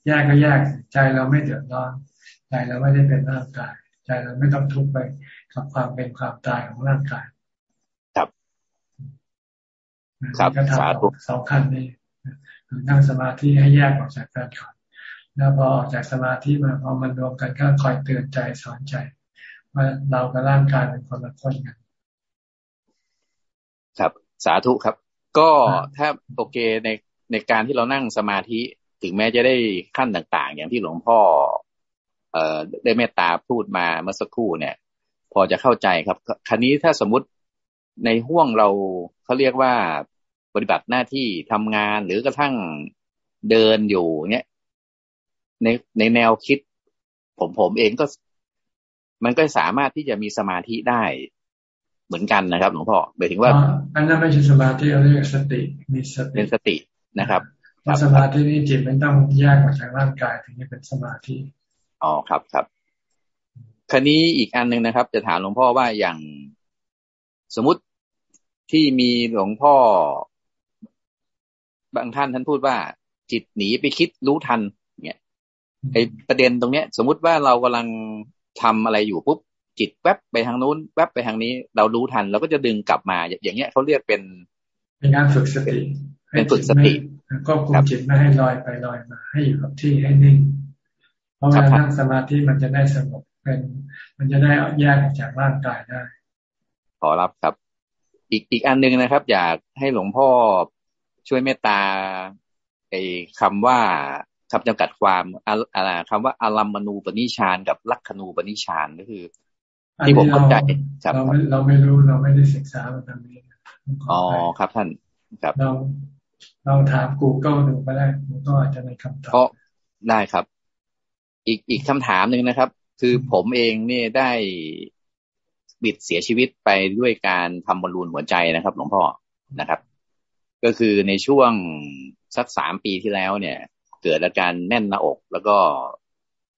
S1: แยกก็แยกใจเราไม่เดือดร้อนใจเราไม่ได้เป็นร่างกาย ใจเราไม่ต้องทุกข์ไป กับความเป็นความตายของร่างกาย
S48: ครับ ครับ
S1: สาธุสองขั้นนี้นั่งสมาธิให้แยกออกจากกันก่อนแล้วพอออกจากสมาธิมาพอมันรวมกันก็คอยเตือนใจสอนใจว่าเรากับร่างกายเป็นคนละคนกัน
S48: ครับ สาธุครับ ก็ถ้าโอเคในในการที่เรานั่งสมาธิถึงแม้จะได้ขั้นต่าง ๆ อย่างที่หลวงพ่อ เอ่อได้เมตตาพูดมาเมื่อสักครู่เนี่ย พอจะเข้าใจครับ คราวนี้ถ้าสมมุติในห่วงเราเขาเรียกว่าปฏิบัติหน้าที่ทำงานหรือกระทั่งเดินอยู่เนี่ยในในแนวคิด ผมผมเองก็ มันก็สามารถที่จะมีสมาธิได้เหมือนกันนะครับหลวงพ่อหมายถึงว่า
S1: อันนั้นไม่ใช่สมาธิเรียกสติมีสติ
S48: เป็นสตินะครับ
S1: เพราะสมาธินี้จิตมันต้องแยกออกจากร่างกายถึงจะเป็นสมาธิ
S48: อ๋อครับครับ ครนี้อีกอันหนึ่งนะครับ จะถามหลวงพ่อว่าอย่างสมมติที่มีหลวงพ่อ บางท่านท่านพูดว่า จิตหนีไปคิดรู้ทันเนี่ยไอประเด็นตรงเนี้ย สมมุติว่าเรากำลังทำอะไรอยู่ปุ๊บจิตแวบไปทางนู้น แวบไปทางนี้ เรารู้ทันเราก็จะดึงกลับมา อย่างเงี้ยเขาเรียกเป็น
S1: เป็นการฝึกสติ
S48: เป็นฝึกสติ
S1: ก็คุมจิตไม่ให้ลอยไปลอยมา ให้อยู่กับที่ให้นิ่ง เพราะเวลานั่งสมาธิมันจะได้สงบ เป็น มันจะได้แยกจากร่างกายได้
S48: ขอรับครับ อีกอีกอันหนึ่งนะครับ อยากให้หลวงพ่อช่วยเมตตาไอ้คำว่าคำจำกัดความอะไรคำว่าอารัมมณูปนิชานกับลักขณูปนิชานก็คือ ที่ผมเข้าใจ
S1: เราไม่เราไม่รู้เราไม่ได้ศึกษามาทางนี้
S48: อ๋อครับท่านครับ
S1: เราเราถามกูเกิลดูก็ได้กูก็อาจจะในคำตอบ
S48: ได้ครับ อีกอีกคำถามหนึ่งนะครับ คือผมเองเนี่ยได้บิดเสียชีวิตไปด้วยการทำบอลลูนหัวใจนะครับหลวงพ่อนะครับ ก็คือในช่วงสักสามปีที่แล้วเนี่ย เกิดอาการแน่นหน้าอกแล้วก็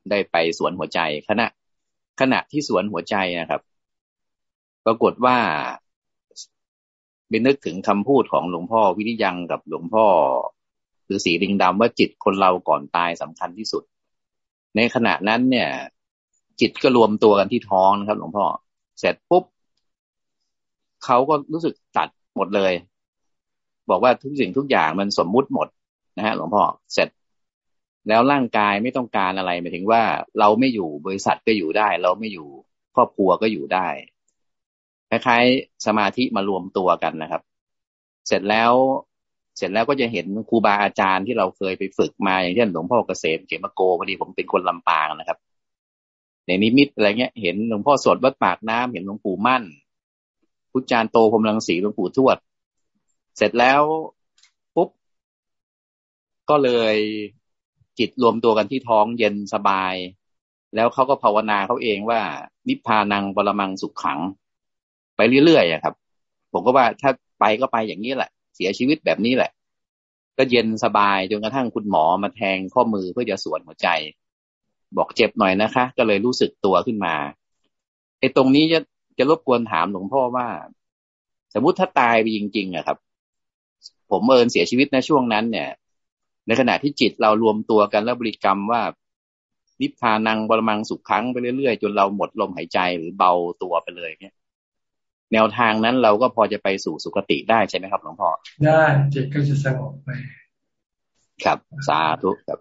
S48: ได้ไปสวนหัวใจขณะขณะที่สวนหัวใจนะครับ ปรากฏว่าไปนึกถึงคำพูดของหลวงพ่อวิริยังกับหลวงพ่อหรือสีลิงดำว่าจิตคนเราก่อนตายสำคัญที่สุด ในขณะนั้นเนี่ย จิตก็รวมตัวกันที่ท้องนะครับ หลวงพ่อเสร็จปุ๊บเขาก็รู้สึกตัดหมดเลย บอกว่าทุกสิ่งทุกอย่างมันสมมุติหมดนะฮะหลวงพ่อเสร็จ แล้วร่างกายไม่ต้องการอะไรหมายถึงว่า เราไม่อยู่บริษัทก็อยู่ได้ เราไม่อยู่ครอบครัวก็อยู่ได้คล้ายๆสมาธิมารวมตัวกันนะครับ เสร็จแล้วเสร็จแล้วก็จะเห็นครูบาอาจารย์ที่เราเคยไปฝึกมาอย่างเช่นหลวงพ่อเกษมเขมโกพอดีผมเป็นคนลำปางนะครับ ในนิมิตอะไรเงี้ย เห็นหลวงพ่อสดวัดปากน้ำเห็นหลวงปู่มั่นพุทธจารย์โตพรมรังสีหลวงปู่ทวด เสร็จแล้วปุ๊บก็เลยจิตรวมตัวกันที่ท้องเย็นสบาย แล้วเขาก็ภาวนาเขาเองว่า นิพพานังบรมังสุขขัง ไปเรื่อยๆครับ ผมก็ว่าถ้าไปก็ไปอย่างนี้แหละ เสียชีวิตแบบนี้แหละ ก็เย็นสบายจนกระทั่งคุณหมอมาแทงข้อมือเพื่อจะสวนหัวใจ บอกเจ็บหน่อยนะคะ ก็เลยรู้สึกตัวขึ้นมาไอ้ตรงนี้จะจะรบกวนถามหลวงพ่อว่า สมมุติถ้าตายไปจริง ๆอะครับ ผมเอินเสียชีวิตในช่วงนั้น เนี่ย ในขณะที่จิตเรารวมตัวกันแล้วบริกรรมว่านิพพานังบรมังสุขครั้งไปเรื่อยๆ จนเราหมดลมหายใจหรือเบาตัวไปเลยเนี่ยแนวทางนั้นเราก็พอจะไปสู่สุคติได้ใช่ไหมครับหลวงพ่อ
S1: ได้จิตก็จะสงบไป
S48: ครับสาธุครับ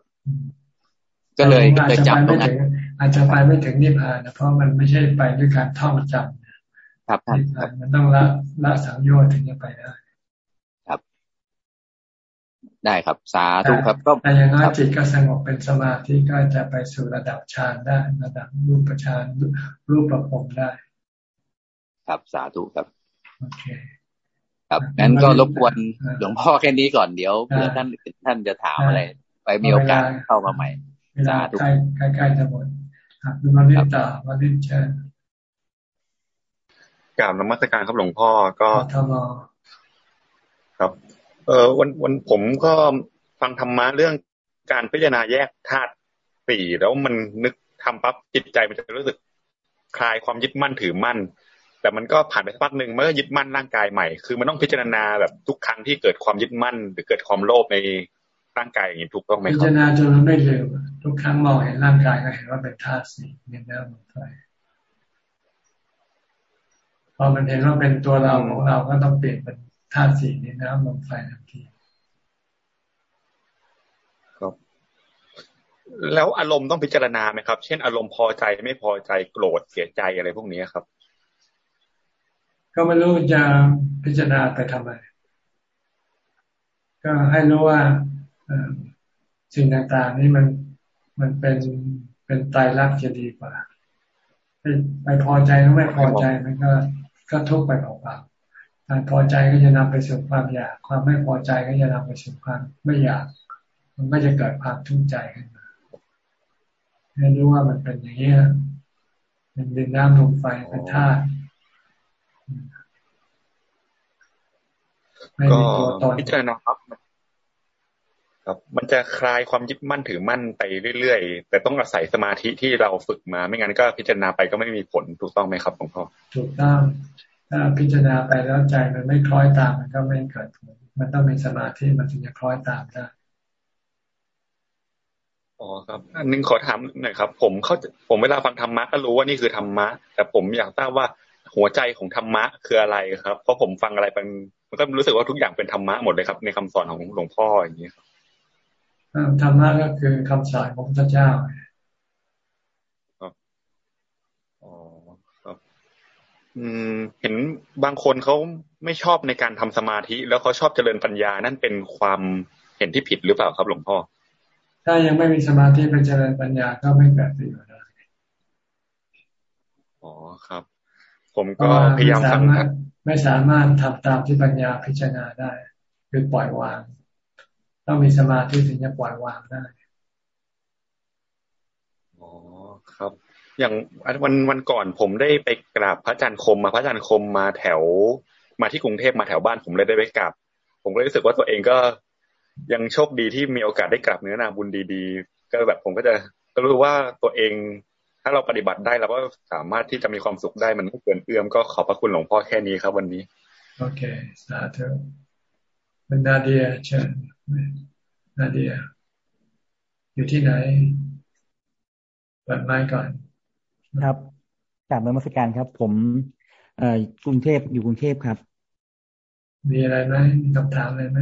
S48: ก็เลยก็เลยจำตรงนั้น
S1: อาจจะไปไม่ถึงนิพพานนะเพราะมันไม่ใช่ไปด้วยการท่องจำ
S48: ครับ
S1: มันต้องละละสังโยชน์ถึงจะไปได้
S48: ได้ครับ สาธุครับก็
S1: แต่อย่างน้อยจิตก็สงบเป็นสมาธิก็จะไปสู่ระดับฌานได้ระดับรูปฌานรูปประพรมได้
S48: ครับสาธุครับ
S1: โอเค
S48: ครับงั้นก็รบกวนหลวงพ่อแค่นี้ก่อนเดี๋ยวเผื่อท่านท่านจะถามอะไร ไปมีโอกาสเข้ามาใหม่
S1: สาธุใกล้ๆจะหมดครับดูมาเรียนต่อมาเรียนเชิญ
S49: กล่าวนมัสการครับหลวงพ่อก็ครับ เออวันวันผมก็ฟังธรรมะเรื่องการพิจารณาแยกธาตุสี่แล้วมันนึกทำปั๊บจิตใจมันจะรู้สึกคลายความยึดมั่นถือมั่น แต่มันก็ผ่านไปสักพักหนึ่งเมื่อยึดมั่นร่างกายใหม่ คือมันต้องพิจารณาแบบทุกครั้งที่เกิดความยึดมั่น หรือเกิดความโลภใน ร่างกายอย่างนี้ถูกต้องไหมครับ
S1: พิจารณาจนมันไม่ลืมทุกครั้งมองเห็นร่างกายก็เห็นว่าเป็นธาตุสี่เป็นน้ำลมไฟพอมันเห็นว่าเป็นตัวเราของเราก็ต้องเปลี่ยนเป็นธาตุสี่ในน้ำลมไฟทันที
S49: แล้วอารมณ์ต้องพิจารณาไหมครับ เช่นอารมณ์พอใจไม่พอใจโกรธเสียใจอะไรพวกนี้ครับ
S1: ก็ไม่รู้จะพิจารณาไปทำไมก็ให้รู้ว่า สิ่งต่างๆนี่มันมันเป็นเป็นตายรักจะดีกว่าไปพอใจหรือไม่พอใจมันก็ก็ทุกข์ไปเปล่าๆการพอใจก็จะนำไปสู่ความอยาก ความไม่พอใจก็จะนำไปสู่ความไม่อยาก มันก็จะเกิดความทุกข์ใจขึ้นมาให้รู้ว่ามันเป็นอย่างนี้เป็นดินน้ำลมไฟเป็นธาตุ
S49: ก็พิจารณาครับ ครับมันจะคลายความยึดมั่นถือมั่นไปเรื่อยๆ แต่ต้องอาศัยสมาธิที่เราฝึกมา ไม่งั้นก็พิจารณาไปก็ไม่มีผลถูกต้องไหมครับหลวงพ่อ
S1: ถูกต้องถ้าพิจารณาไปแล้วใจมันไม่คล้อยตามมันก็ไม่เกิดผลมันต้องมีสมาธิมันถึงจะคล้อยตามได้
S49: อ๋อครับ อันนึงขอถามหน่อยครับ ผมเขาผมเวลาฟังธรรมะก็รู้ว่านี่คือธรรมะ แต่ผมอยากทราบว่าหัวใจของธรรมะคืออะไรครับ เพราะผมฟังอะไรเป็นมันก็รู้สึกว่าทุกอย่างเป็นธรรมะหมดเลยครับ ในคำสอนของหลวงพ่ออย่างนี้ครับ
S1: ธรรมะก็คือคำสอนของพระเจ้า
S49: ครับอ๋อครับอืม เห็นบางคนเขาไม่ชอบในการทำสมาธิ แล้วเขาชอบเจริญปัญญา นั่นเป็นความเห็นที่ผิดหรือเปล่าครับหลวงพ่อ
S1: ถ้ายังไม่มีสมาธิเป็นเจริญปัญญาก็ไม่แบบประโยชน์อะไร
S49: อ๋อครับ ผมก็พยายาม
S1: ทำไม่สามารถทำตามที่ปัญญาพิจารณาได้ คือปล่อยวาง ต้องมีสมาธิถึงจะปล่อยวางได้
S49: อ๋อครับ อย่างวันวันก่อนผมได้ไปกราบพระอาจารย์คมมาพระอาจารย์คมมาแถว มาที่กรุงเทพมาแถวบ้านผมเลยได้ไปกราบผมก็รู้สึกว่าตัวเองก็ยังโชคดีที่มีโอกาสได้กราบเนื้อนาบุญดีๆ ก็แบบผมก็จะก็รู้ว่าตัวเอง ถ้าเราปฏิบัติได้เราก็สามารถที่จะมีความสุขได้มันไม่เกินเอื้อมก็ขอบพระคุณหลวงพ่อแค่นี้ครับวันนี้
S1: โอเค สาธุ เป็นนาเดียเชิญนาเดีย อยู่ที่ไหนเปิดไม้ก่อน
S50: ครับกลับมามาสการครับ ผม เอ่อกรุงเทพอยู่กรุงเทพครับ
S1: มีอะไรไหมมีคำถามอะไรไหม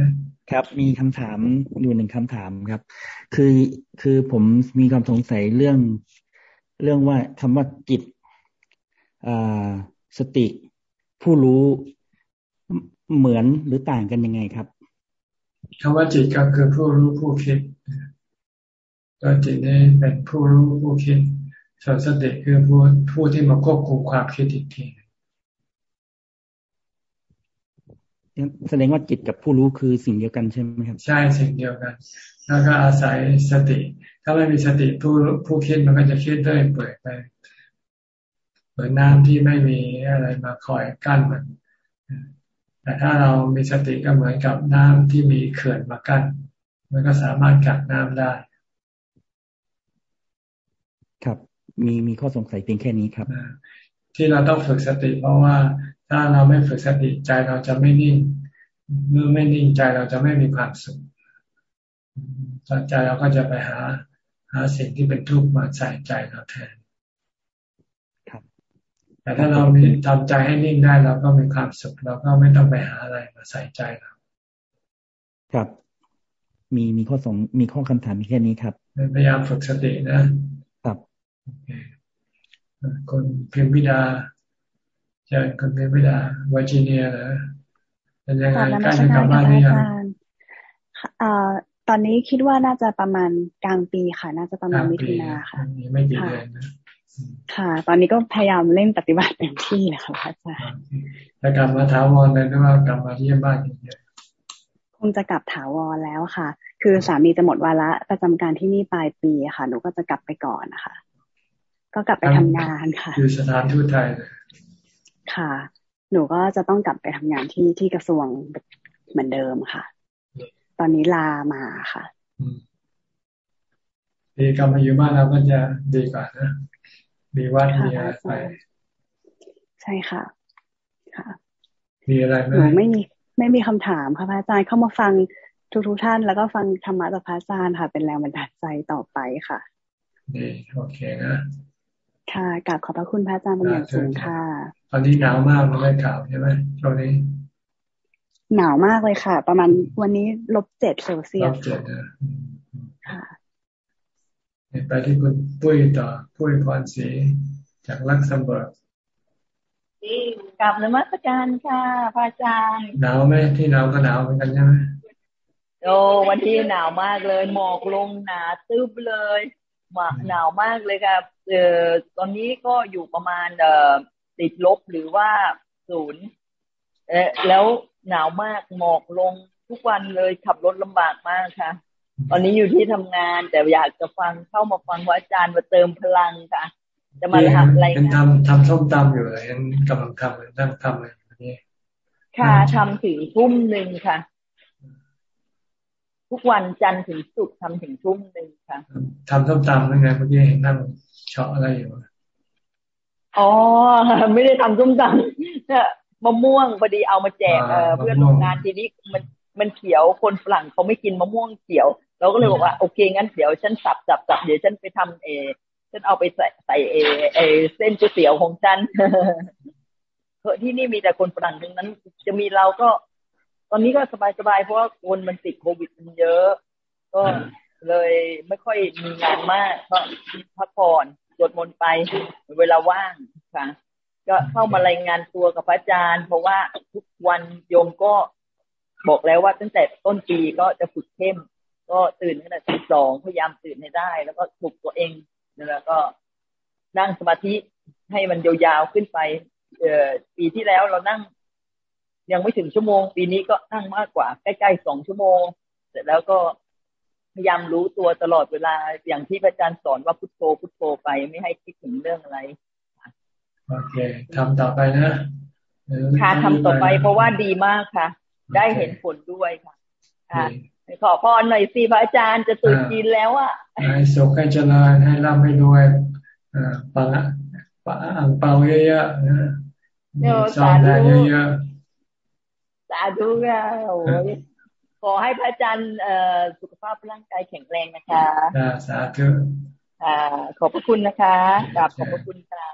S50: ครับ มีคำถามอยู่หนึ่งคำถามครับ คือคือผมมีความสงสัยเรื่อง เรื่องว่าคำว่าจิตอ่าสติผู้รู้ เหมือนหรือต่างกันยังไงครับ
S1: คำว่าจิตก็คือผู้รู้ผู้คิดตัวจิตนี่เป็นผู้รู้ผู้คิดส่วนสติคือผู้ผู้ที่มาควบคุมความคิดอีกที
S50: แสดงว่าจิตกับผู้รู้คือสิ่งเดียวกันใช่ไหมครับ
S1: ใช่สิ่งเดียวกัน แล้วก็อาศัยสติ ถ้าไม่มีสติผู้ผู้คิดมันก็จะคิดด้วยเปิดไปเหมือนน้ำที่ไม่มีอะไรมาคอยกั้นมัน แต่ถ้าเรามีสติก็เหมือนกับน้ำที่มีเขื่อนมากั้นมันก็สามารถกักน้ำได้
S50: ครับ มีมีข้อสงสัยเพียงแค่นี้ครับ
S1: ที่เราต้องฝึกสติ เพราะว่าถ้าเราไม่ฝึกสติใจเราจะไม่นิ่งเมื่อไม่นิ่งใจเราจะไม่มีความสุขใจเราก็จะไปหา หาสิ่งที่เป็นทุกข์มาใส่ใจเราแทน แต่ถ้าเรามีทำใจให้นิ่งได้เราก็มีความสุขเราก็ไม่ต้องไปหาอะไรมาใส่ใจเรา
S50: ครับ มีมีข้อสงมีข้อคำถามแค่นี้ครับ
S1: พยายามฝึกสตินะครับคนเพียงวิดาใช่คนเพียงวิดาวอร์จิเนียเหรอเป็นยังไงใกล้จะกลับบ้านหรือยัง
S51: ตอนนี้คิดว่าน่าจะประมาณกลางปีค่ะ น่าจะประมาณมิถุนาค่ะ
S1: ไม่กี่เดือนนะ
S51: ค่ะ ตอนนี้ก็พยายามเล่นปฏิบัติเต็มที่นะคะพระอาจารย์
S1: จะกลับมาถาวรเลยหรือว่ากลับมาที่บ้านอย่างเดียว
S51: คงจะกลับถาวรแล้วค่ะ คือสามีจะหมดวาระประจำการที่นี่ปลายปีค่ะ หนูก็จะกลับไปก่อนนะคะ ก็กลับไปทำงานค่ะ
S1: อยู่สถานทูตไทย
S51: ค่ะ หนูก็จะต้องกลับไปทำงานที่ที่กระทรวงเหมือนเดิมค่ะ ตอนนี้ลามาค่ะ
S1: ดีกลับมาอยู่บ้านเราก็จะดีกว่านะ มีวัดมีอะไรไป
S51: ใช่ค่ะ
S43: ค่ะ
S1: มีอะไรไหม
S43: หนูไม่มี ไม่มีคำถามค่ะพระอาจารย์เข้ามาฟังทุกทุกท่าน แล้วก็ฟังธรรมะจากพระอาจารย์ค่ะ เป็นแรงบันดาลใจต่อไปค่ะ
S1: ดีโอเคนะ
S43: ค่ะกราบขอบพระคุณพระอาจารย์เป็นอย่างสูงค่ะ
S1: ตอนนี้หนาวมากเลยข่าวใช่ไหมช่วงนี้
S43: หนาวมากเลยค่ะ ประมาณวันนี้ลบเจ็ดเซลเซีย
S1: สลบเจ็ดค่ะ ไปที่คุณปุ้ยต่อปุ้ยพรศรีจากลักเซมเบิร์ก
S30: กราบนมัสการค่ะพระอาจารย์
S1: หนาวไหมที่หนาวก็หนาวเหมือนกันใช่ไหม
S30: โอ้วันที่หนาวมากเลยหมอกลงหนาตึ๊บเลยหนาวมากเลยครับเออตอนนี้ก็อยู่ประมาณเอ่อติดลบหรือว่าศูนย์เออแล้วหนาวมากหมอกลงทุกวันเลยขับรถลำบากมากค่ะ ตอนนี้อยู่ที่ทำงาน แต่อยากจะฟังเข้ามาฟังว่าอาจารย์มาเติมพลังค่ะ จะมาทำอะไร
S1: กันทำทำส้มตำอยู่เลยยังกำลังทำเลยนั่งทำเลยนี้
S30: ค่ะทำถึงทุ่มหนึ่งค่ะ ทุกวันจันทร์ถึงศุกร์ทำถึงทุ่มหนึ่งค่ะ
S1: ทำส้มตำยังไงเมื่อกี้เห็นนั่งเฉาะอะไรอยู่
S30: อ๋อไม่ได้ทำส้มตำมะม่วงพอดีเอามาแจกเพื่อนโรงงานทีนี้มัน มันเขียวคนฝรั่งเขาไม่กินมะม่วงเขียว เราก็เลยบอกว่าโอเคงั้นเดี๋ยวฉันสับสับสับเดี๋ยวฉันไปทำเอฉันเอาไปใส่ใส่เอเอเส้นก๋วยเตี๋ยวของฉันเพราะที่นี่มีแต่คนฝรั่งทั้งนั้น จะมีเราก็ ตอนนี้ก็สบายสบายเพราะว่าคนมันติดโควิดมันเยอะ ก็เลยไม่ค่อยมีงานมากก็พักผ่อนสวดมนต์ไปเวลาว่างค่ะ ก็เข้ามารายงานตัวกับพระอาจารย์ เพราะว่าทุกวันโยมก็ บอกแล้วว่าตั้งแต่ต้นปีก็จะฝึกเข้ม ก็ตื่นตั้งแต่ตีสองพยายามตื่นให้ได้ แล้วก็ปลุกตัวเองแล้วก็นั่งสมาธิให้มันยาวๆขึ้นไป เอ่อปีที่แล้วเรานั่ง ยังไม่ถึงชั่วโมง ปีนี้ก็นั่งมากกว่า ใกล้ๆสองชั่วโมง เสร็จแล้วก็พยายามรู้ตัวตลอดเวลาอย่างที่พระอาจารย์สอนว่าพุทโธพุทโธไปไม่ให้คิดถึงเรื่องอะไร
S1: โอเคทำต่อไปนะ
S30: ค่ะทำต่อไปเพราะว่าดีมากค่ะ ได้เห็นผลด้วยค่ะค่ะขอพรหน่อยสิพระอาจารย์จะตื่นกินแล้วอะ
S1: ให้สุขให้เจริญให้ร่ำให้รวยปังปังอังเปาเยอะๆนะ
S30: สาธุเยอะๆสาธุค่ะโอ้ยขอให้พระอาจารย์สุขภาพร่างกายแข็งแรงนะคะ
S1: สาธุ
S30: ขอบพระคุณนะคะกราบขอบพระคุณค่ะ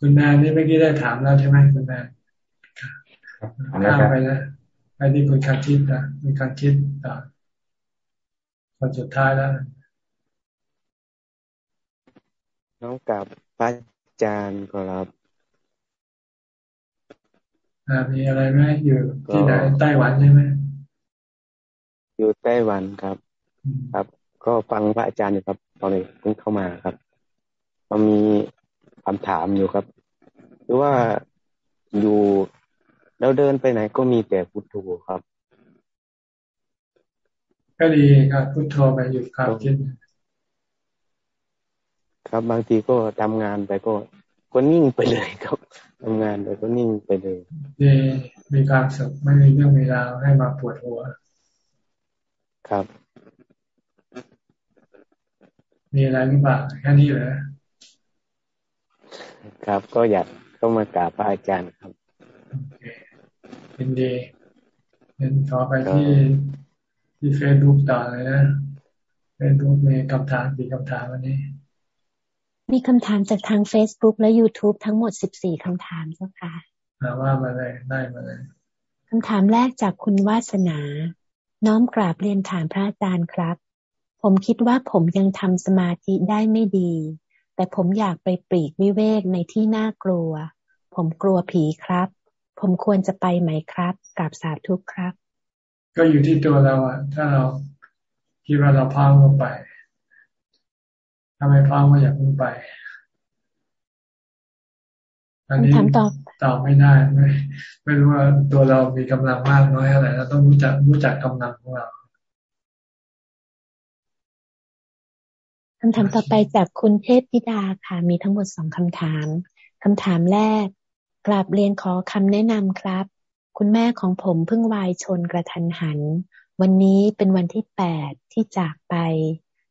S1: คุณแม่นี่เมื่อกี้ได้ถามแล้วใช่ไหมคุณแม่ ข้ามไปนะไปที่คุณคันทิพย์นะคุณคันทิพย์ต่อคนสุดท้ายแล้ว
S52: น้องกับพระอาจารย์ครับ
S1: มีอะไรไหมอยู่ที่ไหนไต้หวันใช่ไหม
S52: อยู่ไต้หวันครับ ครับ ก็ฟังพระอาจารย์อยู่ครับ ตอนนี้เพิ่งเข้ามาครับมันมีคำถามอยู่ครับ หรือว่าอยู่ แล้วเดินไปไหนก็มีแต่พุทโธครับ
S1: ก็ดีครับพุทโธไปหยุดความคิด
S52: ครับบางทีก็ทำงานไปก็ก็นิ่งไปเลยครับทำงานไปก็นิ่งไปเลย
S1: ดีมีความสุขไม่มีเรื่องเวลาให้มาปวดหัว
S52: ครับ
S1: มีอะไรหรือเปล่าแค่นี้เหรอ
S52: ครับก็อยากเข้ามากราบพระอาจารย์ครับ
S1: ยินดีเห็นขอไปที่ที่เฟซบุ๊กต่อเลยนะเฟซบุ๊กมีคำถามกี่คำถามวันนี้
S53: มีคำถามจากทาง Facebook และ YouTube ทั้งหมด 14 คำถามเจ้าค่ะ
S1: ว่ามาเลยได้มาเลย
S53: คำถามแรกจากคุณวาสนา น้อมกราบเรียนถามพระอาจารย์ครับ ผมคิดว่าผมยังทำสมาธิได้ไม่ดี แต่ผมอยากไปปลีกวิเวกในที่น่ากลัว ผมกลัวผีครับ ผมควรจะไปไหมครับกับสาธุครับ
S1: ก็อยู่ที่ตัวเราอะถ้าเราคิดว่าเราพร้อมก็ไปถ้าไม่พร้อมก็อย่าเพิ่งไปอันนี้ตอบตอบไม่ได้ไม่ไม่รู้ว่าตัวเรามีกำลังมากน้อยอะไรเราต้องรู้จักรู้จักกำลังของเรา
S53: คำถามต่อไปจากคุณเทพธิดาค่ะ มีทั้งหมดสองคำถามคำถามแรก กราบเรียนขอคำแนะนำครับ คุณแม่ของผมเพิ่งวายชนกระทันหัน วันนี้เป็นวันที่แปดที่จากไป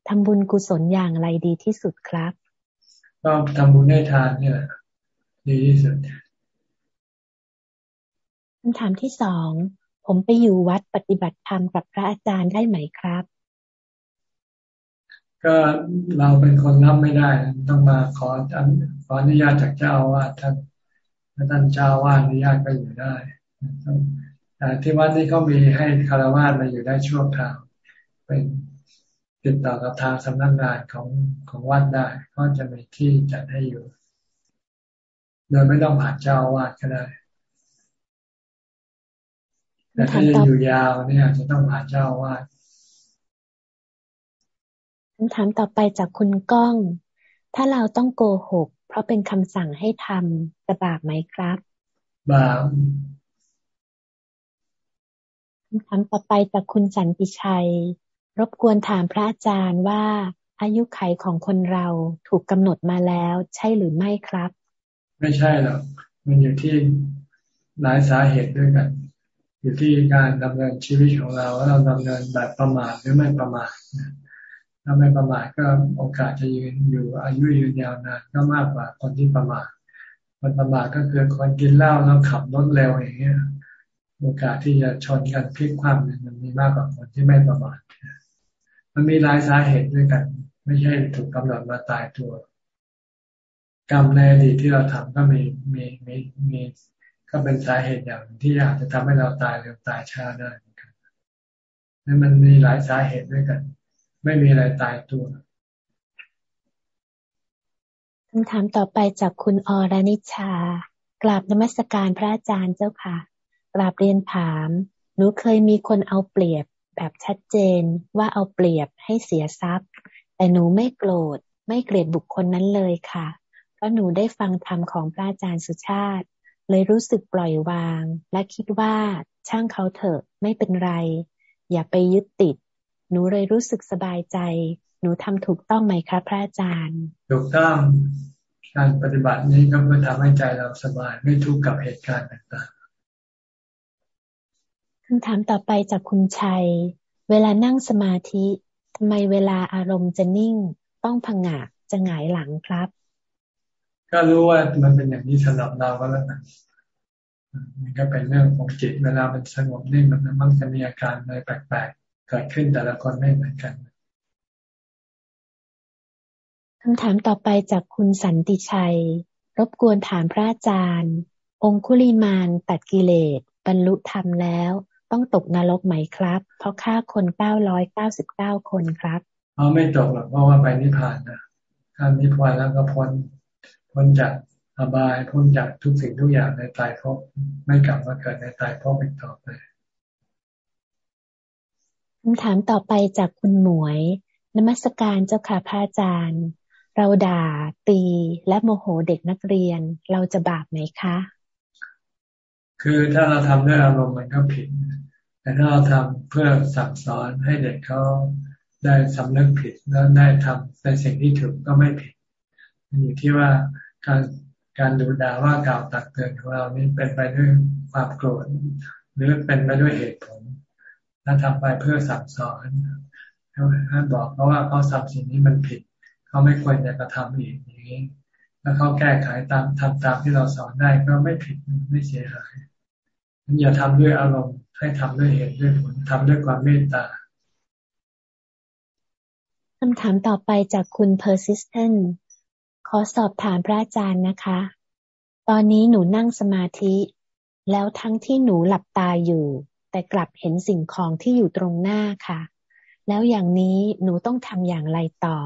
S53: ทำบุญกุศลอย่างไรดีที่สุดครับ
S1: ก็ทำบุญให้ทานเนี่ยดีที่สุด
S53: คำถามที่สอง ผมไปอยู่วัดปฏิบัติธรรมกับพระอาจารย์ได้ไหมครับ
S1: ก็เราเป็นคนรับไม่ได้ ต้องมาขอขออนุญาตจากเจ้าว่าท่าน ถ้าท่านเจ้าว่าอนุญาตก็อยู่ได้แต่ที่วัดนี้ก็มีให้คารวะมาอยู่ได้ชั่วคราว เป็นติดต่อกับทางสำนักงานของของวัดได้ ก็จะมีที่จัดให้อยู่ โดยไม่ต้องผ่านเจ้าวาดก็ได้แต่ถ้าอยู่ยาวเนี่ยจะต้องผ่านเจ้าวาด
S53: คำถามต่อไปจากคุณก้อง ถ้าเราต้องโกหก เพราะเป็นคำสั่งให้ทำจะบาปไหมครับ
S1: บาป
S53: คำถามต่อไปจากคุณสันติชัย รบกวนถามพระอาจารย์ว่าอายุไขของคนเราถูกกำหนดมาแล้ว ใช่หรือไม่ครับ
S1: ไม่ใช่หรอกมันอยู่ที่หลายสาเหตุด้วยกัน อยู่ที่การดำเนินชีวิตของเราว่าเราดำเนินแบบประมาทหรือไม่ประมาท ถ้าไม่ประมาทก็โอกาสจะยืนอยู่อายุยืนยาวนานก็มากกว่าคนที่ประมาทคนประมาทก็คือคนกินเหล้าแล้วขับรถเร็วอย่างเงี้ย โอกาสที่จะชนกันพลิกคว่ำมันมีมากกว่าคนที่ไม่ประมาทมันมีหลายสาเหตุด้วยกัน ไม่ใช่ถูกกำหนดมาตายตัว กรรมในอดีตที่เราทำก็มีมีมีมีก็เป็นสาเหตุอย่างที่อาจจะทำให้เราตายเร็วตายช้าได้เหมือนกันนั่นมันมีหลายสาเหตุด้วยกัน ไม่มีอะไรตายตัว
S53: คำถามต่อไปจากคุณอรนิชากราบนมัสการพระอาจารย์เจ้าค่ะกราบเรียนถาม หนูเคยมีคนเอาเปรียบแบบชัดเจนว่าเอาเปรียบให้เสียทรัพย์ แต่หนูไม่โกรธ ไม่เกลียดบุคคลนั้นเลยค่ะ เพราะหนูได้ฟังธรรมของพระอาจารย์สุชาติ เลยรู้สึกปล่อยวาง และคิดว่าช่างเขาเถอะไม่เป็นไร อย่าไปยึดติด หนูเลยรู้สึกสบายใจ หนูทำถูกต้องไหมคะพระอาจารย์
S1: ถูกต้องการปฏิบัตินี้ก็เพื่อทำให้ใจเราสบายไม่ทุกข์กับเหตุการณ์ต่าง
S53: คำถามต่อไปจากคุณชัย เวลานั่งสมาธิทำไมเวลาอารมณ์จะนิ่ง ต้องพังงะจะหงายหลังครับ
S1: ก็รู้ว่ามันเป็นอย่างนี้สำหรับเราก็แล้วกันมันก็เป็นเรื่องของจิตเวลามันสงบนิ่งมันมักจะมีอาการอะไรแปลกๆ เกิดขึ้นแต่ละคนไม่เหมือนกัน
S53: คำถามต่อไปจากคุณสันติชัย รบกวนถามพระอาจารย์ องคุลิมานตัดกิเลส บรรลุธรรมแล้ว ต้องตกนรกไหมครับ เพราะฆ่าคนเก้าร้อยเก้าสิบเก้าคนครับ
S1: เขาไม่ตกหรอกเพราะว่าไปนิพพานนะถ้านิพพานแล้วก็พ้นพ้นจากอบายพ้นจากทุกสิ่งทุกอย่างในตายภพไม่กลับมาเกิดในตายภพอีกต่อไป
S53: คำถามต่อไปจากคุณหมวย นมัสการเจ้าค่ะพระอาจารย์ เราด่าตีและโมโหเด็กนักเรียนเราจะบาปไหมคะ
S1: คือถ้าเราทำด้วยอารมณ์มันก็ผิด แต่ถ้าเราทำเพื่อสั่งสอนให้เด็กเขาได้สำนึกผิดแล้วได้ทำในสิ่งที่ถูกก็ไม่ผิดมันอยู่ที่ว่าการการดูด่าว่ากล่าวตักเตือนของเรานี่เป็นไปด้วยความโกรธหรือเป็นไปด้วยเหตุผล ถ้าทำไปเพื่อสั่งสอนถ้บอกเขาว่าเขาทำสิ่งนี้มันผิด เขาไม่ควรจะกระทำอีกอย่างนี้แล้วเขาแก้ไขตามทำตามที่เราสอนได้ก็ไม่ผิดไม่เสียหายอย่าทำด้วยอารมณ์ให้ทำด้วยเหตุด้วยผลทำด้วยความเมตตา
S53: คำถามต่อไปจากคุณ persistent ขอสอบถามพระอาจารย์นะคะ ตอนนี้หนูนั่งสมาธิ แล้วทั้งที่หนูหลับตาอยู่ แต่กลับเห็นสิ่งของที่อยู่ตรงหน้าค่ะ แล้วอย่างนี้หนูต้องทำอย่างไรต่อ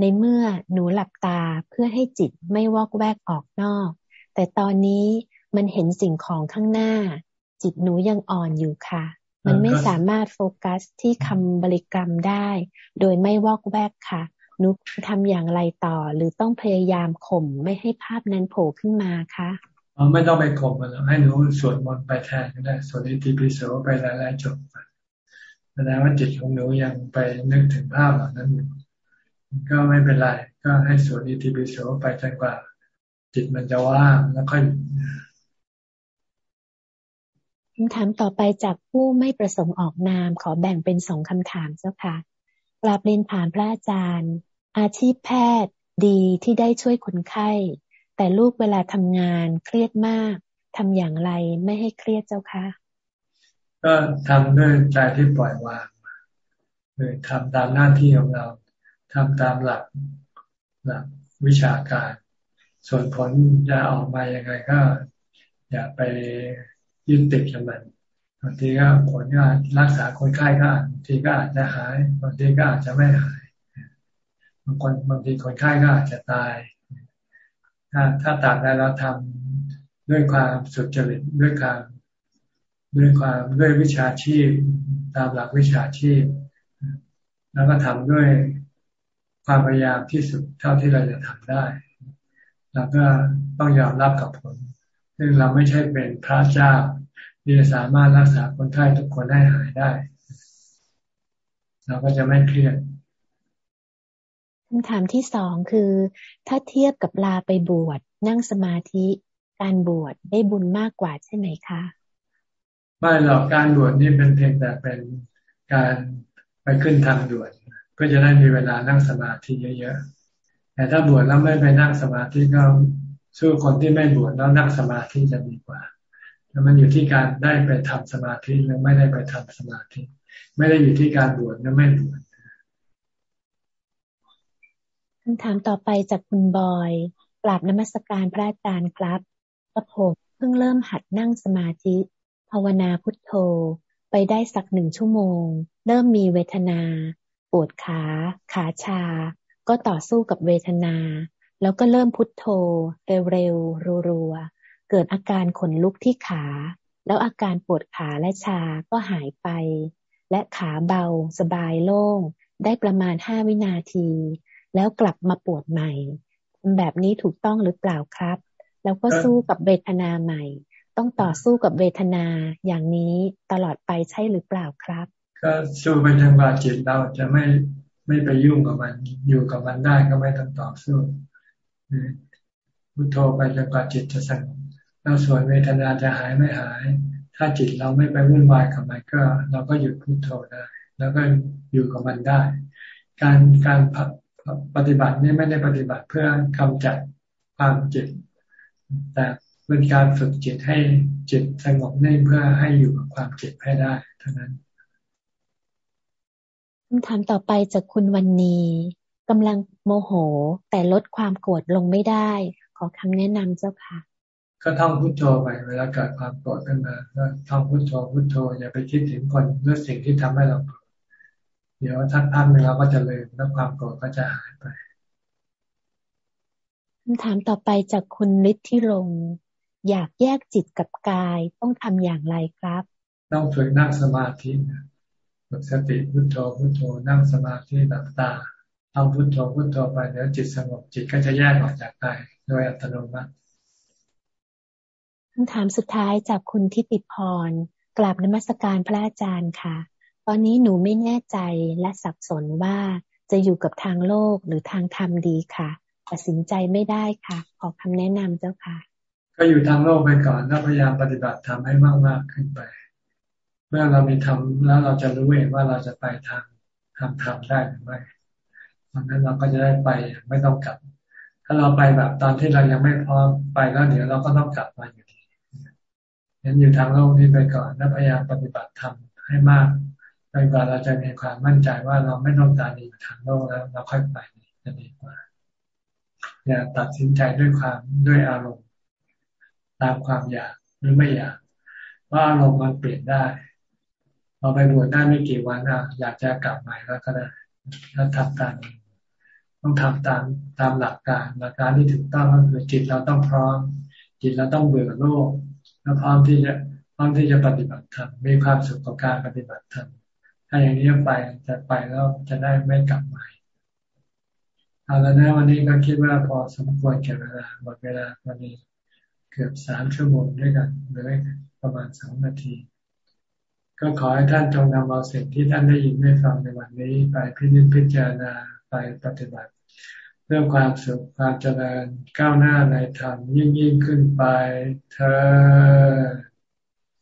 S53: ในเมื่อหนูหลับตาเพื่อให้จิตไม่วอกแวกออกนอก แต่ตอนนี้มันเห็นสิ่งของข้างหน้า จิตหนูยังอ่อนอยู่ค่ะ มันไม่สามารถโฟกัสที่คำบริกรรมได้ โดยไม่วอกแวกค่ะหนูทำอย่างไรต่อ หรือต้องพยายามข่มไม่ให้ภาพนั้นโผล่ขึ้นมาคะ
S1: ไม่ต้องไปข่มมันให้หนูสวดมนต์ไปแทนก็ได้สวดอิติปิโสไปหลายๆจบแสดงว่าจิตของหนูยังไปนึกถึงภาพเหล่านั้นอยู่ก็ไม่เป็นไรก็ให้สวดอิติปิโสไปจนกว่า จิตมันจะว่างแล้วค่อย
S53: คำถามต่อไปจากผู้ไม่ประสงค์ออกนาม ขอแบ่งเป็นสองคำถามเจ้าค่ะกราบเรียนถามพระอาจารย์ อาชีพแพทย์ดีที่ได้ช่วยคนไข้ แต่ลูกเวลาทำงานเครียดมากทำอย่างไรไม่ให้เครียดเจ้าคะ
S1: ก็ทำด้วยใจที่ปล่อยวางคือทำตามหน้าที่ของเราทำตามหลักหลักวิชาการ ส่วนผลจะออกมายังไงก็ อย่าไปยึดติดกับมันบางทีก็ผลก็รักษาคนไข้ก็บางทีก็อาจจะหายบางทีก็อาจจะไม่หาย บางคนบางทีคนไข้ก็อาจจะตาย ถ้าถ้าตามใดเราทำด้วยความสุจริตด้วยความด้วยความด้วยวิชาชีพ ตามหลักวิชาชีพ แล้วก็ทำด้วยความพยายามที่สุดเท่าที่เราจะทำได้เราก็ต้องยอมรับกับผลซึ่งเราไม่ใช่เป็นพระเจ้าที่จะสามารถรักษาคนไข้ทุกคนให้หายได้ เราก็จะไม่เครียด
S53: คำถามที่สองคือ ถ้าเทียบกับลาไปบวชนั่งสมาธิการบวชได้บุญมากกว่าใช่ไหมคะ
S1: ไม่หรอกการบวชนี่เป็นเพียงแต่เป็นการไปขึ้นทางด่วนเพื่อจะได้มีเวลานั่งสมาธิเยอะๆแต่ถ้าบวชแล้วไม่ไปนั่งสมาธิก็สู้คนที่ไม่บวชแล้วนั่งสมาธิจะดีกว่าแต่มันอยู่ที่การได้ไปทำสมาธิหรือไม่ได้ไปทำสมาธิ ไม่ได้อยู่ที่การบวชหรือไม่บวช
S53: คำถามต่อไปจากคุณบอยกราบนมัสการพระอาจารย์ครับกระผมเพิ่งเริ่มหัดนั่งสมาธิ ภาวนาพุทโธ ไปได้สักหนึ่งชั่วโมง เริ่มมีเวทนา ปวดขา ขาชา ก็ต่อสู้กับเวทนา แล้วก็เริ่มพุทโธ เร็วๆรัวๆเกิดอาการขนลุกที่ขา แล้วอาการปวดขาและชาก็หายไป และขาเบา สบายโล่ง ได้ประมาณห้าวินาที แล้วกลับมาปวดใหม่แบบนี้ถูกต้องหรือเปล่าครับ แล้วก็สู้กับเวทนาใหม่ ต้องต่อสู้กับเวทนาอย่างนี้ตลอดไปใช่หรือเปล่าครับ
S1: ก็สู้ไปจนกว่าจิตเราจะไม่ไม่ไปยุ่งกับมัน อยู่กับมันได้ก็ไม่ต้องต่อสู้พุทโธไปจนกว่าจิตจะสงบแล้วส่วนเวทนาจะหายไม่หาย ถ้าจิตเราไม่ไปวุ่นวายกับมันก็ เราก็หยุดพุทโธได้ แล้วก็อยู่กับมันได้ การการ ปฏิบัตินี้ไม่ได้ปฏิบัติเพื่อกำจัดความจิตแต่เป็นการฝึกจิตให้จิตสงบนิ่งเพื่อให้อยู่กับความเจ็บให้ได้เท่านั้น
S53: คำถามต่อไปจากคุณวันนี้กำลังโมโห แต่ลดความโกรธลงไม่ได้ ขอคำแนะนำเจ้าค่ะ
S1: ก็ท่องพุทโธไปเวลาเกิดความโกรธขึ้นมาก็ท่องพุทโธพุทโธอย่าไปคิดถึงคนหรือสิ่งที่ทำให้เราโกรธ เดี๋ยวทักพักหนึ่งเราก็จะลืมแล้วความโกรธก็จะหายไป
S53: คำถามต่อไปจากคุณฤทธิรงอยากแยกจิตกับกายต้องทำอย่างไรครับ
S1: ต้องฝึกนั่งสมาธิฝึกสติพุโทโธพุโทโธนั่งสมาธิหลับตาทำพุโทโธพุโทโธไปแล้วจิตสงบจิตก็จะแยกออกจากกายโดยอัตโนมัติ
S53: คำถามสุดท้ายจากคุณทิติพรกราบนมัสการพระอาจารย์ค่ะ ตอนนี้หนูไม่แน่ใจและสับสนว่าจะอยู่กับทางโลกหรือทางธรรมดีค่ะตัดสินใจไม่ได้ค่ะ ขอคำแนะนำเจ้าค่ะ
S1: ก็อยู่ทางโลกไปก่อนแล้วพยายามปฏิบัติทำให้มากๆขึ้นไป เมื่อเรามีทำแล้วเราจะรู้เองว่าเราจะไปทางทำทำได้หรือไม่ตอนนั้นเราก็จะได้ไปไม่ต้องกลับ ถ้าเราไปแบบตอนที่เรายังไม่พร้อมไปแล้วเดี๋ยวเราก็ต้องกลับมาอยู่ดีงั้นอยู่ทางโลกนี้ไปก่อนแล้วพยายามปฏิบัติทำให้มาก กว่าเราจะมีความมั่นใจว่าเราไม่ต้องการอยู่ทางโลกแล้ว เราค่อยไปจะดีกว่า อย่าตัดสินใจด้วยความด้วยอารมณ์ ตามความอยากหรือไม่อยาก ว่าอารมณ์มันเปลี่ยนได้เราไปบวชได้ไม่กี่วันอะ อยากจะกลับใหม่แล้วก็ได้ถ้าทำตามต้องทำตามตามหลักการหลักการที่ถูกต้องก็คือจิตเราต้องพร้อม จิตเราต้องเบื่อโลกแล้วพร้อมที่จะพร้อมที่จะปฏิบัติธรรมมีความสุขกับการปฏิบัติธรรม ถ้าอย่างนี้ไปจะไปแล้วจะได้ไม่กลับม่เอาแล้วนะวันนี้ก็คิดว่าพอสมควรแก่เวลาหมดเวลาวันนี้เกือบสามชั่วโมงด้วยกันเลยประมาณสองนาที ก็ขอให้ท่านจงนำเอาสิ่งที่ท่านได้ยินได้ฟังในวันนี้ ไปพิจิตพิจารณาไปปฏิบัติเพื่อความสุขความเจริญก้าวหน้าในธรรมยิ่งยิ่งขึ้นไปเธอ